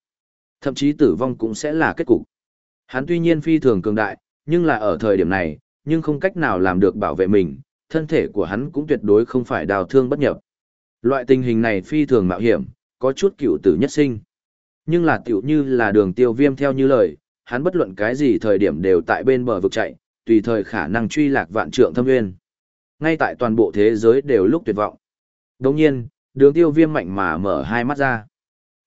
Thậm chí tử vong cũng sẽ là kết cục. Hắn tuy nhiên phi thường cường đại, nhưng là ở thời điểm này, nhưng không cách nào làm được bảo vệ mình, thân thể của hắn cũng tuyệt đối không phải đào thương bất nhập. Loại tình hình này phi thường mạo hiểm, có chút cựu tử nhất sinh. Nhưng là tiểu như là đường tiêu viêm theo như lời, hắn bất luận cái gì thời điểm đều tại bên bờ vực chạy, tùy thời khả năng truy lạc vạn trượng thâm nguyên. Ngay tại toàn bộ thế giới đều lúc tuyệt vọng. Đồng nhiên, đường tiêu viêm mạnh mà mở hai mắt ra.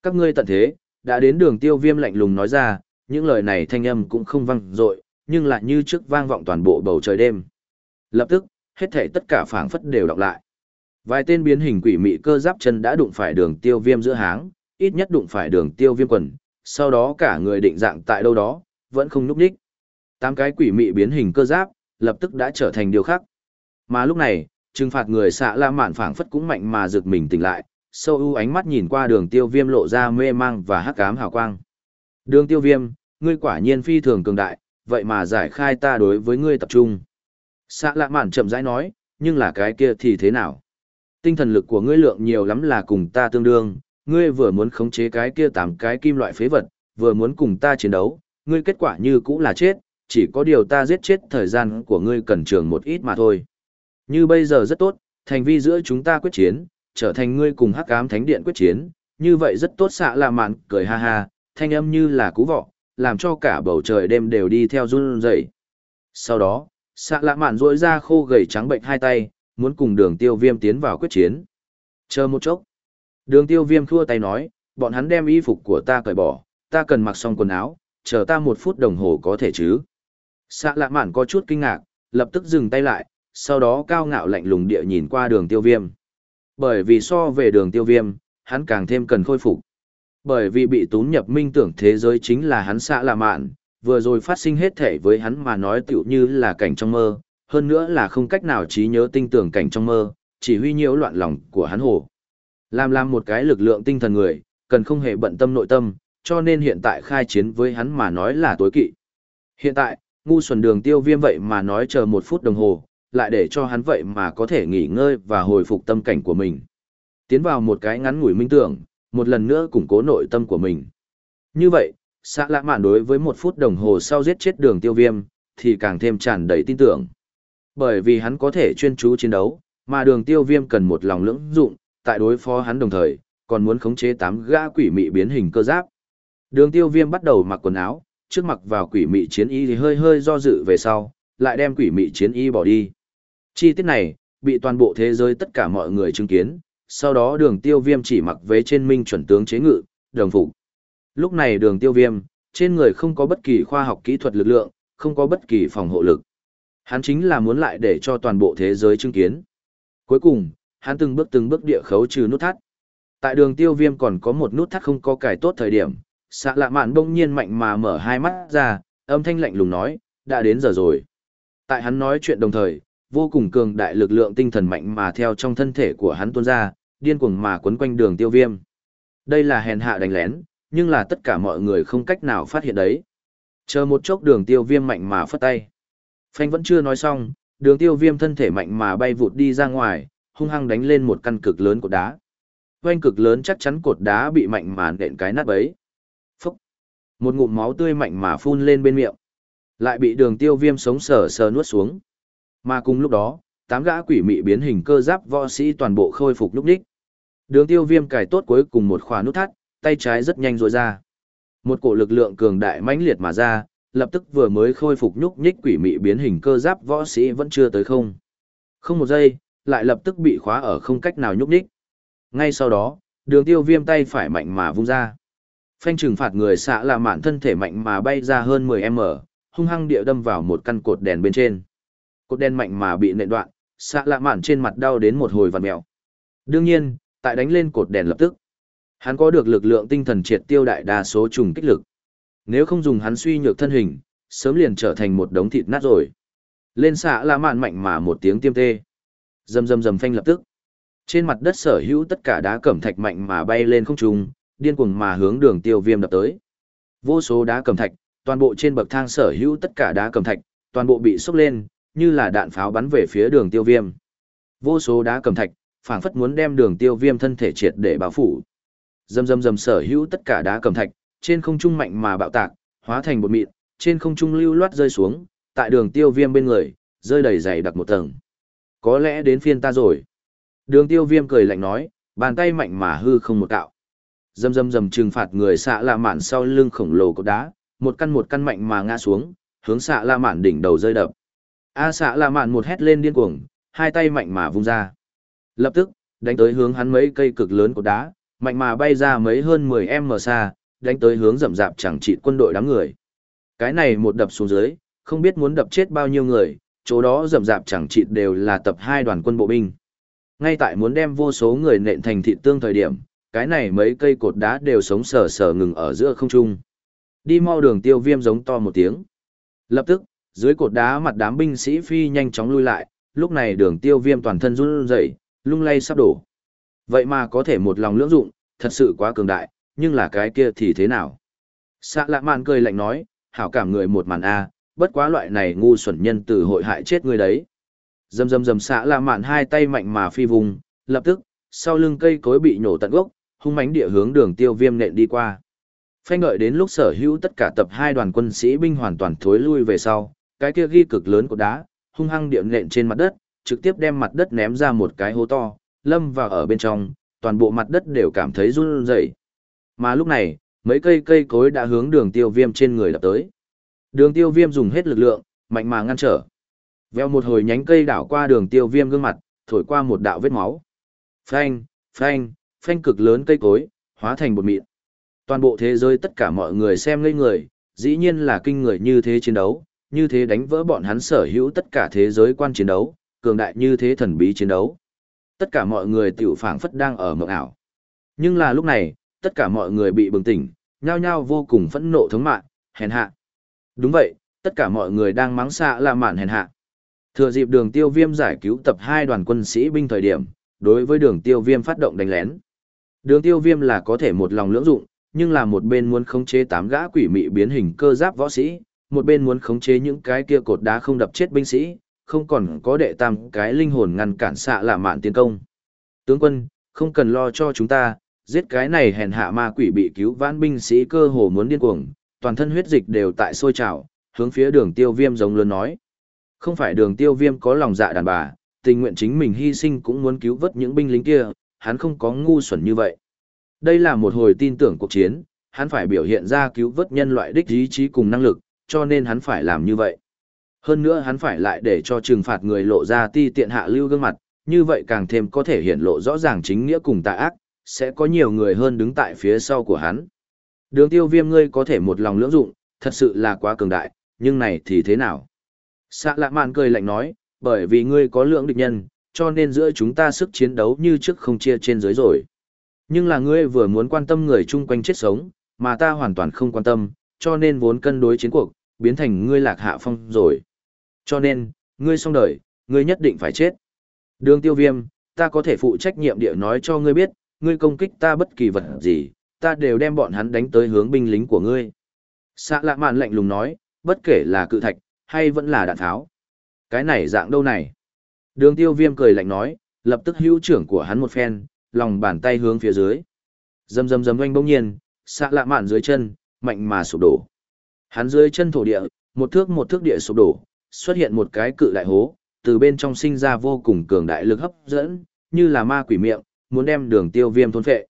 Các ngươi tận thế, đã đến đường tiêu viêm lạnh lùng nói ra, những lời này thanh âm cũng không vang dội nhưng lại như trước vang vọng toàn bộ bầu trời đêm. Lập tức, hết thể tất cả phảng phất đều đọc lại. Vài tên biến hình quỷ mị cơ giáp chân đã đụng phải đường tiêu viêm giữa háng, ít nhất đụng phải đường tiêu viêm quần, sau đó cả người định dạng tại đâu đó, vẫn không núp đích. Tám cái quỷ mị biến hình cơ giáp, lập tức đã trở thành điều khác. Mà lúc này, trừng phạt người xạ la mạn phảng phất cũng mạnh mà rực mình tỉnh lại, sâu ưu ánh mắt nhìn qua đường tiêu viêm lộ ra mê mang và hắc ám hào quang. Đường tiêu viêm, ngươi quả nhiên phi thường cường đại, vậy mà giải khai ta đối với ngươi tập trung. Xạ lạ mạn chậm rãi nói, nhưng là cái kia thì thế nào? Tinh thần lực của ngươi lượng nhiều lắm là cùng ta tương đương, ngươi vừa muốn khống chế cái kia tám cái kim loại phế vật, vừa muốn cùng ta chiến đấu, ngươi kết quả như cũng là chết, chỉ có điều ta giết chết thời gian của ngươi cần trường một ít mà thôi. Như bây giờ rất tốt, thành vi giữa chúng ta quyết chiến, trở thành ngươi cùng hắc ám thánh điện quyết chiến, như vậy rất tốt xạ là mạn, cười ha ha, thanh âm như là cú vọ, làm cho cả bầu trời đêm đều đi theo run rẩy. Sau đó, xạ lạ mạn rỗi ra khô gầy trắng bệnh hai tay, muốn cùng đường tiêu viêm tiến vào quyết chiến. Chờ một chốc. Đường tiêu viêm thua tay nói, bọn hắn đem y phục của ta cởi bỏ, ta cần mặc xong quần áo, chờ ta một phút đồng hồ có thể chứ. Xạ lạ mạn có chút kinh ngạc, lập tức dừng tay lại, sau đó cao ngạo lạnh lùng địa nhìn qua đường tiêu viêm. Bởi vì so về đường tiêu viêm, hắn càng thêm cần khôi phục. Bởi vì bị tún nhập minh tưởng thế giới chính là hắn xạ lạ mạn, vừa rồi phát sinh hết thể với hắn mà nói tựu như là cảnh trong mơ, hơn nữa là không cách nào trí nhớ tinh tưởng cảnh trong mơ, chỉ huy nhiễu loạn lòng của hắn hồ. Làm làm một cái lực lượng tinh thần người, cần không hề bận tâm nội tâm, cho nên hiện tại khai chiến với hắn mà nói là tối kỵ. Hiện tại, ngu xuẩn đường tiêu viêm vậy mà nói chờ một phút đồng hồ, lại để cho hắn vậy mà có thể nghỉ ngơi và hồi phục tâm cảnh của mình. Tiến vào một cái ngắn ngủi minh tưởng, một lần nữa củng cố nội tâm của mình. Như vậy, xã lạ mạn đối với một phút đồng hồ sau giết chết đường tiêu viêm, thì càng thêm tràn đầy tin tưởng. Bởi vì hắn có thể chuyên chú chiến đấu, mà đường tiêu viêm cần một lòng lưỡng dụng, tại đối phó hắn đồng thời, còn muốn khống chế tám gã quỷ mị biến hình cơ giáp. Đường tiêu viêm bắt đầu mặc quần áo, trước mặc vào quỷ mị chiến y thì hơi hơi do dự về sau, lại đem quỷ mị chiến y bỏ đi. Chi tiết này, bị toàn bộ thế giới tất cả mọi người chứng kiến, sau đó đường tiêu viêm chỉ mặc vế trên minh chuẩn tướng chế ngự, đồng phục. Lúc này đường tiêu viêm, trên người không có bất kỳ khoa học kỹ thuật lực lượng, không có bất kỳ phòng hộ lực. Hắn chính là muốn lại để cho toàn bộ thế giới chứng kiến. Cuối cùng, hắn từng bước từng bước địa khấu trừ nút thắt. Tại đường tiêu viêm còn có một nút thắt không có cải tốt thời điểm, xạ lạ mạn bỗng nhiên mạnh mà mở hai mắt ra, âm thanh lạnh lùng nói, đã đến giờ rồi. Tại hắn nói chuyện đồng thời, vô cùng cường đại lực lượng tinh thần mạnh mà theo trong thân thể của hắn tuôn ra, điên cuồng mà quấn quanh đường tiêu viêm. Đây là hèn hạ đánh lén, nhưng là tất cả mọi người không cách nào phát hiện đấy. Chờ một chốc đường tiêu viêm mạnh mà phất tay. Phanh vẫn chưa nói xong, đường tiêu viêm thân thể mạnh mà bay vụt đi ra ngoài, hung hăng đánh lên một căn cực lớn của đá. Quanh cực lớn chắc chắn cột đá bị mạnh mà nện cái nát bấy. Phúc! Một ngụm máu tươi mạnh mà phun lên bên miệng. Lại bị đường tiêu viêm sống sờ sờ nuốt xuống. Mà cùng lúc đó, tám gã quỷ mị biến hình cơ giáp võ sĩ toàn bộ khôi phục lúc đích. Đường tiêu viêm cài tốt cuối cùng một khóa nút thắt, tay trái rất nhanh rối ra. Một cổ lực lượng cường đại mãnh liệt mà ra, lập tức vừa mới khôi phục nhúc nhích quỷ mị biến hình cơ giáp võ sĩ vẫn chưa tới không. Không một giây, lại lập tức bị khóa ở không cách nào nhúc nhích. Ngay sau đó, đường tiêu viêm tay phải mạnh mà vung ra. Phanh trừng phạt người xạ là mạn thân thể mạnh mà bay ra hơn 10m, hung hăng địa đâm vào một căn cột đèn bên trên. Cột đen mạnh mà bị nện đoạn, xạ lạ mạn trên mặt đau đến một hồi vằn mèo. Đương nhiên, tại đánh lên cột đèn lập tức, hắn có được lực lượng tinh thần triệt tiêu đại đa số trùng kích lực. Nếu không dùng hắn suy nhược thân hình, sớm liền trở thành một đống thịt nát rồi. Lên xạ lạ mạn mạnh mà một tiếng tiêm tê. Dầm dầm dầm phanh lập tức. Trên mặt đất sở hữu tất cả đá cẩm thạch mạnh mà bay lên không trung, điên cuồng mà hướng đường tiêu viêm đập tới. Vô số đá cẩm thạch, toàn bộ trên bậc thang sở hữu tất cả đá cẩm thạch, toàn bộ bị sốc lên, như là đạn pháo bắn về phía đường tiêu viêm. Vô số đá cẩm thạch, phảng phất muốn đem đường tiêu viêm thân thể triệt để bao phủ. Dầm dầm dầm sở hữu tất cả đá cẩm thạch, trên không trung mạnh mà bạo tạc, hóa thành bột mịn, trên không trung lưu loát rơi xuống, tại đường tiêu viêm bên người, rơi đầy dày đặc một tầng. Có lẽ đến phiên ta rồi. Đường tiêu viêm cười lạnh nói, bàn tay mạnh mà hư không một cạo. Dầm dầm dầm trừng phạt người xạ lạ mạn sau lưng khổng lồ cột đá, một căn một căn mạnh mà ngã xuống, hướng xạ lạ mạn đỉnh đầu rơi đập. A xạ lạ mạn một hét lên điên cuồng, hai tay mạnh mà vung ra. Lập tức, đánh tới hướng hắn mấy cây cực lớn cột đá, mạnh mà bay ra mấy hơn 10 m xa, đánh tới hướng rậm rạp chẳng trị quân đội đám người. Cái này một đập xuống dưới, không biết muốn đập chết bao nhiêu người, chỗ đó rậm rạp chẳng trị đều là tập hai đoàn quân bộ binh. Ngay tại muốn đem vô số người nện thành thị tương thời điểm, cái này mấy cây cột đá đều sống sờ sờ ngừng ở giữa không trung. Đi mau đường tiêu viêm giống to một tiếng. Lập tức, dưới cột đá mặt đám binh sĩ phi nhanh chóng lui lại, lúc này đường tiêu viêm toàn thân run rẩy lung lay sắp đổ. Vậy mà có thể một lòng lưỡng dụng, thật sự quá cường đại, nhưng là cái kia thì thế nào? Sạ lạ mạn cười lạnh nói, hảo cảm người một màn A, bất quá loại này ngu xuẩn nhân từ hội hại chết người đấy. Dầm dầm dầm xạ lạ mạn hai tay mạnh mà phi vùng, lập tức, sau lưng cây cối bị nổ tận gốc, hung mãnh địa hướng đường tiêu viêm nện đi qua. Phanh ngợi đến lúc sở hữu tất cả tập hai đoàn quân sĩ binh hoàn toàn thối lui về sau, cái kia ghi cực lớn của đá, hung hăng địa nện trên mặt đất, trực tiếp đem mặt đất ném ra một cái hố to, lâm vào ở bên trong, toàn bộ mặt đất đều cảm thấy run rẩy. Mà lúc này, mấy cây cây cối đã hướng đường tiêu viêm trên người đập tới. Đường tiêu viêm dùng hết lực lượng, mạnh mà ngăn trở. Veo một hồi nhánh cây đảo qua đường tiêu viêm gương mặt, thổi qua một đạo vết máu. Phanh, phanh, phanh cực lớn cây cối, hóa thành bột mịn. Toàn bộ thế giới tất cả mọi người xem ngây người, dĩ nhiên là kinh người như thế chiến đấu, như thế đánh vỡ bọn hắn sở hữu tất cả thế giới quan chiến đấu, cường đại như thế thần bí chiến đấu. Tất cả mọi người tiểu phảng phất đang ở mộng ảo. Nhưng là lúc này, tất cả mọi người bị bừng tỉnh, nhao nhao vô cùng phẫn nộ thống mạn, hèn hạ. Đúng vậy, tất cả mọi người đang mắng xạ là mạn hèn hạ. Thừa dịp đường tiêu viêm giải cứu tập hai đoàn quân sĩ binh thời điểm, đối với đường tiêu viêm phát động đánh lén. Đường tiêu viêm là có thể một lòng lưỡng dụng, nhưng là một bên muốn khống chế tám gã quỷ mị biến hình cơ giáp võ sĩ, một bên muốn khống chế những cái kia cột đá không đập chết binh sĩ, không còn có đệ tam cái linh hồn ngăn cản xạ lạ mạn tiến công. Tướng quân, không cần lo cho chúng ta, giết cái này hèn hạ ma quỷ bị cứu vãn binh sĩ cơ hồ muốn điên cuồng, toàn thân huyết dịch đều tại sôi trào, hướng phía đường tiêu viêm giống lớn nói. Không phải đường tiêu viêm có lòng dạ đàn bà, tình nguyện chính mình hy sinh cũng muốn cứu vớt những binh lính kia, hắn không có ngu xuẩn như vậy. Đây là một hồi tin tưởng cuộc chiến, hắn phải biểu hiện ra cứu vớt nhân loại đích ý chí cùng năng lực, cho nên hắn phải làm như vậy. Hơn nữa hắn phải lại để cho trừng phạt người lộ ra ti tiện hạ lưu gương mặt, như vậy càng thêm có thể hiện lộ rõ ràng chính nghĩa cùng tà ác, sẽ có nhiều người hơn đứng tại phía sau của hắn. Đường tiêu viêm ngươi có thể một lòng lưỡng dụng, thật sự là quá cường đại, nhưng này thì thế nào? Sạ lạ mạn cười lạnh nói, bởi vì ngươi có lượng địch nhân, cho nên giữa chúng ta sức chiến đấu như trước không chia trên dưới rồi. Nhưng là ngươi vừa muốn quan tâm người chung quanh chết sống, mà ta hoàn toàn không quan tâm, cho nên vốn cân đối chiến cuộc, biến thành ngươi lạc hạ phong rồi. Cho nên, ngươi xong đời, ngươi nhất định phải chết. Đường tiêu viêm, ta có thể phụ trách nhiệm địa nói cho ngươi biết, ngươi công kích ta bất kỳ vật gì, ta đều đem bọn hắn đánh tới hướng binh lính của ngươi. Sạ lạ mạn lạnh lùng nói, bất kể là cự thạch, hay vẫn là đạn tháo. Cái này dạng đâu này? Đường tiêu viêm cười lạnh nói, lập tức hữu trưởng của hắn một phen, lòng bàn tay hướng phía dưới. Dầm dầm dầm oanh bỗng nhiên, xạ lạ mạn dưới chân, mạnh mà sụp đổ. Hắn dưới chân thổ địa, một thước một thước địa sụp đổ, xuất hiện một cái cự đại hố, từ bên trong sinh ra vô cùng cường đại lực hấp dẫn, như là ma quỷ miệng, muốn đem đường tiêu viêm thôn phệ.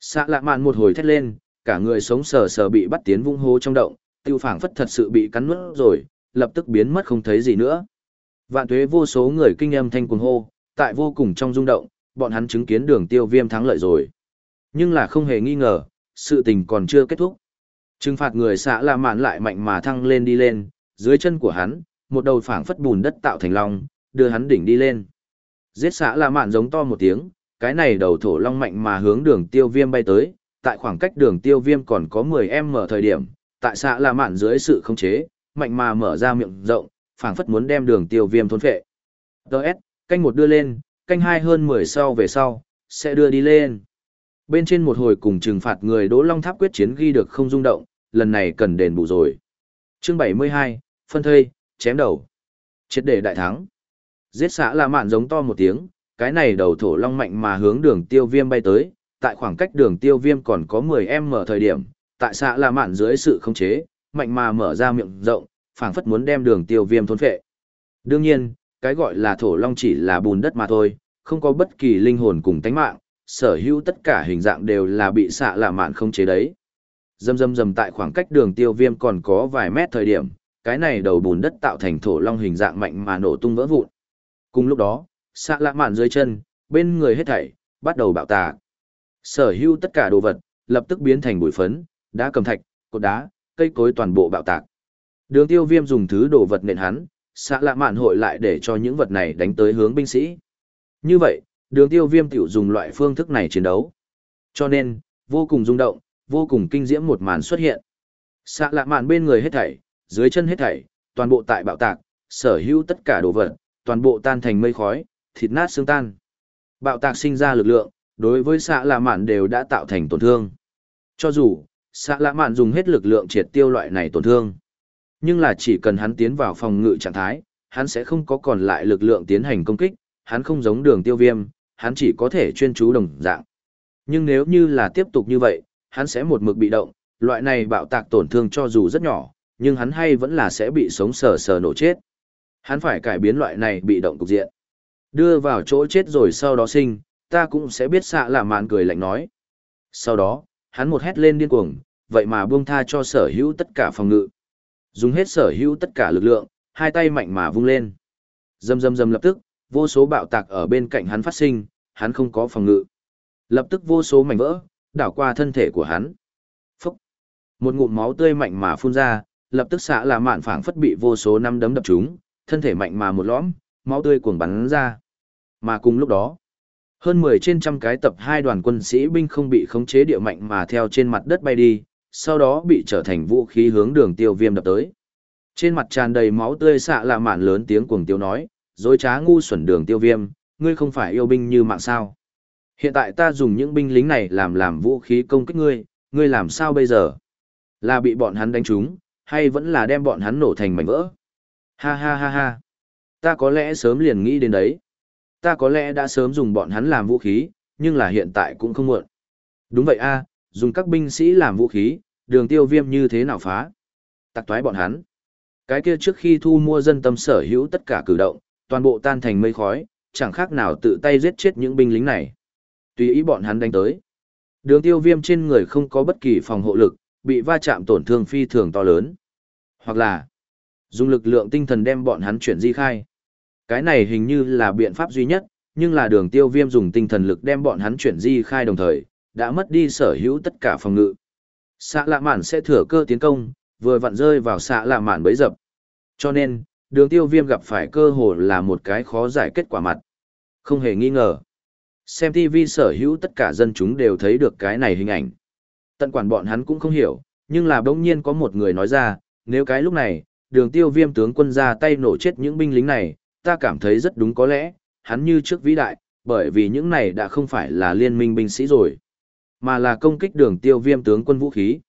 Xạ lạ mạn một hồi thét lên, cả người sống sờ sờ bị bắt tiến vung hố trong động, tiêu phảng phất thật sự bị cắn nuốt rồi, lập tức biến mất không thấy gì nữa. Vạn tuế vô số người kinh âm thanh cuồng hô, tại vô cùng trong rung động, bọn hắn chứng kiến đường tiêu viêm thắng lợi rồi. Nhưng là không hề nghi ngờ, sự tình còn chưa kết thúc. Trừng phạt người xạ La Mạn lại mạnh mà thăng lên đi lên, dưới chân của hắn, một đầu phảng phất bùn đất tạo thành long, đưa hắn đỉnh đi lên. Giết xạ La Mạn giống to một tiếng, cái này đầu thổ long mạnh mà hướng đường tiêu viêm bay tới, tại khoảng cách đường tiêu viêm còn có 10 mở thời điểm, tại xạ La Mạn dưới sự khống chế, mạnh mà mở ra miệng rộng, phảng phất muốn đem đường tiêu viêm thôn phệ. Đợt, canh một đưa lên, canh hai hơn 10 sau về sau, sẽ đưa đi lên. Bên trên một hồi cùng trừng phạt người Đỗ Long Tháp quyết chiến ghi được không rung động, lần này cần đền bù rồi. Chương 72, phân thây, chém đầu. Triệt để đại thắng. Giết xã La Mạn giống to một tiếng, cái này đầu thổ long mạnh mà hướng đường tiêu viêm bay tới, tại khoảng cách đường tiêu viêm còn có 10m thời điểm, tại xã La Mạn dưới sự khống chế, mạnh mà mở ra miệng rộng, phảng phất muốn đem đường tiêu viêm thôn phệ. Đương nhiên, cái gọi là thổ long chỉ là bùn đất mà thôi, không có bất kỳ linh hồn cùng tánh mạng, sở hữu tất cả hình dạng đều là bị xạ lạ mạn không chế đấy. Dầm dầm dầm tại khoảng cách đường tiêu viêm còn có vài mét thời điểm, cái này đầu bùn đất tạo thành thổ long hình dạng mạnh mà nổ tung vỡ vụn. Cùng lúc đó, xạ lạ mạn dưới chân, bên người hết thảy, bắt đầu bạo tạc. Sở hữu tất cả đồ vật, lập tức biến thành bụi phấn, đá cầm thạch, cột đá, cây cối toàn bộ bạo tạc. Đường tiêu viêm dùng thứ đồ vật nện hắn, xạ lạ mạn hội lại để cho những vật này đánh tới hướng binh sĩ. Như vậy, đường tiêu viêm tiểu dùng loại phương thức này chiến đấu. Cho nên, vô cùng rung động, vô cùng kinh diễm một màn xuất hiện. Xạ lạ mạn bên người hết thảy, dưới chân hết thảy, toàn bộ tại bạo tạc, sở hữu tất cả đồ vật, toàn bộ tan thành mây khói, thịt nát xương tan. Bạo tạc sinh ra lực lượng, đối với xạ lạ mạn đều đã tạo thành tổn thương. Cho dù, xạ lạ mạn dùng hết lực lượng triệt tiêu loại này tổn thương. Nhưng là chỉ cần hắn tiến vào phòng ngự trạng thái, hắn sẽ không có còn lại lực lượng tiến hành công kích, hắn không giống đường tiêu viêm, hắn chỉ có thể chuyên chú đồng dạng. Nhưng nếu như là tiếp tục như vậy, hắn sẽ một mực bị động, loại này bạo tạc tổn thương cho dù rất nhỏ, nhưng hắn hay vẫn là sẽ bị sống sờ sờ nổ chết. Hắn phải cải biến loại này bị động cục diện. Đưa vào chỗ chết rồi sau đó sinh, ta cũng sẽ biết xạ là mạn cười lạnh nói. Sau đó, hắn một hét lên điên cuồng, vậy mà buông tha cho sở hữu tất cả phòng ngự. Dùng hết sở hữu tất cả lực lượng, hai tay mạnh mà vung lên. Dầm dầm dầm lập tức, vô số bạo tạc ở bên cạnh hắn phát sinh, hắn không có phòng ngự. Lập tức vô số mảnh vỡ, đảo qua thân thể của hắn. Phúc! Một ngụm máu tươi mạnh mà phun ra, lập tức xạ là mạn phảng phất bị vô số năm đấm đập trúng, thân thể mạnh mà một lõm, máu tươi cuồng bắn ra. Mà cùng lúc đó, hơn 10 trên trăm cái tập hai đoàn quân sĩ binh không bị khống chế địa mạnh mà theo trên mặt đất bay đi, sau đó bị trở thành vũ khí hướng đường tiêu viêm đập tới. Trên mặt tràn đầy máu tươi xạ là mạn lớn tiếng cuồng tiêu nói, dối trá ngu xuẩn đường tiêu viêm, ngươi không phải yêu binh như mạng sao. Hiện tại ta dùng những binh lính này làm làm vũ khí công kích ngươi, ngươi làm sao bây giờ? Là bị bọn hắn đánh trúng, hay vẫn là đem bọn hắn nổ thành mảnh vỡ? Ha ha ha ha. Ta có lẽ sớm liền nghĩ đến đấy. Ta có lẽ đã sớm dùng bọn hắn làm vũ khí, nhưng là hiện tại cũng không muộn. Đúng vậy a, dùng các binh sĩ làm vũ khí, đường tiêu viêm như thế nào phá? Tặc toái bọn hắn. Cái kia trước khi thu mua dân tâm sở hữu tất cả cử động, toàn bộ tan thành mây khói, chẳng khác nào tự tay giết chết những binh lính này. Tùy ý bọn hắn đánh tới. Đường tiêu viêm trên người không có bất kỳ phòng hộ lực, bị va chạm tổn thương phi thường to lớn. Hoặc là, dùng lực lượng tinh thần đem bọn hắn chuyển di khai. Cái này hình như là biện pháp duy nhất, nhưng là đường tiêu viêm dùng tinh thần lực đem bọn hắn chuyển di khai đồng thời, đã mất đi sở hữu tất cả phòng ngự. Xạ lạ mạn sẽ thừa cơ tiến công, vừa vặn rơi vào xạ lạ mạn bấy dập. Cho nên, đường tiêu viêm gặp phải cơ hội là một cái khó giải kết quả mặt. Không hề nghi ngờ. Xem TV sở hữu tất cả dân chúng đều thấy được cái này hình ảnh. Tận quản bọn hắn cũng không hiểu, nhưng là bỗng nhiên có một người nói ra, nếu cái lúc này, đường tiêu viêm tướng quân ra tay nổ chết những binh lính này, ta cảm thấy rất đúng có lẽ, hắn như trước vĩ đại, bởi vì những này đã không phải là liên minh binh sĩ rồi, mà là công kích đường tiêu viêm tướng quân vũ khí.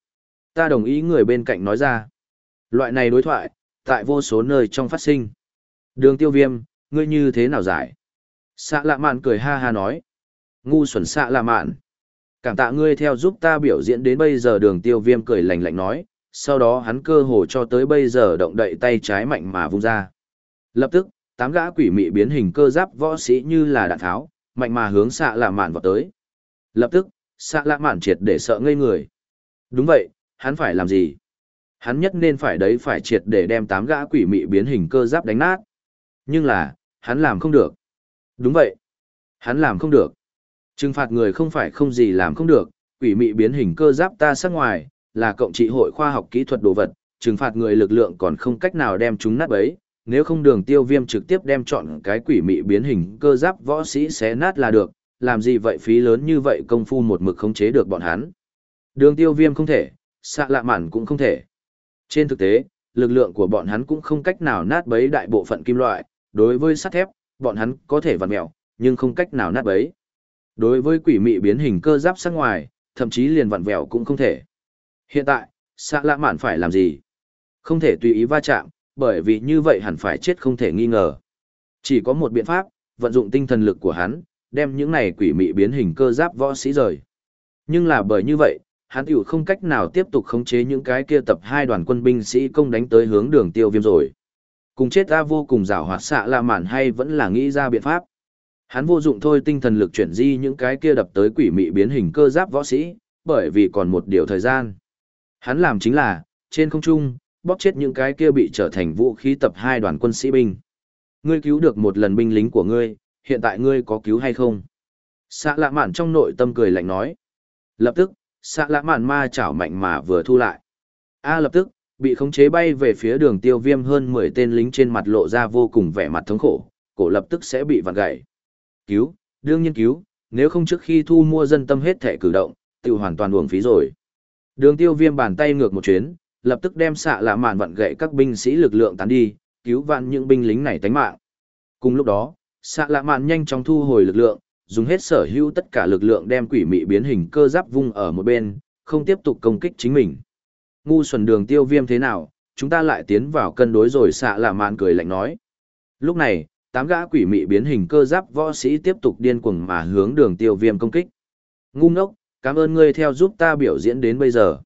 Ta đồng ý người bên cạnh nói ra. Loại này đối thoại, tại vô số nơi trong phát sinh. Đường tiêu viêm, ngươi như thế nào giải? Xạ lạ mạn cười ha ha nói. Ngu xuẩn xạ lạ mạn. Cảm tạ ngươi theo giúp ta biểu diễn đến bây giờ đường tiêu viêm cười lạnh lạnh nói, sau đó hắn cơ hồ cho tới bây giờ động đậy tay trái mạnh mà vung ra. Lập tức, tám gã quỷ mị biến hình cơ giáp võ sĩ như là đạn tháo, mạnh mà hướng xạ lạ mạn vào tới. Lập tức, xạ lạ mạn triệt để sợ ngây người. Đúng vậy, hắn phải làm gì? Hắn nhất nên phải đấy phải triệt để đem tám gã quỷ mị biến hình cơ giáp đánh nát. Nhưng là, hắn làm không được. Đúng vậy. Hắn làm không được. Trừng phạt người không phải không gì làm không được, quỷ mị biến hình cơ giáp ta sát ngoài, là cộng trị hội khoa học kỹ thuật đồ vật, trừng phạt người lực lượng còn không cách nào đem chúng nát bấy, nếu không đường tiêu viêm trực tiếp đem chọn cái quỷ mị biến hình cơ giáp võ sĩ xé nát là được, làm gì vậy phí lớn như vậy công phu một mực khống chế được bọn hắn. Đường tiêu viêm không thể, xạ lạ mản cũng không thể. Trên thực tế, lực lượng của bọn hắn cũng không cách nào nát bấy đại bộ phận kim loại, đối với sắt thép, bọn hắn có thể vặn mẹo, nhưng không cách nào nát bấy. Đối với quỷ mị biến hình cơ giáp sắc ngoài, thậm chí liền vặn vẹo cũng không thể. Hiện tại, xạ lạ mạn phải làm gì? Không thể tùy ý va chạm, bởi vì như vậy hẳn phải chết không thể nghi ngờ. Chỉ có một biện pháp, vận dụng tinh thần lực của hắn, đem những này quỷ mị biến hình cơ giáp võ sĩ rời. Nhưng là bởi như vậy, hắn tiểu không cách nào tiếp tục khống chế những cái kia tập hai đoàn quân binh sĩ công đánh tới hướng đường tiêu viêm rồi. Cùng chết ta vô cùng rảo hoạt xạ lạ mạn hay vẫn là nghĩ ra biện pháp. Hắn vô dụng thôi tinh thần lực chuyển di những cái kia đập tới quỷ mị biến hình cơ giáp võ sĩ, bởi vì còn một điều thời gian. Hắn làm chính là, trên không trung, bóp chết những cái kia bị trở thành vũ khí tập hai đoàn quân sĩ binh. Ngươi cứu được một lần binh lính của ngươi, hiện tại ngươi có cứu hay không? Xạ lạ mạn trong nội tâm cười lạnh nói. Lập tức, xạ lạ mạn ma chảo mạnh mà vừa thu lại. A lập tức, bị khống chế bay về phía đường tiêu viêm hơn 10 tên lính trên mặt lộ ra vô cùng vẻ mặt thống khổ, cổ lập tức sẽ bị vặn gãy. Cứu, đương nhiên cứu, nếu không trước khi thu mua dân tâm hết thể cử động, tiêu hoàn toàn uổng phí rồi. Đường tiêu viêm bàn tay ngược một chuyến, lập tức đem xạ lạ màn vặn gãy các binh sĩ lực lượng tán đi, cứu vạn những binh lính này tánh mạng. Cùng lúc đó, xạ lạ màn nhanh chóng thu hồi lực lượng, dùng hết sở hữu tất cả lực lượng đem quỷ mị biến hình cơ giáp vung ở một bên, không tiếp tục công kích chính mình. Ngu xuẩn đường tiêu viêm thế nào, chúng ta lại tiến vào cân đối rồi xạ lạ mạn cười lạnh nói. Lúc này, tám gã quỷ mị biến hình cơ giáp võ sĩ tiếp tục điên cuồng mà hướng đường tiêu viêm công kích. Ngu ngốc, cảm ơn ngươi theo giúp ta biểu diễn đến bây giờ.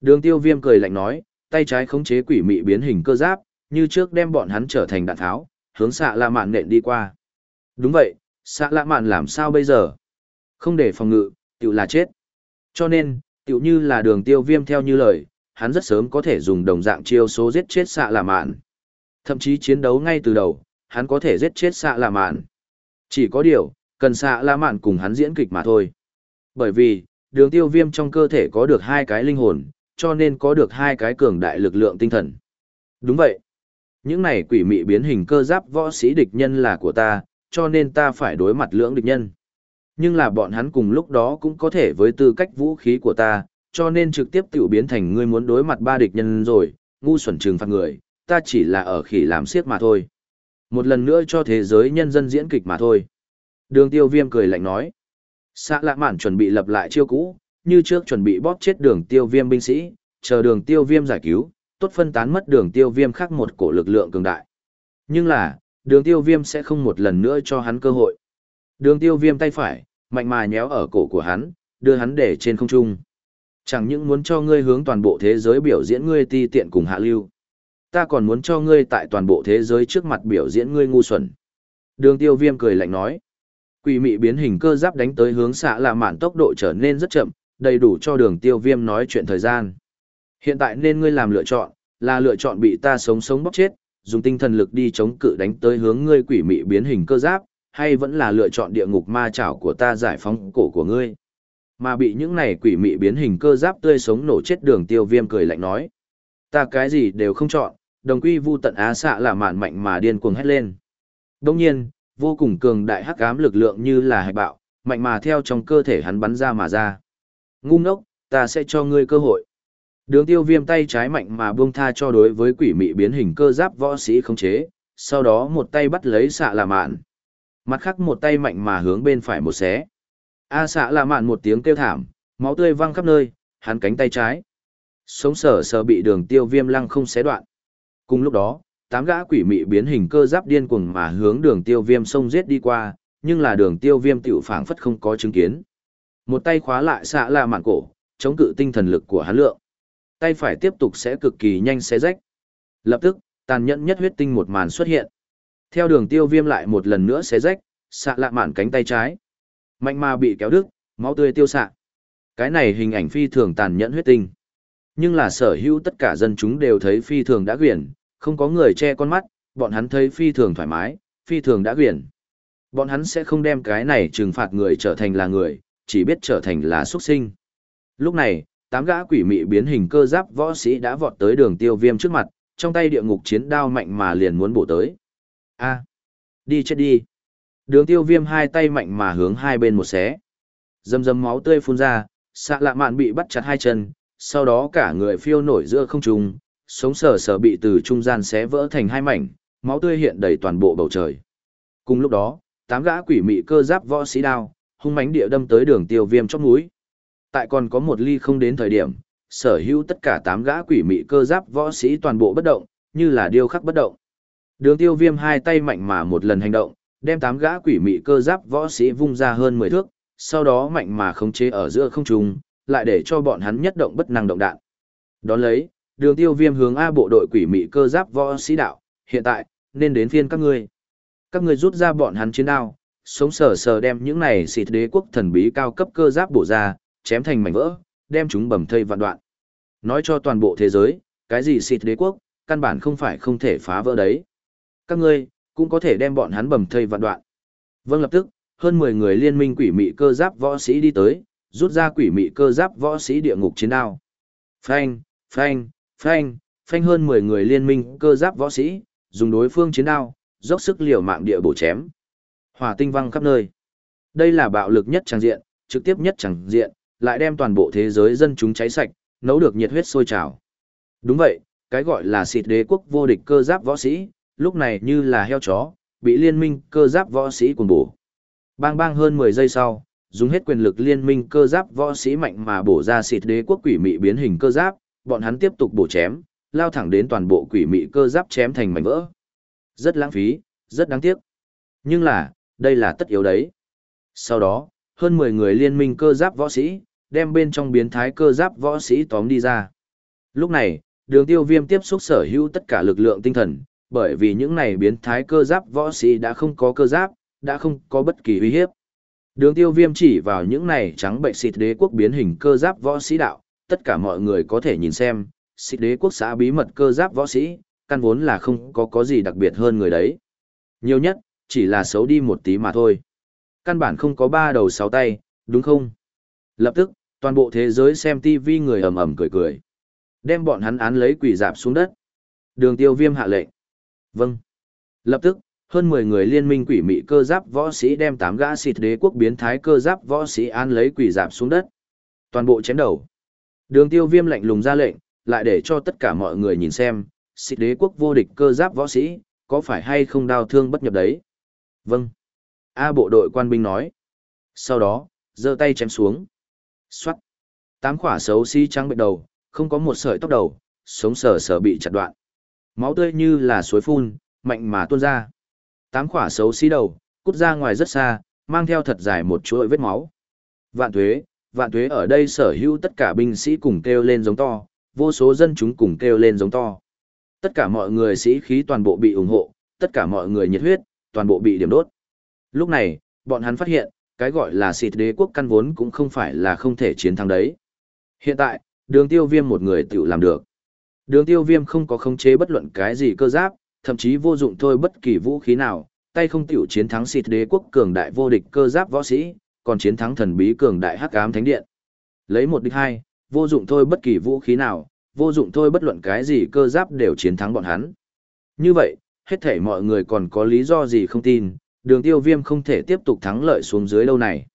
Đường tiêu viêm cười lạnh nói, tay trái khống chế quỷ mị biến hình cơ giáp, như trước đem bọn hắn trở thành đạn tháo, hướng xạ lạ mạn nện đi qua. Đúng vậy, xạ lạ mạn làm sao bây giờ? Không để phòng ngự, tiểu là chết. Cho nên, tiểu như là đường tiêu viêm theo như lời, hắn rất sớm có thể dùng đồng dạng chiêu số giết chết xạ lạ mạn. Thậm chí chiến đấu ngay từ đầu, hắn có thể giết chết xạ lạ mạn. Chỉ có điều, cần xạ lạ mạn cùng hắn diễn kịch mà thôi. Bởi vì, đường tiêu viêm trong cơ thể có được hai cái linh hồn, cho nên có được hai cái cường đại lực lượng tinh thần. Đúng vậy. Những này quỷ mị biến hình cơ giáp võ sĩ địch nhân là của ta, cho nên ta phải đối mặt lưỡng địch nhân. Nhưng là bọn hắn cùng lúc đó cũng có thể với tư cách vũ khí của ta, cho nên trực tiếp tiểu biến thành ngươi muốn đối mặt ba địch nhân rồi, ngu xuẩn trừng phạt người, ta chỉ là ở khỉ làm siếc mà thôi. Một lần nữa cho thế giới nhân dân diễn kịch mà thôi. Đường tiêu viêm cười lạnh nói. Xã lạ mạn chuẩn bị lập lại chiêu cũ, như trước chuẩn bị bóp chết đường tiêu viêm binh sĩ, chờ đường tiêu viêm giải cứu, tốt phân tán mất đường tiêu viêm khác một cổ lực lượng cường đại. Nhưng là, đường tiêu viêm sẽ không một lần nữa cho hắn cơ hội. Đường tiêu viêm tay phải, mạnh mà nhéo ở cổ của hắn, đưa hắn để trên không trung. Chẳng những muốn cho ngươi hướng toàn bộ thế giới biểu diễn ngươi ti tiện cùng hạ lưu. Ta còn muốn cho ngươi tại toàn bộ thế giới trước mặt biểu diễn ngươi ngu xuẩn. Đường tiêu viêm cười lạnh nói. Quỷ mị biến hình cơ giáp đánh tới hướng xạ là mạn tốc độ trở nên rất chậm, đầy đủ cho đường tiêu viêm nói chuyện thời gian. Hiện tại nên ngươi làm lựa chọn, là lựa chọn bị ta sống sống bóc chết, dùng tinh thần lực đi chống cự đánh tới hướng ngươi quỷ mị biến hình cơ giáp, hay vẫn là lựa chọn địa ngục ma chảo của ta giải phóng cổ của ngươi. Mà bị những này quỷ mị biến hình cơ giáp tươi sống nổ chết đường tiêu viêm cười lạnh nói. Ta cái gì đều không chọn, đồng quy vu tận á xạ là mạn mạnh mà điên cuồng hét lên. Đồng nhiên, vô cùng cường đại hắc ám lực lượng như là hạch bạo, mạnh mà theo trong cơ thể hắn bắn ra mà ra. Ngu ngốc, ta sẽ cho ngươi cơ hội. Đường tiêu viêm tay trái mạnh mà buông tha cho đối với quỷ mị biến hình cơ giáp võ sĩ không chế, sau đó một tay bắt lấy xạ là mạn. Mặt khác một tay mạnh mà hướng bên phải một xé. A xạ là mạn một tiếng kêu thảm, máu tươi văng khắp nơi, hắn cánh tay trái. Sống sờ sờ bị đường tiêu viêm lăng không xé đoạn. Cùng lúc đó, tám gã quỷ mị biến hình cơ giáp điên cuồng mà hướng đường tiêu viêm sông giết đi qua, nhưng là đường tiêu viêm tiểu phảng phất không có chứng kiến. Một tay khóa lại xạ là mạn cổ, chống cự tinh thần lực của hắn lượng. Tay phải tiếp tục sẽ cực kỳ nhanh xé rách. Lập tức, tàn nhẫn nhất huyết tinh một màn xuất hiện. Theo đường tiêu viêm lại một lần nữa xé rách, xạ lạ mạn cánh tay trái. Mạnh mà bị kéo đứt, máu tươi tiêu xạ. Cái này hình ảnh phi thường tàn nhẫn huyết tinh. Nhưng là sở hữu tất cả dân chúng đều thấy phi thường đã quyển, không có người che con mắt, bọn hắn thấy phi thường thoải mái, phi thường đã quyển. Bọn hắn sẽ không đem cái này trừng phạt người trở thành là người, chỉ biết trở thành là xuất sinh. Lúc này, tám gã quỷ mị biến hình cơ giáp võ sĩ đã vọt tới đường tiêu viêm trước mặt, trong tay địa ngục chiến đao mạnh mà liền muốn bổ tới. A, đi chết đi. Đường tiêu viêm hai tay mạnh mà hướng hai bên một xé. Dầm dầm máu tươi phun ra, xạ lạ mạn bị bắt chặt hai chân, sau đó cả người phiêu nổi giữa không trung, sống sờ sờ bị từ trung gian xé vỡ thành hai mảnh, máu tươi hiện đầy toàn bộ bầu trời. Cùng lúc đó, tám gã quỷ mị cơ giáp võ sĩ đao, hung mãnh địa đâm tới đường tiêu viêm chóp mũi. Tại còn có một ly không đến thời điểm, sở hữu tất cả tám gã quỷ mị cơ giáp võ sĩ toàn bộ bất động, như là điêu khắc bất động. Đường tiêu viêm hai tay mạnh mà một lần hành động, đem tám gã quỷ mị cơ giáp võ sĩ vung ra hơn 10 thước, sau đó mạnh mà khống chế ở giữa không trung, lại để cho bọn hắn nhất động bất năng động đạn. Đón lấy, đường tiêu viêm hướng A bộ đội quỷ mị cơ giáp võ sĩ đạo, hiện tại, nên đến phiên các ngươi. Các ngươi rút ra bọn hắn chiến đao, sống sờ sờ đem những này xịt đế quốc thần bí cao cấp cơ giáp bổ ra, chém thành mảnh vỡ, đem chúng bầm thây vạn đoạn. Nói cho toàn bộ thế giới, cái gì xịt đế quốc, căn bản không phải không thể phá vỡ đấy. Các ngươi, cũng có thể đem bọn hắn bầm thây vạn đoạn. Vâng lập tức, hơn 10 người liên minh quỷ mị cơ giáp võ sĩ đi tới, rút ra quỷ mị cơ giáp võ sĩ địa ngục chiến đao. Phanh, phanh, phanh, phanh hơn 10 người liên minh cơ giáp võ sĩ, dùng đối phương chiến đao, dốc sức liều mạng địa bổ chém. Hỏa tinh văng khắp nơi. Đây là bạo lực nhất chẳng diện, trực tiếp nhất chẳng diện, lại đem toàn bộ thế giới dân chúng cháy sạch, nấu được nhiệt huyết sôi trào. Đúng vậy, cái gọi là xịt đế quốc vô địch cơ giáp võ sĩ, lúc này như là heo chó, bị liên minh cơ giáp võ sĩ cuồng bổ. Bang bang hơn 10 giây sau, dùng hết quyền lực liên minh cơ giáp võ sĩ mạnh mà bổ ra xịt đế quốc quỷ mị biến hình cơ giáp, bọn hắn tiếp tục bổ chém, lao thẳng đến toàn bộ quỷ mị cơ giáp chém thành mảnh vỡ. Rất lãng phí, rất đáng tiếc. Nhưng là, đây là tất yếu đấy. Sau đó, hơn 10 người liên minh cơ giáp võ sĩ, đem bên trong biến thái cơ giáp võ sĩ tóm đi ra. Lúc này, đường tiêu viêm tiếp xúc sở hữu tất cả lực lượng tinh thần, bởi vì những này biến thái cơ giáp võ sĩ đã không có cơ giáp, đã không có bất kỳ uy hiếp. Đường tiêu viêm chỉ vào những này trắng bệnh xịt đế quốc biến hình cơ giáp võ sĩ đạo, tất cả mọi người có thể nhìn xem, xịt đế quốc xã bí mật cơ giáp võ sĩ, căn vốn là không có có gì đặc biệt hơn người đấy. Nhiều nhất, chỉ là xấu đi một tí mà thôi. Căn bản không có ba đầu sáu tay, đúng không? Lập tức, toàn bộ thế giới xem tivi người ầm ầm cười cười. Đem bọn hắn án lấy quỷ dạp xuống đất. Đường tiêu viêm hạ lệnh. Vâng. Lập tức, hơn 10 người liên minh quỷ mị cơ giáp võ sĩ đem 8 gã xịt đế quốc biến thái cơ giáp võ sĩ an lấy quỷ giáp xuống đất. Toàn bộ chém đầu. Đường tiêu viêm lạnh lùng ra lệnh, lại để cho tất cả mọi người nhìn xem, xịt đế quốc vô địch cơ giáp võ sĩ, có phải hay không đau thương bất nhập đấy? Vâng. A bộ đội quan binh nói. Sau đó, giơ tay chém xuống. Xoát. Tám khỏa xấu xí trắng bệnh đầu, không có một sợi tóc đầu, sống sờ sờ bị chặt đoạn. Máu tươi như là suối phun, mạnh mà tuôn ra. Tám khỏa xấu xí đầu, cút ra ngoài rất xa, mang theo thật dài một chuỗi vết máu. Vạn thuế, vạn thuế ở đây sở hữu tất cả binh sĩ cùng kêu lên giống to, vô số dân chúng cùng kêu lên giống to. Tất cả mọi người sĩ khí toàn bộ bị ủng hộ, tất cả mọi người nhiệt huyết, toàn bộ bị điểm đốt. Lúc này, bọn hắn phát hiện, cái gọi là xịt đế quốc căn vốn cũng không phải là không thể chiến thắng đấy. Hiện tại, đường tiêu viêm một người tự làm được. Đường tiêu viêm không có khống chế bất luận cái gì cơ giáp, thậm chí vô dụng thôi bất kỳ vũ khí nào, tay không tiểu chiến thắng xịt đế quốc cường đại vô địch cơ giáp võ sĩ, còn chiến thắng thần bí cường đại hắc ám thánh điện. Lấy một địch hai, vô dụng thôi bất kỳ vũ khí nào, vô dụng thôi bất luận cái gì cơ giáp đều chiến thắng bọn hắn. Như vậy, hết thể mọi người còn có lý do gì không tin, đường tiêu viêm không thể tiếp tục thắng lợi xuống dưới lâu này.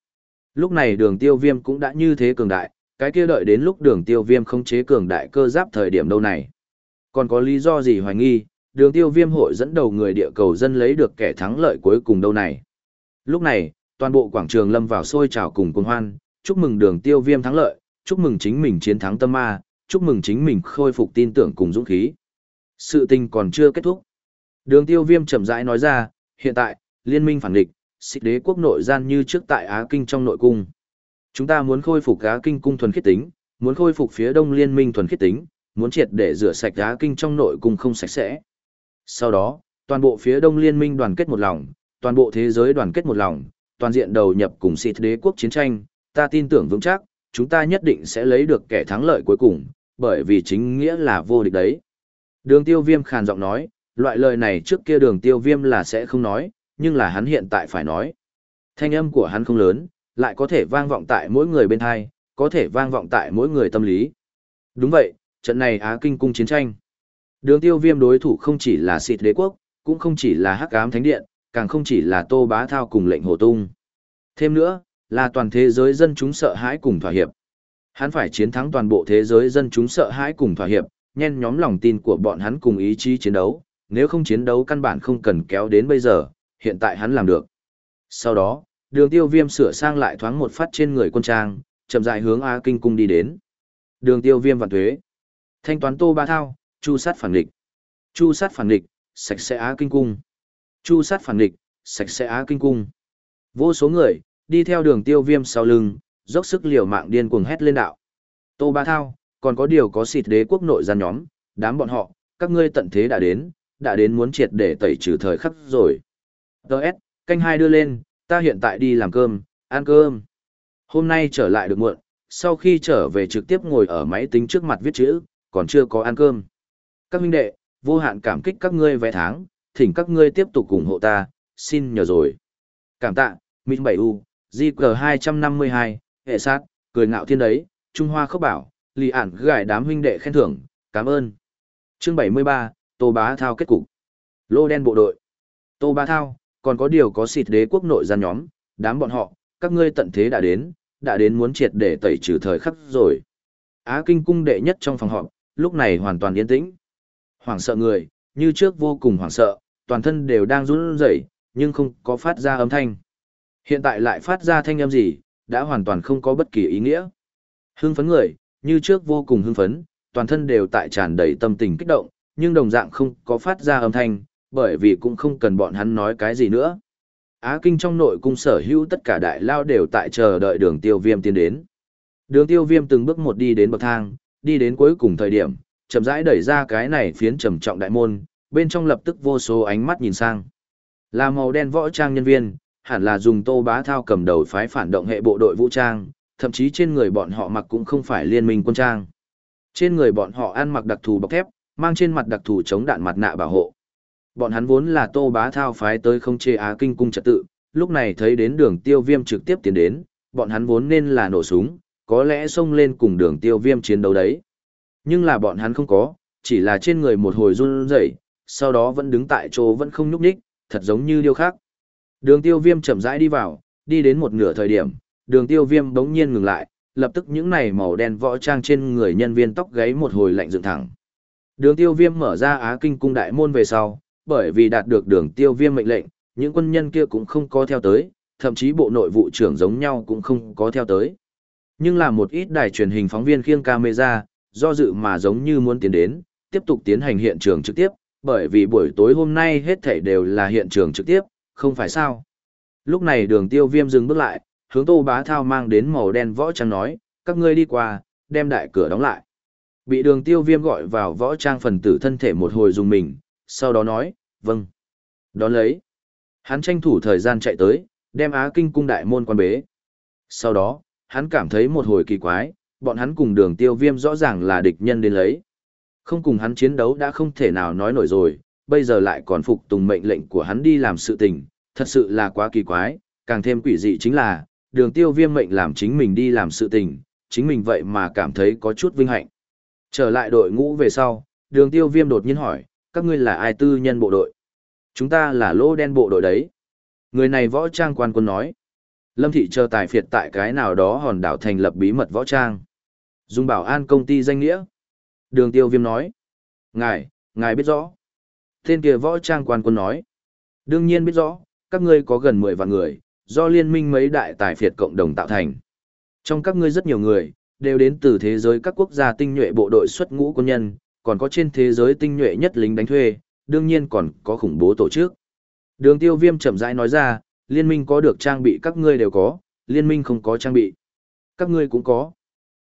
Lúc này đường tiêu viêm cũng đã như thế cường đại, cái kia đợi đến lúc đường tiêu viêm không chế cường đại cơ giáp thời điểm đâu này. Còn có lý do gì hoài nghi, đường tiêu viêm hội dẫn đầu người địa cầu dân lấy được kẻ thắng lợi cuối cùng đâu này. Lúc này, toàn bộ quảng trường lâm vào sôi trào cùng cùng hoan, chúc mừng đường tiêu viêm thắng lợi, chúc mừng chính mình chiến thắng tâm ma, chúc mừng chính mình khôi phục tin tưởng cùng dũng khí. Sự tình còn chưa kết thúc. Đường tiêu viêm chậm rãi nói ra, hiện tại, liên minh phản địch, xích đế quốc nội gian như trước tại Á Kinh trong nội cung. Chúng ta muốn khôi phục Á Kinh cung thuần khiết tính, muốn khôi phục phía đông liên minh thuần khiết tính, muốn triệt để rửa sạch Á Kinh trong nội cung không sạch sẽ. Sau đó, toàn bộ phía đông liên minh đoàn kết một lòng, toàn bộ thế giới đoàn kết một lòng, toàn diện đầu nhập cùng xịt đế quốc chiến tranh, ta tin tưởng vững chắc, chúng ta nhất định sẽ lấy được kẻ thắng lợi cuối cùng, bởi vì chính nghĩa là vô địch đấy. Đường tiêu viêm khàn giọng nói, loại lời này trước kia đường tiêu viêm là sẽ không nói, nhưng là hắn hiện tại phải nói. Thanh âm của hắn không lớn, lại có thể vang vọng tại mỗi người bên thai, có thể vang vọng tại mỗi người tâm lý. Đúng vậy, trận này Á Kinh cung chiến tranh. Đường tiêu viêm đối thủ không chỉ là xịt đế quốc, cũng không chỉ là hắc ám thánh điện, càng không chỉ là tô bá thao cùng lệnh hồ tung. Thêm nữa, là toàn thế giới dân chúng sợ hãi cùng thỏa hiệp. Hắn phải chiến thắng toàn bộ thế giới dân chúng sợ hãi cùng thỏa hiệp, nhen nhóm lòng tin của bọn hắn cùng ý chí chiến đấu, nếu không chiến đấu căn bản không cần kéo đến bây giờ, hiện tại hắn làm được. Sau đó, đường tiêu viêm sửa sang lại thoáng một phát trên người quân trang, chậm rãi hướng A Kinh Cung đi đến. Đường tiêu viêm vạn thuế. Thanh toán tô ba thao, chu sát phản địch. Chu sát phản địch, sạch sẽ Á Kinh Cung. Chu sát phản địch, sạch sẽ Á Kinh Cung. Vô số người, đi theo đường tiêu viêm sau lưng, dốc sức liều mạng điên cuồng hét lên đạo. Tô ba thao, còn có điều có xịt đế quốc nội gian nhóm, đám bọn họ, các ngươi tận thế đã đến, đã đến muốn triệt để tẩy trừ thời khắc rồi. Đợt, canh hai đưa lên, ta hiện tại đi làm cơm, ăn cơm. Hôm nay trở lại được muộn, sau khi trở về trực tiếp ngồi ở máy tính trước mặt viết chữ, còn chưa có ăn cơm. Các huynh đệ, vô hạn cảm kích các ngươi vé tháng, thỉnh các ngươi tiếp tục ủng hộ ta, xin nhờ rồi. Cảm tạ, Minh 7U, GG252, hệ sát, cười ngạo thiên đấy, Trung Hoa khốc bảo, lì ản gài đám huynh đệ khen thưởng, cảm ơn. Chương 73, Tô Bá Thao kết cục. Lô đen bộ đội. Tô Bá Thao, còn có điều có xịt đế quốc nội gian nhóm, đám bọn họ, các ngươi tận thế đã đến, đã đến muốn triệt để tẩy trừ thời khắc rồi. Á Kinh cung đệ nhất trong phòng họp, lúc này hoàn toàn yên tĩnh. Hoảng sợ người, như trước vô cùng hoảng sợ, toàn thân đều đang run rẩy, nhưng không có phát ra âm thanh. Hiện tại lại phát ra thanh âm gì, đã hoàn toàn không có bất kỳ ý nghĩa. Hưng phấn người, như trước vô cùng hưng phấn, toàn thân đều tại tràn đầy tâm tình kích động, nhưng đồng dạng không có phát ra âm thanh, bởi vì cũng không cần bọn hắn nói cái gì nữa. Á Kinh trong nội cung sở hữu tất cả đại lao đều tại chờ đợi đường tiêu viêm tiến đến. Đường tiêu viêm từng bước một đi đến bậc thang, đi đến cuối cùng thời điểm, chậm rãi đẩy ra cái này phiến trầm trọng đại môn, bên trong lập tức vô số ánh mắt nhìn sang. Là màu đen võ trang nhân viên, hẳn là dùng tô bá thao cầm đầu phái phản động hệ bộ đội vũ trang, thậm chí trên người bọn họ mặc cũng không phải liên minh quân trang. Trên người bọn họ ăn mặc đặc thù bọc thép, mang trên mặt đặc thù chống đạn mặt nạ bảo hộ. Bọn hắn vốn là tô bá thao phái tới không chê á kinh cung trật tự, lúc này thấy đến đường tiêu viêm trực tiếp tiến đến, bọn hắn vốn nên là nổ súng, có lẽ xông lên cùng đường tiêu viêm chiến đấu đấy. Nhưng là bọn hắn không có, chỉ là trên người một hồi run rẩy, sau đó vẫn đứng tại chỗ vẫn không nhúc nhích, thật giống như điêu khác. Đường tiêu viêm chậm rãi đi vào, đi đến một nửa thời điểm, đường tiêu viêm bỗng nhiên ngừng lại, lập tức những này màu đen võ trang trên người nhân viên tóc gáy một hồi lạnh dựng thẳng. Đường tiêu viêm mở ra Á Kinh cung đại môn về sau, bởi vì đạt được đường tiêu viêm mệnh lệnh, những quân nhân kia cũng không có theo tới, thậm chí bộ nội vụ trưởng giống nhau cũng không có theo tới. Nhưng là một ít đài truyền hình phóng viên khiêng camera, do dự mà giống như muốn tiến đến, tiếp tục tiến hành hiện trường trực tiếp, bởi vì buổi tối hôm nay hết thảy đều là hiện trường trực tiếp, không phải sao. Lúc này đường tiêu viêm dừng bước lại, hướng tô bá thao mang đến màu đen võ trang nói, các ngươi đi qua, đem đại cửa đóng lại. Bị đường tiêu viêm gọi vào võ trang phần tử thân thể một hồi dùng mình, sau đó nói, vâng. Đón lấy. Hắn tranh thủ thời gian chạy tới, đem Á Kinh cung đại môn quan bế. Sau đó, hắn cảm thấy một hồi kỳ quái, bọn hắn cùng đường tiêu viêm rõ ràng là địch nhân đến lấy. Không cùng hắn chiến đấu đã không thể nào nói nổi rồi, bây giờ lại còn phục tùng mệnh lệnh của hắn đi làm sự tình, thật sự là quá kỳ quái, càng thêm quỷ dị chính là, đường tiêu viêm mệnh làm chính mình đi làm sự tình, chính mình vậy mà cảm thấy có chút vinh hạnh. Trở lại đội ngũ về sau, đường tiêu viêm đột nhiên hỏi, các ngươi là ai tư nhân bộ đội? Chúng ta là lô đen bộ đội đấy. Người này võ trang quan quân nói. Lâm thị chờ tài phiệt tại cái nào đó hòn đảo thành lập bí mật võ trang. Dùng bảo an công ty danh nghĩa. Đường tiêu viêm nói. Ngài, ngài biết rõ. Tên kia võ trang quan quân nói. Đương nhiên biết rõ, các ngươi có gần 10 vạn người, do liên minh mấy đại tài phiệt cộng đồng tạo thành. Trong các ngươi rất nhiều người, đều đến từ thế giới các quốc gia tinh nhuệ bộ đội xuất ngũ quân nhân, còn có trên thế giới tinh nhuệ nhất lính đánh thuê, đương nhiên còn có khủng bố tổ chức. Đường tiêu viêm chậm rãi nói ra, liên minh có được trang bị các ngươi đều có, liên minh không có trang bị. Các ngươi cũng có.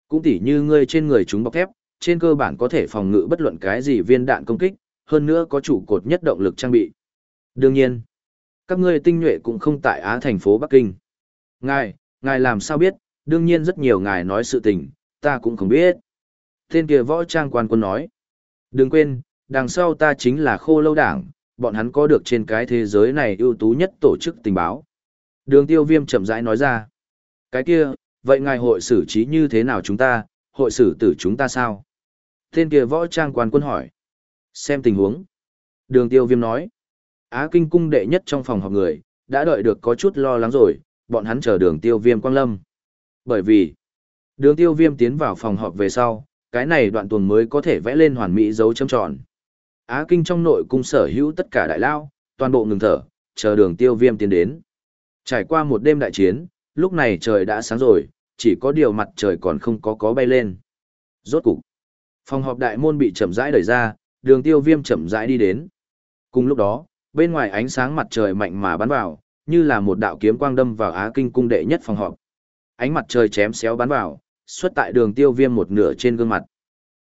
Cũng tỉ như ngươi trên người chúng bọc thép, trên cơ bản có thể phòng ngự bất luận cái gì viên đạn công kích, hơn nữa có trụ cột nhất động lực trang bị. Đương nhiên, các ngươi tinh nhuệ cũng không tại Á thành phố Bắc Kinh. Ngài, ngài làm sao biết, Đương nhiên rất nhiều ngài nói sự tình, ta cũng không biết. Tên kia võ trang quan quân nói. Đừng quên, đằng sau ta chính là khô lâu đảng, bọn hắn có được trên cái thế giới này ưu tú nhất tổ chức tình báo. Đường tiêu viêm chậm rãi nói ra. Cái kia, vậy ngài hội xử trí như thế nào chúng ta, hội xử tử chúng ta sao? Tên kia võ trang quan quân hỏi. Xem tình huống. Đường tiêu viêm nói. Á kinh cung đệ nhất trong phòng họp người, đã đợi được có chút lo lắng rồi, bọn hắn chờ đường tiêu viêm quang lâm. Bởi vì, đường tiêu viêm tiến vào phòng họp về sau, cái này đoạn tuần mới có thể vẽ lên hoàn mỹ dấu chấm tròn. Á kinh trong nội cung sở hữu tất cả đại lao, toàn bộ ngừng thở, chờ đường tiêu viêm tiến đến. Trải qua một đêm đại chiến, lúc này trời đã sáng rồi, chỉ có điều mặt trời còn không có có bay lên. Rốt cục, phòng họp đại môn bị chậm rãi đẩy ra, đường tiêu viêm chậm rãi đi đến. Cùng lúc đó, bên ngoài ánh sáng mặt trời mạnh mà bắn vào, như là một đạo kiếm quang đâm vào Á Kinh cung đệ nhất phòng họp. Ánh mặt trời chém xéo bắn vào, xuất tại đường tiêu viêm một nửa trên gương mặt.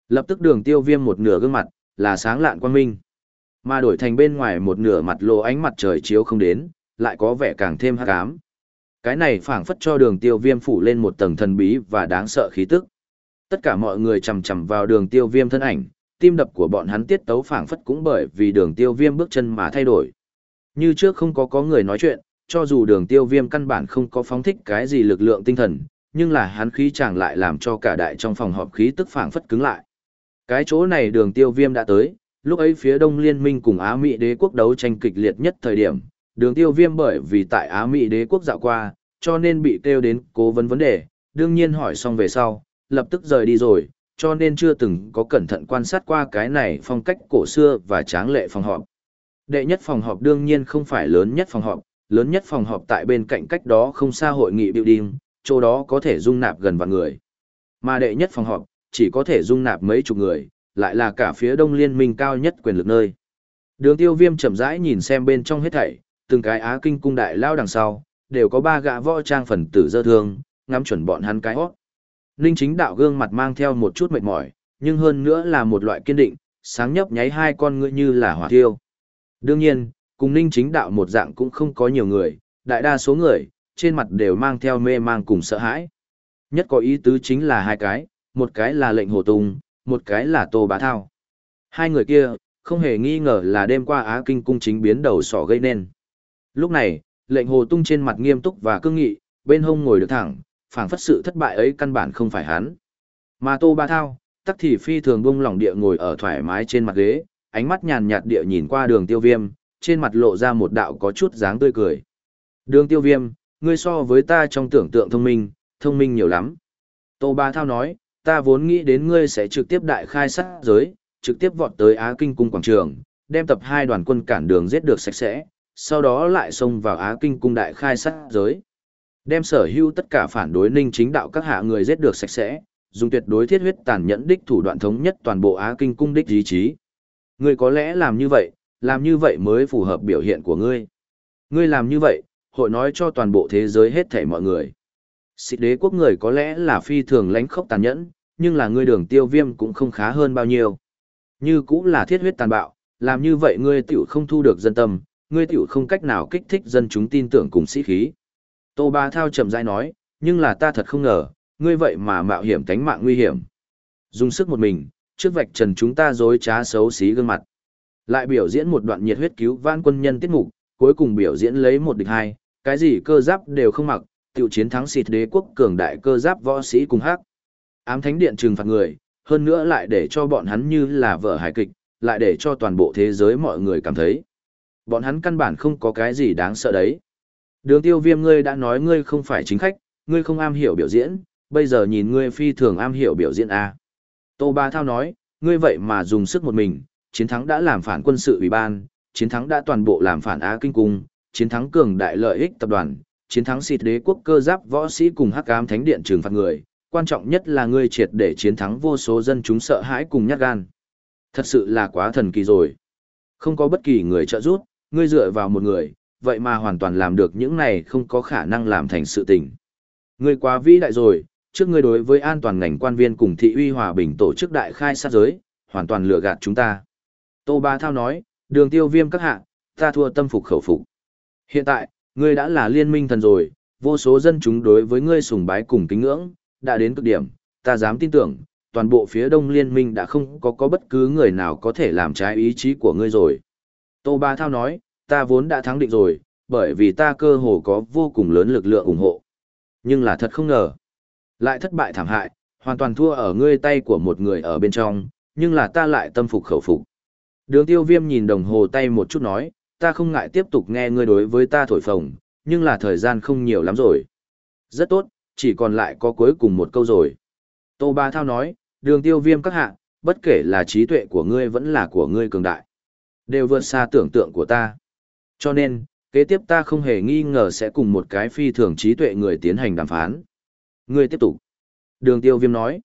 Lập tức đường tiêu viêm một nửa gương mặt, là sáng lạn quang minh. Mà đổi thành bên ngoài một nửa mặt lộ ánh mặt trời chiếu không đến, lại có vẻ càng thêm hắc ám. Cái này phảng phất cho đường tiêu viêm phủ lên một tầng thần bí và đáng sợ khí tức. Tất cả mọi người chầm chầm vào đường tiêu viêm thân ảnh, tim đập của bọn hắn tiết tấu phảng phất cũng bởi vì đường tiêu viêm bước chân mà thay đổi. Như trước không có có người nói chuyện, cho dù đường tiêu viêm căn bản không có phóng thích cái gì lực lượng tinh thần, nhưng là hắn khí chẳng lại làm cho cả đại trong phòng họp khí tức phảng phất cứng lại. Cái chỗ này đường tiêu viêm đã tới, lúc ấy phía đông liên minh cùng Á Mỹ đế quốc đấu tranh kịch liệt nhất thời điểm, đường tiêu viêm bởi vì tại Á Mỹ đế quốc dạo qua, cho nên bị kêu đến cố vấn vấn đề, đương nhiên hỏi xong về sau, lập tức rời đi rồi, cho nên chưa từng có cẩn thận quan sát qua cái này phong cách cổ xưa và tráng lệ phòng họp. Đệ nhất phòng họp đương nhiên không phải lớn nhất phòng họp, lớn nhất phòng họp tại bên cạnh cách đó không xa hội nghị building, chỗ đó có thể dung nạp gần vạn người. Mà đệ nhất phòng họp, chỉ có thể dung nạp mấy chục người, lại là cả phía đông liên minh cao nhất quyền lực nơi. Đường tiêu viêm chậm rãi nhìn xem bên trong hết thảy, từng cái á kinh cung đại lao đằng sau, đều có ba gã võ trang phần tử dơ thương, ngắm chuẩn bọn hắn cái hót. Ninh chính đạo gương mặt mang theo một chút mệt mỏi, nhưng hơn nữa là một loại kiên định, sáng nhấp nháy hai con ngươi như là hỏa thiêu. Đương nhiên, cùng ninh chính đạo một dạng cũng không có nhiều người, đại đa số người, trên mặt đều mang theo mê mang cùng sợ hãi. Nhất có ý tứ chính là hai cái, một cái là lệnh hồ tùng, một cái là tô bá thao. Hai người kia, không hề nghi ngờ là đêm qua Á Kinh cung chính biến đầu sỏ gây nên. Lúc này, lệnh hồ tung trên mặt nghiêm túc và cương nghị, bên hông ngồi được thẳng, phảng phất sự thất bại ấy căn bản không phải hắn. Mà tô bá thao, tắc thì phi thường bung lỏng địa ngồi ở thoải mái trên mặt ghế, ánh mắt nhàn nhạt địa nhìn qua đường tiêu viêm, trên mặt lộ ra một đạo có chút dáng tươi cười. Đường tiêu viêm, ngươi so với ta trong tưởng tượng thông minh, thông minh nhiều lắm. Tô Ba Thao nói, ta vốn nghĩ đến ngươi sẽ trực tiếp đại khai sát giới, trực tiếp vọt tới Á Kinh Cung Quảng Trường, đem tập hai đoàn quân cản đường giết được sạch sẽ, sau đó lại xông vào Á Kinh Cung đại khai sát giới. Đem sở hữu tất cả phản đối ninh chính đạo các hạ người giết được sạch sẽ, dùng tuyệt đối thiết huyết tàn nhẫn đích thủ đoạn thống nhất toàn bộ Á Kinh Cung đích ý chí. Ngươi có lẽ làm như vậy, làm như vậy mới phù hợp biểu hiện của ngươi. Ngươi làm như vậy, hội nói cho toàn bộ thế giới hết thảy mọi người. Xịt đế quốc người có lẽ là phi thường lánh khốc tàn nhẫn, nhưng là ngươi đường tiêu viêm cũng không khá hơn bao nhiêu. Như cũng là thiết huyết tàn bạo, làm như vậy ngươi tiểu không thu được dân tâm, ngươi tiểu không cách nào kích thích dân chúng tin tưởng cùng sĩ khí. Tô Ba Thao chậm rãi nói, nhưng là ta thật không ngờ, ngươi vậy mà mạo hiểm tánh mạng nguy hiểm. Dùng sức một mình, trước vạch trần chúng ta dối trá xấu xí gương mặt. Lại biểu diễn một đoạn nhiệt huyết cứu vãn quân nhân tiết mục, cuối cùng biểu diễn lấy một địch hai, cái gì cơ giáp đều không mặc, tiểu chiến thắng xịt đế quốc cường đại cơ giáp võ sĩ cùng hắc. Ám thánh điện trừng phạt người, hơn nữa lại để cho bọn hắn như là vợ hài kịch, lại để cho toàn bộ thế giới mọi người cảm thấy. Bọn hắn căn bản không có cái gì đáng sợ đấy. Đường tiêu viêm ngươi đã nói ngươi không phải chính khách, ngươi không am hiểu biểu diễn, bây giờ nhìn ngươi phi thường am hiểu biểu diễn A. Tô Ba Thao nói, ngươi vậy mà dùng sức một mình, chiến thắng đã làm phản quân sự ủy ban, chiến thắng đã toàn bộ làm phản Á Kinh Cung, chiến thắng cường đại lợi ích tập đoàn, chiến thắng xịt đế quốc cơ giáp võ sĩ cùng hắc ám thánh điện trừng phạt người, quan trọng nhất là ngươi triệt để chiến thắng vô số dân chúng sợ hãi cùng nhát gan. Thật sự là quá thần kỳ rồi. Không có bất kỳ người trợ giúp, ngươi dựa vào một người, vậy mà hoàn toàn làm được những này không có khả năng làm thành sự tình. Ngươi quá vĩ đại rồi, trước ngươi đối với an toàn ngành quan viên cùng thị uy hòa bình tổ chức đại khai sát giới, hoàn toàn lừa gạt chúng ta. Tô Ba Thao nói, đường tiêu viêm các hạ, ta thua tâm phục khẩu phục. Hiện tại, ngươi đã là liên minh thần rồi, vô số dân chúng đối với ngươi sùng bái cùng kính ngưỡng, đã đến cực điểm, ta dám tin tưởng, toàn bộ phía đông liên minh đã không có có bất cứ người nào có thể làm trái ý chí của ngươi rồi. Tô Ba Thao nói, ta vốn đã thắng định rồi, bởi vì ta cơ hồ có vô cùng lớn lực lượng ủng hộ. Nhưng là thật không ngờ. Lại thất bại thảm hại, hoàn toàn thua ở ngươi tay của một người ở bên trong, nhưng là ta lại tâm phục khẩu phục. Đường tiêu viêm nhìn đồng hồ tay một chút nói, ta không ngại tiếp tục nghe ngươi đối với ta thổi phồng, nhưng là thời gian không nhiều lắm rồi. Rất tốt, chỉ còn lại có cuối cùng một câu rồi. Tô Ba Thao nói, đường tiêu viêm các hạ, bất kể là trí tuệ của ngươi vẫn là của ngươi cường đại. Đều vượt xa tưởng tượng của ta. Cho nên, kế tiếp ta không hề nghi ngờ sẽ cùng một cái phi thường trí tuệ người tiến hành đàm phán. Ngươi tiếp tục. Đường tiêu viêm nói,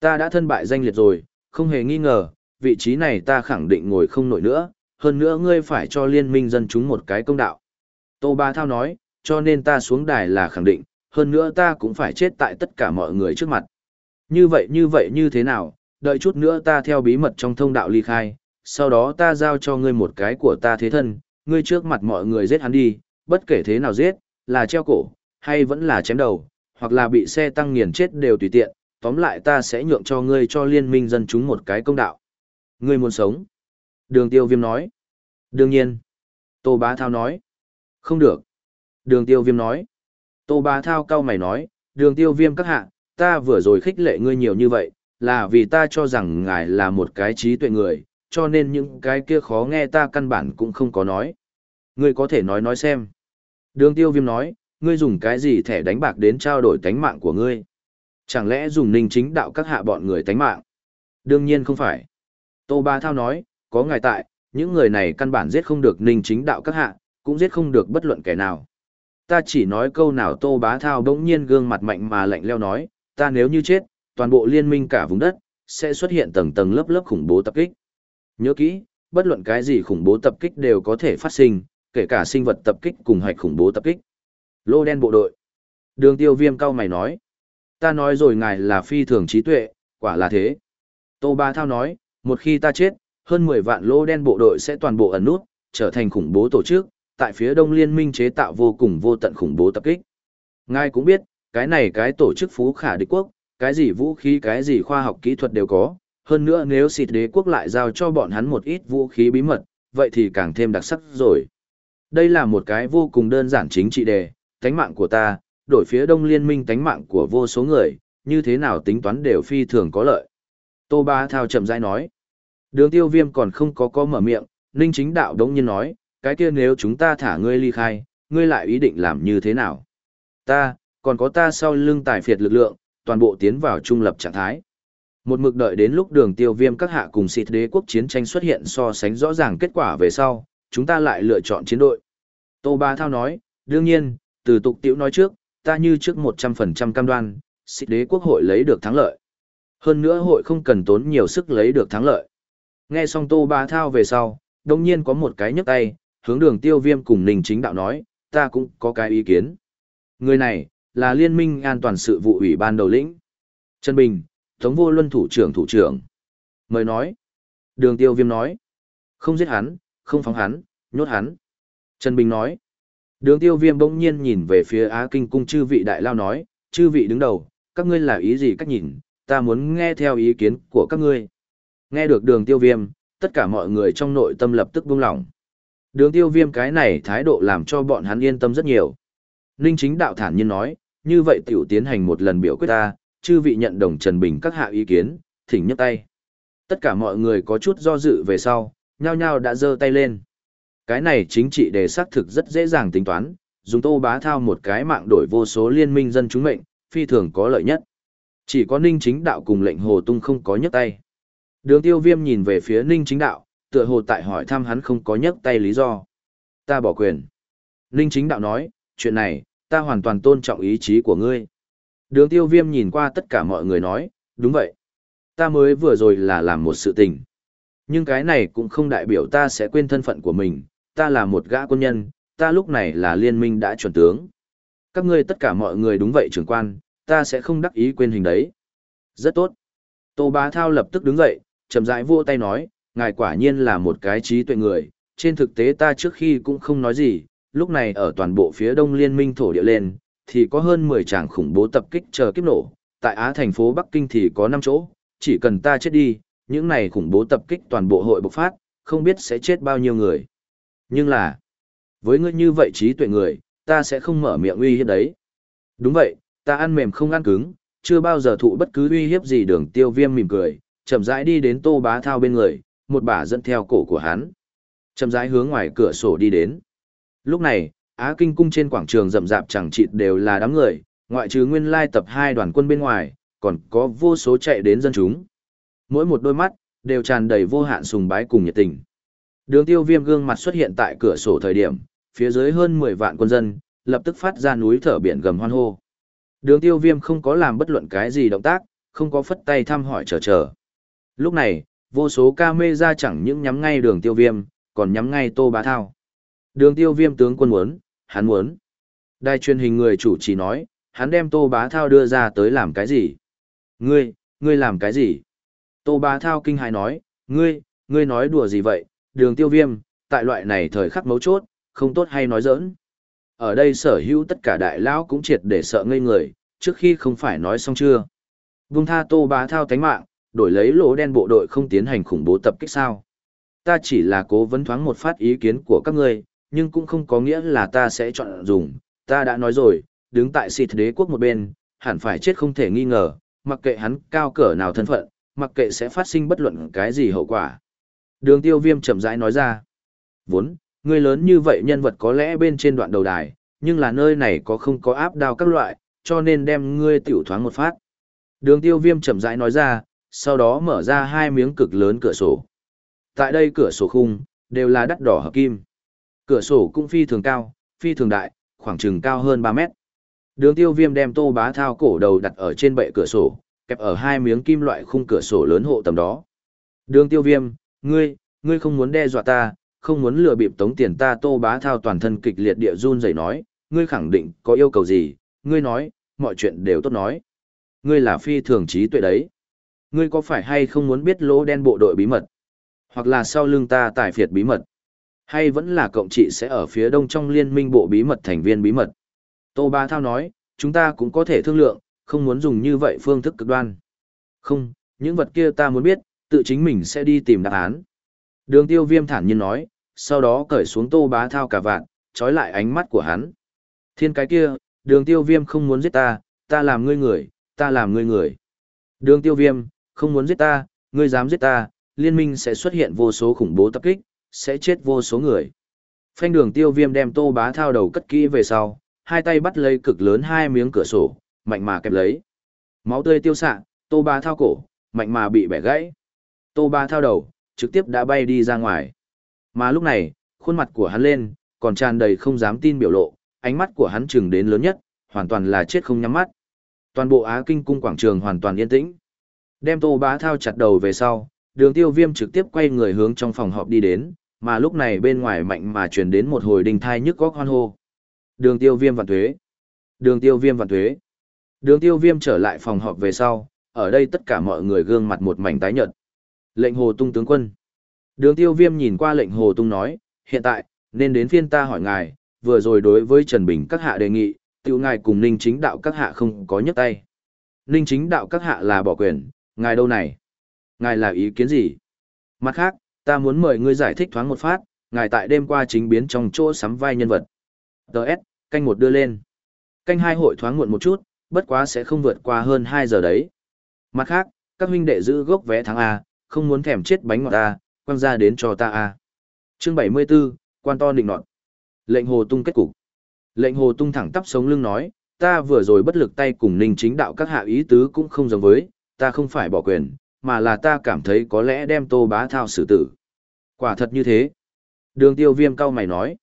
ta đã thân bại danh liệt rồi, không hề nghi ngờ, vị trí này ta khẳng định ngồi không nổi nữa, hơn nữa ngươi phải cho liên minh dân chúng một cái công đạo. Tô Ba Thao nói, cho nên ta xuống đài là khẳng định, hơn nữa ta cũng phải chết tại tất cả mọi người trước mặt. Như vậy như vậy như thế nào, đợi chút nữa ta theo bí mật trong thông đạo ly khai, sau đó ta giao cho ngươi một cái của ta thế thân, ngươi trước mặt mọi người giết hắn đi, bất kể thế nào giết, là treo cổ, hay vẫn là chém đầu, hoặc là bị xe tăng nghiền chết đều tùy tiện, tóm lại ta sẽ nhượng cho ngươi cho liên minh dân chúng một cái công đạo. Ngươi muốn sống. Đường tiêu viêm nói. Đương nhiên. Tô Bá Thao nói. Không được. Đường tiêu viêm nói. Tô Bá Thao cao mày nói, đường tiêu viêm các hạ, ta vừa rồi khích lệ ngươi nhiều như vậy, là vì ta cho rằng ngài là một cái trí tuệ người, cho nên những cái kia khó nghe ta căn bản cũng không có nói. Ngươi có thể nói nói xem. Đường tiêu viêm nói, ngươi dùng cái gì thẻ đánh bạc đến trao đổi tánh mạng của ngươi? Chẳng lẽ dùng ninh chính đạo các hạ bọn người tánh mạng? Đương nhiên không phải. Tô Ba Thao nói, có ngài tại, những người này căn bản giết không được ninh chính đạo các hạ, cũng giết không được bất luận kẻ nào. Ta chỉ nói câu nào Tô Bá Thao đống nhiên gương mặt mạnh mà lạnh leo nói, ta nếu như chết, toàn bộ liên minh cả vùng đất, sẽ xuất hiện tầng tầng lớp lớp khủng bố tập kích. Nhớ kỹ, bất luận cái gì khủng bố tập kích đều có thể phát sinh, kể cả sinh vật tập kích cùng hạch khủng bố tập kích. Lô đen bộ đội. Đường tiêu viêm cao mày nói. Ta nói rồi ngài là phi thường trí tuệ, quả là thế. Tô Ba Thao nói, một khi ta chết, hơn 10 vạn lô đen bộ đội sẽ toàn bộ ẩn nút, trở thành khủng bố tổ chức, tại phía đông liên minh chế tạo vô cùng vô tận khủng bố tập kích. Ngài cũng biết, cái này cái tổ chức phú khả địch quốc, cái gì vũ khí cái gì khoa học kỹ thuật đều có, hơn nữa nếu xịt đế quốc lại giao cho bọn hắn một ít vũ khí bí mật, vậy thì càng thêm đặc sắc rồi. Đây là một cái vô cùng đơn giản chính trị đề, tánh mạng của ta, đổi phía đông liên minh tánh mạng của vô số người, như thế nào tính toán đều phi thường có lợi. Tô Ba Thao chậm rãi nói. Đường tiêu viêm còn không có có mở miệng, Ninh chính đạo đống nhiên nói, cái kia nếu chúng ta thả ngươi ly khai, ngươi lại ý định làm như thế nào? Ta, còn có ta sau lưng tài phiệt lực lượng, toàn bộ tiến vào trung lập trạng thái. Một mực đợi đến lúc đường tiêu viêm các hạ cùng xịt đế quốc chiến tranh xuất hiện so sánh rõ ràng kết quả về sau, chúng ta lại lựa chọn chiến đội. Tô Ba Thao nói, đương nhiên, từ tục tiểu nói trước, ta như trước 100% cam đoan, xịt đế quốc hội lấy được thắng lợi. Hơn nữa hội không cần tốn nhiều sức lấy được thắng lợi. Nghe xong Tô Ba Thao về sau, đồng nhiên có một cái nhấc tay, hướng đường tiêu viêm cùng Ninh Chính Đạo nói, ta cũng có cái ý kiến. Người này, là Liên minh an toàn sự vụ ủy ban đầu lĩnh. Trần Bình, Tống Vô Luân thủ trưởng thủ trưởng. Mời nói. Đường tiêu viêm nói. Không giết hắn, không phóng hắn, nhốt hắn. Trần Bình nói. Đường tiêu viêm bỗng nhiên nhìn về phía Á Kinh cung chư vị đại lao nói, chư vị đứng đầu, các ngươi là ý gì cách nhìn, ta muốn nghe theo ý kiến của các ngươi. Nghe được đường tiêu viêm, tất cả mọi người trong nội tâm lập tức buông lỏng. Đường tiêu viêm cái này thái độ làm cho bọn hắn yên tâm rất nhiều. Ninh chính đạo thản nhiên nói, như vậy tiểu tiến hành một lần biểu quyết ta, chư vị nhận đồng Trần Bình các hạ ý kiến, thỉnh nhấc tay. Tất cả mọi người có chút do dự về sau, nhao nhao đã giơ tay lên. Cái này chính trị đề xác thực rất dễ dàng tính toán, dùng tô bá thao một cái mạng đổi vô số liên minh dân chúng mệnh, phi thường có lợi nhất. Chỉ có ninh chính đạo cùng lệnh hồ tung không có nhấc tay. Đường tiêu viêm nhìn về phía ninh chính đạo, tựa hồ tại hỏi thăm hắn không có nhấc tay lý do. Ta bỏ quyền. Ninh chính đạo nói, chuyện này, ta hoàn toàn tôn trọng ý chí của ngươi. Đường tiêu viêm nhìn qua tất cả mọi người nói, đúng vậy. Ta mới vừa rồi là làm một sự tình. Nhưng cái này cũng không đại biểu ta sẽ quên thân phận của mình, ta là một gã quân nhân, ta lúc này là liên minh đã chuẩn tướng. Các ngươi tất cả mọi người đúng vậy trưởng quan, ta sẽ không đắc ý quên hình đấy. Rất tốt. Tô Bá Thao lập tức đứng dậy, chậm rãi vỗ tay nói, ngài quả nhiên là một cái trí tuệ người, trên thực tế ta trước khi cũng không nói gì, lúc này ở toàn bộ phía đông liên minh thổ địa lên, thì có hơn 10 tràng khủng bố tập kích chờ kiếp nổ, tại Á thành phố Bắc Kinh thì có 5 chỗ, chỉ cần ta chết đi, những này khủng bố tập kích toàn bộ hội bộc phát, không biết sẽ chết bao nhiêu người. Nhưng là, với ngươi như vậy trí tuệ người, ta sẽ không mở miệng uy hiếp đấy. Đúng vậy, ta ăn mềm không ăn cứng, chưa bao giờ thụ bất cứ uy hiếp gì đường tiêu viêm mỉm cười, chậm rãi đi đến tô bá thao bên người, một bà dẫn theo cổ của hắn. Chậm rãi hướng ngoài cửa sổ đi đến. Lúc này, Á Kinh cung trên quảng trường rậm rạp chẳng chịt đều là đám người, ngoại trừ nguyên lai tập hai đoàn quân bên ngoài, còn có vô số chạy đến dân chúng. Mỗi một đôi mắt, đều tràn đầy vô hạn sùng bái cùng nhiệt tình. Đường tiêu viêm gương mặt xuất hiện tại cửa sổ thời điểm, phía dưới hơn 10 vạn quân dân, lập tức phát ra núi thở biển gầm hoan hô. Đường tiêu viêm không có làm bất luận cái gì động tác, không có phất tay thăm hỏi chờ chờ. Lúc này, vô số ca mê ra chẳng những nhắm ngay đường tiêu viêm, còn nhắm ngay tô bá thao. Đường tiêu viêm tướng quân muốn, hắn muốn. Đài truyền hình người chủ chỉ nói, hắn đem tô bá thao đưa ra tới làm cái gì? Ngươi, ngươi làm cái gì? Tô bá thao kinh hài nói, ngươi, ngươi nói đùa gì vậy? Đường tiêu viêm, tại loại này thời khắc mấu chốt, không tốt hay nói giỡn. Ở đây sở hữu tất cả đại lão cũng triệt để sợ ngây người, trước khi không phải nói xong chưa. Vung tha tô bá thao tánh mạng, đổi lấy lỗ đen bộ đội không tiến hành khủng bố tập kích sao. Ta chỉ là cố vấn thoáng một phát ý kiến của các ngươi, nhưng cũng không có nghĩa là ta sẽ chọn dùng. Ta đã nói rồi, đứng tại xịt đế quốc một bên, hẳn phải chết không thể nghi ngờ, mặc kệ hắn cao cỡ nào thân phận, mặc kệ sẽ phát sinh bất luận cái gì hậu quả. Đường tiêu viêm chậm rãi nói ra. Vốn, người lớn như vậy nhân vật có lẽ bên trên đoạn đầu đài, nhưng là nơi này có không có áp đao các loại, cho nên đem ngươi tiểu thoáng một phát. Đường tiêu viêm chậm rãi nói ra, sau đó mở ra hai miếng cực lớn cửa sổ. Tại đây cửa sổ khung, đều là đắt đỏ hợp kim. Cửa sổ cũng phi thường cao, phi thường đại, khoảng chừng cao hơn 3 mét. Đường tiêu viêm đem tô bá thao cổ đầu đặt ở trên bệ cửa sổ, kẹp ở hai miếng kim loại khung cửa sổ lớn hộ tầm đó. Đường tiêu viêm, ngươi, ngươi không muốn đe dọa ta, không muốn lừa bịp tống tiền ta tô bá thao toàn thân kịch liệt địa run rẩy nói, ngươi khẳng định có yêu cầu gì, ngươi nói, mọi chuyện đều tốt nói. Ngươi là phi thường trí tuệ đấy. Ngươi có phải hay không muốn biết lỗ đen bộ đội bí mật? Hoặc là sau lưng ta tài phiệt bí mật? Hay vẫn là cộng trị sẽ ở phía đông trong liên minh bộ bí mật thành viên bí mật? Tô Bá Thao nói, chúng ta cũng có thể thương lượng, không muốn dùng như vậy phương thức cực đoan. Không, những vật kia ta muốn biết, tự chính mình sẽ đi tìm đáp án. Đường tiêu viêm thản nhiên nói, sau đó cởi xuống Tô Bá Thao cả vạn, trói lại ánh mắt của hắn. Thiên cái kia, đường tiêu viêm không muốn giết ta, ta làm ngươi người, ta làm ngươi người. Đường tiêu viêm, không muốn giết ta, ngươi dám giết ta, liên minh sẽ xuất hiện vô số khủng bố tập kích, sẽ chết vô số người. Phanh đường tiêu viêm đem tô bá thao đầu cất kỹ về sau, hai tay bắt lấy cực lớn hai miếng cửa sổ, mạnh mà kẹp lấy. Máu tươi tiêu sạ, tô bá thao cổ, mạnh mà bị bẻ gãy. Tô bá thao đầu, trực tiếp đã bay đi ra ngoài. Mà lúc này, khuôn mặt của hắn lên, còn tràn đầy không dám tin biểu lộ, ánh mắt của hắn trừng đến lớn nhất, hoàn toàn là chết không nhắm mắt. Toàn bộ Á Kinh cung quảng trường hoàn toàn yên tĩnh. Đem Tô Bá Thao chặt đầu về sau, Đường Tiêu Viêm trực tiếp quay người hướng trong phòng họp đi đến, mà lúc này bên ngoài mạnh mà truyền đến một hồi đình thai nhức góc hoan hô. Đường Tiêu Viêm vạn thuế. Đường Tiêu Viêm vạn thuế. Đường Tiêu Viêm trở lại phòng họp về sau, ở đây tất cả mọi người gương mặt một mảnh tái nhợt. Lệnh Hồ Tung tướng quân. Đường Tiêu Viêm nhìn qua lệnh Hồ Tung nói, hiện tại, nên đến phiên ta hỏi ngài, vừa rồi đối với Trần Bình các hạ đề nghị, tiểu ngài cùng Ninh Chính Đạo các hạ không có nhấc tay. Ninh Chính Đạo các hạ là bỏ quyền, ngài đâu này? Ngài là ý kiến gì? Mặt khác, ta muốn mời ngươi giải thích thoáng một phát, ngài tại đêm qua chính biến trong chỗ sắm vai nhân vật. Đợt, canh một đưa lên. Canh hai hội thoáng muộn một chút, bất quá sẽ không vượt qua hơn 2 giờ đấy. Mặt khác, các huynh đệ giữ gốc vé tháng A, không muốn thèm chết bánh ngọt ta, quăng ra đến cho ta A. Chương 74, quan to định nọt. Lệnh hồ tung kết cục. Lệnh hồ tung thẳng tắp sống lưng nói, ta vừa rồi bất lực tay cùng ninh chính đạo các hạ ý tứ cũng không giống với, ta không phải bỏ quyền, mà là ta cảm thấy có lẽ đem tô bá thao xử tử. Quả thật như thế. Đường tiêu viêm cao mày nói.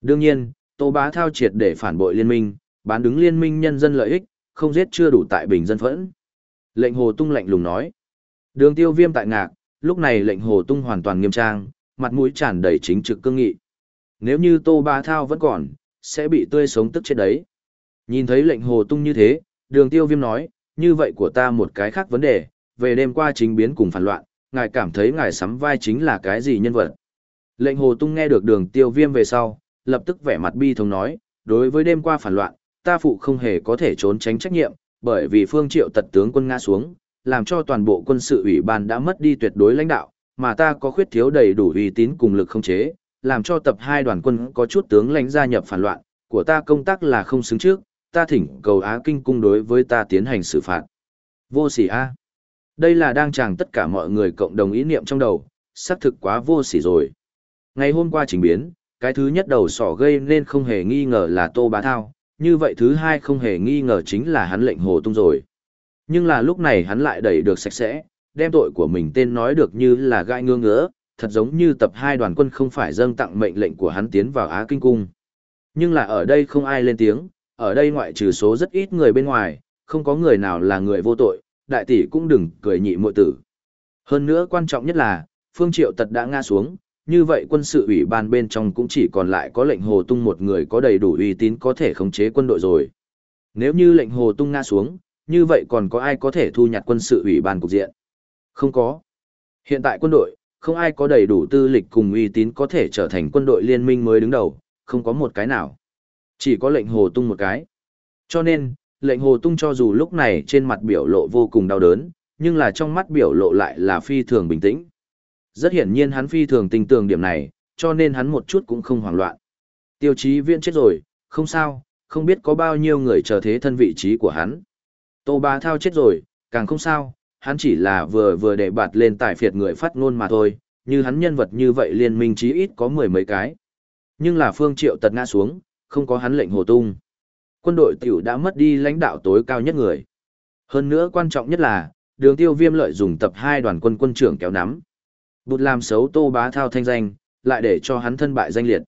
Đương nhiên, tô bá thao triệt để phản bội liên minh, bán đứng liên minh nhân dân lợi ích, không giết chưa đủ tại bình dân phẫn. Lệnh hồ tung lạnh lùng nói. Đường tiêu viêm tại ngạc, lúc này lệnh hồ tung hoàn toàn nghiêm trang, mặt mũi tràn đầy chính trực cương nghị. Nếu như tô bá thao vẫn còn, sẽ bị tươi sống tức chết đấy. Nhìn thấy lệnh hồ tung như thế, đường tiêu viêm nói, như vậy của ta một cái khác vấn đề, về đêm qua chính biến cùng phản loạn, ngài cảm thấy ngài sắm vai chính là cái gì nhân vật. Lệnh hồ tung nghe được đường tiêu viêm về sau, lập tức vẻ mặt bi thống nói, đối với đêm qua phản loạn, ta phụ không hề có thể trốn tránh trách nhiệm, bởi vì phương triệu tật tướng quân ngã xuống, làm cho toàn bộ quân sự ủy ban đã mất đi tuyệt đối lãnh đạo, mà ta có khuyết thiếu đầy đủ uy tín cùng lực không chế, làm cho tập hai đoàn quân có chút tướng lãnh gia nhập phản loạn, của ta công tác là không xứng trước, ta thỉnh cầu Á Kinh cung đối với ta tiến hành xử phạt. Vô sỉ A. Đây là đang chàng tất cả mọi người cộng đồng ý niệm trong đầu, xác thực quá vô sỉ rồi. Ngày hôm qua trình biến, cái thứ nhất đầu sỏ gây nên không hề nghi ngờ là Tô Bá Thao, như vậy thứ hai không hề nghi ngờ chính là hắn lệnh hồ tung rồi. Nhưng là lúc này hắn lại đẩy được sạch sẽ, đem tội của mình tên nói được như là gai ngương ngỡ, thật giống như tập hai đoàn quân không phải dâng tặng mệnh lệnh của hắn tiến vào Á Kinh Cung. Nhưng là ở đây không ai lên tiếng, ở đây ngoại trừ số rất ít người bên ngoài, không có người nào là người vô tội, đại tỷ cũng đừng cười nhị muội tử. Hơn nữa quan trọng nhất là, Phương Triệu Tật đã ngã xuống, như vậy quân sự ủy ban bên trong cũng chỉ còn lại có lệnh Hồ Tung một người có đầy đủ uy tín có thể khống chế quân đội rồi. Nếu như lệnh Hồ Tung ngã xuống, như vậy còn có ai có thể thu nhặt quân sự ủy ban cục diện? Không có. Hiện tại quân đội, không ai có đầy đủ tư lịch cùng uy tín có thể trở thành quân đội liên minh mới đứng đầu, không có một cái nào. Chỉ có lệnh Hồ Tung một cái. Cho nên, lệnh Hồ Tung cho dù lúc này trên mặt biểu lộ vô cùng đau đớn, nhưng là trong mắt biểu lộ lại là phi thường bình tĩnh. Rất hiển nhiên hắn phi thường tình tường điểm này, cho nên hắn một chút cũng không hoảng loạn. Tiêu chí viên chết rồi, không sao, không biết có bao nhiêu người chờ thế thân vị trí của hắn. Tô Bá Thao chết rồi, càng không sao, hắn chỉ là vừa vừa để bạt lên tài phiệt người phát ngôn mà thôi, như hắn nhân vật như vậy liên minh chí ít có mười mấy cái. Nhưng là phương triệu tật ngã xuống, không có hắn lệnh hồ tung. Quân đội tiểu đã mất đi lãnh đạo tối cao nhất người. Hơn nữa quan trọng nhất là, đường tiêu viêm lợi dùng tập hai đoàn quân quân trưởng kéo nắm. Bụt làm xấu tô bá thao thanh danh, lại để cho hắn thân bại danh liệt.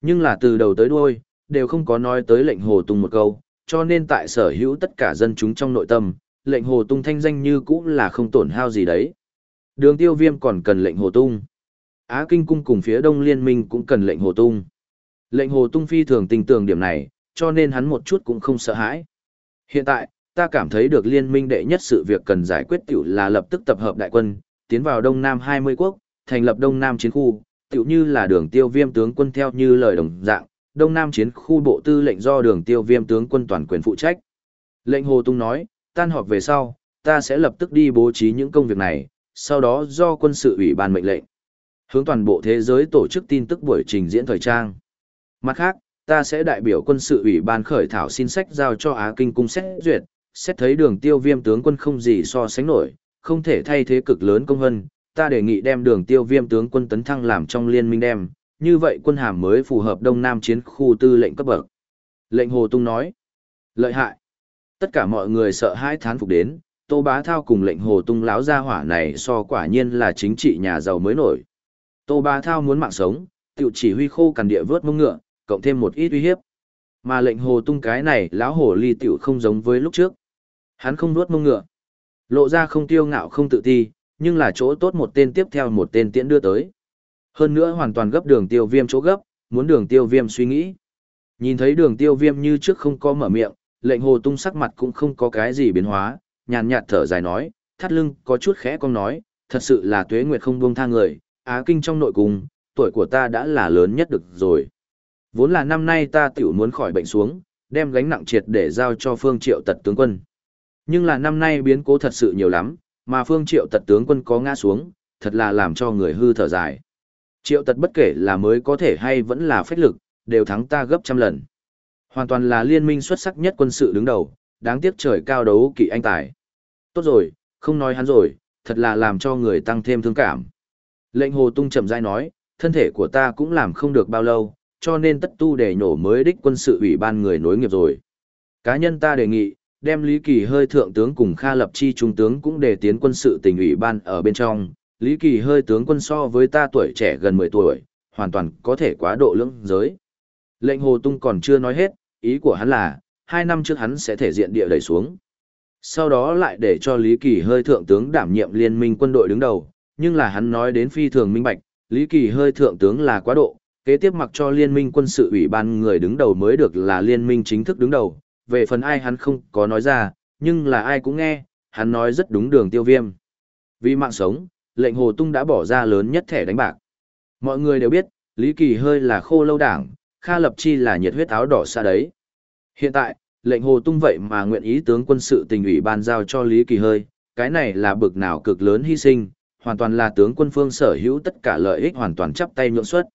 Nhưng là từ đầu tới đuôi, đều không có nói tới lệnh hồ tung một câu, cho nên tại sở hữu tất cả dân chúng trong nội tâm, lệnh hồ tung thanh danh như cũ là không tổn hao gì đấy. Đường tiêu viêm còn cần lệnh hồ tung. Á Kinh Cung cùng phía Đông Liên minh cũng cần lệnh hồ tung. Lệnh hồ tung phi thường tình tường điểm này, cho nên hắn một chút cũng không sợ hãi. Hiện tại, ta cảm thấy được liên minh đệ nhất sự việc cần giải quyết tiểu là lập tức tập hợp đại quân, tiến vào Đông Nam 20 quốc, thành lập Đông Nam chiến khu, tiểu như là đường tiêu viêm tướng quân theo như lời đồng dạng, Đông Nam chiến khu bộ tư lệnh do đường tiêu viêm tướng quân toàn quyền phụ trách. Lệnh Hồ Tung nói, tan họp về sau, ta sẽ lập tức đi bố trí những công việc này, sau đó do quân sự ủy ban mệnh lệnh. Hướng toàn bộ thế giới tổ chức tin tức buổi trình diễn thời trang. Mặt khác, ta sẽ đại biểu quân sự ủy ban khởi thảo xin sách giao cho Á Kinh cung xét duyệt, xét thấy đường tiêu viêm tướng quân không gì so sánh nổi, không thể thay thế cực lớn công hân, ta đề nghị đem đường tiêu viêm tướng quân tấn thăng làm trong liên minh đem, như vậy quân hàm mới phù hợp Đông Nam chiến khu tư lệnh cấp bậc. Lệnh Hồ Tung nói, lợi hại. Tất cả mọi người sợ hãi thán phục đến, Tô Bá Thao cùng lệnh Hồ Tung láo ra hỏa này so quả nhiên là chính trị nhà giàu mới nổi. Tô Bá Thao muốn mạng sống, tiểu chỉ huy khô cằn địa vớt mông ngựa, cộng thêm một ít uy hiếp. Mà lệnh Hồ Tung cái này lão hồ ly tiểu không giống với lúc trước. Hắn không nuốt mông ngựa. Lộ ra không tiêu ngạo không tự ti, nhưng là chỗ tốt một tên tiếp theo một tên tiễn đưa tới. Hơn nữa hoàn toàn gấp đường tiêu viêm chỗ gấp, muốn đường tiêu viêm suy nghĩ. Nhìn thấy đường tiêu viêm như trước không có mở miệng, lệnh hồ tung sắc mặt cũng không có cái gì biến hóa, nhàn nhạt thở dài nói, thắt lưng có chút khẽ con nói, thật sự là tuế nguyệt không buông tha người, á kinh trong nội cung, tuổi của ta đã là lớn nhất được rồi. Vốn là năm nay ta tiểu muốn khỏi bệnh xuống, đem gánh nặng triệt để giao cho phương triệu tật tướng quân. Nhưng là năm nay biến cố thật sự nhiều lắm, mà phương triệu tật tướng quân có ngã xuống, thật là làm cho người hư thở dài. Triệu tật bất kể là mới có thể hay vẫn là phách lực, đều thắng ta gấp trăm lần. Hoàn toàn là liên minh xuất sắc nhất quân sự đứng đầu, đáng tiếc trời cao đấu kỵ anh tài. Tốt rồi, không nói hắn rồi, thật là làm cho người tăng thêm thương cảm. Lệnh hồ tung chậm rãi nói, thân thể của ta cũng làm không được bao lâu, cho nên tất tu để nổ mới đích quân sự ủy ban người nối nghiệp rồi. Cá nhân ta đề nghị, đem Lý Kỳ hơi thượng tướng cùng Kha Lập Chi trung tướng cũng để tiến quân sự tình ủy ban ở bên trong. Lý Kỳ hơi tướng quân so với ta tuổi trẻ gần 10 tuổi, hoàn toàn có thể quá độ lưỡng giới. Lệnh Hồ Tung còn chưa nói hết, ý của hắn là, hai năm trước hắn sẽ thể diện địa đẩy xuống. Sau đó lại để cho Lý Kỳ hơi thượng tướng đảm nhiệm liên minh quân đội đứng đầu, nhưng là hắn nói đến phi thường minh bạch, Lý Kỳ hơi thượng tướng là quá độ, kế tiếp mặc cho liên minh quân sự ủy ban người đứng đầu mới được là liên minh chính thức đứng đầu, về phần ai hắn không có nói ra, nhưng là ai cũng nghe, hắn nói rất đúng đường tiêu viêm. Vì mạng sống, lệnh hồ tung đã bỏ ra lớn nhất thẻ đánh bạc. Mọi người đều biết, Lý Kỳ hơi là khô lâu đảng, Kha Lập Chi là nhiệt huyết áo đỏ xa đấy. Hiện tại, lệnh hồ tung vậy mà nguyện ý tướng quân sự tình ủy ban giao cho Lý Kỳ hơi, cái này là bực nào cực lớn hy sinh, hoàn toàn là tướng quân phương sở hữu tất cả lợi ích hoàn toàn chắp tay nhượng xuất.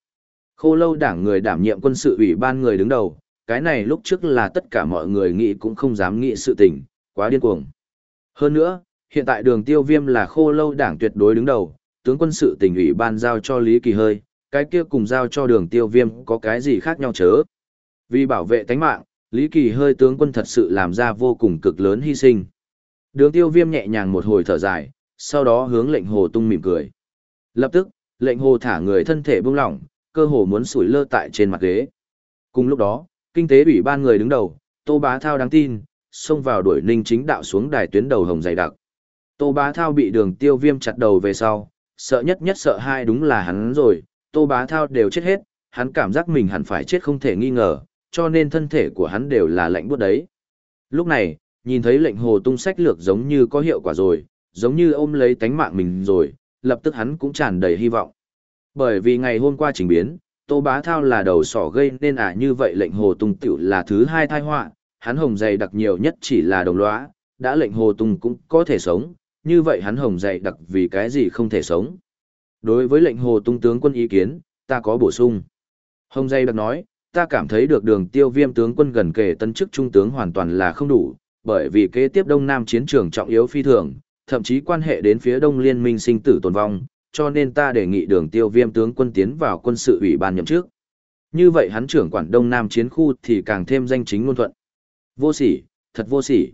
Khô lâu đảng người đảm nhiệm quân sự ủy ban người đứng đầu, cái này lúc trước là tất cả mọi người nghĩ cũng không dám nghĩ sự tình, quá điên cuồng. Hơn nữa, hiện tại đường tiêu viêm là khô lâu đảng tuyệt đối đứng đầu, tướng quân sự tỉnh ủy ban giao cho Lý Kỳ hơi, cái kia cùng giao cho đường tiêu viêm có cái gì khác nhau chớ. Vì bảo vệ tánh mạng, Lý Kỳ hơi tướng quân thật sự làm ra vô cùng cực lớn hy sinh. Đường tiêu viêm nhẹ nhàng một hồi thở dài, sau đó hướng lệnh hồ tung mỉm cười. Lập tức, lệnh hồ thả người thân thể bông lỏng, cơ hồ muốn sủi lơ tại trên mặt ghế. Cùng lúc đó, kinh tế ủy ban người đứng đầu, Tô Bá Thao đáng tin, xông vào đuổi ninh chính đạo xuống đài tuyến đầu hồng dày đặc. Tô Bá Thao bị đường tiêu viêm chặt đầu về sau, sợ nhất nhất sợ hai đúng là hắn rồi, Tô Bá Thao đều chết hết, hắn cảm giác mình hẳn phải chết không thể nghi ngờ, cho nên thân thể của hắn đều là lạnh buốt đấy. Lúc này, nhìn thấy lệnh hồ tung sách lược giống như có hiệu quả rồi, giống như ôm lấy tánh mạng mình rồi, lập tức hắn cũng tràn đầy hy vọng. Bởi vì ngày hôm qua trình biến, Tô Bá Thao là đầu sỏ gây nên à như vậy lệnh hồ tùng tiểu là thứ hai thai họa, hắn hồng dày đặc nhiều nhất chỉ là đồng lõa, đã lệnh hồ tùng cũng có thể sống, như vậy hắn hồng dày đặc vì cái gì không thể sống. Đối với lệnh hồ tung tướng quân ý kiến, ta có bổ sung. Hồng dày đặc nói, ta cảm thấy được đường tiêu viêm tướng quân gần kề tân chức trung tướng hoàn toàn là không đủ, bởi vì kế tiếp Đông Nam chiến trường trọng yếu phi thường, thậm chí quan hệ đến phía Đông Liên minh sinh tử tồn vong, cho nên ta đề nghị đường tiêu viêm tướng quân tiến vào quân sự ủy ban nhậm trước. Như vậy hắn trưởng quản Đông Nam chiến khu thì càng thêm danh chính ngôn thuận. Vô sỉ, thật vô sỉ.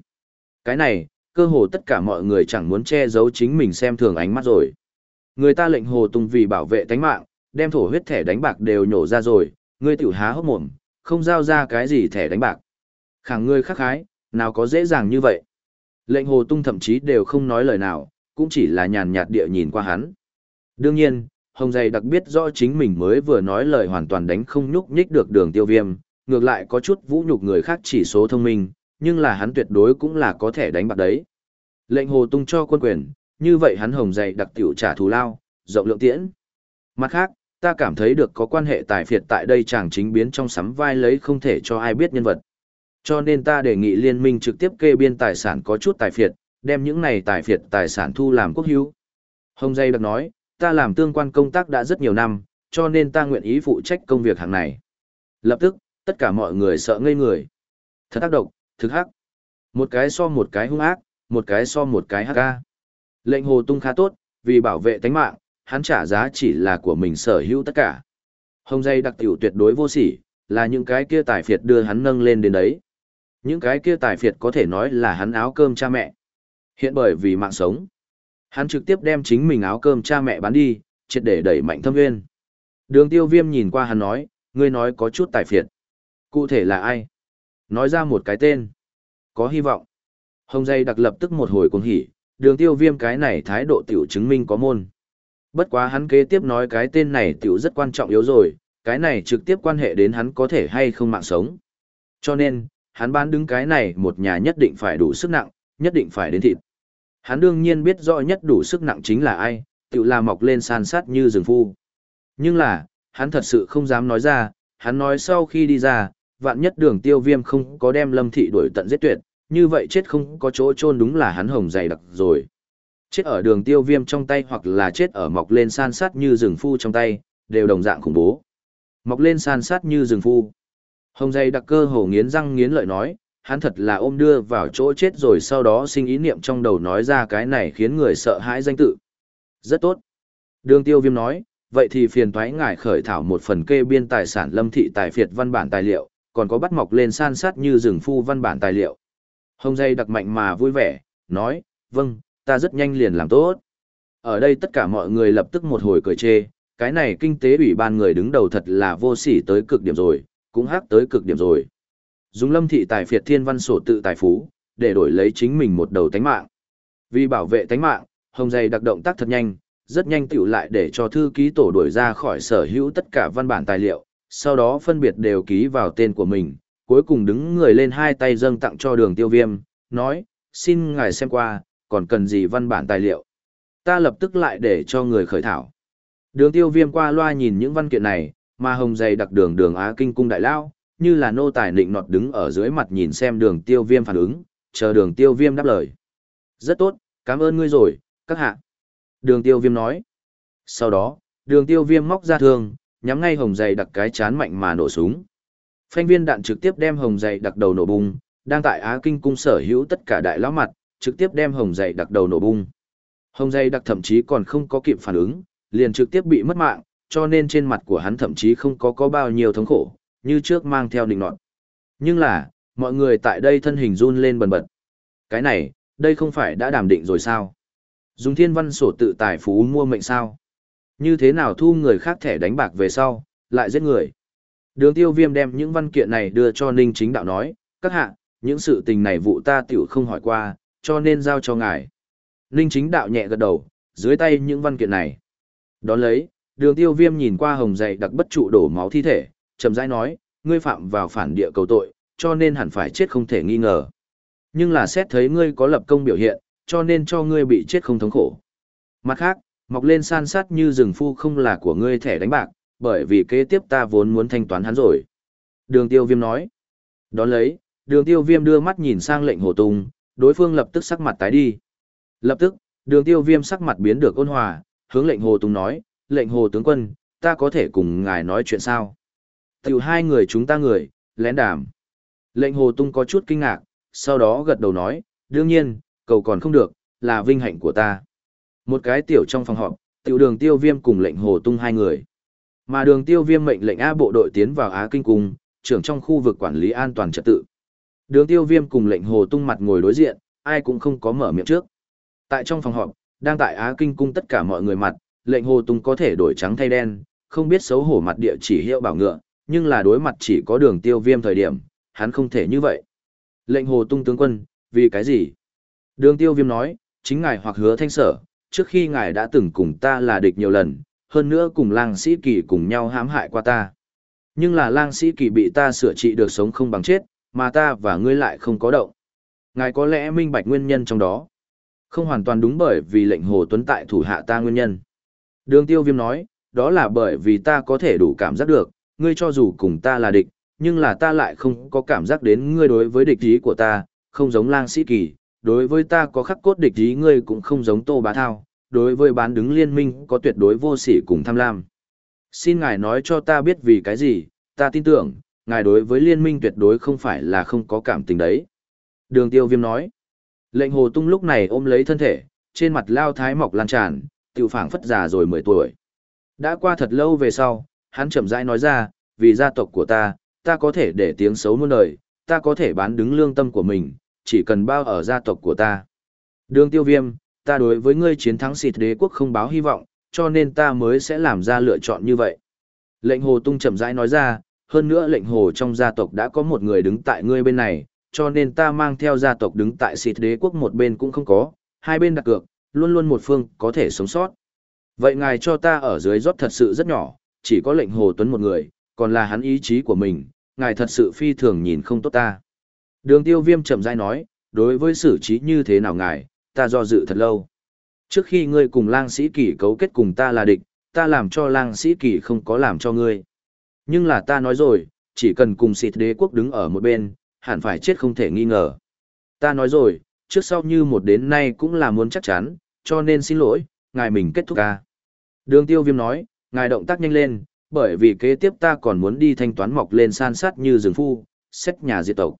Cái này, cơ hồ tất cả mọi người chẳng muốn che giấu chính mình xem thường ánh mắt rồi. Người ta lệnh hồ tùng vì bảo vệ tánh mạng, đem thổ huyết thẻ đánh bạc đều nhổ ra rồi, ngươi tiểu há hốc mồm, không giao ra cái gì thẻ đánh bạc. Khẳng ngươi khắc khái, nào có dễ dàng như vậy. Lệnh hồ tung thậm chí đều không nói lời nào, cũng chỉ là nhàn nhạt địa nhìn qua hắn. Đương nhiên, Hồng Dày đặc biết rõ chính mình mới vừa nói lời hoàn toàn đánh không nhúc nhích được đường tiêu viêm, ngược lại có chút vũ nhục người khác chỉ số thông minh, nhưng là hắn tuyệt đối cũng là có thể đánh bạc đấy. Lệnh hồ tung cho quân quyền, như vậy hắn Hồng Dày đặc tiểu trả thù lao, rộng lượng tiễn. Mặt khác, ta cảm thấy được có quan hệ tài phiệt tại đây chàng chính biến trong sắm vai lấy không thể cho ai biết nhân vật. Cho nên ta đề nghị liên minh trực tiếp kê biên tài sản có chút tài phiệt, đem những này tài phiệt tài sản thu làm quốc hữu. Hồng Dây đặc nói, ta làm tương quan công tác đã rất nhiều năm, cho nên ta nguyện ý phụ trách công việc hàng này. Lập tức, tất cả mọi người sợ ngây người. Thật tác động, thực hắc. Một cái so một cái hung ác, một cái so một cái hắc ca. Lệnh hồ tung khá tốt, vì bảo vệ tánh mạng, hắn trả giá chỉ là của mình sở hữu tất cả. Hồng dây đặc tiểu tuyệt đối vô sỉ, là những cái kia tài phiệt đưa hắn nâng lên đến đấy. Những cái kia tài phiệt có thể nói là hắn áo cơm cha mẹ. Hiện bởi vì mạng sống, hắn trực tiếp đem chính mình áo cơm cha mẹ bán đi, triệt để đẩy mạnh thâm nguyên. Đường tiêu viêm nhìn qua hắn nói, ngươi nói có chút tài phiệt. Cụ thể là ai? Nói ra một cái tên. Có hy vọng. Hồng dây đặc lập tức một hồi cuồng hỉ, đường tiêu viêm cái này thái độ tiểu chứng minh có môn. Bất quá hắn kế tiếp nói cái tên này tiểu rất quan trọng yếu rồi, cái này trực tiếp quan hệ đến hắn có thể hay không mạng sống. Cho nên, hắn bán đứng cái này một nhà nhất định phải đủ sức nặng, nhất định phải đến thịt. Hắn đương nhiên biết rõ nhất đủ sức nặng chính là ai, tự là mọc lên san sát như rừng phu. Nhưng là, hắn thật sự không dám nói ra, hắn nói sau khi đi ra, vạn nhất đường tiêu viêm không có đem lâm thị đuổi tận giết tuyệt, như vậy chết không có chỗ chôn đúng là hắn hồng dày đặc rồi. Chết ở đường tiêu viêm trong tay hoặc là chết ở mọc lên san sát như rừng phu trong tay, đều đồng dạng khủng bố. Mọc lên san sát như rừng phu. Hồng dày đặc cơ hổ nghiến răng nghiến lợi nói, hắn thật là ôm đưa vào chỗ chết rồi sau đó sinh ý niệm trong đầu nói ra cái này khiến người sợ hãi danh tự. Rất tốt. Đường tiêu viêm nói, vậy thì phiền thoái ngài khởi thảo một phần kê biên tài sản lâm thị tài phiệt văn bản tài liệu, còn có bắt mọc lên san sát như rừng phu văn bản tài liệu. Hồng dây đặc mạnh mà vui vẻ, nói, vâng, ta rất nhanh liền làm tốt. Ở đây tất cả mọi người lập tức một hồi cười chê, cái này kinh tế ủy ban người đứng đầu thật là vô sỉ tới cực điểm rồi, cũng hát tới cực điểm rồi. Dùng lâm thị tài phiệt thiên văn sổ tự tài phú, để đổi lấy chính mình một đầu tánh mạng. Vì bảo vệ tánh mạng, hồng dày đặc động tác thật nhanh, rất nhanh tiểu lại để cho thư ký tổ đuổi ra khỏi sở hữu tất cả văn bản tài liệu, sau đó phân biệt đều ký vào tên của mình, cuối cùng đứng người lên hai tay dâng tặng cho đường tiêu viêm, nói, xin ngài xem qua, còn cần gì văn bản tài liệu. Ta lập tức lại để cho người khởi thảo. Đường tiêu viêm qua loa nhìn những văn kiện này, mà hồng dày đặc đường đường Á Kinh Cung Đại Lao, như là nô tài nịnh nọt đứng ở dưới mặt nhìn xem đường tiêu viêm phản ứng, chờ đường tiêu viêm đáp lời. Rất tốt, cảm ơn ngươi rồi, các hạ. Đường tiêu viêm nói. Sau đó, đường tiêu viêm móc ra thương, nhắm ngay hồng dày đặc cái chán mạnh mà nổ súng. Phanh viên đạn trực tiếp đem hồng dày đặc đầu nổ bung, đang tại Á Kinh cung sở hữu tất cả đại lão mặt, trực tiếp đem hồng dày đặc đầu nổ bung. Hồng dày đặc thậm chí còn không có kịp phản ứng, liền trực tiếp bị mất mạng, cho nên trên mặt của hắn thậm chí không có có bao nhiêu thống khổ, như trước mang theo định nọt. Nhưng là, mọi người tại đây thân hình run lên bần bật. Cái này, đây không phải đã đàm định rồi sao? Dùng thiên văn sổ tự tài phú mua mệnh sao? Như thế nào thu người khác thẻ đánh bạc về sau, lại giết người? Đường tiêu viêm đem những văn kiện này đưa cho Ninh chính đạo nói, các hạ, những sự tình này vụ ta tiểu không hỏi qua, cho nên giao cho ngài. Ninh chính đạo nhẹ gật đầu, dưới tay những văn kiện này. Đón lấy, đường tiêu viêm nhìn qua hồng dày đặc bất trụ đổ máu thi thể, chậm rãi nói, ngươi phạm vào phản địa cầu tội, cho nên hẳn phải chết không thể nghi ngờ. Nhưng là xét thấy ngươi có lập công biểu hiện, cho nên cho ngươi bị chết không thống khổ. Mặt khác, mọc lên san sát như rừng phu không là của ngươi thẻ đánh bạc, bởi vì kế tiếp ta vốn muốn thanh toán hắn rồi. Đường tiêu viêm nói. Đón lấy, đường tiêu viêm đưa mắt nhìn sang lệnh hồ tung, đối phương lập tức sắc mặt tái đi. Lập tức, đường tiêu viêm sắc mặt biến được ôn hòa, hướng lệnh hồ tung nói, lệnh hồ tướng quân, ta có thể cùng ngài nói chuyện sao? Tiểu hai người chúng ta người, lén đàm. Lệnh hồ tung có chút kinh ngạc, sau đó gật đầu nói, đương nhiên, cầu còn không được, là vinh hạnh của ta. Một cái tiểu trong phòng họp, tiểu đường tiêu viêm cùng lệnh hồ tung hai người. Mà đường tiêu viêm mệnh lệnh A bộ đội tiến vào Á Kinh Cung, trưởng trong khu vực quản lý an toàn trật tự. Đường tiêu viêm cùng lệnh hồ tung mặt ngồi đối diện, ai cũng không có mở miệng trước. Tại trong phòng họp, đang tại Á Kinh Cung tất cả mọi người mặt, lệnh hồ tung có thể đổi trắng thay đen, không biết xấu hổ mặt địa chỉ hiệu bảo ngựa, nhưng là đối mặt chỉ có đường tiêu viêm thời điểm, hắn không thể như vậy. Lệnh hồ tung tướng quân, vì cái gì? Đường tiêu viêm nói, chính ngài hoặc hứa thanh sở, trước khi ngài đã từng cùng ta là địch nhiều lần, hơn nữa cùng lang sĩ kỳ cùng nhau hãm hại qua ta. Nhưng là lang sĩ kỳ bị ta sửa trị được sống không bằng chết, mà ta và ngươi lại không có động. Ngài có lẽ minh bạch nguyên nhân trong đó. Không hoàn toàn đúng bởi vì lệnh hồ tuấn tại thủ hạ ta nguyên nhân. Đường tiêu viêm nói, đó là bởi vì ta có thể đủ cảm giác được, ngươi cho dù cùng ta là địch, nhưng là ta lại không có cảm giác đến ngươi đối với địch ý của ta, không giống lang sĩ kỳ, đối với ta có khắc cốt địch ý ngươi cũng không giống tô bá thao, đối với bán đứng liên minh có tuyệt đối vô sỉ cùng tham lam. Xin ngài nói cho ta biết vì cái gì, ta tin tưởng, ngài đối với liên minh tuyệt đối không phải là không có cảm tình đấy. Đường tiêu viêm nói, lệnh hồ tung lúc này ôm lấy thân thể, trên mặt lao thái mọc lan tràn, tiểu phảng phất già rồi 10 tuổi. Đã qua thật lâu về sau, hắn chậm rãi nói ra, vì gia tộc của ta, ta có thể để tiếng xấu muôn đời, ta có thể bán đứng lương tâm của mình, chỉ cần bao ở gia tộc của ta. Đường tiêu viêm, ta đối với ngươi chiến thắng xịt đế quốc không báo hy vọng, cho nên ta mới sẽ làm ra lựa chọn như vậy. Lệnh hồ tung chậm rãi nói ra, hơn nữa lệnh hồ trong gia tộc đã có một người đứng tại ngươi bên này, cho nên ta mang theo gia tộc đứng tại xịt đế quốc một bên cũng không có, hai bên đặt cược, luôn luôn một phương có thể sống sót. Vậy ngài cho ta ở dưới rót thật sự rất nhỏ, chỉ có lệnh hồ tuấn một người, còn là hắn ý chí của mình, ngài thật sự phi thường nhìn không tốt ta. Đường tiêu viêm chậm rãi nói, đối với xử trí như thế nào ngài, ta do dự thật lâu. Trước khi ngươi cùng lang sĩ kỳ cấu kết cùng ta là địch, ta làm cho lang sĩ kỳ không có làm cho ngươi. Nhưng là ta nói rồi, chỉ cần cùng xịt đế quốc đứng ở một bên, hẳn phải chết không thể nghi ngờ. Ta nói rồi, trước sau như một đến nay cũng là muốn chắc chắn, cho nên xin lỗi, ngài mình kết thúc ca. Đường tiêu viêm nói, ngài động tác nhanh lên, bởi vì kế tiếp ta còn muốn đi thanh toán mọc lên san sát như rừng phu, xét nhà diệt tộc.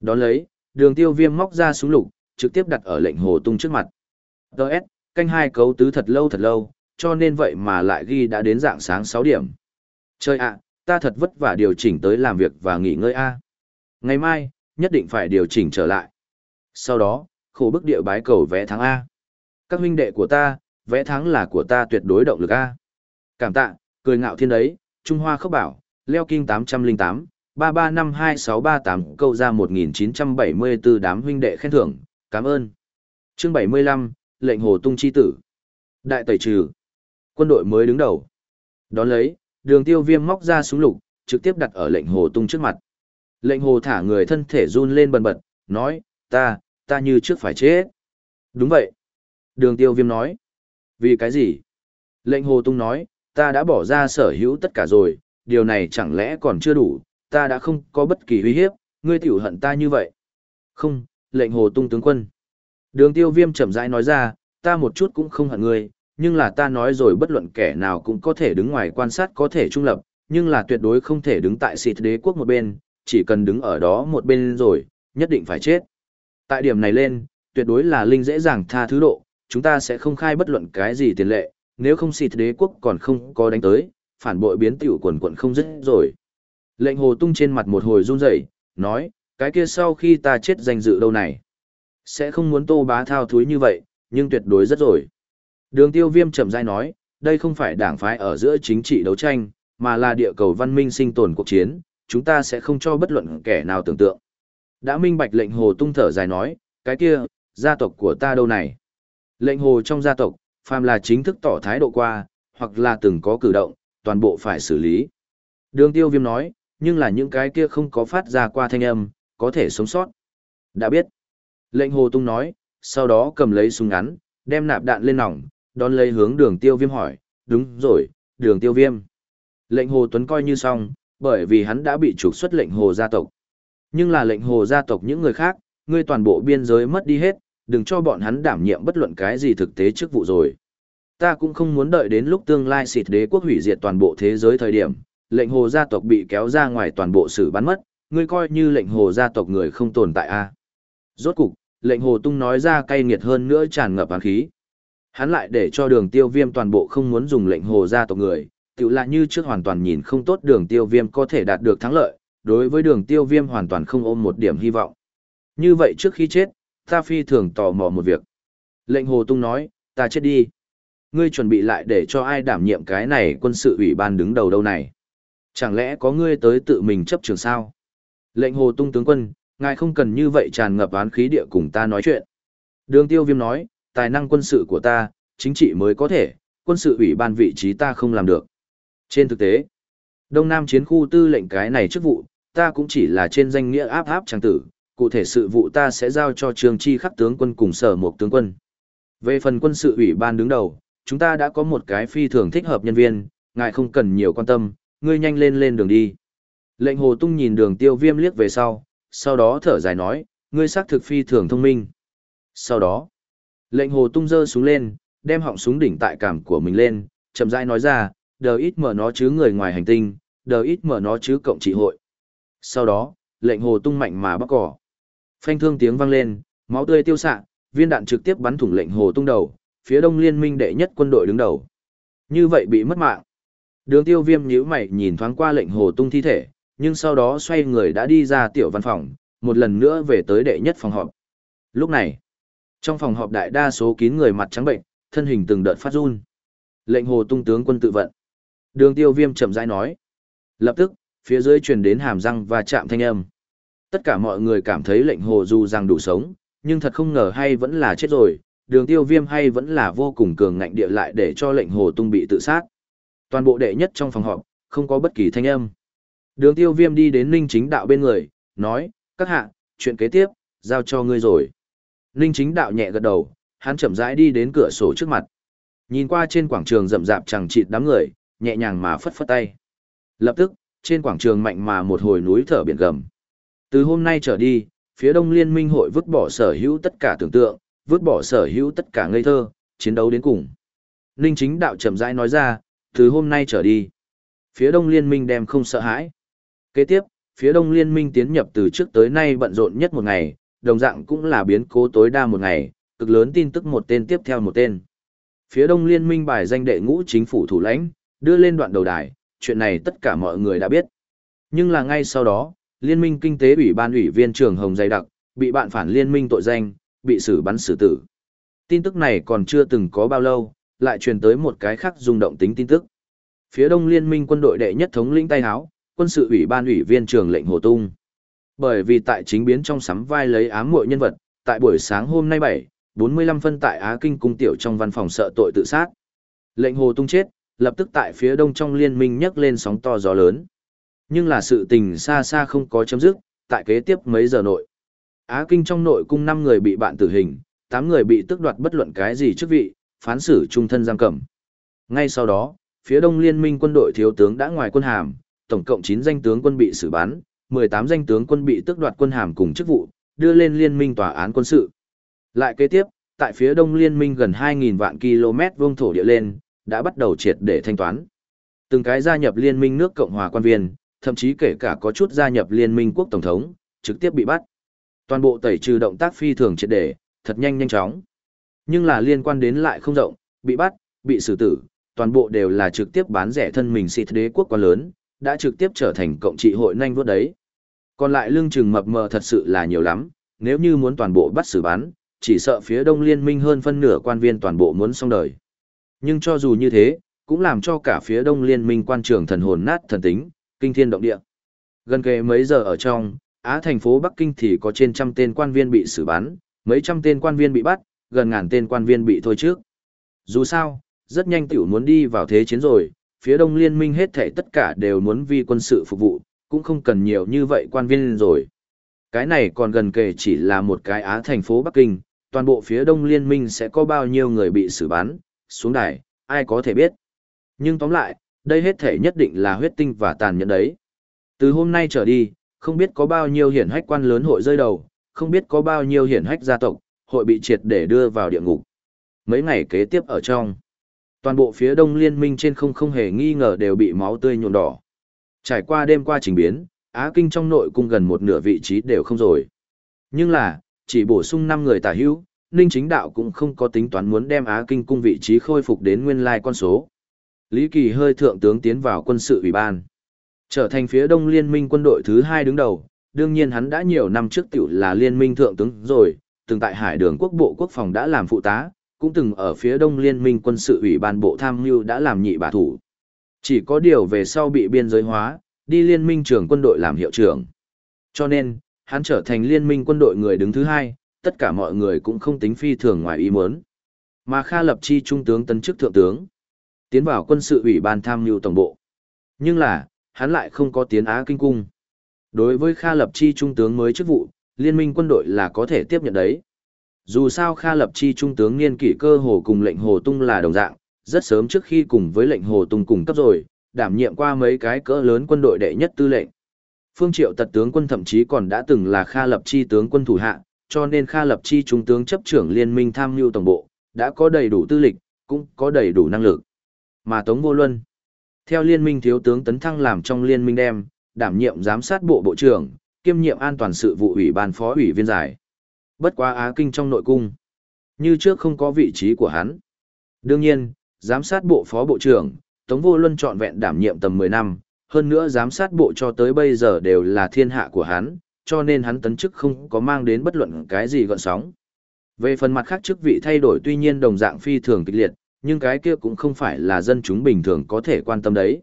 Đón lấy, đường tiêu viêm móc ra súng lục, trực tiếp đặt ở lệnh hồ tung trước mặt. Đợt, canh hai cấu tứ thật lâu thật lâu, cho nên vậy mà lại ghi đã đến dạng sáng 6 điểm. Chơi ạ, ta thật vất vả điều chỉnh tới làm việc và nghỉ ngơi a. Ngày mai, nhất định phải điều chỉnh trở lại. Sau đó, khổ bức địa bái cầu vẽ thắng A. Các huynh đệ của ta, vẽ thắng là của ta tuyệt đối động lực A. Cảm tạ, cười ngạo thiên đấy, Trung Hoa khốc bảo, leo kinh 808, 3352638 câu ra 1974 đám huynh đệ khen thưởng, cảm ơn. Chương 75, lệnh hồ tung chi tử. Đại tẩy trừ. Quân đội mới đứng đầu. Đón lấy, đường tiêu viêm móc ra súng lục, trực tiếp đặt ở lệnh hồ tung trước mặt. Lệnh hồ thả người thân thể run lên bần bật, nói, ta, ta như trước phải chết. Đúng vậy. Đường tiêu viêm nói. Vì cái gì? Lệnh hồ tung nói, ta đã bỏ ra sở hữu tất cả rồi, điều này chẳng lẽ còn chưa đủ, ta đã không có bất kỳ uy hiếp, ngươi tiểu hận ta như vậy. Không, lệnh hồ tung tướng quân. Đường tiêu viêm chậm rãi nói ra, ta một chút cũng không hận ngươi, nhưng là ta nói rồi bất luận kẻ nào cũng có thể đứng ngoài quan sát có thể trung lập, nhưng là tuyệt đối không thể đứng tại xịt đế quốc một bên, chỉ cần đứng ở đó một bên rồi, nhất định phải chết. Tại điểm này lên, tuyệt đối là linh dễ dàng tha thứ độ, chúng ta sẽ không khai bất luận cái gì tiền lệ, nếu không xịt đế quốc còn không có đánh tới, phản bội biến tiểu quần quận không dứt rồi. Lệnh hồ tung trên mặt một hồi run rẩy, nói, cái kia sau khi ta chết danh dự đâu này. Sẽ không muốn tô bá thao thúi như vậy, nhưng tuyệt đối rất rồi. Đường tiêu viêm chậm dai nói, đây không phải đảng phái ở giữa chính trị đấu tranh, mà là địa cầu văn minh sinh tồn cuộc chiến, chúng ta sẽ không cho bất luận kẻ nào tưởng tượng. Đã minh bạch lệnh hồ tung thở dài nói, cái kia, gia tộc của ta đâu này? Lệnh hồ trong gia tộc, phàm là chính thức tỏ thái độ qua, hoặc là từng có cử động, toàn bộ phải xử lý. Đường tiêu viêm nói, nhưng là những cái kia không có phát ra qua thanh âm, có thể sống sót. Đã biết. Lệnh hồ tung nói, sau đó cầm lấy súng ngắn, đem nạp đạn lên nòng, đón lấy hướng đường tiêu viêm hỏi, đúng rồi, đường tiêu viêm. Lệnh hồ tuấn coi như xong, bởi vì hắn đã bị trục xuất lệnh hồ gia tộc. Nhưng là lệnh hồ gia tộc những người khác, ngươi toàn bộ biên giới mất đi hết, đừng cho bọn hắn đảm nhiệm bất luận cái gì thực tế chức vụ rồi. Ta cũng không muốn đợi đến lúc tương lai xịt đế quốc hủy diệt toàn bộ thế giới thời điểm, lệnh hồ gia tộc bị kéo ra ngoài toàn bộ sự bắn mất, ngươi coi như lệnh hồ gia tộc người không tồn tại a. Rốt cục, lệnh hồ tung nói ra cay nghiệt hơn nữa tràn ngập hán khí. Hắn lại để cho đường tiêu viêm toàn bộ không muốn dùng lệnh hồ gia tộc người, tự là như trước hoàn toàn nhìn không tốt đường tiêu viêm có thể đạt được thắng lợi, đối với đường tiêu viêm hoàn toàn không ôm một điểm hy vọng. Như vậy trước khi chết, ta phi thường tò mò một việc. Lệnh hồ tung nói, ta chết đi. Ngươi chuẩn bị lại để cho ai đảm nhiệm cái này quân sự ủy ban đứng đầu đâu này. Chẳng lẽ có ngươi tới tự mình chấp trường sao? Lệnh hồ tung tướng quân, ngài không cần như vậy tràn ngập án khí địa cùng ta nói chuyện. Đường tiêu viêm nói, tài năng quân sự của ta, chính trị mới có thể, quân sự ủy ban vị trí ta không làm được. Trên thực tế, Đông Nam chiến khu tư lệnh cái này chức vụ, ta cũng chỉ là trên danh nghĩa áp áp trang tử, cụ thể sự vụ ta sẽ giao cho trường chi khắc tướng quân cùng sở một tướng quân. Về phần quân sự ủy ban đứng đầu, chúng ta đã có một cái phi thường thích hợp nhân viên, ngài không cần nhiều quan tâm, ngươi nhanh lên lên đường đi. Lệnh hồ tung nhìn đường tiêu viêm liếc về sau, sau đó thở dài nói, ngươi xác thực phi thường thông minh. Sau đó, lệnh hồ tung dơ súng lên, đem họng súng đỉnh tại cảm của mình lên, chậm rãi nói ra, đờ ít mở nó chứ người ngoài hành tinh, đờ ít mở nó chứ cộng trị hội. Sau đó, lệnh hồ tung mạnh mà bắt cỏ. Phanh thương tiếng vang lên, máu tươi tiêu xạ, viên đạn trực tiếp bắn thủng lệnh hồ tung đầu, phía đông liên minh đệ nhất quân đội đứng đầu. Như vậy bị mất mạng. Đường tiêu viêm nhíu mày nhìn thoáng qua lệnh hồ tung thi thể, nhưng sau đó xoay người đã đi ra tiểu văn phòng, một lần nữa về tới đệ nhất phòng họp. Lúc này, trong phòng họp đại đa số kín người mặt trắng bệnh, thân hình từng đợt phát run. Lệnh hồ tung tướng quân tự vận. Đường tiêu viêm chậm rãi nói. Lập tức, phía dưới truyền đến hàm răng và chạm thanh âm. Tất cả mọi người cảm thấy lệnh hồ dù rằng đủ sống, nhưng thật không ngờ hay vẫn là chết rồi, đường tiêu viêm hay vẫn là vô cùng cường ngạnh địa lại để cho lệnh hồ tung bị tự sát. Toàn bộ đệ nhất trong phòng họp, không có bất kỳ thanh âm. Đường tiêu viêm đi đến ninh chính đạo bên người, nói, các hạ, chuyện kế tiếp, giao cho ngươi rồi. Ninh chính đạo nhẹ gật đầu, hắn chậm rãi đi đến cửa sổ trước mặt. Nhìn qua trên quảng trường rậm rạp chẳng chịt đám người, nhẹ nhàng mà phất phất tay. Lập tức, trên quảng trường mạnh mà một hồi núi thở biển gầm. Từ hôm nay trở đi, phía đông liên minh hội vứt bỏ sở hữu tất cả tưởng tượng, vứt bỏ sở hữu tất cả ngây thơ, chiến đấu đến cùng. Ninh chính đạo chậm rãi nói ra, từ hôm nay trở đi, phía đông liên minh đem không sợ hãi. Kế tiếp, phía đông liên minh tiến nhập từ trước tới nay bận rộn nhất một ngày, đồng dạng cũng là biến cố tối đa một ngày, cực lớn tin tức một tên tiếp theo một tên. Phía đông liên minh bài danh đệ ngũ chính phủ thủ lãnh, đưa lên đoạn đầu đài, chuyện này tất cả mọi người đã biết. Nhưng là ngay sau đó, Liên minh Kinh tế Ủy ban ủy viên trường Hồng Dày Đặc, bị bạn phản liên minh tội danh, bị xử bắn xử tử. Tin tức này còn chưa từng có bao lâu, lại truyền tới một cái khác rung động tính tin tức. Phía đông liên minh quân đội đệ nhất thống lĩnh tay háo, quân sự ủy ban ủy viên trường lệnh Hồ Tung. Bởi vì tại chính biến trong sắm vai lấy ám muội nhân vật, tại buổi sáng hôm nay 7, 45 phân tại Á Kinh cung tiểu trong văn phòng sợ tội tự sát. Lệnh Hồ Tung chết, lập tức tại phía đông trong liên minh nhấc lên sóng to gió lớn. Nhưng là sự tình xa xa không có chấm dứt, tại kế tiếp mấy giờ nội. Á Kinh trong nội cung 5 người bị bạn tử hình, 8 người bị tước đoạt bất luận cái gì chức vị, phán xử trung thân giam cầm. Ngay sau đó, phía đông liên minh quân đội thiếu tướng đã ngoài quân hàm, tổng cộng 9 danh tướng quân bị xử bắn, 18 danh tướng quân bị tước đoạt quân hàm cùng chức vụ, đưa lên liên minh tòa án quân sự. Lại kế tiếp, tại phía đông liên minh gần 2.000 vạn km vuông thổ địa lên, đã bắt đầu triệt để thanh toán. Từng cái gia nhập liên minh nước Cộng hòa quan viên, thậm chí kể cả có chút gia nhập liên minh quốc tổng thống, trực tiếp bị bắt. Toàn bộ tẩy trừ động tác phi thường triệt để, thật nhanh nhanh chóng. Nhưng là liên quan đến lại không rộng, bị bắt, bị xử tử, toàn bộ đều là trực tiếp bán rẻ thân mình xịt đế quốc quá lớn, đã trực tiếp trở thành cộng trị hội nhanh vuốt đấy. Còn lại lương trừng mập mờ thật sự là nhiều lắm, nếu như muốn toàn bộ bắt xử bán, chỉ sợ phía đông liên minh hơn phân nửa quan viên toàn bộ muốn xong đời. Nhưng cho dù như thế, cũng làm cho cả phía đông liên minh quan trường thần hồn nát thần tính, kinh thiên động địa. Gần kề mấy giờ ở trong, Á thành phố Bắc Kinh thì có trên trăm tên quan viên bị xử bắn, mấy trăm tên quan viên bị bắt, gần ngàn tên quan viên bị thôi trước. Dù sao, rất nhanh tiểu muốn đi vào thế chiến rồi, phía đông liên minh hết thể tất cả đều muốn vì quân sự phục vụ, cũng không cần nhiều như vậy quan viên rồi. Cái này còn gần kề chỉ là một cái Á thành phố Bắc Kinh, toàn bộ phía đông liên minh sẽ có bao nhiêu người bị xử bắn, xuống đài, ai có thể biết. Nhưng tóm lại, đây hết thể nhất định là huyết tinh và tàn nhẫn đấy. Từ hôm nay trở đi, không biết có bao nhiêu hiển hách quan lớn hội rơi đầu, không biết có bao nhiêu hiển hách gia tộc, hội bị triệt để đưa vào địa ngục. Mấy ngày kế tiếp ở trong, toàn bộ phía đông liên minh trên không không hề nghi ngờ đều bị máu tươi nhuộm đỏ. Trải qua đêm qua trình biến, Á Kinh trong nội cung gần một nửa vị trí đều không rồi. Nhưng là, chỉ bổ sung 5 người tả hữu, Ninh Chính Đạo cũng không có tính toán muốn đem Á Kinh cung vị trí khôi phục đến nguyên lai con số. Lý Kỳ hơi thượng tướng tiến vào quân sự ủy ban. Trở thành phía đông liên minh quân đội thứ hai đứng đầu, đương nhiên hắn đã nhiều năm trước tiểu là liên minh thượng tướng rồi, từng tại hải đường quốc bộ quốc phòng đã làm phụ tá, cũng từng ở phía đông liên minh quân sự ủy ban bộ tham mưu đã làm nhị bà thủ. Chỉ có điều về sau bị biên giới hóa, đi liên minh trưởng quân đội làm hiệu trưởng. Cho nên, hắn trở thành liên minh quân đội người đứng thứ hai, tất cả mọi người cũng không tính phi thường ngoài ý muốn. Mà Kha Lập Chi trung tướng tân chức thượng tướng, tiến vào quân sự ủy ban tham mưu tổng bộ. Nhưng là, hắn lại không có tiến Á Kinh Cung. Đối với Kha Lập Chi trung tướng mới chức vụ, liên minh quân đội là có thể tiếp nhận đấy. Dù sao Kha Lập Chi trung tướng niên kỷ cơ hồ cùng lệnh Hồ Tung là đồng dạng, rất sớm trước khi cùng với lệnh Hồ Tung cùng cấp rồi, đảm nhiệm qua mấy cái cỡ lớn quân đội đệ nhất tư lệnh. Phương Triệu tật tướng quân thậm chí còn đã từng là Kha Lập Chi tướng quân thủ hạ, cho nên Kha Lập Chi trung tướng chấp trưởng liên minh tham mưu tổng bộ, đã có đầy đủ tư lịch, cũng có đầy đủ năng lực. Mà Tống Vô Luân, theo liên minh thiếu tướng tấn thăng làm trong liên minh đem, đảm nhiệm giám sát bộ bộ trưởng, kiêm nhiệm an toàn sự vụ ủy ban phó ủy viên giải. Bất quá Á Kinh trong nội cung, như trước không có vị trí của hắn. Đương nhiên, giám sát bộ phó bộ trưởng, Tống Vô Luân trọn vẹn đảm nhiệm tầm 10 năm, hơn nữa giám sát bộ cho tới bây giờ đều là thiên hạ của hắn, cho nên hắn tấn chức không có mang đến bất luận cái gì gọn sóng. Về phần mặt khác chức vị thay đổi tuy nhiên đồng dạng phi thường kịch liệt, nhưng cái kia cũng không phải là dân chúng bình thường có thể quan tâm đấy.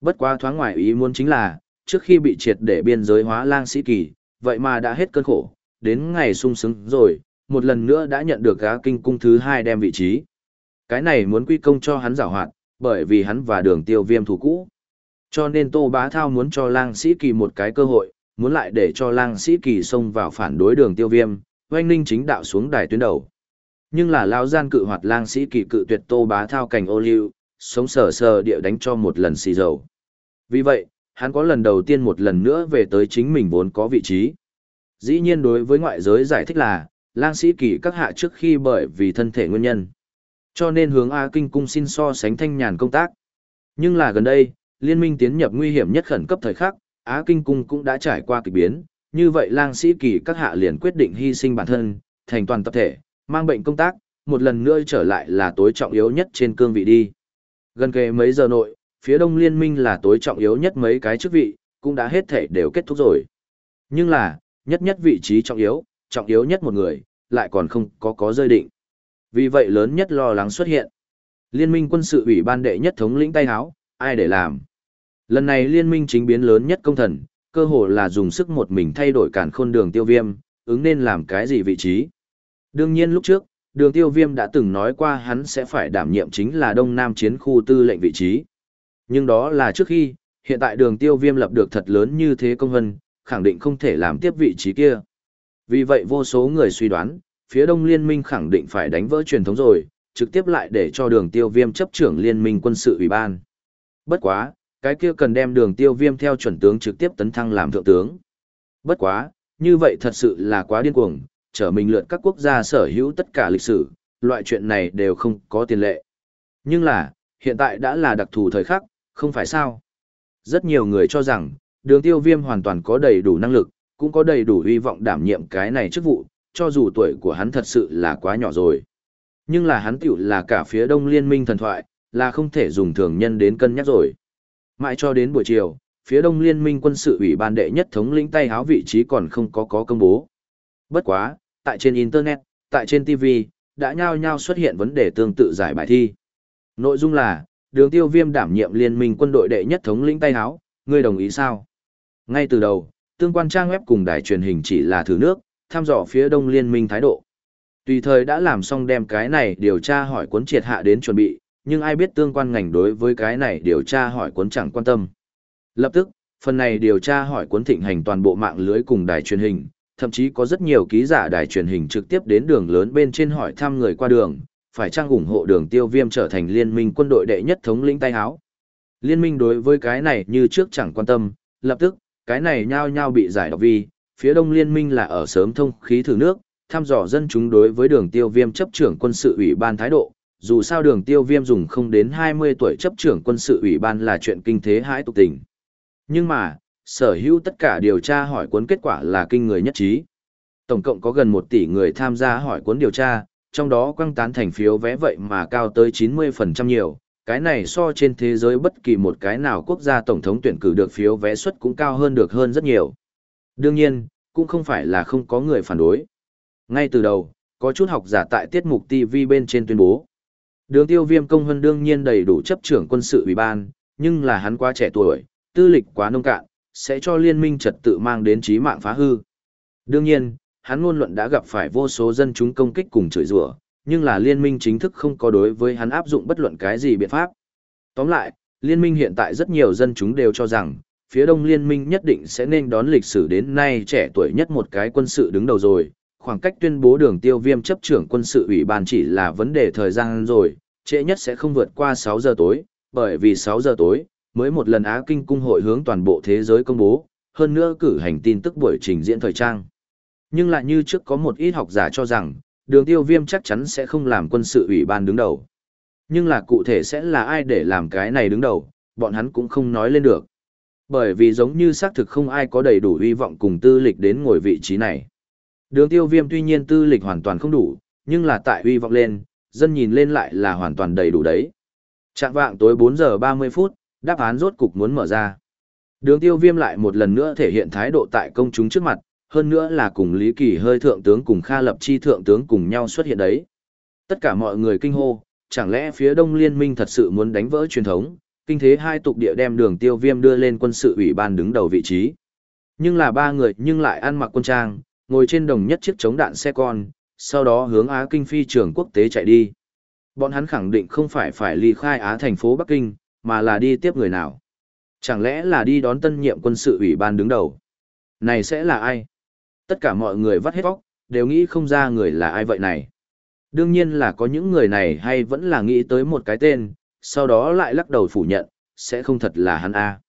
Bất quá thoáng ngoài ý muốn chính là, trước khi bị triệt để biên giới hóa lang sĩ kỳ, vậy mà đã hết cơn khổ, đến ngày sung sướng rồi, một lần nữa đã nhận được gá kinh cung thứ hai đem vị trí. Cái này muốn quy công cho hắn giảo hoạt, bởi vì hắn và đường tiêu viêm thủ cũ. Cho nên Tô Bá Thao muốn cho lang sĩ kỳ một cái cơ hội, muốn lại để cho lang sĩ kỳ xông vào phản đối đường tiêu viêm, oanh ninh chính đạo xuống đài tuyến đầu. Nhưng là lao gian cự hoạt lang sĩ kỳ cự tuyệt Tô Bá Thao cảnh ô liu, sống sờ sờ địa đánh cho một lần xì dầu. Vì vậy, hắn có lần đầu tiên một lần nữa về tới chính mình vốn có vị trí. Dĩ nhiên đối với ngoại giới giải thích là, lang sĩ kỳ các hạ trước khi bởi vì thân thể nguyên nhân. Cho nên hướng A Kinh Cung xin so sánh thanh nhàn công tác. Nhưng là gần đây, liên minh tiến nhập nguy hiểm nhất khẩn cấp thời khắc, Á Kinh Cung cũng đã trải qua kỳ biến, như vậy lang sĩ kỳ các hạ liền quyết định hy sinh bản thân, thành toàn tập thể, mang bệnh công tác, một lần nữa trở lại là tối trọng yếu nhất trên cương vị đi. Gần kề mấy giờ nội, phía đông liên minh là tối trọng yếu nhất mấy cái chức vị, cũng đã hết thể đều kết thúc rồi. Nhưng là, nhất nhất vị trí trọng yếu, trọng yếu nhất một người, lại còn không có có rơi định. Vì vậy lớn nhất lo lắng xuất hiện. Liên minh quân sự ủy ban đệ nhất thống lĩnh tay háo, ai để làm. Lần này liên minh chính biến lớn nhất công thần, cơ hồ là dùng sức một mình thay đổi cản khôn đường tiêu viêm, ứng nên làm cái gì vị trí. Đương nhiên lúc trước, đường tiêu viêm đã từng nói qua hắn sẽ phải đảm nhiệm chính là đông nam chiến khu tư lệnh vị trí. Nhưng đó là trước khi, hiện tại đường tiêu viêm lập được thật lớn như thế công hân, khẳng định không thể làm tiếp vị trí kia. Vì vậy vô số người suy đoán, phía đông liên minh khẳng định phải đánh vỡ truyền thống rồi, trực tiếp lại để cho đường tiêu viêm chấp trưởng liên minh quân sự ủy ban. Bất quá, cái kia cần đem đường tiêu viêm theo chuẩn tướng trực tiếp tấn thăng làm thượng tướng. Bất quá, như vậy thật sự là quá điên cuồng, trở mình lượt các quốc gia sở hữu tất cả lịch sử, loại chuyện này đều không có tiền lệ. Nhưng là, hiện tại đã là đặc thù thời khắc, không phải sao. Rất nhiều người cho rằng, đường tiêu viêm hoàn toàn có đầy đủ năng lực, cũng có đầy đủ hy vọng đảm nhiệm cái này chức vụ, cho dù tuổi của hắn thật sự là quá nhỏ rồi. Nhưng là hắn tiểu là cả phía đông liên minh thần thoại, là không thể dùng thường nhân đến cân nhắc rồi. Mãi cho đến buổi chiều, phía đông liên minh quân sự ủy ban đệ nhất thống lĩnh tay háo vị trí còn không có có công bố. Bất quá, tại trên Internet, tại trên TV, đã nhao nhao xuất hiện vấn đề tương tự giải bài thi. Nội dung là, đường tiêu viêm đảm nhiệm liên minh quân đội đệ nhất thống lĩnh tay háo, ngươi đồng ý sao? Ngay từ đầu, tương quan trang web cùng đài truyền hình chỉ là thử nước, tham dò phía đông liên minh thái độ. Tùy thời đã làm xong đem cái này điều tra hỏi cuốn triệt hạ đến chuẩn bị, nhưng ai biết tương quan ngành đối với cái này điều tra hỏi cuốn chẳng quan tâm. Lập tức, phần này điều tra hỏi cuốn thịnh hành toàn bộ mạng lưới cùng đài truyền hình, thậm chí có rất nhiều ký giả đài truyền hình trực tiếp đến đường lớn bên trên hỏi thăm người qua đường, phải trang ủng hộ đường tiêu viêm trở thành liên minh quân đội đệ nhất thống lĩnh tay háo. Liên minh đối với cái này như trước chẳng quan tâm, lập tức, cái này nhao nhao bị giải đọc vì, phía đông liên minh là ở sớm thông khí thử nước, thăm dò dân chúng đối với đường tiêu viêm chấp trưởng quân sự ủy ban thái độ, dù sao đường tiêu viêm dùng không đến 20 tuổi chấp trưởng quân sự ủy ban là chuyện kinh thế hãi tục tình. Nhưng mà, sở hữu tất cả điều tra hỏi cuốn kết quả là kinh người nhất trí. Tổng cộng có gần 1 tỷ người tham gia hỏi cuốn điều tra, trong đó quăng tán thành phiếu vé vậy mà cao tới 90% nhiều, cái này so trên thế giới bất kỳ một cái nào quốc gia tổng thống tuyển cử được phiếu vé suất cũng cao hơn được hơn rất nhiều. Đương nhiên, cũng không phải là không có người phản đối. Ngay từ đầu, có chút học giả tại tiết mục TV bên trên tuyên bố. Đường tiêu viêm công hơn đương nhiên đầy đủ chấp trưởng quân sự ủy ban, nhưng là hắn quá trẻ tuổi, tư lịch quá nông cạn, sẽ cho liên minh trật tự mang đến trí mạng phá hư. Đương nhiên, hắn ngôn luận đã gặp phải vô số dân chúng công kích cùng chửi rủa, nhưng là liên minh chính thức không có đối với hắn áp dụng bất luận cái gì biện pháp. Tóm lại, liên minh hiện tại rất nhiều dân chúng đều cho rằng, phía đông liên minh nhất định sẽ nên đón lịch sử đến nay trẻ tuổi nhất một cái quân sự đứng đầu rồi, khoảng cách tuyên bố đường tiêu viêm chấp trưởng quân sự ủy ban chỉ là vấn đề thời gian rồi, trễ nhất sẽ không vượt qua 6 giờ tối, bởi vì 6 giờ tối, mới một lần Á Kinh Cung hội hướng toàn bộ thế giới công bố, hơn nữa cử hành tin tức buổi trình diễn thời trang. Nhưng lại như trước có một ít học giả cho rằng, đường tiêu viêm chắc chắn sẽ không làm quân sự ủy ban đứng đầu. Nhưng là cụ thể sẽ là ai để làm cái này đứng đầu, bọn hắn cũng không nói lên được. Bởi vì giống như xác thực không ai có đầy đủ hy vọng cùng tư lịch đến ngồi vị trí này. Đường tiêu viêm tuy nhiên tư lịch hoàn toàn không đủ, nhưng là tại hy vọng lên, dân nhìn lên lại là hoàn toàn đầy đủ đấy. Trạng vạng tối 4 giờ 30 phút, đáp án rốt cục muốn mở ra. Đường tiêu viêm lại một lần nữa thể hiện thái độ tại công chúng trước mặt, hơn nữa là cùng Lý Kỳ hơi thượng tướng cùng Kha Lập Chi thượng tướng cùng nhau xuất hiện đấy. Tất cả mọi người kinh hô, chẳng lẽ phía Đông Liên minh thật sự muốn đánh vỡ truyền thống, kinh thế hai tục địa đem đường tiêu viêm đưa lên quân sự ủy ban đứng đầu vị trí. Nhưng là ba người nhưng lại ăn mặc quân trang, ngồi trên đồng nhất chiếc chống đạn xe con, sau đó hướng Á Kinh phi trường quốc tế chạy đi. Bọn hắn khẳng định không phải phải ly khai Á thành phố Bắc Kinh, mà là đi tiếp người nào. Chẳng lẽ là đi đón tân nhiệm quân sự ủy ban đứng đầu? Này sẽ là ai? Tất cả mọi người vắt hết vóc, đều nghĩ không ra người là ai vậy này. Đương nhiên là có những người này hay vẫn là nghĩ tới một cái tên, sau đó lại lắc đầu phủ nhận, sẽ không thật là hắn A.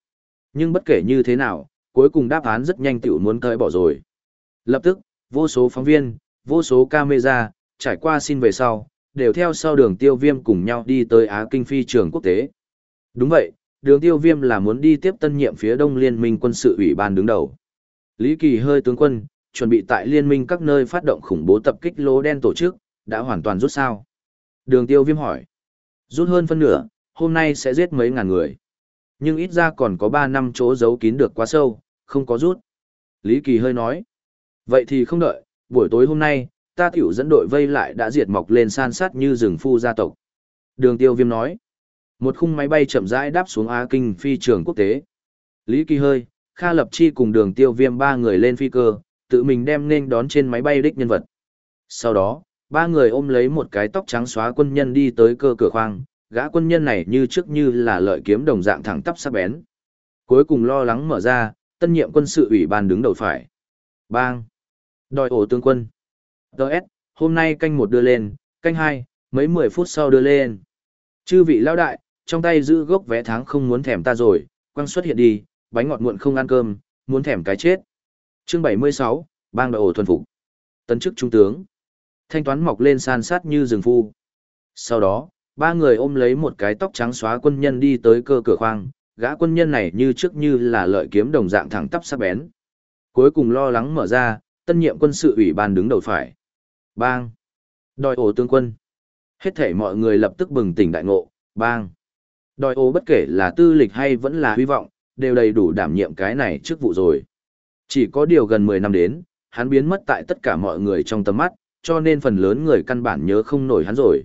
Nhưng bất kể như thế nào, cuối cùng đáp án rất nhanh tiểu muốn tới bỏ rồi. Lập tức, vô số phóng viên, vô số camera, trải qua xin về sau, đều theo sau đường tiêu viêm cùng nhau đi tới Á Kinh phi trường quốc tế. Đúng vậy, đường tiêu viêm là muốn đi tiếp tân nhiệm phía đông liên minh quân sự ủy ban đứng đầu. Lý Kỳ hơi tướng quân, chuẩn bị tại liên minh các nơi phát động khủng bố tập kích lỗ đen tổ chức, đã hoàn toàn rút sao. Đường tiêu viêm hỏi. Rút hơn phân nửa, hôm nay sẽ giết mấy ngàn người. Nhưng ít ra còn có 3 năm chỗ giấu kín được quá sâu, không có rút. Lý Kỳ hơi nói. Vậy thì không đợi, buổi tối hôm nay, ta tiểu dẫn đội vây lại đã diệt mọc lên san sát như rừng phu gia tộc. Đường tiêu viêm nói. Một khung máy bay chậm rãi đáp xuống Á Kinh phi trường quốc tế. Lý Kỳ hơi, Kha Lập Chi cùng đường tiêu viêm ba người lên phi cơ, tự mình đem nên đón trên máy bay đích nhân vật. Sau đó, ba người ôm lấy một cái tóc trắng xóa quân nhân đi tới cơ cửa khoang, gã quân nhân này như trước như là lợi kiếm đồng dạng thẳng tắp sắc bén. Cuối cùng lo lắng mở ra, tân nhiệm quân sự ủy ban đứng đầu phải. Bang! Đòi ổ tướng quân. Đợt, hôm nay canh một đưa lên, canh hai, mấy mười phút sau đưa lên. Chư vị Lão đại, trong tay giữ gốc vé tháng không muốn thèm ta rồi, quăng xuất hiện đi, bánh ngọt muộn không ăn cơm, muốn thèm cái chết. Chương 76, bang đội ổ thuần phục. Tấn chức trung tướng. Thanh toán mọc lên san sát như rừng phu. Sau đó, ba người ôm lấy một cái tóc trắng xóa quân nhân đi tới cơ cửa khoang, gã quân nhân này như trước như là lợi kiếm đồng dạng thẳng tắp sắc bén. Cuối cùng lo lắng mở ra, tân nhiệm quân sự ủy ban đứng đầu phải. Bang! Đòi ổ tướng quân. Hết thể mọi người lập tức bừng tỉnh đại ngộ, bang! Đòi ô bất kể là tư lịch hay vẫn là hy vọng, đều đầy đủ đảm nhiệm cái này trước vụ rồi. Chỉ có điều gần 10 năm đến, hắn biến mất tại tất cả mọi người trong tầm mắt, cho nên phần lớn người căn bản nhớ không nổi hắn rồi.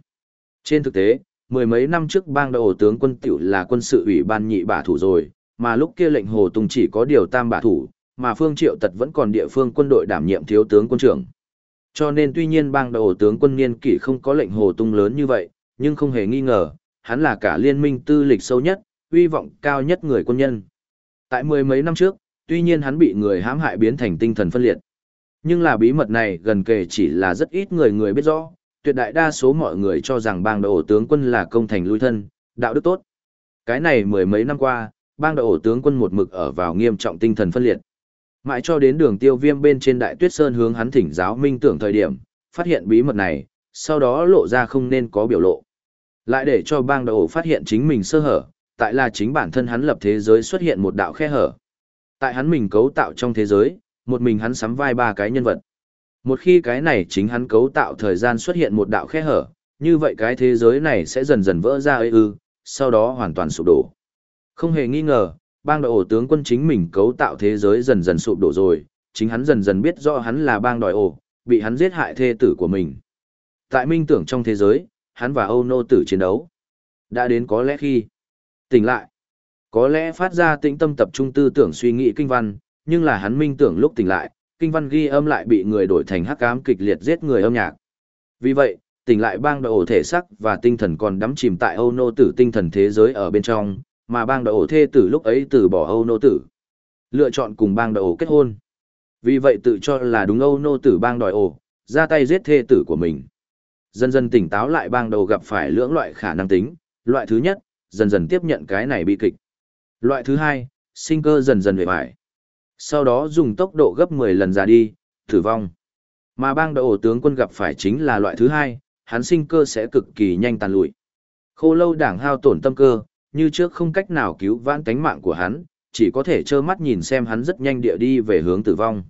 Trên thực tế, mười mấy năm trước bang đầu tướng quân tiểu là quân sự ủy ban nhị bả thủ rồi, mà lúc kia lệnh Hồ Tùng chỉ có điều tam bả thủ, mà Phương Triệu Tật vẫn còn địa phương quân đội đảm nhiệm thiếu tướng quân trưởng. Cho nên tuy nhiên bang đầu tướng quân niên kỷ không có lệnh Hồ Tung lớn như vậy, nhưng không hề nghi ngờ, hắn là cả liên minh tư lịch sâu nhất, uy vọng cao nhất người quân nhân. Tại mười mấy năm trước, tuy nhiên hắn bị người hãm hại biến thành tinh thần phân liệt. Nhưng là bí mật này gần kề chỉ là rất ít người người biết rõ, tuyệt đại đa số mọi người cho rằng bang đội ổ tướng quân là công thành lui thân, đạo đức tốt. Cái này mười mấy năm qua, bang đội ổ tướng quân một mực ở vào nghiêm trọng tinh thần phân liệt. Mãi cho đến đường tiêu viêm bên trên đại tuyết sơn hướng hắn thỉnh giáo minh tưởng thời điểm, phát hiện bí mật này, sau đó lộ ra không nên có biểu lộ. Lại để cho bang đầu ổ phát hiện chính mình sơ hở, tại là chính bản thân hắn lập thế giới xuất hiện một đạo khe hở. Tại hắn mình cấu tạo trong thế giới, một mình hắn sắm vai ba cái nhân vật. Một khi cái này chính hắn cấu tạo thời gian xuất hiện một đạo khe hở, như vậy cái thế giới này sẽ dần dần vỡ ra ư ư, sau đó hoàn toàn sụp đổ. Không hề nghi ngờ, bang đội ổ tướng quân chính mình cấu tạo thế giới dần dần sụp đổ rồi, chính hắn dần dần biết rõ hắn là bang đòi ổ, bị hắn giết hại thê tử của mình. Tại minh tưởng trong thế giới, hắn và Âu Nô tử chiến đấu. Đã đến có lẽ khi tỉnh lại, có lẽ phát ra tĩnh tâm tập trung tư tưởng suy nghĩ kinh văn, nhưng là hắn minh tưởng lúc tỉnh lại, kinh văn ghi âm lại bị người đổi thành hắc ám kịch liệt giết người âm nhạc. Vì vậy, tỉnh lại bang đội ổ thể sắc và tinh thần còn đắm chìm tại Âu nô tử tinh thần thế giới ở bên trong, mà bang đội ổ thê tử lúc ấy từ bỏ Âu nô tử. Lựa chọn cùng bang đội ổ kết hôn. Vì vậy tự cho là đúng Âu nô tử bang đòi ổ, ra tay giết thê tử của mình. Dần dần tỉnh táo lại bang đầu gặp phải lưỡng loại khả năng tính, loại thứ nhất, dần dần tiếp nhận cái này bi kịch. Loại thứ hai, sinh cơ dần dần về bại. Sau đó dùng tốc độ gấp 10 lần ra đi, tử vong. Mà bang đội tướng quân gặp phải chính là loại thứ hai, hắn sinh cơ sẽ cực kỳ nhanh tàn lụi. Khô lâu đảng hao tổn tâm cơ, như trước không cách nào cứu vãn tánh mạng của hắn, chỉ có thể trơ mắt nhìn xem hắn rất nhanh địa đi về hướng tử vong.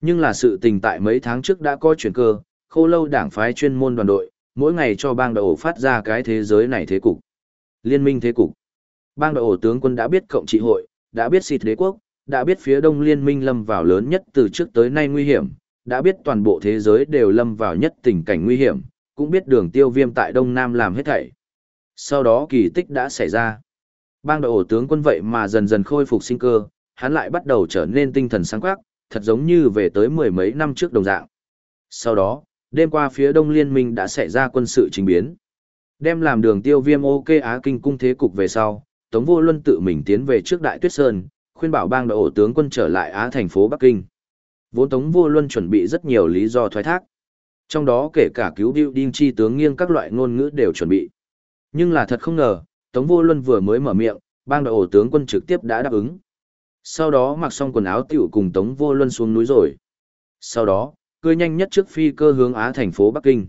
Nhưng là sự tình tại mấy tháng trước đã có chuyển cơ, khô lâu đảng phái chuyên môn đoàn đội, mỗi ngày cho bang đội ổ phát ra cái thế giới này thế cục. Liên minh thế cục. Bang đội ổ tướng quân đã biết cộng trị hội, đã biết xịt đế quốc, đã biết phía đông liên minh lâm vào lớn nhất từ trước tới nay nguy hiểm, đã biết toàn bộ thế giới đều lâm vào nhất tình cảnh nguy hiểm, cũng biết đường tiêu viêm tại đông nam làm hết thảy. Sau đó kỳ tích đã xảy ra. Bang đội ổ tướng quân vậy mà dần dần khôi phục sinh cơ, hắn lại bắt đầu trở nên tinh thần sáng quắc, thật giống như về tới mười mấy năm trước đồng dạng. Sau đó, đêm qua phía đông liên minh đã xảy ra quân sự trình biến. Đem làm đường tiêu viêm ok Á Kinh cung thế cục về sau, Tống Vô Luân tự mình tiến về trước Đại Tuyết Sơn, khuyên bảo bang đội ổ tướng quân trở lại Á thành phố Bắc Kinh. Vốn Tống Vô Luân chuẩn bị rất nhiều lý do thoái thác. Trong đó kể cả cứu điệu đinh chi tướng nghiêng các loại ngôn ngữ đều chuẩn bị. Nhưng là thật không ngờ, Tống Vô Luân vừa mới mở miệng, bang đội ổ tướng quân trực tiếp đã đáp ứng. Sau đó mặc xong quần áo tiểu cùng Tống Vô Luân xuống núi rồi. Sau đó, cưới nhanh nhất trước phi cơ hướng Á thành phố Bắc Kinh.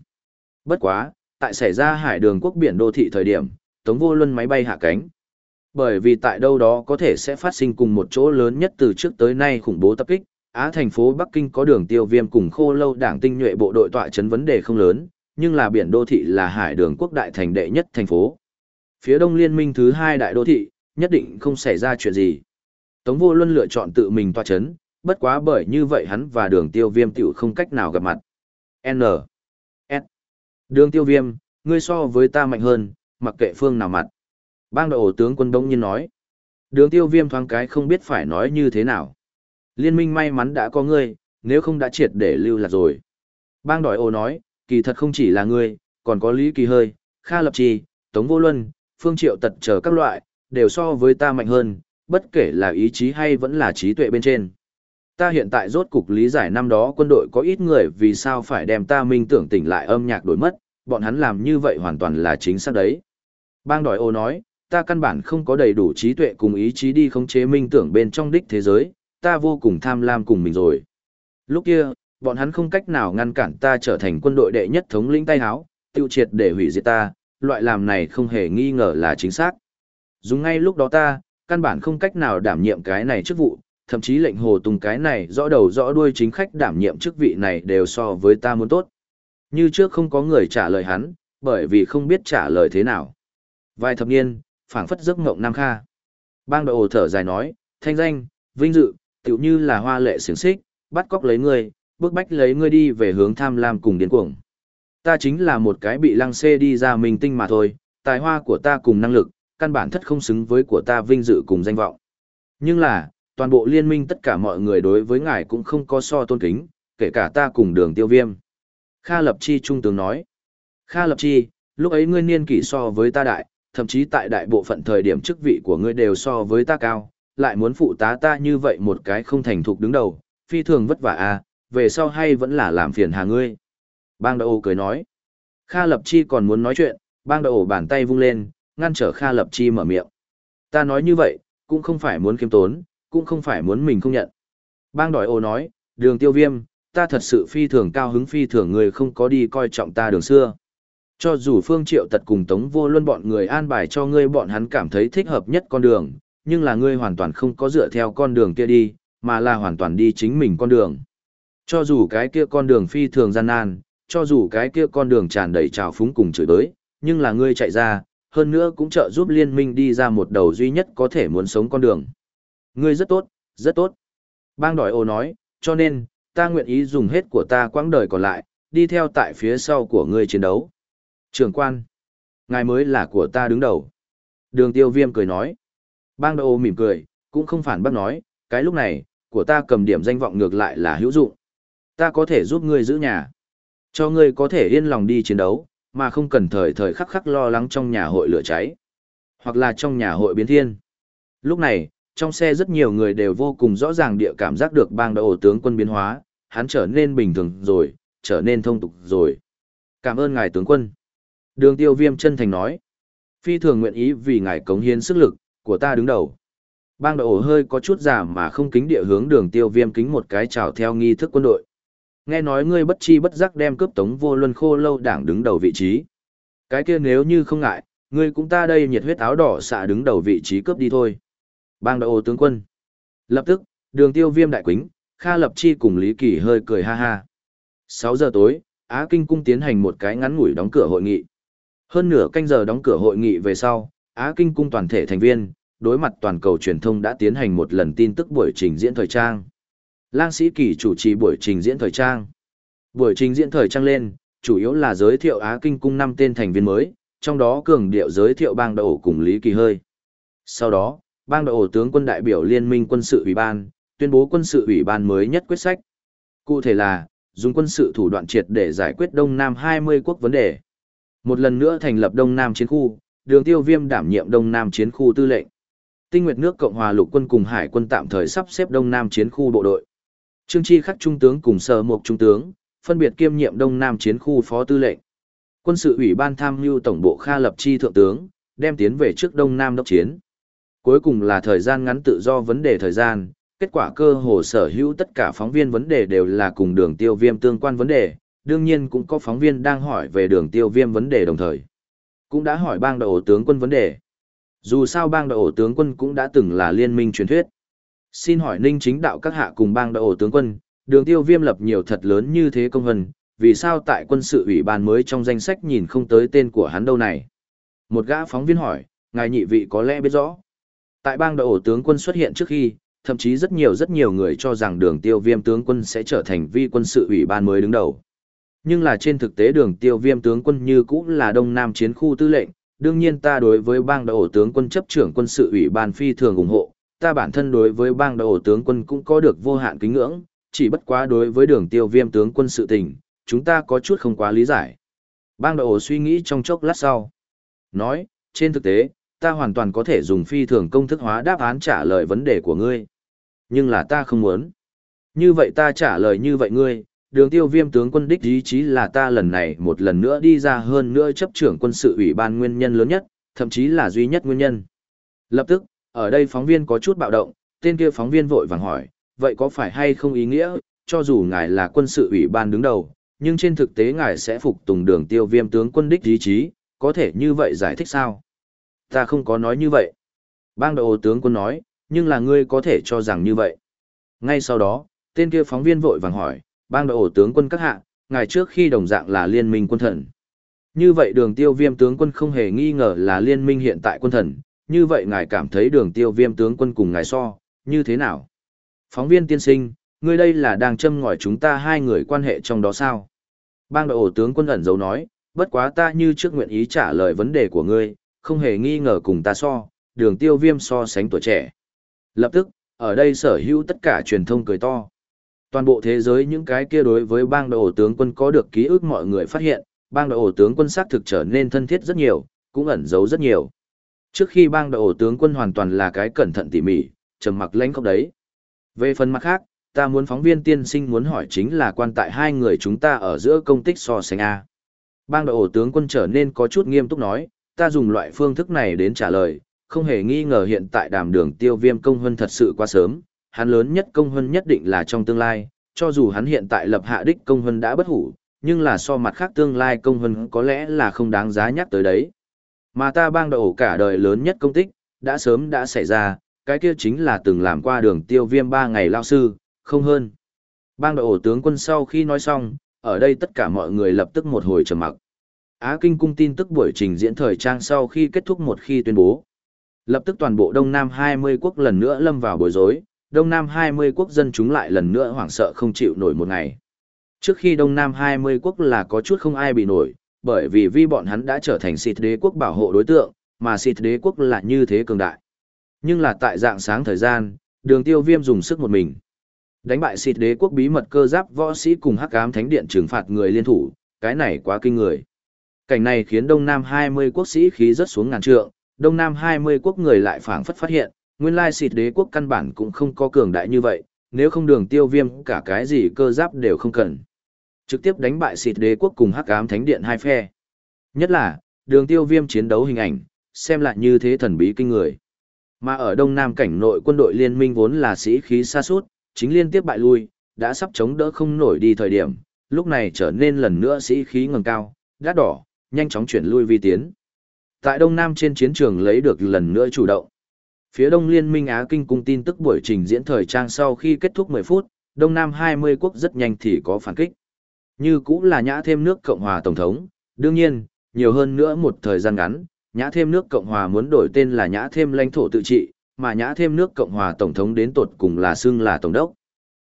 Bất quá, tại xảy ra hải đường quốc biển đô thị thời điểm, Tống Vô Luân máy bay hạ cánh. Bởi vì tại đâu đó có thể sẽ phát sinh cùng một chỗ lớn nhất từ trước tới nay khủng bố tập kích, Á thành phố Bắc Kinh có đường tiêu viêm cùng khô lâu đảng tinh nhuệ bộ đội tọa chấn vấn đề không lớn, nhưng là biển đô thị là hải đường quốc đại thành đệ nhất thành phố. Phía đông liên minh thứ hai đại đô thị, nhất định không xảy ra chuyện gì. Tống vô luân lựa chọn tự mình tọa chấn, bất quá bởi như vậy hắn và đường tiêu viêm tiểu không cách nào gặp mặt. N. S. Đường tiêu viêm, ngươi so với ta mạnh hơn, mặc kệ phương nào mặt. Bang đội ổ tướng quân đông nhiên nói. Đường tiêu viêm thoáng cái không biết phải nói như thế nào. Liên minh may mắn đã có ngươi, nếu không đã triệt để lưu lạc rồi. Bang đội ổ nói, kỳ thật không chỉ là ngươi, còn có Lý Kỳ Hơi, Kha Lập Trì, Tống Vô Luân, Phương Triệu Tật chờ các loại, đều so với ta mạnh hơn, bất kể là ý chí hay vẫn là trí tuệ bên trên. Ta hiện tại rốt cục lý giải năm đó quân đội có ít người vì sao phải đem ta minh tưởng tỉnh lại âm nhạc đổi mất, bọn hắn làm như vậy hoàn toàn là chính xác đấy. Bang đòi ô nói, ta căn bản không có đầy đủ trí tuệ cùng ý chí đi khống chế minh tưởng bên trong đích thế giới, ta vô cùng tham lam cùng mình rồi. Lúc kia, bọn hắn không cách nào ngăn cản ta trở thành quân đội đệ nhất thống lĩnh tay háo, tiêu triệt để hủy diệt ta, loại làm này không hề nghi ngờ là chính xác. Dùng ngay lúc đó ta, căn bản không cách nào đảm nhiệm cái này chức vụ, thậm chí lệnh hồ tùng cái này rõ đầu rõ đuôi chính khách đảm nhiệm chức vị này đều so với ta muốn tốt. Như trước không có người trả lời hắn, bởi vì không biết trả lời thế nào. Vài thập niên, phảng phất giấc ngộng Nam Kha. Bang đội ồ thở dài nói, thanh danh, vinh dự, tựu như là hoa lệ xiềng xích, bắt cóc lấy ngươi, bước bách lấy ngươi đi về hướng tham lam cùng điên cuồng. Ta chính là một cái bị lăng xê đi ra mình tinh mà thôi, tài hoa của ta cùng năng lực, căn bản thất không xứng với của ta vinh dự cùng danh vọng. Nhưng là, toàn bộ liên minh tất cả mọi người đối với ngài cũng không có so tôn kính, kể cả ta cùng đường tiêu viêm. Kha Lập Chi trung tướng nói. Kha Lập Chi, lúc ấy ngươi niên kỷ so với ta đại, thậm chí tại đại bộ phận thời điểm chức vị của ngươi đều so với ta cao, lại muốn phụ tá ta như vậy một cái không thành thục đứng đầu, phi thường vất vả à, về sau hay vẫn là làm phiền hà ngươi. Bang Đậu cười nói. Kha Lập Chi còn muốn nói chuyện, bang Đậu bàn tay vung lên, ngăn trở Kha Lập Chi mở miệng. Ta nói như vậy, cũng không phải muốn kiêm tốn, cũng không phải muốn mình không nhận. Bang đòi ô nói, đường tiêu viêm, ta thật sự phi thường cao hứng phi thường người không có đi coi trọng ta đường xưa. Cho dù Phương Triệu tật cùng Tống Vô Luân bọn người an bài cho ngươi bọn hắn cảm thấy thích hợp nhất con đường, nhưng là ngươi hoàn toàn không có dựa theo con đường kia đi, mà là hoàn toàn đi chính mình con đường. Cho dù cái kia con đường phi thường gian nan, cho dù cái kia con đường tràn đầy trào phúng cùng chửi đới, nhưng là ngươi chạy ra, hơn nữa cũng trợ giúp liên minh đi ra một đầu duy nhất có thể muốn sống con đường. Ngươi rất tốt, rất tốt. Bang đòi ô nói, cho nên, ta nguyện ý dùng hết của ta quãng đời còn lại, đi theo tại phía sau của ngươi chiến đấu. Trường quan, ngài mới là của ta đứng đầu. Đường tiêu viêm cười nói. Bang đòi ô mỉm cười, cũng không phản bác nói, cái lúc này, của ta cầm điểm danh vọng ngược lại là hữu dụng. Ta có thể giúp ngươi giữ nhà. Cho ngươi có thể yên lòng đi chiến đấu, mà không cần thời thời khắc khắc lo lắng trong nhà hội lửa cháy. Hoặc là trong nhà hội biến thiên. Lúc này, trong xe rất nhiều người đều vô cùng rõ ràng địa cảm giác được bang đội tướng quân biến hóa, hắn trở nên bình thường rồi, trở nên thông tục rồi. Cảm ơn ngài tướng quân. Đường tiêu viêm chân thành nói. Phi thường nguyện ý vì ngài cống hiến sức lực, của ta đứng đầu. Bang đội hơi có chút giả mà không kính địa hướng đường tiêu viêm kính một cái chào theo nghi thức quân đội. Nghe nói ngươi bất chi bất giác đem cướp tống vô luân khô lâu đảng đứng đầu vị trí. Cái kia nếu như không ngại, ngươi cũng ta đây nhiệt huyết áo đỏ xạ đứng đầu vị trí cướp đi thôi. Bang đội ô tướng quân. Lập tức, đường tiêu viêm đại quính, Kha Lập Chi cùng Lý Kỳ hơi cười ha ha. 6 giờ tối, Á Kinh Cung tiến hành một cái ngắn ngủi đóng cửa hội nghị. Hơn nửa canh giờ đóng cửa hội nghị về sau, Á Kinh Cung toàn thể thành viên, đối mặt toàn cầu truyền thông đã tiến hành một lần tin tức buổi trình diễn thời trang. Lang Sĩ Kỳ chủ trì buổi trình diễn thời trang. Buổi trình diễn thời trang lên, chủ yếu là giới thiệu Á Kinh Cung năm tên thành viên mới, trong đó cường điệu giới thiệu bang đầu cùng Lý Kỳ hơi. Sau đó, bang đội ổ tướng quân đại biểu liên minh quân sự ủy ban, tuyên bố quân sự ủy ban mới nhất quyết sách. Cụ thể là, dùng quân sự thủ đoạn triệt để giải quyết Đông Nam 20 quốc vấn đề. Một lần nữa thành lập Đông Nam chiến khu, đường tiêu viêm đảm nhiệm Đông Nam chiến khu tư lệnh. Tinh Nguyệt nước Cộng hòa lục quân cùng hải quân tạm thời sắp xếp Đông Nam chiến khu bộ đội. Trương Chi khắc trung tướng cùng sở mục trung tướng, phân biệt kiêm nhiệm Đông Nam chiến khu phó tư lệnh. Quân sự ủy ban tham mưu tổng bộ Kha Lập Chi thượng tướng, đem tiến về trước Đông Nam đốc chiến cuối cùng là thời gian ngắn tự do vấn đề thời gian, kết quả cơ hồ sở hữu tất cả phóng viên vấn đề đều là cùng đường tiêu viêm tương quan vấn đề, đương nhiên cũng có phóng viên đang hỏi về đường tiêu viêm vấn đề đồng thời. Cũng đã hỏi bang đội ổ tướng quân vấn đề. Dù sao bang đội ổ tướng quân cũng đã từng là liên minh truyền thuyết. Xin hỏi ninh chính đạo các hạ cùng bang đội ổ tướng quân, đường tiêu viêm lập nhiều thật lớn như thế công hân, vì sao tại quân sự ủy ban mới trong danh sách nhìn không tới tên của hắn đâu này? Một gã phóng viên hỏi, ngài nhị vị có lẽ biết rõ. Tại bang đội ổ tướng quân xuất hiện trước khi, thậm chí rất nhiều rất nhiều người cho rằng đường tiêu viêm tướng quân sẽ trở thành vi quân sự ủy ban mới đứng đầu. Nhưng là trên thực tế đường tiêu viêm tướng quân như cũng là Đông Nam chiến khu tư lệnh, đương nhiên ta đối với bang đội ổ tướng quân chấp trưởng quân sự ủy ban phi thường ủng hộ, ta bản thân đối với bang đội ổ tướng quân cũng có được vô hạn kính ngưỡng, chỉ bất quá đối với đường tiêu viêm tướng quân sự tình, chúng ta có chút không quá lý giải. Bang đội ổ suy nghĩ trong chốc lát sau. Nói, trên thực tế, ta hoàn toàn có thể dùng phi thường công thức hóa đáp án trả lời vấn đề của ngươi. Nhưng là ta không muốn. Như vậy ta trả lời như vậy ngươi, đường tiêu viêm tướng quân đích ý chí là ta lần này một lần nữa đi ra hơn nữa chấp trưởng quân sự ủy ban nguyên nhân lớn nhất, thậm chí là duy nhất nguyên nhân. Lập tức, ở đây phóng viên có chút bạo động, tên kia phóng viên vội vàng hỏi, vậy có phải hay không ý nghĩa, cho dù ngài là quân sự ủy ban đứng đầu, nhưng trên thực tế ngài sẽ phục tùng đường tiêu viêm tướng quân đích ý chí, có thể như vậy giải thích sao? Ta không có nói như vậy. Bang đội tướng quân nói, nhưng là ngươi có thể cho rằng như vậy. Ngay sau đó, tên kia phóng viên vội vàng hỏi, bang đội tướng quân các hạ, ngài trước khi đồng dạng là liên minh quân thần. Như vậy đường tiêu viêm tướng quân không hề nghi ngờ là liên minh hiện tại quân thần, như vậy ngài cảm thấy đường tiêu viêm tướng quân cùng ngài so, như thế nào? Phóng viên tiên sinh, ngươi đây là đang châm ngòi chúng ta hai người quan hệ trong đó sao? Bang đội ổ tướng quân ẩn dấu nói, bất quá ta như trước nguyện ý trả lời vấn đề của ngươi, không hề nghi ngờ cùng ta so, đường tiêu viêm so sánh tuổi trẻ. Lập tức, ở đây sở hữu tất cả truyền thông cười to. Toàn bộ thế giới những cái kia đối với bang đội ổ tướng quân có được ký ức mọi người phát hiện, bang đội ổ tướng quân xác thực trở nên thân thiết rất nhiều, cũng ẩn giấu rất nhiều. Trước khi bang đội ổ tướng quân hoàn toàn là cái cẩn thận tỉ mỉ, trầm mặc lãnh khốc đấy. Về phần mặt khác, ta muốn phóng viên tiên sinh muốn hỏi chính là quan tại hai người chúng ta ở giữa công tích so sánh A. Bang đội ổ tướng quân trở nên có chút nghiêm túc nói, ta dùng loại phương thức này đến trả lời, không hề nghi ngờ hiện tại đàm đường tiêu viêm công hân thật sự quá sớm, hắn lớn nhất công hân nhất định là trong tương lai, cho dù hắn hiện tại lập hạ đích công hân đã bất hủ, nhưng là so mặt khác tương lai công hân có lẽ là không đáng giá nhắc tới đấy. Mà ta bang đội ổ cả đời lớn nhất công tích, đã sớm đã xảy ra, cái kia chính là từng làm qua đường tiêu viêm ba ngày lao sư, không hơn. Bang đội ổ tướng quân sau khi nói xong, ở đây tất cả mọi người lập tức một hồi trầm mặc. Á Kinh cung tin tức buổi trình diễn thời trang sau khi kết thúc một khi tuyên bố. Lập tức toàn bộ Đông Nam 20 quốc lần nữa lâm vào bối rối, Đông Nam 20 quốc dân chúng lại lần nữa hoảng sợ không chịu nổi một ngày. Trước khi Đông Nam 20 quốc là có chút không ai bị nổi, bởi vì vi bọn hắn đã trở thành xịt đế quốc bảo hộ đối tượng, mà xịt đế quốc là như thế cường đại. Nhưng là tại dạng sáng thời gian, đường tiêu viêm dùng sức một mình. Đánh bại xịt đế quốc bí mật cơ giáp võ sĩ cùng hắc ám thánh điện trừng phạt người liên thủ, cái này quá kinh người. Cảnh này khiến Đông Nam 20 quốc sĩ khí rất xuống ngàn trượng, Đông Nam 20 quốc người lại phảng phất phát hiện, nguyên lai xịt đế quốc căn bản cũng không có cường đại như vậy, nếu không đường tiêu viêm cả cái gì cơ giáp đều không cần. Trực tiếp đánh bại xịt đế quốc cùng hắc ám thánh điện hai phe. Nhất là, đường tiêu viêm chiến đấu hình ảnh, xem lại như thế thần bí kinh người. Mà ở Đông Nam cảnh nội quân đội liên minh vốn là sĩ khí xa suốt, chính liên tiếp bại lui, đã sắp chống đỡ không nổi đi thời điểm, lúc này trở nên lần nữa sĩ khí ngầm cao, gác đỏ, nhanh chóng chuyển lui vi tiến. Tại Đông Nam trên chiến trường lấy được lần nữa chủ động. Phía Đông Liên minh Á Kinh cung tin tức buổi trình diễn thời trang sau khi kết thúc 10 phút, Đông Nam 20 quốc rất nhanh thì có phản kích. Như cũng là nhã thêm nước Cộng hòa Tổng thống, đương nhiên, nhiều hơn nữa một thời gian ngắn, nhã thêm nước Cộng hòa muốn đổi tên là nhã thêm lãnh thổ tự trị, mà nhã thêm nước Cộng hòa Tổng thống đến tột cùng là xưng là Tổng đốc.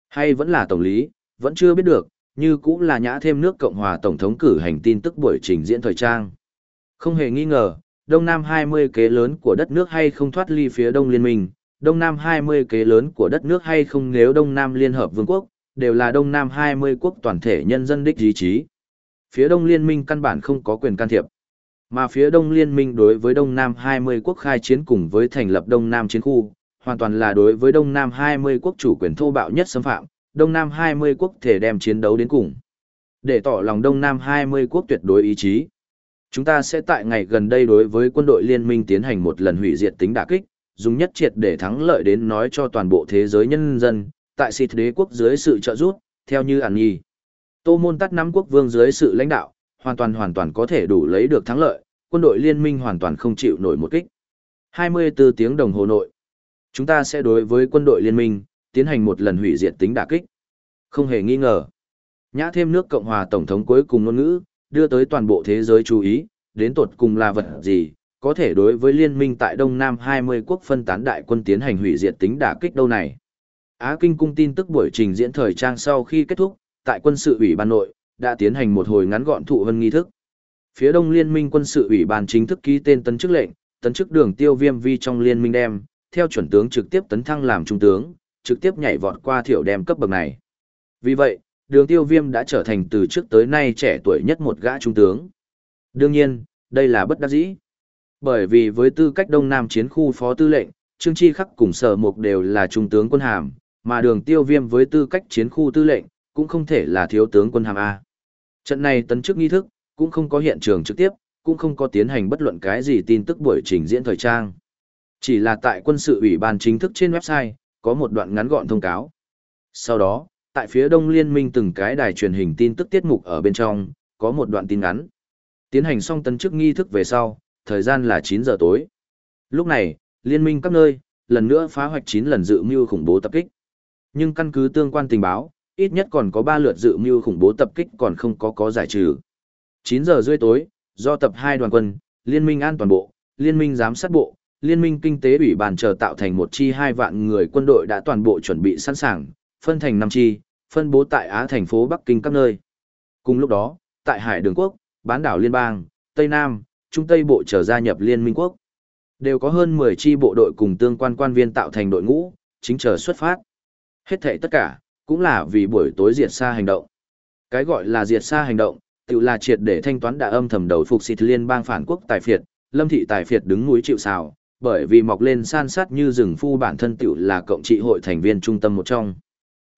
Hay vẫn là Tổng lý, vẫn chưa biết được, như cũng là nhã thêm nước Cộng hòa Tổng thống cử hành tin tức buổi trình diễn thời trang. Không hề nghi ngờ, Đông Nam 20 kế lớn của đất nước hay không thoát ly phía Đông Liên minh, Đông Nam 20 kế lớn của đất nước hay không nếu Đông Nam Liên Hợp Vương quốc, đều là Đông Nam 20 quốc toàn thể nhân dân đích ý chí. Phía Đông Liên minh căn bản không có quyền can thiệp. Mà phía Đông Liên minh đối với Đông Nam 20 quốc khai chiến cùng với thành lập Đông Nam chiến khu, hoàn toàn là đối với Đông Nam 20 quốc chủ quyền thô bạo nhất xâm phạm, Đông Nam 20 quốc thể đem chiến đấu đến cùng. Để tỏ lòng Đông Nam 20 quốc tuyệt đối ý chí. Chúng ta sẽ tại ngày gần đây đối với quân đội liên minh tiến hành một lần hủy diệt tính đả kích, dùng nhất triệt để thắng lợi đến nói cho toàn bộ thế giới nhân dân, tại xịt đế quốc dưới sự trợ giúp, theo như ản nhi. Tô môn tắt năm quốc vương dưới sự lãnh đạo, hoàn toàn hoàn toàn có thể đủ lấy được thắng lợi, quân đội liên minh hoàn toàn không chịu nổi một kích. 24 tiếng đồng hồ nội. Chúng ta sẽ đối với quân đội liên minh, tiến hành một lần hủy diệt tính đả kích. Không hề nghi ngờ. Nhã thêm nước Cộng hòa Tổng thống cuối cùng ngôn ngữ, đưa tới toàn bộ thế giới chú ý, đến tột cùng là vật gì, có thể đối với liên minh tại Đông Nam 20 quốc phân tán đại quân tiến hành hủy diệt tính đả kích đâu này. Á Kinh cung tin tức buổi trình diễn thời trang sau khi kết thúc, tại quân sự ủy ban nội, đã tiến hành một hồi ngắn gọn thụ vân nghi thức. Phía Đông Liên minh quân sự ủy ban chính thức ký tên tấn chức lệnh, tấn chức đường tiêu viêm vi trong liên minh đem, theo chuẩn tướng trực tiếp tấn thăng làm trung tướng, trực tiếp nhảy vọt qua thiểu đem cấp bậc này. Vì vậy, đường tiêu viêm đã trở thành từ trước tới nay trẻ tuổi nhất một gã trung tướng. Đương nhiên, đây là bất đắc dĩ. Bởi vì với tư cách Đông Nam chiến khu phó tư lệnh, Trương Chi Khắc cùng Sở Mục đều là trung tướng quân hàm, mà đường tiêu viêm với tư cách chiến khu tư lệnh, cũng không thể là thiếu tướng quân hàm A. Trận này tấn chức nghi thức, cũng không có hiện trường trực tiếp, cũng không có tiến hành bất luận cái gì tin tức buổi trình diễn thời trang. Chỉ là tại quân sự ủy ban chính thức trên website, có một đoạn ngắn gọn thông cáo. Sau đó, tại phía đông liên minh từng cái đài truyền hình tin tức tiết mục ở bên trong, có một đoạn tin ngắn. Tiến hành xong tân chức nghi thức về sau, thời gian là 9 giờ tối. Lúc này, liên minh các nơi, lần nữa phá hoạch 9 lần dự mưu khủng bố tập kích. Nhưng căn cứ tương quan tình báo, ít nhất còn có 3 lượt dự mưu khủng bố tập kích còn không có có giải trừ. 9 giờ rưỡi tối, do tập 2 đoàn quân, Liên minh an toàn bộ, Liên minh giám sát bộ, Liên minh kinh tế ủy ban chờ tạo thành một chi hai vạn người quân đội đã toàn bộ chuẩn bị sẵn sàng, phân thành năm chi, phân bố tại Á thành phố Bắc Kinh các nơi. Cùng lúc đó, tại Hải Đường Quốc, bán đảo Liên bang, Tây Nam, Trung Tây Bộ trở gia nhập Liên minh quốc. Đều có hơn 10 chi bộ đội cùng tương quan quan viên tạo thành đội ngũ, chính chờ xuất phát. Hết thảy tất cả, cũng là vì buổi tối diệt xa hành động. Cái gọi là diệt xa hành động, tự là triệt để thanh toán đã âm thầm đầu phục xịt liên bang phản quốc tài phiệt, lâm thị tài phiệt đứng núi chịu sào, bởi vì mọc lên san sát như rừng phu bản thân tự là cộng trị hội thành viên trung tâm một trong.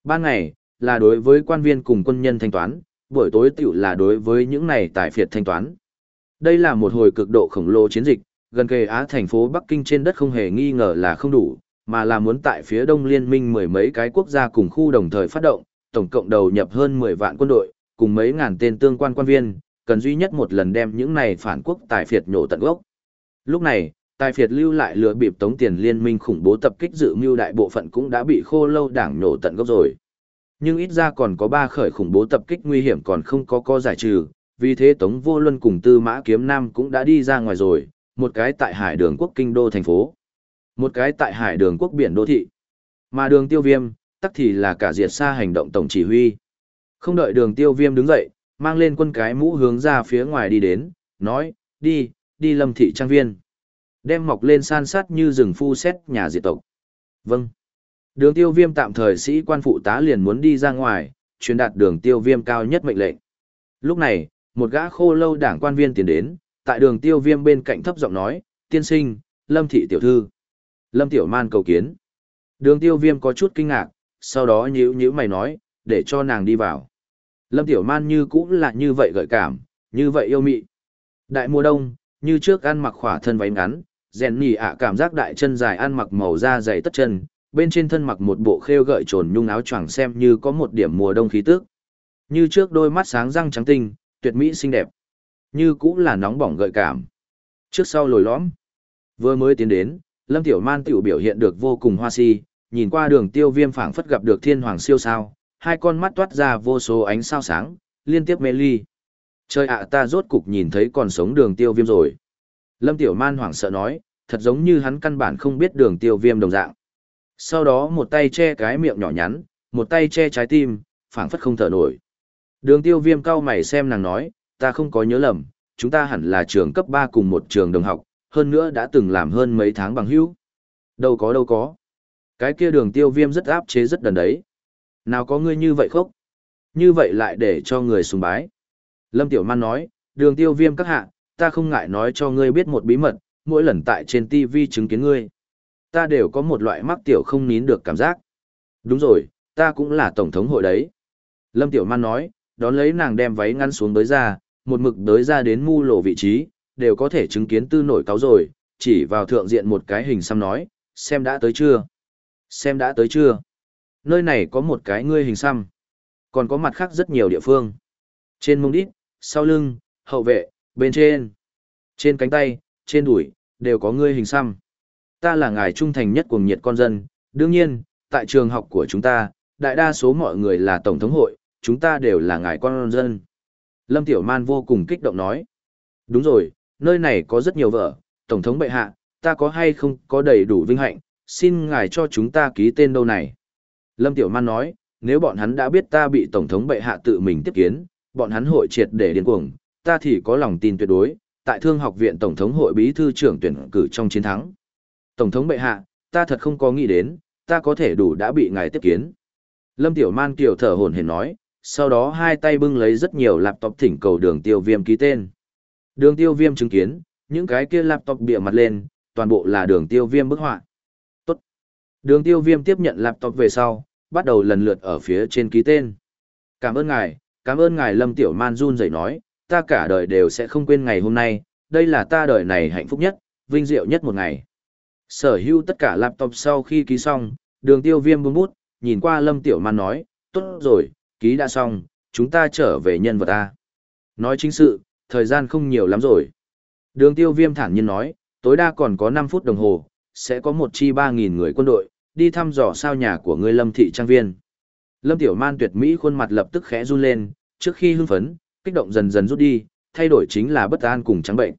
Ban ngày, là đối với quan viên cùng quân nhân thanh toán, buổi tối tiểu là đối với những này tài phiệt thanh toán. Đây là một hồi cực độ khổng lồ chiến dịch, gần kề Á thành phố Bắc Kinh trên đất không hề nghi ngờ là không đủ, mà là muốn tại phía đông liên minh mười mấy cái quốc gia cùng khu đồng thời phát động, tổng cộng đầu nhập hơn 10 vạn quân đội, cùng mấy ngàn tên tương quan quan viên, cần duy nhất một lần đem những này phản quốc tài phiệt nhổ tận gốc. Lúc này, tài phiệt lưu lại lừa bịp tống tiền liên minh khủng bố tập kích dự mưu đại bộ phận cũng đã bị khô lâu đảng nổ tận gốc rồi. Nhưng ít ra còn có ba khởi khủng bố tập kích nguy hiểm còn không có có giải trừ, vì thế Tống Vô Luân cùng Tư Mã Kiếm Nam cũng đã đi ra ngoài rồi, một cái tại Hải Đường Quốc kinh đô thành phố, một cái tại Hải Đường Quốc biển đô thị. Mà Đường Tiêu Viêm, tắc thì là cả diệt xa hành động tổng chỉ huy. Không đợi Đường Tiêu Viêm đứng dậy, mang lên quân cái mũ hướng ra phía ngoài đi đến, nói, đi, đi lâm thị trang viên. Đem mọc lên san sát như rừng phu xét nhà diệt tộc. Vâng. Đường tiêu viêm tạm thời sĩ quan phụ tá liền muốn đi ra ngoài, truyền đạt đường tiêu viêm cao nhất mệnh lệnh. Lúc này, một gã khô lâu đảng quan viên tiến đến, tại đường tiêu viêm bên cạnh thấp giọng nói, tiên sinh, lâm thị tiểu thư. Lâm tiểu man cầu kiến. Đường tiêu viêm có chút kinh ngạc, sau đó nhíu nhíu mày nói, để cho nàng đi vào. Lâm tiểu man như cũng là như vậy gợi cảm, như vậy yêu mị. Đại mùa đông, như trước ăn mặc khỏa thân váy ngắn, rèn nhì ạ cảm giác đại chân dài ăn mặc màu da dày tất chân, bên trên thân mặc một bộ khêu gợi trồn nhung áo choàng xem như có một điểm mùa đông khí tức. Như trước đôi mắt sáng răng trắng tinh, tuyệt mỹ xinh đẹp. Như cũng là nóng bỏng gợi cảm. Trước sau lồi lõm. Vừa mới tiến đến, Lâm Tiểu Man tiểu biểu hiện được vô cùng hoa si, nhìn qua đường tiêu viêm phảng phất gặp được thiên hoàng siêu sao, hai con mắt toát ra vô số ánh sao sáng, liên tiếp mê ly. Trời ạ ta rốt cục nhìn thấy còn sống đường tiêu viêm rồi. Lâm Tiểu Man hoảng sợ nói, thật giống như hắn căn bản không biết đường tiêu viêm đồng dạng. Sau đó một tay che cái miệng nhỏ nhắn, một tay che trái tim, phảng phất không thở nổi. Đường tiêu viêm cao mày xem nàng nói, ta không có nhớ lầm, chúng ta hẳn là trường cấp 3 cùng một trường đồng học, hơn nữa đã từng làm hơn mấy tháng bằng hữu. Đâu có đâu có. Cái kia đường tiêu viêm rất áp chế rất đần đấy. Nào có ngươi như vậy khốc? Như vậy lại để cho người sùng bái. Lâm Tiểu Man nói, đường tiêu viêm các hạ, ta không ngại nói cho ngươi biết một bí mật, mỗi lần tại trên TV chứng kiến ngươi. Ta đều có một loại mắc tiểu không nín được cảm giác. Đúng rồi, ta cũng là tổng thống hội đấy. Lâm Tiểu Man nói, đón lấy nàng đem váy ngăn xuống tới ra, một mực tới ra đến mu lộ vị trí, đều có thể chứng kiến tư nổi cáo rồi, chỉ vào thượng diện một cái hình xăm nói, xem đã tới chưa? Xem đã tới chưa? Nơi này có một cái ngươi hình xăm. Còn có mặt khác rất nhiều địa phương. Trên mông đít, sau lưng, hậu vệ, bên trên. Trên cánh tay, trên đùi, đều có ngươi hình xăm. Ta là ngài trung thành nhất cuồng nhiệt con dân, đương nhiên, tại trường học của chúng ta, đại đa số mọi người là tổng thống hội, chúng ta đều là ngài con dân. Lâm Tiểu Man vô cùng kích động nói. Đúng rồi, nơi này có rất nhiều vợ, tổng thống bệ hạ, ta có hay không có đầy đủ vinh hạnh, xin ngài cho chúng ta ký tên đâu này. Lâm Tiểu Man nói, nếu bọn hắn đã biết ta bị tổng thống bệ hạ tự mình tiếp kiến, bọn hắn hội triệt để điên cuồng, ta thì có lòng tin tuyệt đối, tại Thương học viện Tổng thống hội bí thư trưởng tuyển cử trong chiến thắng. Tổng thống bệ hạ, ta thật không có nghĩ đến, ta có thể đủ đã bị ngài tiếp kiến. Lâm Tiểu Man kiều thở hổn hển nói, sau đó hai tay bưng lấy rất nhiều laptop thỉnh cầu đường tiêu viêm ký tên. Đường tiêu viêm chứng kiến, những cái kia laptop bịa mặt lên, toàn bộ là đường tiêu viêm bức họa. Tốt. Đường tiêu viêm tiếp nhận laptop về sau, bắt đầu lần lượt ở phía trên ký tên. Cảm ơn ngài, cảm ơn ngài Lâm Tiểu Man run rẩy nói, ta cả đời đều sẽ không quên ngày hôm nay, đây là ta đời này hạnh phúc nhất, vinh diệu nhất một ngày. Sở hữu tất cả laptop sau khi ký xong, đường tiêu viêm buông bút, nhìn qua Lâm Tiểu Man nói, tốt rồi, ký đã xong, chúng ta trở về nhân vật ta. Nói chính sự, thời gian không nhiều lắm rồi. Đường tiêu viêm thản nhiên nói, tối đa còn có 5 phút đồng hồ, sẽ có một chi 3.000 người quân đội, đi thăm dò sao nhà của ngươi Lâm Thị Trang Viên. Lâm Tiểu Man tuyệt mỹ khuôn mặt lập tức khẽ run lên, trước khi hưng phấn, kích động dần dần rút đi, thay đổi chính là bất an cùng trắng bệnh.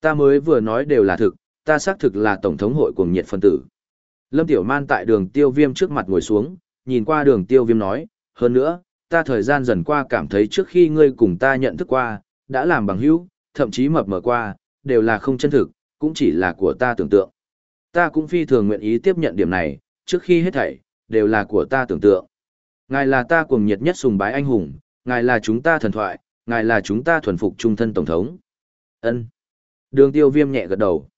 Ta mới vừa nói đều là thực, ta xác thực là tổng thống hội cuồng nhiệt phân tử. Lâm Tiểu Man tại đường tiêu viêm trước mặt ngồi xuống, nhìn qua đường tiêu viêm nói, hơn nữa, ta thời gian dần qua cảm thấy trước khi ngươi cùng ta nhận thức qua, đã làm bằng hữu, thậm chí mập mờ qua, đều là không chân thực, cũng chỉ là của ta tưởng tượng. Ta cũng phi thường nguyện ý tiếp nhận điểm này, trước khi hết thảy, đều là của ta tưởng tượng. Ngài là ta cuồng nhiệt nhất sùng bái anh hùng, ngài là chúng ta thần thoại, ngài là chúng ta thuần phục trung thân tổng thống. Ân. Đường tiêu viêm nhẹ gật đầu.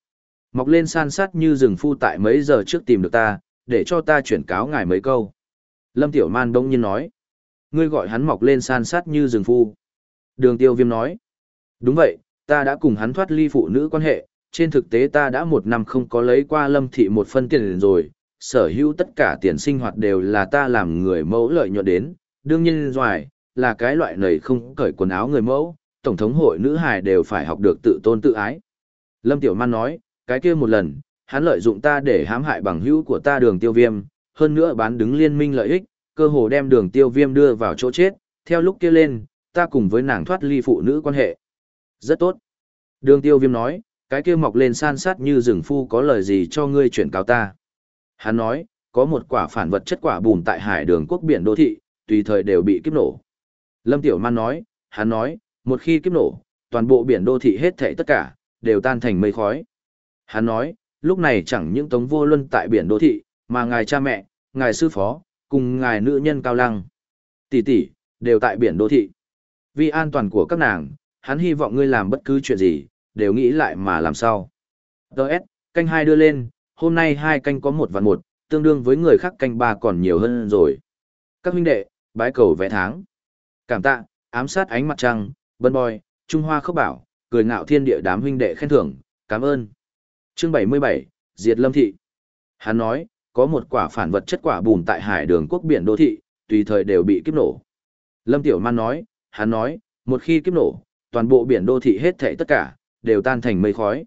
Mọc lên san sát như rừng phu tại mấy giờ trước tìm được ta, để cho ta chuyển cáo ngài mấy câu. Lâm Tiểu Man đông nhiên nói. Ngươi gọi hắn mọc lên san sát như rừng phu. Đường tiêu viêm nói. Đúng vậy, ta đã cùng hắn thoát ly phụ nữ quan hệ, trên thực tế ta đã một năm không có lấy qua lâm thị một phân tiền rồi, sở hữu tất cả tiền sinh hoạt đều là ta làm người mẫu lợi nhuận đến, đương nhiên doài, là cái loại này không cởi quần áo người mẫu, tổng thống hội nữ hài đều phải học được tự tôn tự ái. Lâm Tiểu Man nói, cái kia một lần, hắn lợi dụng ta để hãm hại bằng hữu của ta đường tiêu viêm, hơn nữa bán đứng liên minh lợi ích, cơ hồ đem đường tiêu viêm đưa vào chỗ chết, theo lúc kia lên, ta cùng với nàng thoát ly phụ nữ quan hệ. Rất tốt. Đường tiêu viêm nói, cái kia mọc lên san sát như rừng phu có lời gì cho ngươi chuyển cáo ta. Hắn nói, có một quả phản vật chất quả bùn tại hải đường quốc biển đô thị, tùy thời đều bị kiếp nổ. Lâm Tiểu Man nói, hắn nói, một khi kiếp nổ, toàn bộ biển đô thị hết thảy tất cả, đều tan thành mây khói. Hắn nói, lúc này chẳng những tống vô luân tại biển đô thị, mà ngài cha mẹ, ngài sư phó, cùng ngài nữ nhân cao lăng. Tỷ tỷ, đều tại biển đô thị. Vì an toàn của các nàng, hắn hy vọng ngươi làm bất cứ chuyện gì, đều nghĩ lại mà làm sao. Đợt, canh hai đưa lên, hôm nay hai canh có một và một, tương đương với người khác canh ba còn nhiều hơn rồi. Các huynh đệ, bái cầu vẽ tháng. Cảm tạ, ám sát ánh mặt trăng, bân boy, Trung Hoa khốc bảo, cười ngạo thiên địa đám huynh đệ khen thưởng, cảm ơn. Chương 77, Diệt Lâm Thị. Hắn nói, có một quả phản vật chất quả bùn tại hải đường quốc biển đô thị, tùy thời đều bị kiếp nổ. Lâm Tiểu Man nói, hắn nói, một khi kiếp nổ, toàn bộ biển đô thị hết thảy tất cả, đều tan thành mây khói.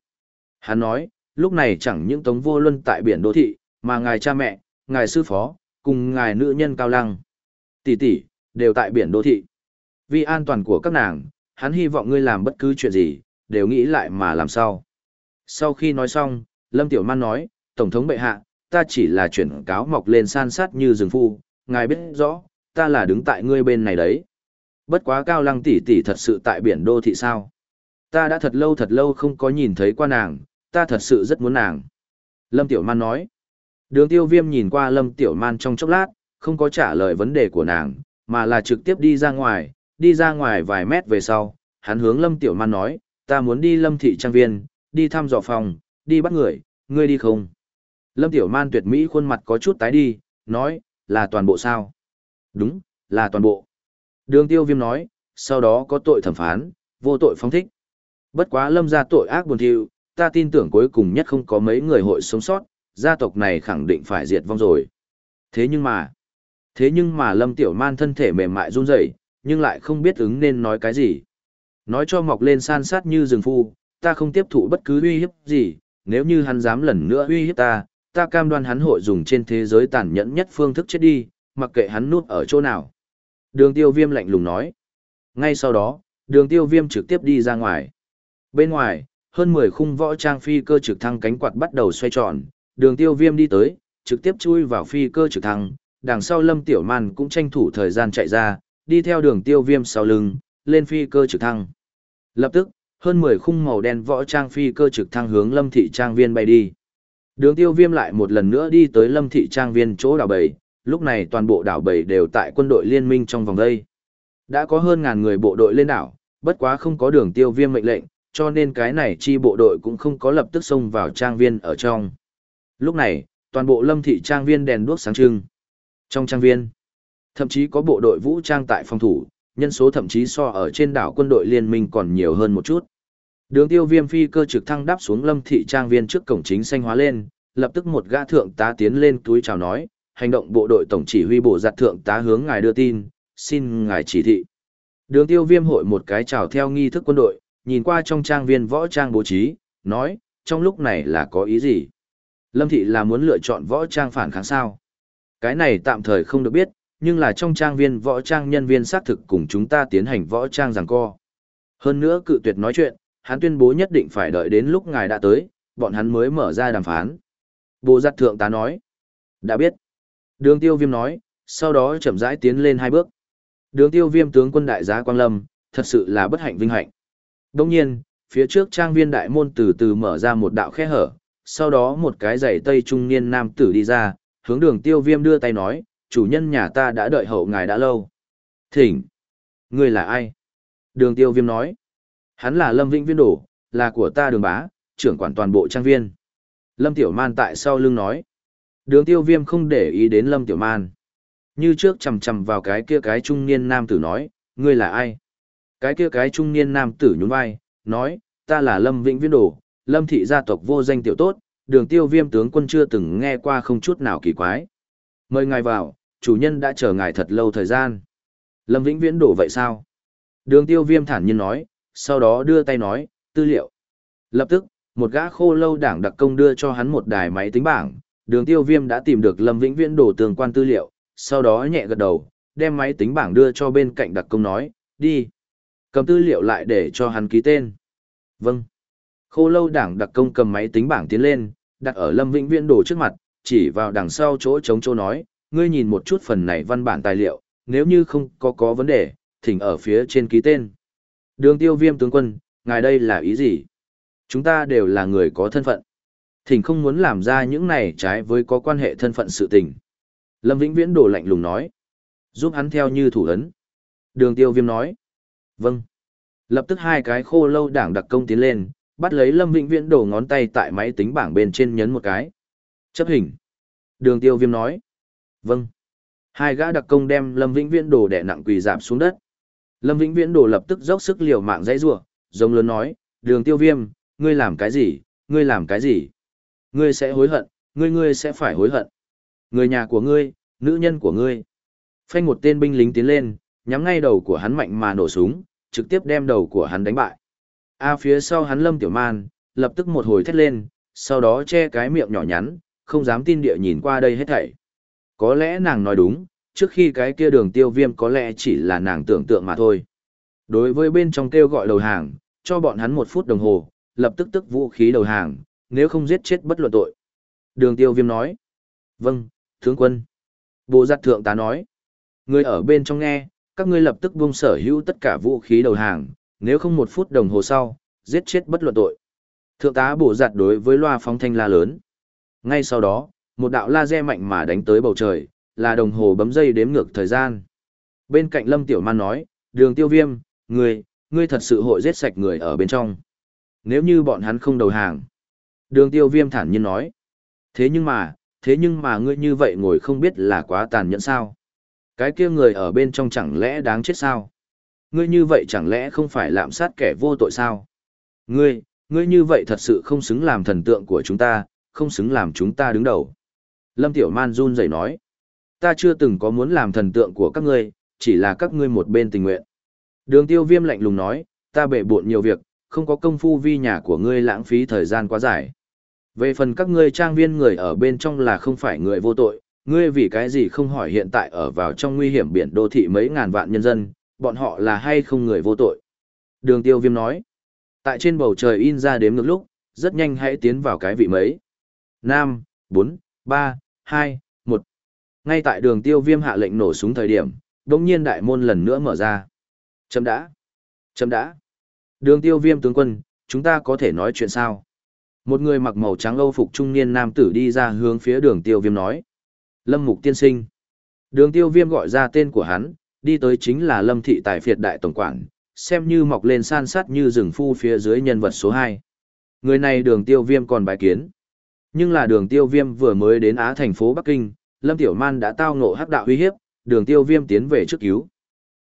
Hắn nói, lúc này chẳng những tống vô luân tại biển đô thị, mà ngài cha mẹ, ngài sư phó, cùng ngài nữ nhân cao lăng. Tỷ tỷ, đều tại biển đô thị. Vì an toàn của các nàng, hắn hy vọng ngươi làm bất cứ chuyện gì, đều nghĩ lại mà làm sao. Sau khi nói xong, Lâm Tiểu Man nói, Tổng thống bệ hạ, ta chỉ là chuyển cáo mọc lên san sát như rừng phu, ngài biết rõ, ta là đứng tại ngươi bên này đấy. Bất quá cao lăng tỷ tỷ thật sự tại biển đô thị sao. Ta đã thật lâu thật lâu không có nhìn thấy qua nàng, ta thật sự rất muốn nàng. Lâm Tiểu Man nói. Đường tiêu viêm nhìn qua Lâm Tiểu Man trong chốc lát, không có trả lời vấn đề của nàng, mà là trực tiếp đi ra ngoài, đi ra ngoài vài mét về sau, hắn hướng Lâm Tiểu Man nói, ta muốn đi Lâm Thị Trang Viên, đi thăm dò phòng, đi bắt người, ngươi đi không? Lâm Tiểu Man tuyệt mỹ khuôn mặt có chút tái đi, nói, là toàn bộ sao? Đúng, là toàn bộ. Đường tiêu viêm nói, sau đó có tội thẩm phán, vô tội phóng thích. Bất quá lâm ra tội ác buồn thiu, ta tin tưởng cuối cùng nhất không có mấy người hội sống sót, gia tộc này khẳng định phải diệt vong rồi. Thế nhưng mà, thế nhưng mà lâm tiểu man thân thể mềm mại run rẩy nhưng lại không biết ứng nên nói cái gì. Nói cho mọc lên san sát như rừng phu, ta không tiếp thụ bất cứ uy hiếp gì, nếu như hắn dám lần nữa uy hiếp ta, ta cam đoan hắn hội dùng trên thế giới tàn nhẫn nhất phương thức chết đi, mặc kệ hắn nuốt ở chỗ nào. Đường tiêu viêm lạnh lùng nói. Ngay sau đó, đường tiêu viêm trực tiếp đi ra ngoài. Bên ngoài, hơn 10 khung võ trang phi cơ trực thăng cánh quạt bắt đầu xoay tròn, đường tiêu viêm đi tới, trực tiếp chui vào phi cơ trực thăng, đằng sau lâm tiểu man cũng tranh thủ thời gian chạy ra, đi theo đường tiêu viêm sau lưng, lên phi cơ trực thăng. Lập tức, hơn 10 khung màu đen võ trang phi cơ trực thăng hướng lâm thị trang viên bay đi. Đường tiêu viêm lại một lần nữa đi tới lâm thị trang viên chỗ đảo bầy, lúc này toàn bộ đảo bầy đều tại quân đội liên minh trong vòng đây. Đã có hơn ngàn người bộ đội lên đảo, bất quá không có đường tiêu viêm mệnh lệnh, cho nên cái này chi bộ đội cũng không có lập tức xông vào trang viên ở trong. Lúc này, toàn bộ lâm thị trang viên đèn đuốc sáng trưng. Trong trang viên, thậm chí có bộ đội vũ trang tại phòng thủ, nhân số thậm chí so ở trên đảo quân đội liên minh còn nhiều hơn một chút. Đường tiêu viêm phi cơ trực thăng đáp xuống lâm thị trang viên trước cổng chính xanh hóa lên, lập tức một gã thượng tá tiến lên túi chào nói, hành động bộ đội tổng chỉ huy bộ giặt thượng tá hướng ngài đưa tin, xin ngài chỉ thị. Đường tiêu viêm hội một cái chào theo nghi thức quân đội, nhìn qua trong trang viên võ trang bố trí, nói, trong lúc này là có ý gì? Lâm thị là muốn lựa chọn võ trang phản kháng sao? Cái này tạm thời không được biết, nhưng là trong trang viên võ trang nhân viên xác thực cùng chúng ta tiến hành võ trang giằng co. Hơn nữa cự tuyệt nói chuyện, hắn tuyên bố nhất định phải đợi đến lúc ngài đã tới, bọn hắn mới mở ra đàm phán. Bồ giặt thượng tá nói. Đã biết. Đường tiêu viêm nói, sau đó chậm rãi tiến lên hai bước. Đường tiêu viêm tướng quân đại giá Quang Lâm, thật sự là bất hạnh vinh hạnh. Đồng nhiên, phía trước trang viên đại môn từ từ mở ra một đạo khe hở, sau đó một cái giày tây trung niên nam tử đi ra, hướng đường tiêu viêm đưa tay nói, chủ nhân nhà ta đã đợi hậu ngài đã lâu. Thỉnh! Người là ai? Đường tiêu viêm nói. Hắn là Lâm Vĩnh Viên Đổ, là của ta đường bá, trưởng quản toàn bộ trang viên. Lâm Tiểu Man tại sau lưng nói. Đường tiêu viêm không để ý đến Lâm Tiểu Man. Như trước chầm chầm vào cái kia cái trung niên nam tử nói, ngươi là ai? Cái kia cái trung niên nam tử nhún vai, nói, ta là Lâm Vĩnh Viên Đổ, Lâm thị gia tộc vô danh tiểu tốt, đường tiêu viêm tướng quân chưa từng nghe qua không chút nào kỳ quái. Mời ngài vào, chủ nhân đã chờ ngài thật lâu thời gian. Lâm Vĩnh Viễn đổ vậy sao? Đường tiêu viêm thản nhiên nói, sau đó đưa tay nói, tư liệu. Lập tức, một gã khô lâu đảng đặc công đưa cho hắn một đài máy tính bảng, đường tiêu viêm đã tìm được Lâm Vĩnh Viễn đổ tường quan tư liệu, sau đó nhẹ gật đầu, đem máy tính bảng đưa cho bên cạnh đặc công nói, đi. Cầm tư liệu lại để cho hắn ký tên. Vâng. Khô lâu đảng đặc công cầm máy tính bảng tiến lên, đặt ở Lâm Vĩnh Viễn đổ trước mặt, chỉ vào đằng sau chỗ chống chỗ nói, ngươi nhìn một chút phần này văn bản tài liệu, nếu như không có có vấn đề, thỉnh ở phía trên ký tên. Đường tiêu viêm tướng quân, ngài đây là ý gì? Chúng ta đều là người có thân phận. Thỉnh không muốn làm ra những này trái với có quan hệ thân phận sự tình. Lâm Vĩnh Viễn đổ lạnh lùng nói. Giúp hắn theo như thủ ấn. Đường tiêu viêm nói. Vâng. Lập tức hai cái khô lâu đảng đặc công tiến lên, bắt lấy Lâm Vĩnh Viễn đổ ngón tay tại máy tính bảng bên trên nhấn một cái. Chấp hình. Đường tiêu viêm nói. Vâng. Hai gã đặc công đem Lâm Vĩnh Viễn đổ đè nặng quỳ dạp xuống đất. Lâm Vĩnh Viễn đổ lập tức dốc sức liều mạng dãy rủa, giống lớn nói, "Đường Tiêu Viêm, ngươi làm cái gì? Ngươi làm cái gì? Ngươi sẽ hối hận, ngươi ngươi sẽ phải hối hận. Người nhà của ngươi, nữ nhân của ngươi." Phanh một tên binh lính tiến lên, nhắm ngay đầu của hắn mạnh mà nổ súng, trực tiếp đem đầu của hắn đánh bại. A à, phía sau hắn Lâm Tiểu Man, lập tức một hồi thét lên, sau đó che cái miệng nhỏ nhắn, không dám tin địa nhìn qua đây hết thảy. Có lẽ nàng nói đúng, trước khi cái kia đường tiêu viêm có lẽ chỉ là nàng tưởng tượng mà thôi. Đối với bên trong kêu gọi đầu hàng, cho bọn hắn một phút đồng hồ, lập tức tức vũ khí đầu hàng, nếu không giết chết bất luận tội. Đường tiêu viêm nói. Vâng, tướng quân. Bộ giặt thượng tá nói. Người ở bên trong nghe, các ngươi lập tức buông sở hữu tất cả vũ khí đầu hàng, nếu không một phút đồng hồ sau, giết chết bất luận tội. Thượng tá bộ giặt đối với loa phóng thanh la lớn. Ngay sau đó, một đạo laser mạnh mà đánh tới bầu trời, là đồng hồ bấm dây đếm ngược thời gian. Bên cạnh Lâm Tiểu Man nói, đường tiêu viêm, ngươi, ngươi thật sự hội giết sạch người ở bên trong. Nếu như bọn hắn không đầu hàng. Đường tiêu viêm thản nhiên nói. Thế nhưng mà, thế nhưng mà ngươi như vậy ngồi không biết là quá tàn nhẫn sao. Cái kia người ở bên trong chẳng lẽ đáng chết sao? Ngươi như vậy chẳng lẽ không phải lạm sát kẻ vô tội sao? Ngươi, ngươi như vậy thật sự không xứng làm thần tượng của chúng ta, không xứng làm chúng ta đứng đầu. Lâm Tiểu Man run rẩy nói, ta chưa từng có muốn làm thần tượng của các ngươi, chỉ là các ngươi một bên tình nguyện. Đường tiêu viêm lạnh lùng nói, ta bể bộn nhiều việc, không có công phu vi nhà của ngươi lãng phí thời gian quá dài. Về phần các ngươi trang viên người ở bên trong là không phải người vô tội, ngươi vì cái gì không hỏi hiện tại ở vào trong nguy hiểm biển đô thị mấy ngàn vạn nhân dân, bọn họ là hay không người vô tội. Đường tiêu viêm nói, tại trên bầu trời in ra đếm ngược lúc, rất nhanh hãy tiến vào cái vị mấy. 5, 4, 3, 2, 1. Ngay tại đường tiêu viêm hạ lệnh nổ súng thời điểm, đồng nhiên đại môn lần nữa mở ra. Chấm đã. Chấm đã. Đường tiêu viêm tướng quân, chúng ta có thể nói chuyện sao? Một người mặc màu trắng âu phục trung niên nam tử đi ra hướng phía đường tiêu viêm nói. Lâm Mục tiên sinh. Đường tiêu viêm gọi ra tên của hắn, đi tới chính là Lâm Thị Tài Phiệt Đại Tổng Quản, xem như mọc lên san sát như rừng phu phía dưới nhân vật số 2. Người này đường tiêu viêm còn bài kiến. Nhưng là đường tiêu viêm vừa mới đến Á thành phố Bắc Kinh, Lâm Tiểu Man đã tao ngộ hắc đạo uy hiếp, đường tiêu viêm tiến về trước cứu.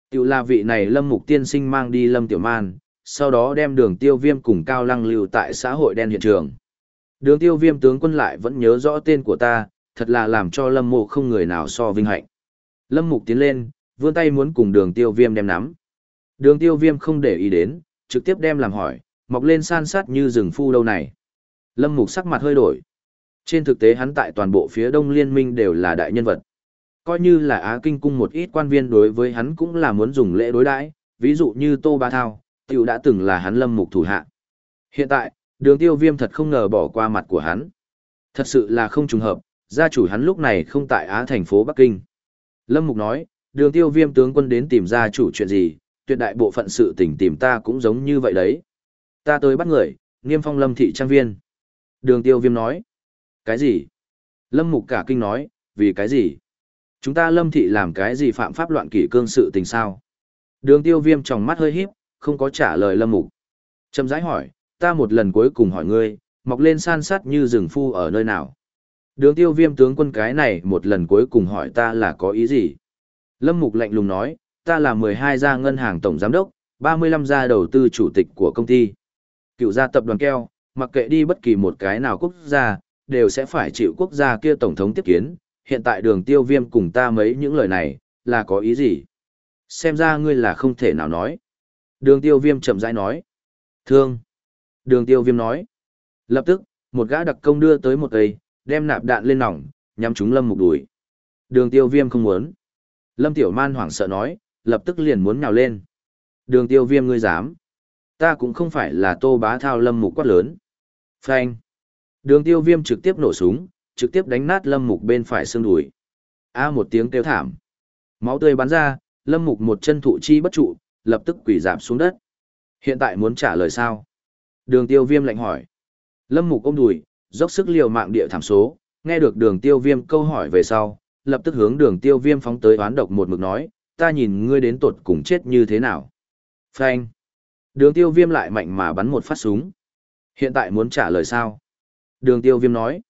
Tiểu là vị này Lâm Mục Tiên Sinh mang đi Lâm Tiểu Man, sau đó đem đường tiêu viêm cùng Cao Lăng lưu tại xã hội đen hiện trường. Đường tiêu viêm tướng quân lại vẫn nhớ rõ tên của ta, thật là làm cho lâm mộ không người nào so vinh hạnh. Lâm mục tiến lên, vươn tay muốn cùng đường tiêu viêm đem nắm. Đường tiêu viêm không để ý đến, trực tiếp đem làm hỏi, mọc lên san sát như rừng phu đâu này. Lâm mục sắc mặt hơi đổi. Trên thực tế hắn tại toàn bộ phía đông liên minh đều là đại nhân vật. Coi như là Á Kinh cung một ít quan viên đối với hắn cũng là muốn dùng lễ đối đãi, ví dụ như Tô Ba Thao, tiểu đã từng là hắn lâm mục thủ hạ. Hiện tại, đường tiêu viêm thật không ngờ bỏ qua mặt của hắn. Thật sự là không trùng hợp, gia chủ hắn lúc này không tại Á thành phố Bắc Kinh. Lâm Mục nói, đường tiêu viêm tướng quân đến tìm gia chủ chuyện gì, tuyệt đại bộ phận sự tình tìm ta cũng giống như vậy đấy. Ta tới bắt người, nghiêm phong lâm thị trang viên. Đường tiêu viêm nói, cái gì? Lâm Mục cả kinh nói, vì cái gì? Chúng ta lâm thị làm cái gì phạm pháp loạn kỷ cương sự tình sao? Đường tiêu viêm trong mắt hơi híp, không có trả lời lâm mục. Trầm rãi hỏi, ta một lần cuối cùng hỏi ngươi, mọc lên san sát như rừng phu ở nơi nào? Đường tiêu viêm tướng quân cái này một lần cuối cùng hỏi ta là có ý gì? Lâm mục lạnh lùng nói, ta là 12 gia ngân hàng tổng giám đốc, 35 gia đầu tư chủ tịch của công ty. Cựu gia tập đoàn keo, mặc kệ đi bất kỳ một cái nào quốc gia, đều sẽ phải chịu quốc gia kia tổng thống tiếp kiến. Hiện tại đường tiêu viêm cùng ta mấy những lời này, là có ý gì? Xem ra ngươi là không thể nào nói. Đường tiêu viêm chậm rãi nói. Thương. Đường tiêu viêm nói. Lập tức, một gã đặc công đưa tới một cây, đem nạp đạn lên nòng, nhắm chúng lâm mục đuổi. Đường tiêu viêm không muốn. Lâm tiểu man hoảng sợ nói, lập tức liền muốn nhào lên. Đường tiêu viêm ngươi dám. Ta cũng không phải là tô bá thao lâm mục quát lớn. Phanh. Đường tiêu viêm trực tiếp nổ súng, trực tiếp đánh nát lâm mục bên phải xương đùi. A một tiếng kêu thảm. Máu tươi bắn ra, lâm mục một chân thụ chi bất trụ, lập tức quỷ giảm xuống đất. Hiện tại muốn trả lời sao? Đường tiêu viêm lạnh hỏi. Lâm mục ôm đùi, dốc sức liều mạng địa thảm số, nghe được đường tiêu viêm câu hỏi về sau, lập tức hướng đường tiêu viêm phóng tới oán độc một mực nói, ta nhìn ngươi đến tột cùng chết như thế nào. Phanh. Đường tiêu viêm lại mạnh mà bắn một phát súng. Hiện tại muốn trả lời sao? Đường tiêu viêm nói.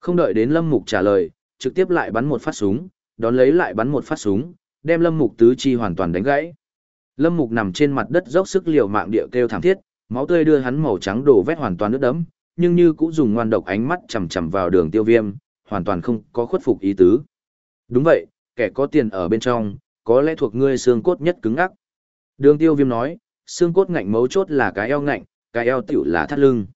Không đợi đến lâm mục trả lời, trực tiếp lại bắn một phát súng, đón lấy lại bắn một phát súng, đem lâm mục tứ chi hoàn toàn đánh gãy. Lâm Mục nằm trên mặt đất dốc sức liều mạng địa kêu thảm thiết, máu tươi đưa hắn màu trắng đổ vét hoàn toàn nước đẫm, nhưng như cũng dùng ngoan độc ánh mắt chằm chằm vào đường tiêu viêm, hoàn toàn không có khuất phục ý tứ. Đúng vậy, kẻ có tiền ở bên trong, có lẽ thuộc ngươi xương cốt nhất cứng ắc. Đường tiêu viêm nói, xương cốt ngạnh mấu chốt là cái eo ngạnh, cái eo tiểu là thắt lưng.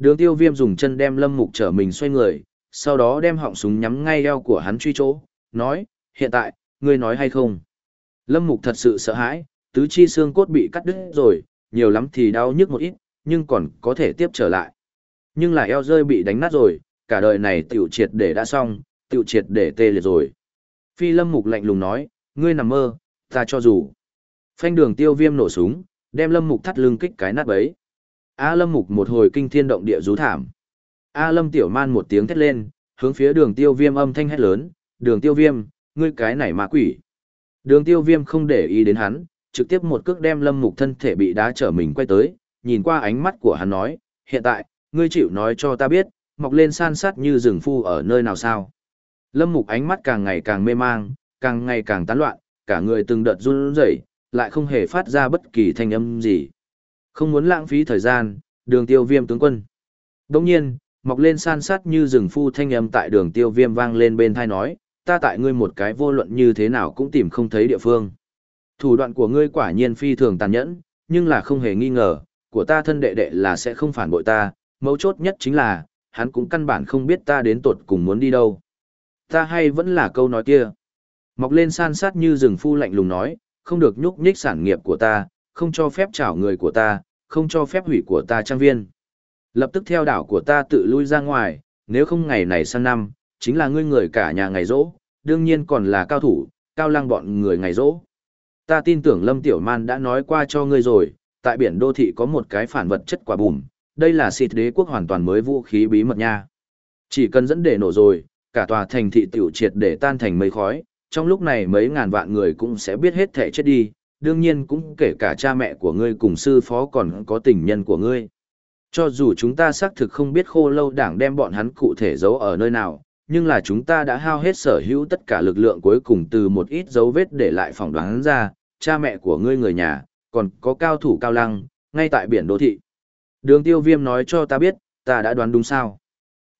Đường tiêu viêm dùng chân đem lâm mục trở mình xoay người, sau đó đem họng súng nhắm ngay eo của hắn truy chỗ, nói, hiện tại, ngươi nói hay không? Lâm mục thật sự sợ hãi, tứ chi xương cốt bị cắt đứt rồi, nhiều lắm thì đau nhức một ít, nhưng còn có thể tiếp trở lại. Nhưng là eo rơi bị đánh nát rồi, cả đời này tiểu triệt để đã xong, tiểu triệt để tê liệt rồi. Phi lâm mục lạnh lùng nói, ngươi nằm mơ, ta cho dù. Phanh đường tiêu viêm nổ súng, đem lâm mục thắt lưng kích cái nát bấy. A lâm mục một hồi kinh thiên động địa rú thảm. A lâm tiểu man một tiếng thét lên, hướng phía đường tiêu viêm âm thanh hét lớn, đường tiêu viêm, ngươi cái này ma quỷ. Đường tiêu viêm không để ý đến hắn, trực tiếp một cước đem lâm mục thân thể bị đá trở mình quay tới, nhìn qua ánh mắt của hắn nói, hiện tại, ngươi chịu nói cho ta biết, mọc lên san sát như rừng phu ở nơi nào sao. Lâm mục ánh mắt càng ngày càng mê mang, càng ngày càng tán loạn, cả người từng đợt run rẩy, lại không hề phát ra bất kỳ thanh âm gì. Không muốn lãng phí thời gian, đường tiêu viêm tướng quân. Đồng nhiên, mọc lên san sát như rừng phu thanh âm tại đường tiêu viêm vang lên bên thai nói, ta tại ngươi một cái vô luận như thế nào cũng tìm không thấy địa phương. Thủ đoạn của ngươi quả nhiên phi thường tàn nhẫn, nhưng là không hề nghi ngờ, của ta thân đệ đệ là sẽ không phản bội ta, mấu chốt nhất chính là, hắn cũng căn bản không biết ta đến tột cùng muốn đi đâu. Ta hay vẫn là câu nói kia. Mọc lên san sát như rừng phu lạnh lùng nói, không được nhúc nhích sản nghiệp của ta, không cho phép chảo người của ta, không cho phép hủy của ta trang viên. Lập tức theo đảo của ta tự lui ra ngoài, nếu không ngày này sang năm, chính là ngươi người cả nhà ngày rỗ, đương nhiên còn là cao thủ, cao lăng bọn người ngày rỗ ta tin tưởng Lâm Tiểu Man đã nói qua cho ngươi rồi, tại biển đô thị có một cái phản vật chất quả bùm, đây là xịt đế quốc hoàn toàn mới vũ khí bí mật nha. Chỉ cần dẫn để nổ rồi, cả tòa thành thị tiểu triệt để tan thành mây khói, trong lúc này mấy ngàn vạn người cũng sẽ biết hết thể chết đi, đương nhiên cũng kể cả cha mẹ của ngươi cùng sư phó còn có tình nhân của ngươi. Cho dù chúng ta xác thực không biết khô lâu đảng đem bọn hắn cụ thể giấu ở nơi nào, nhưng là chúng ta đã hao hết sở hữu tất cả lực lượng cuối cùng từ một ít dấu vết để lại phỏng đoán ra, cha mẹ của ngươi người nhà, còn có cao thủ cao lăng, ngay tại biển đô thị. Đường tiêu viêm nói cho ta biết, ta đã đoán đúng sao.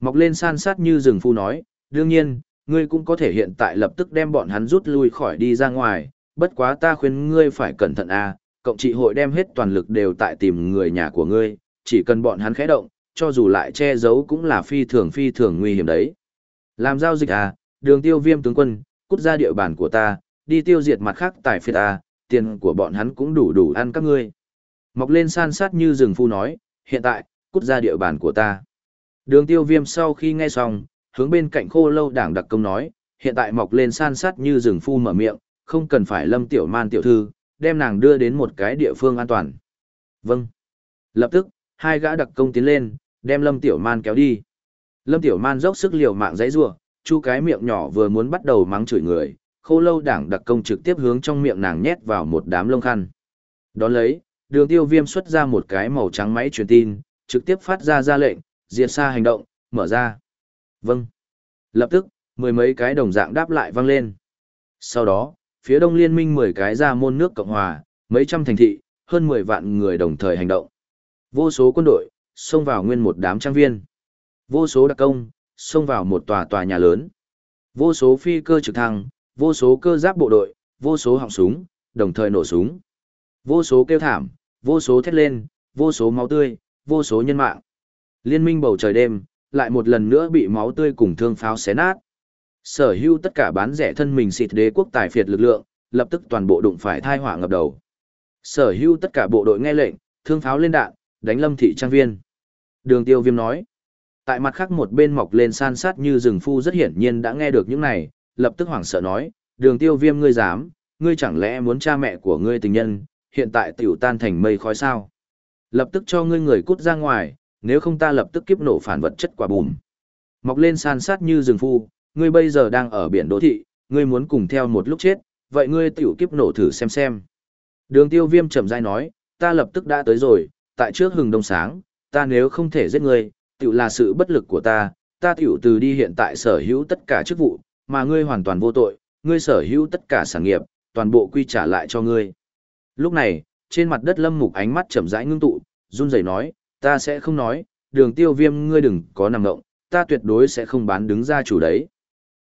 Mọc lên san sát như rừng phu nói, đương nhiên, ngươi cũng có thể hiện tại lập tức đem bọn hắn rút lui khỏi đi ra ngoài, bất quá ta khuyên ngươi phải cẩn thận a, cộng trị hội đem hết toàn lực đều tại tìm người nhà của ngươi, chỉ cần bọn hắn khẽ động, cho dù lại che giấu cũng là phi thường phi thường nguy hiểm đấy. Làm giao dịch à, đường tiêu viêm tướng quân, cút ra địa bàn của ta, đi tiêu diệt mặt khác tại phiệt à, tiền của bọn hắn cũng đủ đủ ăn các ngươi. Mọc lên san sát như rừng phu nói, hiện tại, cút ra địa bàn của ta. Đường tiêu viêm sau khi nghe xong, hướng bên cạnh khô lâu đảng đặc công nói, hiện tại mọc lên san sát như rừng phu mở miệng, không cần phải lâm tiểu man tiểu thư, đem nàng đưa đến một cái địa phương an toàn. Vâng. Lập tức, hai gã đặc công tiến lên, đem lâm tiểu man kéo đi. Lâm tiểu man dốc sức liều mạng giấy rua, chu cái miệng nhỏ vừa muốn bắt đầu mắng chửi người, khô lâu đảng đặc công trực tiếp hướng trong miệng nàng nhét vào một đám lông khăn. Đón lấy, đường tiêu viêm xuất ra một cái màu trắng máy truyền tin, trực tiếp phát ra ra lệnh, diệt xa hành động, mở ra. Vâng. Lập tức, mười mấy cái đồng dạng đáp lại vang lên. Sau đó, phía đông liên minh mười cái ra môn nước Cộng Hòa, mấy trăm thành thị, hơn mười vạn người đồng thời hành động. Vô số quân đội, xông vào nguyên một đám trang viên. Vô số đặc công, xông vào một tòa tòa nhà lớn. Vô số phi cơ trực thăng, vô số cơ giáp bộ đội, vô số họng súng, đồng thời nổ súng. Vô số kêu thảm, vô số thét lên, vô số máu tươi, vô số nhân mạng. Liên minh bầu trời đêm, lại một lần nữa bị máu tươi cùng thương pháo xé nát. Sở hữu tất cả bán rẻ thân mình xịt đế quốc tài phiệt lực lượng, lập tức toàn bộ đụng phải thai hỏa ngập đầu. Sở hữu tất cả bộ đội nghe lệnh, thương pháo lên đạn, đánh lâm thị trang viên. Đường tiêu viêm nói. Tại mặt khác một bên mọc lên san sát như rừng phu rất hiển nhiên đã nghe được những này, lập tức hoảng sợ nói, đường tiêu viêm ngươi dám, ngươi chẳng lẽ muốn cha mẹ của ngươi tình nhân, hiện tại tiểu tan thành mây khói sao. Lập tức cho ngươi người cút ra ngoài, nếu không ta lập tức kiếp nổ phản vật chất quả bùm. Mọc lên san sát như rừng phu, ngươi bây giờ đang ở biển đô thị, ngươi muốn cùng theo một lúc chết, vậy ngươi tiểu kiếp nổ thử xem xem. Đường tiêu viêm chậm rãi nói, ta lập tức đã tới rồi, tại trước hừng đông sáng, ta nếu không thể giết ngươi, tiểu là sự bất lực của ta, ta tiểu từ đi hiện tại sở hữu tất cả chức vụ, mà ngươi hoàn toàn vô tội, ngươi sở hữu tất cả sản nghiệp, toàn bộ quy trả lại cho ngươi. Lúc này, trên mặt đất lâm mục ánh mắt chậm rãi ngưng tụ, run rẩy nói, ta sẽ không nói, đường tiêu viêm ngươi đừng có nằm ngộng, ta tuyệt đối sẽ không bán đứng ra chủ đấy.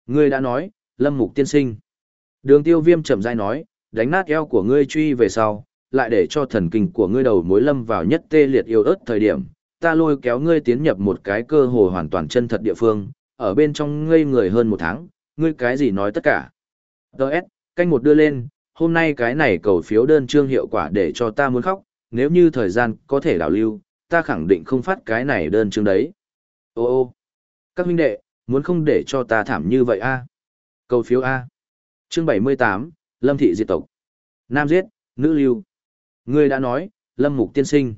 Ngươi đã nói, lâm mục tiên sinh. Đường tiêu viêm chậm rãi nói, đánh nát eo của ngươi truy về sau, lại để cho thần kinh của ngươi đầu mối lâm vào nhất tê liệt yêu ớt thời điểm, ta lôi kéo ngươi tiến nhập một cái cơ hồ hoàn toàn chân thật địa phương, ở bên trong ngây người hơn một tháng, ngươi cái gì nói tất cả. Đợt, canh một đưa lên, hôm nay cái này cầu phiếu đơn trương hiệu quả để cho ta muốn khóc, nếu như thời gian có thể đảo lưu, ta khẳng định không phát cái này đơn trương đấy. Ô ô, các huynh đệ, muốn không để cho ta thảm như vậy a câu phiếu A. Chương 78, Lâm Thị Diệt Tộc. Nam giết, nữ lưu. Ngươi đã nói, Lâm Mục tiên sinh.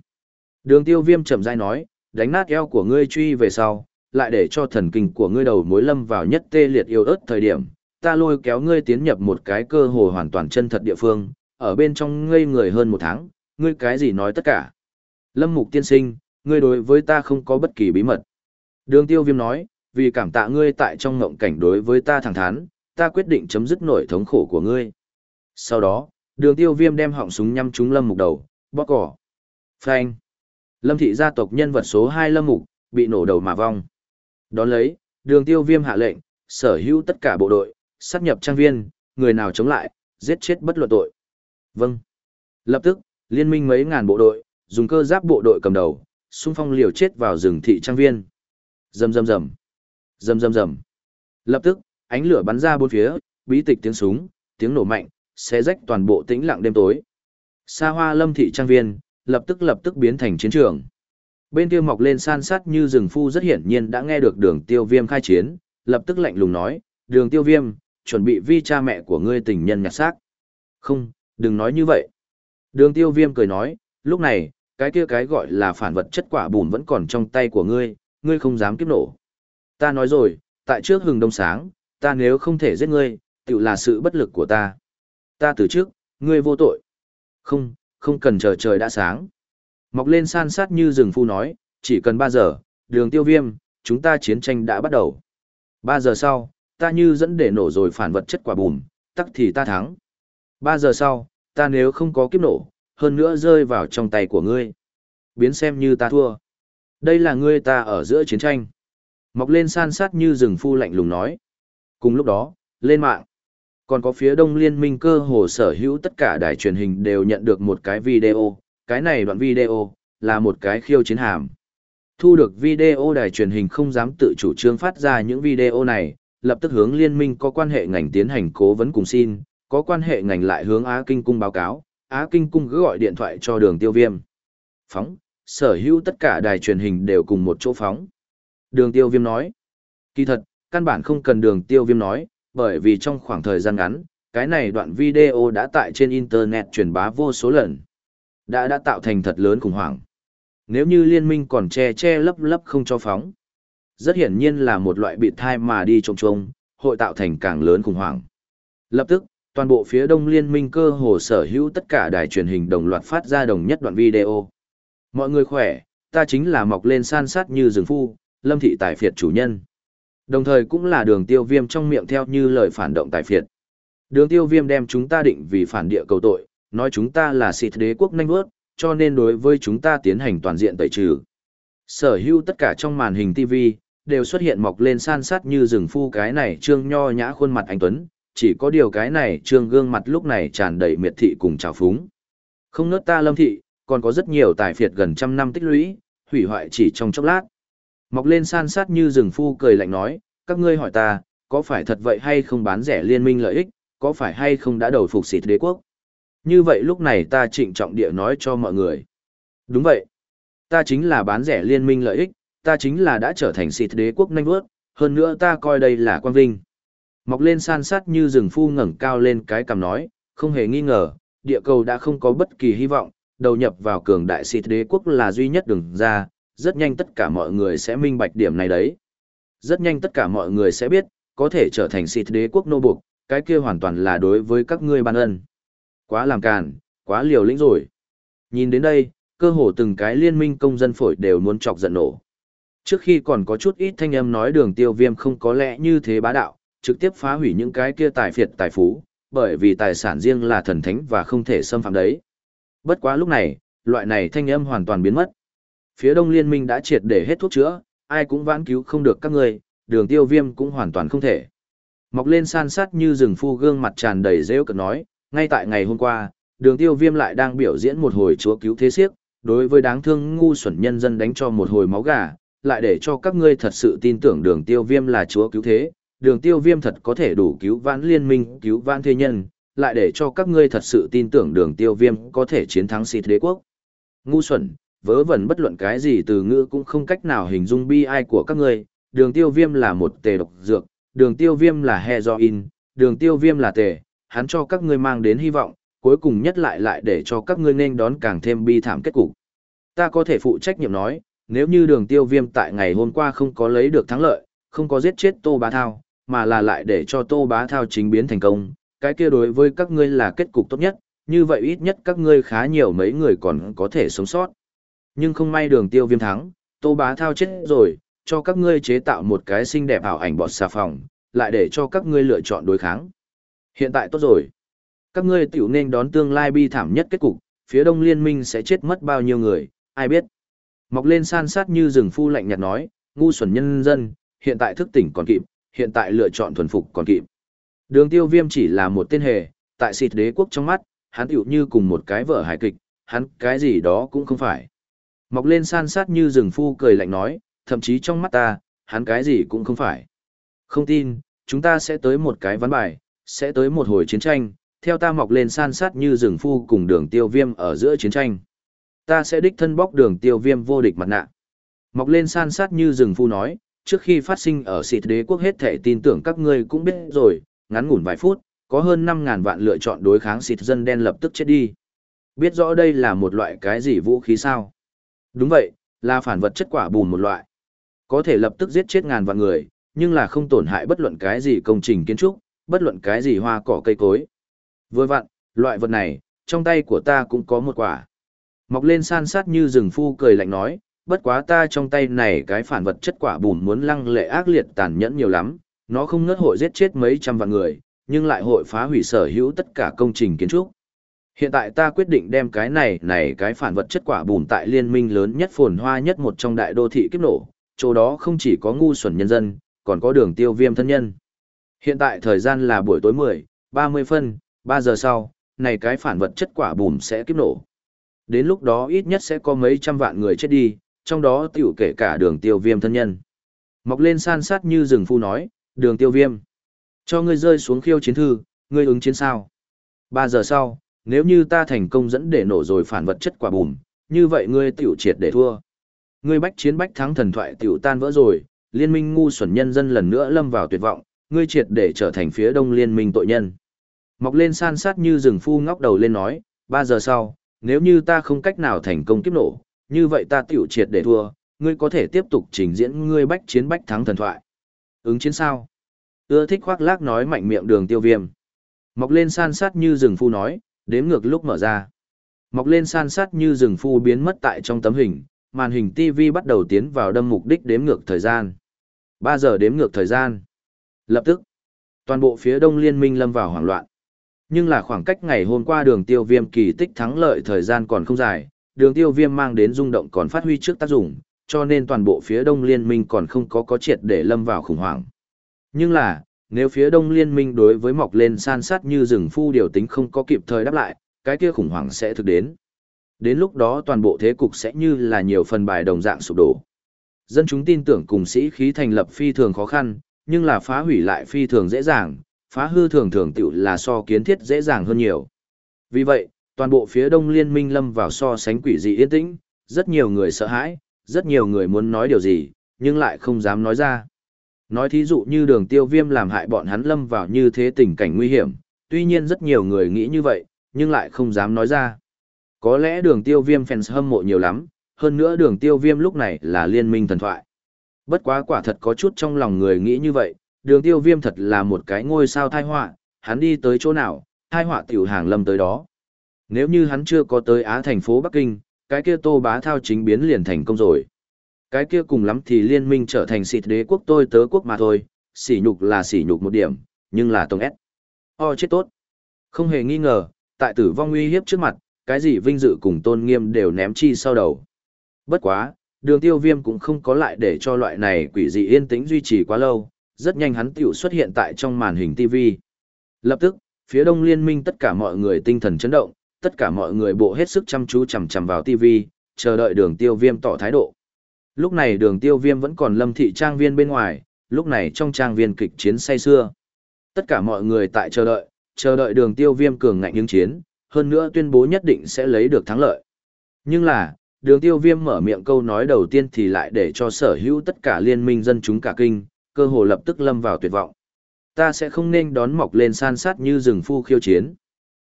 Đường tiêu viêm chậm dai nói, đánh nát eo của ngươi truy về sau, lại để cho thần kinh của ngươi đầu mối lâm vào nhất tê liệt yêu ớt thời điểm, ta lôi kéo ngươi tiến nhập một cái cơ hồ hoàn toàn chân thật địa phương, ở bên trong ngây người hơn một tháng, ngươi cái gì nói tất cả. Lâm mục tiên sinh, ngươi đối với ta không có bất kỳ bí mật. Đường tiêu viêm nói, vì cảm tạ ngươi tại trong ngộng cảnh đối với ta thẳng thắn, ta quyết định chấm dứt nổi thống khổ của ngươi. Sau đó, đường tiêu viêm đem họng súng nhắm trúng lâm mục đầu, bóp cỏ. Phanh. Lâm thị gia tộc nhân vật số 2 lâm mục, bị nổ đầu mà vong. Đón lấy, đường tiêu viêm hạ lệnh, sở hữu tất cả bộ đội, sát nhập trang viên, người nào chống lại, giết chết bất luận tội. Vâng. Lập tức, liên minh mấy ngàn bộ đội, dùng cơ giáp bộ đội cầm đầu, xung phong liều chết vào rừng thị trang viên. Rầm rầm rầm. Rầm rầm rầm. Lập tức, ánh lửa bắn ra bốn phía, bí tịch tiếng súng, tiếng nổ mạnh, xé rách toàn bộ tĩnh lặng đêm tối. Sa Hoa Lâm thị trang viên, lập tức lập tức biến thành chiến trường. Bên kia mọc lên san sát như rừng phu rất hiển nhiên đã nghe được đường tiêu viêm khai chiến, lập tức lạnh lùng nói, đường tiêu viêm, chuẩn bị vi cha mẹ của ngươi tình nhân nhặt xác. Không, đừng nói như vậy. Đường tiêu viêm cười nói, lúc này, cái kia cái gọi là phản vật chất quả bùn vẫn còn trong tay của ngươi, ngươi không dám kiếp nổ. Ta nói rồi, tại trước hừng đông sáng, ta nếu không thể giết ngươi, tự là sự bất lực của ta. Ta từ trước, ngươi vô tội. Không, không cần chờ trời đã sáng. Mọc lên san sát như rừng phu nói, chỉ cần 3 giờ, đường tiêu viêm, chúng ta chiến tranh đã bắt đầu. 3 giờ sau, ta như dẫn để nổ rồi phản vật chất quả bùm, tắc thì ta thắng. 3 giờ sau, ta nếu không có kiếp nổ, hơn nữa rơi vào trong tay của ngươi. Biến xem như ta thua. Đây là ngươi ta ở giữa chiến tranh. Mọc lên san sát như rừng phu lạnh lùng nói. Cùng lúc đó, lên mạng. Còn có phía đông liên minh cơ hồ sở hữu tất cả đài truyền hình đều nhận được một cái video. Cái này đoạn video, là một cái khiêu chiến hàm. Thu được video đài truyền hình không dám tự chủ trương phát ra những video này, lập tức hướng liên minh có quan hệ ngành tiến hành cố vấn cùng xin, có quan hệ ngành lại hướng Á Kinh Cung báo cáo, Á Kinh Cung cứ gọi điện thoại cho đường tiêu viêm. Phóng, sở hữu tất cả đài truyền hình đều cùng một chỗ phóng. Đường tiêu viêm nói, kỳ thật, căn bản không cần đường tiêu viêm nói, bởi vì trong khoảng thời gian ngắn, cái này đoạn video đã tại trên Internet truyền bá vô số lần. Đã đã tạo thành thật lớn khủng hoảng. Nếu như liên minh còn che che lấp lấp không cho phóng, rất hiển nhiên là một loại bị thai mà đi trông trông, hội tạo thành càng lớn khủng hoảng. Lập tức, toàn bộ phía đông liên minh cơ hồ sở hữu tất cả đài truyền hình đồng loạt phát ra đồng nhất đoạn video. Mọi người khỏe, ta chính là mọc lên san sát như rừng phu, lâm thị tài phiệt chủ nhân. Đồng thời cũng là đường tiêu viêm trong miệng theo như lời phản động tài phiệt. Đường tiêu viêm đem chúng ta định vì phản địa cầu tội, nói chúng ta là xịt đế quốc nanh vớt, cho nên đối với chúng ta tiến hành toàn diện tẩy trừ. Sở hữu tất cả trong màn hình TV, đều xuất hiện mọc lên san sát như rừng phu cái này trương nho nhã khuôn mặt anh Tuấn, chỉ có điều cái này trương gương mặt lúc này tràn đầy miệt thị cùng trào phúng. Không nớt ta lâm thị, còn có rất nhiều tài phiệt gần trăm năm tích lũy, hủy hoại chỉ trong chốc lát. Mọc lên san sát như rừng phu cười lạnh nói, các ngươi hỏi ta, có phải thật vậy hay không bán rẻ liên minh lợi ích, có phải hay không đã đầu phục xịt đế quốc? Như vậy lúc này ta trịnh trọng địa nói cho mọi người. Đúng vậy. Ta chính là bán rẻ liên minh lợi ích, ta chính là đã trở thành xịt đế quốc nanh vớt. hơn nữa ta coi đây là quan vinh. Mọc lên san sát như rừng phu ngẩng cao lên cái cằm nói, không hề nghi ngờ, địa cầu đã không có bất kỳ hy vọng, đầu nhập vào cường đại xịt đế quốc là duy nhất đường ra, rất nhanh tất cả mọi người sẽ minh bạch điểm này đấy. Rất nhanh tất cả mọi người sẽ biết, có thể trở thành xịt đế quốc nô buộc, cái kia hoàn toàn là đối với các ngươi ban ân. Quá làm càn, quá liều lĩnh rồi. Nhìn đến đây, cơ hồ từng cái liên minh công dân phổi đều muốn chọc giận nổ. Trước khi còn có chút ít thanh âm nói đường tiêu viêm không có lẽ như thế bá đạo, trực tiếp phá hủy những cái kia tài phiệt tài phú, bởi vì tài sản riêng là thần thánh và không thể xâm phạm đấy. Bất quá lúc này, loại này thanh âm hoàn toàn biến mất. Phía đông liên minh đã triệt để hết thuốc chữa, ai cũng vãn cứu không được các người, đường tiêu viêm cũng hoàn toàn không thể. Mọc lên san sát như rừng phu gương mặt tràn đầy rêu cực nói, ngay tại ngày hôm qua, đường tiêu viêm lại đang biểu diễn một hồi chúa cứu thế siếc, đối với đáng thương ngu xuẩn nhân dân đánh cho một hồi máu gà, lại để cho các ngươi thật sự tin tưởng đường tiêu viêm là chúa cứu thế, đường tiêu viêm thật có thể đủ cứu vãn liên minh, cứu vãn thế nhân, lại để cho các ngươi thật sự tin tưởng đường tiêu viêm có thể chiến thắng xịt đế quốc. Ngu xuẩn, vớ vẩn bất luận cái gì từ ngữ cũng không cách nào hình dung bi ai của các ngươi, đường tiêu viêm là một tề độc dược, đường tiêu viêm là heroin, đường tiêu viêm là tề, hắn cho các ngươi mang đến hy vọng, cuối cùng nhất lại lại để cho các ngươi nên đón càng thêm bi thảm kết cục. Ta có thể phụ trách nhiệm nói, nếu như đường tiêu viêm tại ngày hôm qua không có lấy được thắng lợi, không có giết chết Tô Bá Thao, mà là lại để cho Tô Bá Thao chính biến thành công, cái kia đối với các ngươi là kết cục tốt nhất, như vậy ít nhất các ngươi khá nhiều mấy người còn có thể sống sót. Nhưng không may đường tiêu viêm thắng, Tô Bá Thao chết rồi, cho các ngươi chế tạo một cái xinh đẹp ảo ảnh bọt xà phòng, lại để cho các ngươi lựa chọn đối kháng. Hiện tại tốt rồi. Các ngươi tiểu nên đón tương lai bi thảm nhất kết cục, phía đông liên minh sẽ chết mất bao nhiêu người, ai biết. Mọc lên san sát như rừng phu lạnh nhạt nói, ngu xuẩn nhân dân, hiện tại thức tỉnh còn kịp, hiện tại lựa chọn thuần phục còn kịp. Đường tiêu viêm chỉ là một tên hề, tại xịt đế quốc trong mắt, hắn tiểu như cùng một cái vở hài kịch, hắn cái gì đó cũng không phải. Mọc lên san sát như rừng phu cười lạnh nói, thậm chí trong mắt ta, hắn cái gì cũng không phải. Không tin, chúng ta sẽ tới một cái ván bài, sẽ tới một hồi chiến tranh, theo ta mọc lên san sát như rừng phu cùng đường tiêu viêm ở giữa chiến tranh. Ta sẽ đích thân bóc đường tiêu viêm vô địch mặt nạ. Mọc lên san sát như rừng phu nói, trước khi phát sinh ở xịt đế quốc hết thể tin tưởng các ngươi cũng biết rồi, ngắn ngủn vài phút, có hơn 5.000 vạn lựa chọn đối kháng xịt dân đen lập tức chết đi. Biết rõ đây là một loại cái gì vũ khí sao? Đúng vậy, là phản vật chất quả bùn một loại. Có thể lập tức giết chết ngàn vạn người, nhưng là không tổn hại bất luận cái gì công trình kiến trúc, bất luận cái gì hoa cỏ cây cối. Vừa vặn, loại vật này, trong tay của ta cũng có một quả. Mọc lên san sát như rừng phu cười lạnh nói, bất quá ta trong tay này cái phản vật chất quả bùn muốn lăng lệ ác liệt tàn nhẫn nhiều lắm, nó không ngớt hội giết chết mấy trăm vạn người, nhưng lại hội phá hủy sở hữu tất cả công trình kiến trúc. Hiện tại ta quyết định đem cái này này cái phản vật chất quả bùn tại liên minh lớn nhất phồn hoa nhất một trong đại đô thị kiếp nổ, chỗ đó không chỉ có ngu xuẩn nhân dân, còn có đường tiêu viêm thân nhân. Hiện tại thời gian là buổi tối 10, 30 phân, 3 giờ sau, này cái phản vật chất quả bùm sẽ kiếp nổ. Đến lúc đó ít nhất sẽ có mấy trăm vạn người chết đi, trong đó tiểu kể cả đường tiêu viêm thân nhân. Mọc lên san sát như rừng phu nói, đường tiêu viêm. Cho ngươi rơi xuống khiêu chiến thư, ngươi ứng chiến sao. 3 giờ sau, nếu như ta thành công dẫn để nổ rồi phản vật chất quả bùm, như vậy ngươi tiểu triệt để thua. Ngươi bách chiến bách thắng thần thoại tiểu tan vỡ rồi, liên minh ngu xuẩn nhân dân lần nữa lâm vào tuyệt vọng, ngươi triệt để trở thành phía đông liên minh tội nhân. Mọc lên san sát như rừng phu ngóc đầu lên nói, ba giờ sau, nếu như ta không cách nào thành công kiếp nổ, như vậy ta tiểu triệt để thua, ngươi có thể tiếp tục trình diễn ngươi bách chiến bách thắng thần thoại. Ứng chiến sao? Ưa thích khoác lác nói mạnh miệng đường tiêu viêm. Mọc lên san sát như rừng phu nói, đếm ngược lúc mở ra. Mọc lên san sát như rừng phu biến mất tại trong tấm hình, màn hình TV bắt đầu tiến vào đâm mục đích đếm ngược thời gian. 3 giờ đếm ngược thời gian. Lập tức, toàn bộ phía đông liên minh lâm vào hoảng loạn. Nhưng là khoảng cách ngày hôm qua đường tiêu viêm kỳ tích thắng lợi thời gian còn không dài, đường tiêu viêm mang đến rung động còn phát huy trước tác dụng, cho nên toàn bộ phía đông liên minh còn không có có triệt để lâm vào khủng hoảng. Nhưng là, nếu phía đông liên minh đối với mọc lên san sát như rừng phu điều tính không có kịp thời đáp lại, cái kia khủng hoảng sẽ thực đến. Đến lúc đó toàn bộ thế cục sẽ như là nhiều phần bài đồng dạng sụp đổ. Dân chúng tin tưởng cùng sĩ khí thành lập phi thường khó khăn, nhưng là phá hủy lại phi thường dễ dàng, phá hư thường thường tiểu là so kiến thiết dễ dàng hơn nhiều. Vì vậy, toàn bộ phía đông liên minh lâm vào so sánh quỷ dị yên tĩnh, rất nhiều người sợ hãi, rất nhiều người muốn nói điều gì, nhưng lại không dám nói ra. Nói thí dụ như đường tiêu viêm làm hại bọn hắn lâm vào như thế tình cảnh nguy hiểm, tuy nhiên rất nhiều người nghĩ như vậy, nhưng lại không dám nói ra. Có lẽ đường tiêu viêm fans hâm mộ nhiều lắm, hơn nữa đường tiêu viêm lúc này là liên minh thần thoại. Bất quá quả thật có chút trong lòng người nghĩ như vậy, đường tiêu viêm thật là một cái ngôi sao thai họa hắn đi tới chỗ nào, thai họa tiểu hàng lâm tới đó. Nếu như hắn chưa có tới Á thành phố Bắc Kinh, cái kia tô bá thao chính biến liền thành công rồi. Cái kia cùng lắm thì liên minh trở thành xịt đế quốc tôi tớ quốc mà thôi, sỉ nhục là sỉ nhục một điểm, nhưng là tông ép. O chết tốt. Không hề nghi ngờ, tại tử vong uy hiếp trước mặt, cái gì vinh dự cùng tôn nghiêm đều ném chi sau đầu. Bất quá, đường tiêu viêm cũng không có lại để cho loại này quỷ dị yên tĩnh duy trì quá lâu, rất nhanh hắn tiểu xuất hiện tại trong màn hình TV. Lập tức, phía đông liên minh tất cả mọi người tinh thần chấn động, tất cả mọi người bộ hết sức chăm chú chằm chằm vào TV, chờ đợi đường tiêu viêm tỏ thái độ. Lúc này đường tiêu viêm vẫn còn lâm thị trang viên bên ngoài, lúc này trong trang viên kịch chiến say xưa. Tất cả mọi người tại chờ đợi, chờ đợi đường tiêu viêm cường ngạnh những chiến, hơn nữa tuyên bố nhất định sẽ lấy được thắng lợi. Nhưng là, đường tiêu viêm mở miệng câu nói đầu tiên thì lại để cho sở hữu tất cả liên minh dân chúng cả kinh, cơ hồ lập tức lâm vào tuyệt vọng. Ta sẽ không nên đón mọc lên san sát như rừng phu khiêu chiến.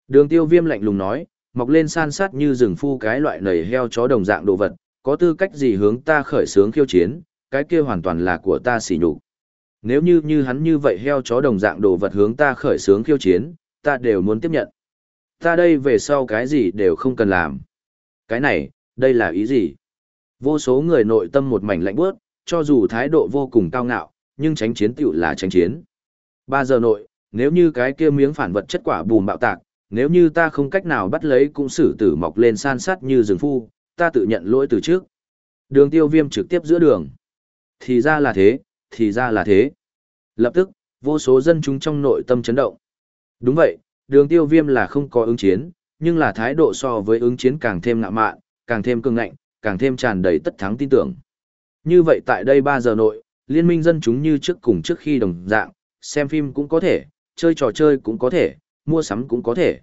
Đường tiêu viêm lạnh lùng nói, mọc lên san sát như rừng phu cái loại nầy heo chó đồng dạng đồ vật, có tư cách gì hướng ta khởi sướng khiêu chiến, cái kia hoàn toàn là của ta xỉ nhục. Nếu như như hắn như vậy heo chó đồng dạng đồ vật hướng ta khởi sướng khiêu chiến, ta đều muốn tiếp nhận. Ta đây về sau cái gì đều không cần làm. Cái này, đây là ý gì? Vô số người nội tâm một mảnh lạnh bước, cho dù thái độ vô cùng cao ngạo, nhưng tránh chiến tiểu là tránh chiến. Ba giờ nội, nếu như cái kia miếng phản vật chất quả bùm bạo tạc, nếu như ta không cách nào bắt lấy cũng xử tử mọc lên san sát như rừng phu, ta tự nhận lỗi từ trước. Đường tiêu viêm trực tiếp giữa đường. Thì ra là thế, thì ra là thế. Lập tức, vô số dân chúng trong nội tâm chấn động. Đúng vậy, đường tiêu viêm là không có ứng chiến, nhưng là thái độ so với ứng chiến càng thêm ngạ mạn, càng thêm cường ngạnh, càng thêm tràn đầy tất thắng tin tưởng. Như vậy tại đây 3 giờ nội, liên minh dân chúng như trước cùng trước khi đồng dạng, xem phim cũng có thể, chơi trò chơi cũng có thể, mua sắm cũng có thể.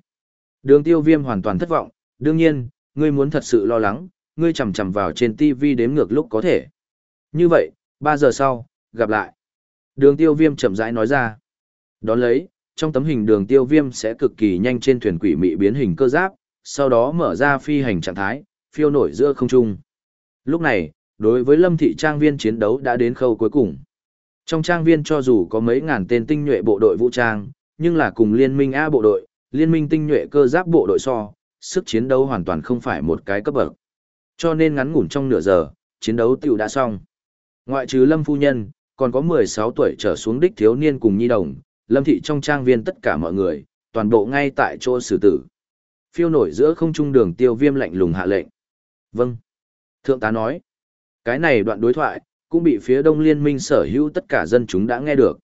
Đường tiêu viêm hoàn toàn thất vọng, đương nhiên, ngươi muốn thật sự lo lắng, ngươi chầm chầm vào trên TV đếm ngược lúc có thể. Như vậy, 3 giờ sau, gặp lại. Đường tiêu viêm chậm rãi nói ra. Đón lấy, trong tấm hình đường tiêu viêm sẽ cực kỳ nhanh trên thuyền quỷ mị biến hình cơ giáp, sau đó mở ra phi hành trạng thái, phiêu nổi giữa không trung. Lúc này, đối với lâm thị trang viên chiến đấu đã đến khâu cuối cùng. Trong trang viên cho dù có mấy ngàn tên tinh nhuệ bộ đội vũ trang, nhưng là cùng liên minh A bộ đội, liên minh tinh nhuệ cơ giáp bộ đội so, sức chiến đấu hoàn toàn không phải một cái cấp bậc. Cho nên ngắn ngủn trong nửa giờ, chiến đấu tiểu đã xong. Ngoại trừ Lâm phu nhân, còn có 16 tuổi trở xuống đích thiếu niên cùng nhi đồng, Lâm thị trong trang viên tất cả mọi người, toàn bộ ngay tại chỗ xử tử. phiêu nổi giữa không trung đường tiêu viêm lạnh lùng hạ lệnh. Vâng. Thượng tá nói. Cái này đoạn đối thoại, cũng bị phía đông liên minh sở hữu tất cả dân chúng đã nghe được.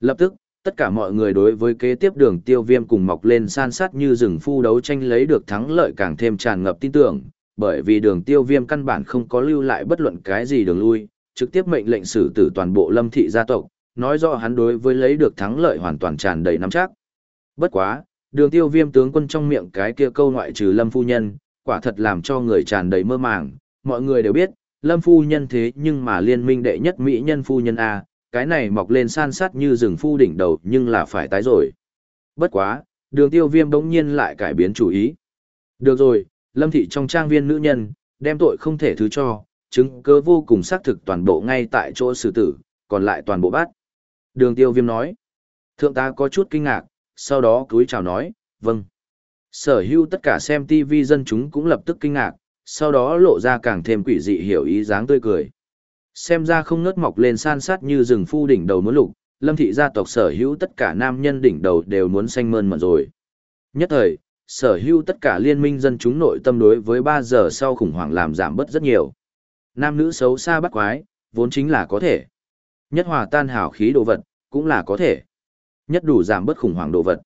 Lập tức, tất cả mọi người đối với kế tiếp đường tiêu viêm cùng mọc lên san sát như rừng phu đấu tranh lấy được thắng lợi càng thêm tràn ngập tin tưởng, bởi vì đường tiêu viêm căn bản không có lưu lại bất luận cái gì đường lui, trực tiếp mệnh lệnh xử tử toàn bộ lâm thị gia tộc, nói rõ hắn đối với lấy được thắng lợi hoàn toàn tràn đầy nắm chắc. Bất quá, đường tiêu viêm tướng quân trong miệng cái kia câu ngoại trừ lâm phu nhân, quả thật làm cho người tràn đầy mơ màng, mọi người đều biết, lâm phu nhân thế nhưng mà liên minh đệ nhất mỹ nhân phu nhân A, cái này mọc lên san sát như rừng phu đỉnh đầu nhưng là phải tái rồi. Bất quá, đường tiêu viêm bỗng nhiên lại cải biến chủ ý. Được rồi, lâm thị trong trang viên nữ nhân, đem tội không thể thứ cho, chứng cơ vô cùng xác thực toàn bộ ngay tại chỗ xử tử, còn lại toàn bộ bắt. Đường tiêu viêm nói. Thượng tá có chút kinh ngạc, sau đó cúi chào nói, vâng. Sở hữu tất cả xem TV dân chúng cũng lập tức kinh ngạc, sau đó lộ ra càng thêm quỷ dị hiểu ý dáng tươi cười. Xem ra không ngớt mọc lên san sát như rừng phu đỉnh đầu muốn lục, lâm thị gia tộc sở hữu tất cả nam nhân đỉnh đầu đều muốn xanh mơn mận rồi. Nhất thời, sở hữu tất cả liên minh dân chúng nội tâm đối với 3 giờ sau khủng hoảng làm giảm bớt rất nhiều. Nam nữ xấu xa bắt quái, vốn chính là có thể. Nhất hòa tan hảo khí đồ vật, cũng là có thể. Nhất đủ giảm bớt khủng hoảng đồ vật.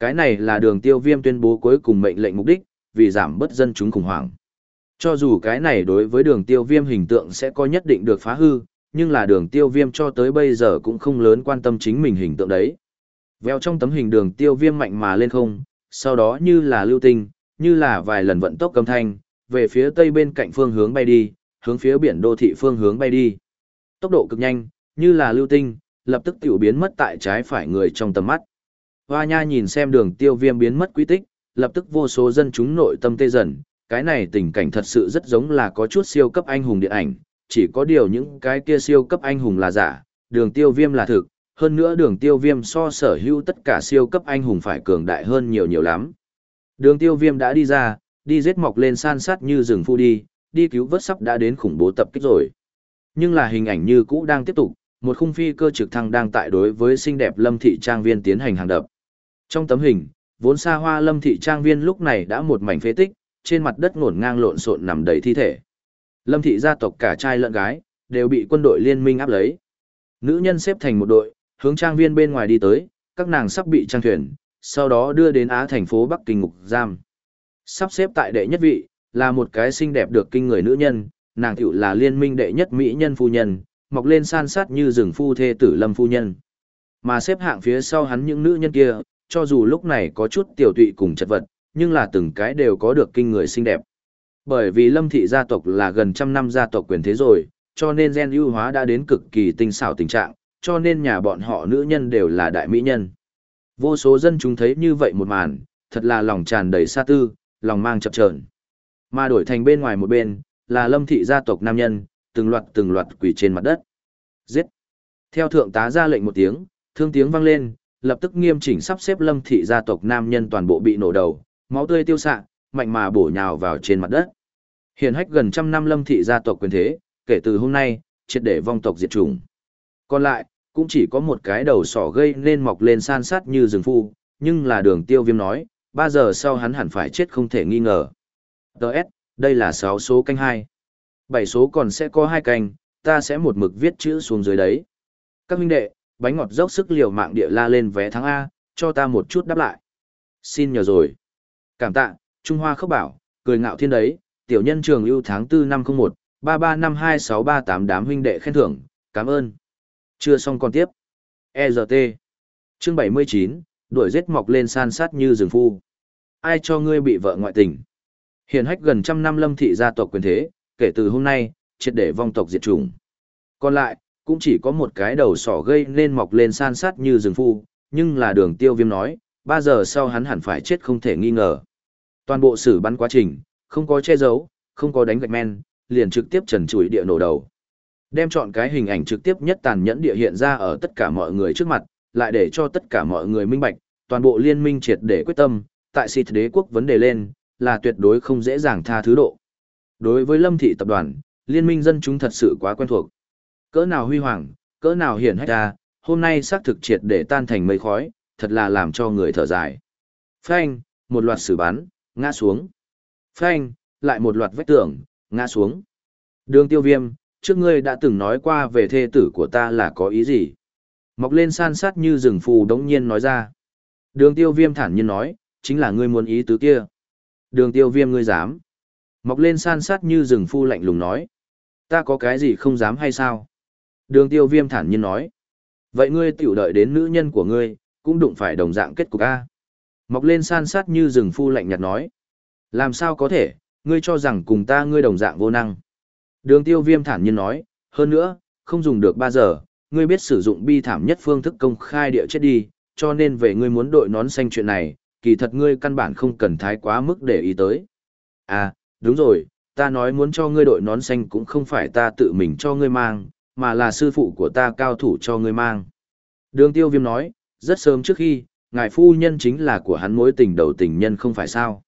Cái này là đường tiêu viêm tuyên bố cuối cùng mệnh lệnh mục đích, vì giảm bớt dân chúng khủng hoảng. Cho dù cái này đối với đường tiêu viêm hình tượng sẽ có nhất định được phá hư, nhưng là đường tiêu viêm cho tới bây giờ cũng không lớn quan tâm chính mình hình tượng đấy. Vèo trong tấm hình đường tiêu viêm mạnh mà lên không, sau đó như là lưu tinh, như là vài lần vận tốc cầm thanh, về phía tây bên cạnh phương hướng bay đi, hướng phía biển đô thị phương hướng bay đi. Tốc độ cực nhanh, như là lưu tinh, lập tức tiểu biến mất tại trái phải người trong tầm mắt. Hoa nha nhìn xem đường tiêu viêm biến mất quy tích, lập tức vô số dân chúng nội tâm tê dần, cái này tình cảnh thật sự rất giống là có chút siêu cấp anh hùng điện ảnh, chỉ có điều những cái kia siêu cấp anh hùng là giả, đường tiêu viêm là thực, hơn nữa đường tiêu viêm so sở hữu tất cả siêu cấp anh hùng phải cường đại hơn nhiều nhiều lắm. Đường tiêu viêm đã đi ra, đi giết mọc lên san sát như rừng phu đi, đi cứu vớt sắp đã đến khủng bố tập kích rồi. Nhưng là hình ảnh như cũ đang tiếp tục, một khung phi cơ trực thăng đang tại đối với xinh đẹp lâm thị trang viên tiến hành hàng đập. Trong tấm hình, vốn xa hoa lâm thị trang viên lúc này đã một mảnh phế tích, trên mặt đất ngổn ngang lộn xộn nằm đầy thi thể. Lâm thị gia tộc cả trai lẫn gái, đều bị quân đội liên minh áp lấy. Nữ nhân xếp thành một đội, hướng trang viên bên ngoài đi tới, các nàng sắp bị trang thuyền, sau đó đưa đến Á thành phố Bắc Kinh ngục giam. Sắp xếp tại đệ nhất vị, là một cái xinh đẹp được kinh người nữ nhân, nàng tiểu là liên minh đệ nhất mỹ nhân phu nhân, mọc lên san sát như rừng phu thê tử lâm phu nhân. Mà xếp hạng phía sau hắn những nữ nhân kia, cho dù lúc này có chút tiểu tụy cùng chật vật, nhưng là từng cái đều có được kinh người xinh đẹp. Bởi vì lâm thị gia tộc là gần trăm năm gia tộc quyền thế rồi, cho nên gen ưu hóa đã đến cực kỳ tinh xảo tình trạng, cho nên nhà bọn họ nữ nhân đều là đại mỹ nhân. Vô số dân chúng thấy như vậy một màn, thật là lòng tràn đầy xa tư, lòng mang chập chờn. Mà đổi thành bên ngoài một bên, là lâm thị gia tộc nam nhân, từng loạt từng loạt quỷ trên mặt đất. Giết! Theo thượng tá ra lệnh một tiếng, thương tiếng vang lên, lập tức nghiêm chỉnh sắp xếp lâm thị gia tộc nam nhân toàn bộ bị nổ đầu, máu tươi tiêu xạ, mạnh mà bổ nhào vào trên mặt đất. Hiển hách gần trăm năm lâm thị gia tộc quyền thế, kể từ hôm nay, triệt để vong tộc diệt chủng. Còn lại, cũng chỉ có một cái đầu sỏ gây nên mọc lên san sát như rừng phu, nhưng là đường tiêu viêm nói, 3 giờ sau hắn hẳn phải chết không thể nghi ngờ. Đợt, đây là 6 số canh 2. 7 số còn sẽ có 2 canh, ta sẽ một mực viết chữ xuống dưới đấy. Các huynh đệ, bánh ngọt dốc sức liều mạng địa la lên vé thắng A, cho ta một chút đáp lại. Xin nhờ rồi. Cảm tạ, Trung Hoa khốc bảo, cười ngạo thiên đấy, tiểu nhân trường ưu tháng 4 năm 01, 335268 đám huynh đệ khen thưởng, cảm ơn. Chưa xong còn tiếp. ERT Chương 79, đuổi giết mọc lên san sát như rừng phu. Ai cho ngươi bị vợ ngoại tình? Hiển hách gần trăm năm lâm thị gia tộc quyền thế, kể từ hôm nay, triệt để vong tộc diệt chủng. Còn lại, cũng chỉ có một cái đầu sỏ gây nên mọc lên san sát như rừng phu, nhưng là đường tiêu viêm nói, Ba giờ sau hắn hẳn phải chết không thể nghi ngờ. Toàn bộ xử bắn quá trình, không có che giấu, không có đánh gạch men, liền trực tiếp trần trụi địa nổ đầu. Đem chọn cái hình ảnh trực tiếp nhất tàn nhẫn địa hiện ra ở tất cả mọi người trước mặt, lại để cho tất cả mọi người minh bạch, toàn bộ liên minh triệt để quyết tâm, tại xịt đế quốc vấn đề lên, là tuyệt đối không dễ dàng tha thứ độ. Đối với lâm thị tập đoàn, liên minh dân chúng thật sự quá quen thuộc. Cỡ nào huy hoàng, cỡ nào hiển hách ra, hôm nay xác thực triệt để tan thành mây khói, thật là làm cho người thở dài. Phanh, một loạt xử bắn, ngã xuống. Phanh, lại một loạt vách tường, ngã xuống. Đường tiêu viêm, trước ngươi đã từng nói qua về thê tử của ta là có ý gì? Mọc lên san sát như rừng phù đống nhiên nói ra. Đường tiêu viêm thản nhiên nói, chính là ngươi muốn ý tứ kia. Đường tiêu viêm ngươi dám. Mọc lên san sát như rừng phu lạnh lùng nói. Ta có cái gì không dám hay sao? Đường tiêu viêm thản nhiên nói. Vậy ngươi tiểu đợi đến nữ nhân của ngươi, cũng đụng phải đồng dạng kết cục A. Mọc lên san sát như rừng phu lạnh nhạt nói. Làm sao có thể, ngươi cho rằng cùng ta ngươi đồng dạng vô năng. Đường tiêu viêm thản nhiên nói, hơn nữa, không dùng được ba giờ, ngươi biết sử dụng bi thảm nhất phương thức công khai địa chết đi, cho nên về ngươi muốn đội nón xanh chuyện này, kỳ thật ngươi căn bản không cần thái quá mức để ý tới. À, đúng rồi, ta nói muốn cho ngươi đội nón xanh cũng không phải ta tự mình cho ngươi mang, mà là sư phụ của ta cao thủ cho ngươi mang. Đường tiêu viêm nói, rất sớm trước khi, ngài phu nhân chính là của hắn mối tình đầu tình nhân không phải sao.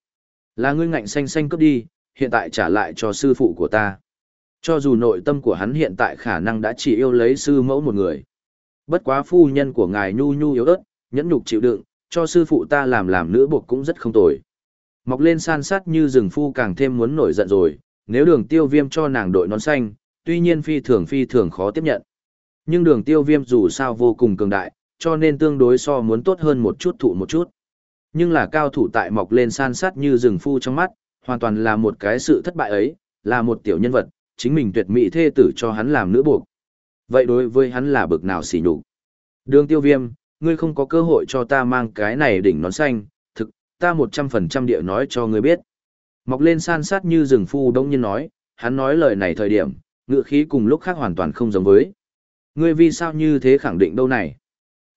Là ngươi ngạnh xanh xanh cướp đi, hiện tại trả lại cho sư phụ của ta. Cho dù nội tâm của hắn hiện tại khả năng đã chỉ yêu lấy sư mẫu một người. Bất quá phu nhân của ngài nhu nhu yếu ớt, nhẫn nhục chịu đựng, cho sư phụ ta làm làm nữ buộc cũng rất không tồi. Mọc lên san sát như rừng phu càng thêm muốn nổi giận rồi, nếu đường tiêu viêm cho nàng đội nón xanh, tuy nhiên phi thường phi thường khó tiếp nhận. Nhưng đường tiêu viêm dù sao vô cùng cường đại, cho nên tương đối so muốn tốt hơn một chút thụ một chút. Nhưng là cao thủ tại mọc lên san sát như rừng phu trong mắt, hoàn toàn là một cái sự thất bại ấy, là một tiểu nhân vật, chính mình tuyệt mỹ thê tử cho hắn làm nữ buộc. Vậy đối với hắn là bực nào xỉ nhục Đường tiêu viêm, ngươi không có cơ hội cho ta mang cái này đỉnh nón xanh, thực, ta một trăm phần trăm địa nói cho ngươi biết. Mọc lên san sát như rừng phu đông nhiên nói, hắn nói lời này thời điểm, ngựa khí cùng lúc khác hoàn toàn không giống với. Ngươi vì sao như thế khẳng định đâu này?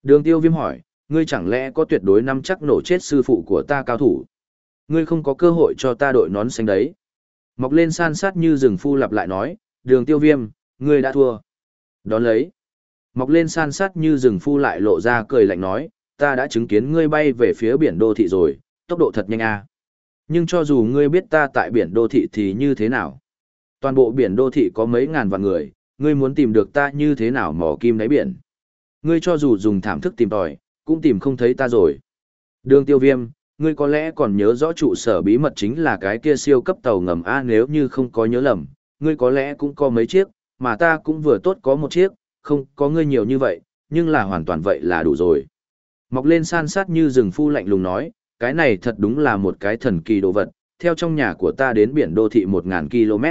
Đường tiêu viêm hỏi, ngươi chẳng lẽ có tuyệt đối nắm chắc nổ chết sư phụ của ta cao thủ? Ngươi không có cơ hội cho ta đội nón xanh đấy. Mọc lên san sát như rừng phu lặp lại nói, đường tiêu viêm, ngươi đã thua. Đón lấy. Mọc lên san sát như rừng phu lại lộ ra cười lạnh nói, ta đã chứng kiến ngươi bay về phía biển đô thị rồi, tốc độ thật nhanh à. Nhưng cho dù ngươi biết ta tại biển đô thị thì như thế nào? Toàn bộ biển đô thị có mấy ngàn vạn người, ngươi muốn tìm được ta như thế nào mò kim đáy biển? Ngươi cho dù dùng thảm thức tìm tòi, cũng tìm không thấy ta rồi. Đường tiêu viêm, ngươi có lẽ còn nhớ rõ trụ sở bí mật chính là cái kia siêu cấp tàu ngầm A nếu như không có nhớ lầm, ngươi có lẽ cũng có mấy chiếc, mà ta cũng vừa tốt có một chiếc, không có ngươi nhiều như vậy, nhưng là hoàn toàn vậy là đủ rồi. Mọc lên san sát như rừng phu lạnh lùng nói, cái này thật đúng là một cái thần kỳ đồ vật, theo trong nhà của ta đến biển đô thị 1.000 km.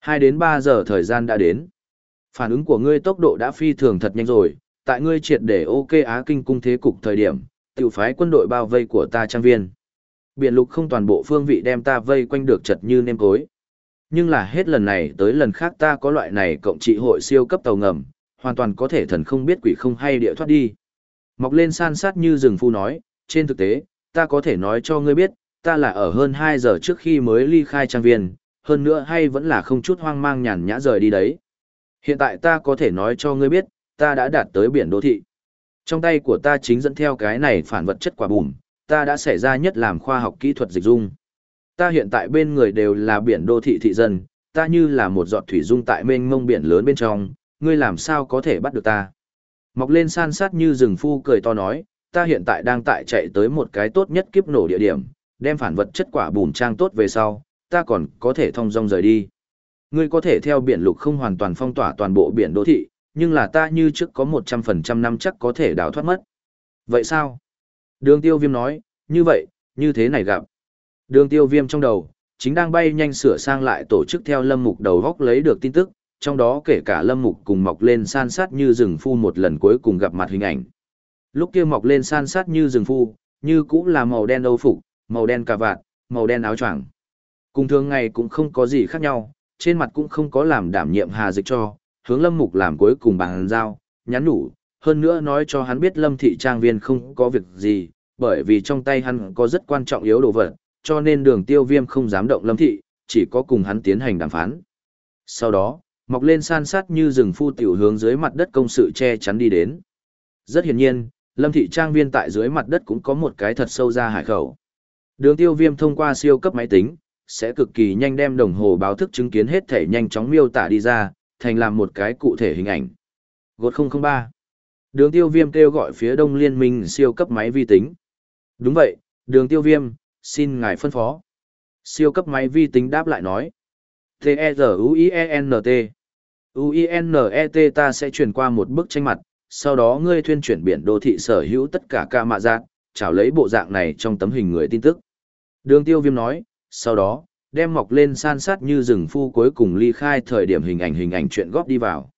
2 đến 3 giờ thời gian đã đến. Phản ứng của ngươi tốc độ đã phi thường thật nhanh rồi, tại ngươi triệt để ok Á Kinh cung thế cục thời điểm, tiểu phái quân đội bao vây của ta trang viên. Biển lục không toàn bộ phương vị đem ta vây quanh được chật như nêm cối. Nhưng là hết lần này tới lần khác ta có loại này cộng trị hội siêu cấp tàu ngầm, hoàn toàn có thể thần không biết quỷ không hay địa thoát đi. Mọc lên san sát như rừng phu nói, trên thực tế, ta có thể nói cho ngươi biết, ta là ở hơn 2 giờ trước khi mới ly khai trang viên, hơn nữa hay vẫn là không chút hoang mang nhàn nhã rời đi đấy. Hiện tại ta có thể nói cho ngươi biết, ta đã đạt tới biển đô thị. Trong tay của ta chính dẫn theo cái này phản vật chất quả bùm, ta đã xảy ra nhất làm khoa học kỹ thuật dịch dung. Ta hiện tại bên người đều là biển đô thị thị dân, ta như là một giọt thủy dung tại mênh mông biển lớn bên trong, ngươi làm sao có thể bắt được ta. Mọc lên san sát như rừng phu cười to nói, ta hiện tại đang tại chạy tới một cái tốt nhất kiếp nổ địa điểm, đem phản vật chất quả bùn trang tốt về sau, ta còn có thể thông dong rời đi. Ngươi có thể theo biển lục không hoàn toàn phong tỏa toàn bộ biển đô thị, nhưng là ta như trước có 100% năm chắc có thể đào thoát mất. Vậy sao? Đường tiêu viêm nói, như vậy, như thế này gặp. Đường tiêu viêm trong đầu, chính đang bay nhanh sửa sang lại tổ chức theo lâm mục đầu góc lấy được tin tức, trong đó kể cả lâm mục cùng mọc lên san sát như rừng phu một lần cuối cùng gặp mặt hình ảnh. Lúc kia mọc lên san sát như rừng phu, như cũng là màu đen âu phục, màu đen cà vạt, màu đen áo choàng. Cùng thường ngày cũng không có gì khác nhau, trên mặt cũng không có làm đảm nhiệm hà dịch cho, hướng lâm mục làm cuối cùng bằng giao, nhắn nhủ, hơn nữa nói cho hắn biết lâm thị trang viên không có việc gì, bởi vì trong tay hắn có rất quan trọng yếu đồ vật, cho nên đường tiêu viêm không dám động lâm thị, chỉ có cùng hắn tiến hành đàm phán. Sau đó, mọc lên san sát như rừng phu tiểu hướng dưới mặt đất công sự che chắn đi đến. Rất hiển nhiên, lâm thị trang viên tại dưới mặt đất cũng có một cái thật sâu ra hải khẩu. Đường tiêu viêm thông qua siêu cấp máy tính, sẽ cực kỳ nhanh đem đồng hồ báo thức chứng kiến hết thể nhanh chóng miêu tả đi ra, thành làm một cái cụ thể hình ảnh. Gột 003 Đường tiêu viêm kêu gọi phía đông liên minh siêu cấp máy vi tính. Đúng vậy, đường tiêu viêm, xin ngài phân phó. Siêu cấp máy vi tính đáp lại nói. T-E-Z-U-I-E-N-T U-I-N-E-T ta sẽ truyền qua một bức tranh mặt, sau đó ngươi thuyên chuyển biển đô thị sở hữu tất cả ca mạ giác, chào lấy bộ dạng này trong tấm hình người tin tức. Đường tiêu viêm nói, sau đó, đem mọc lên san sát như rừng phu cuối cùng ly khai thời điểm hình ảnh hình ảnh chuyện góp đi vào.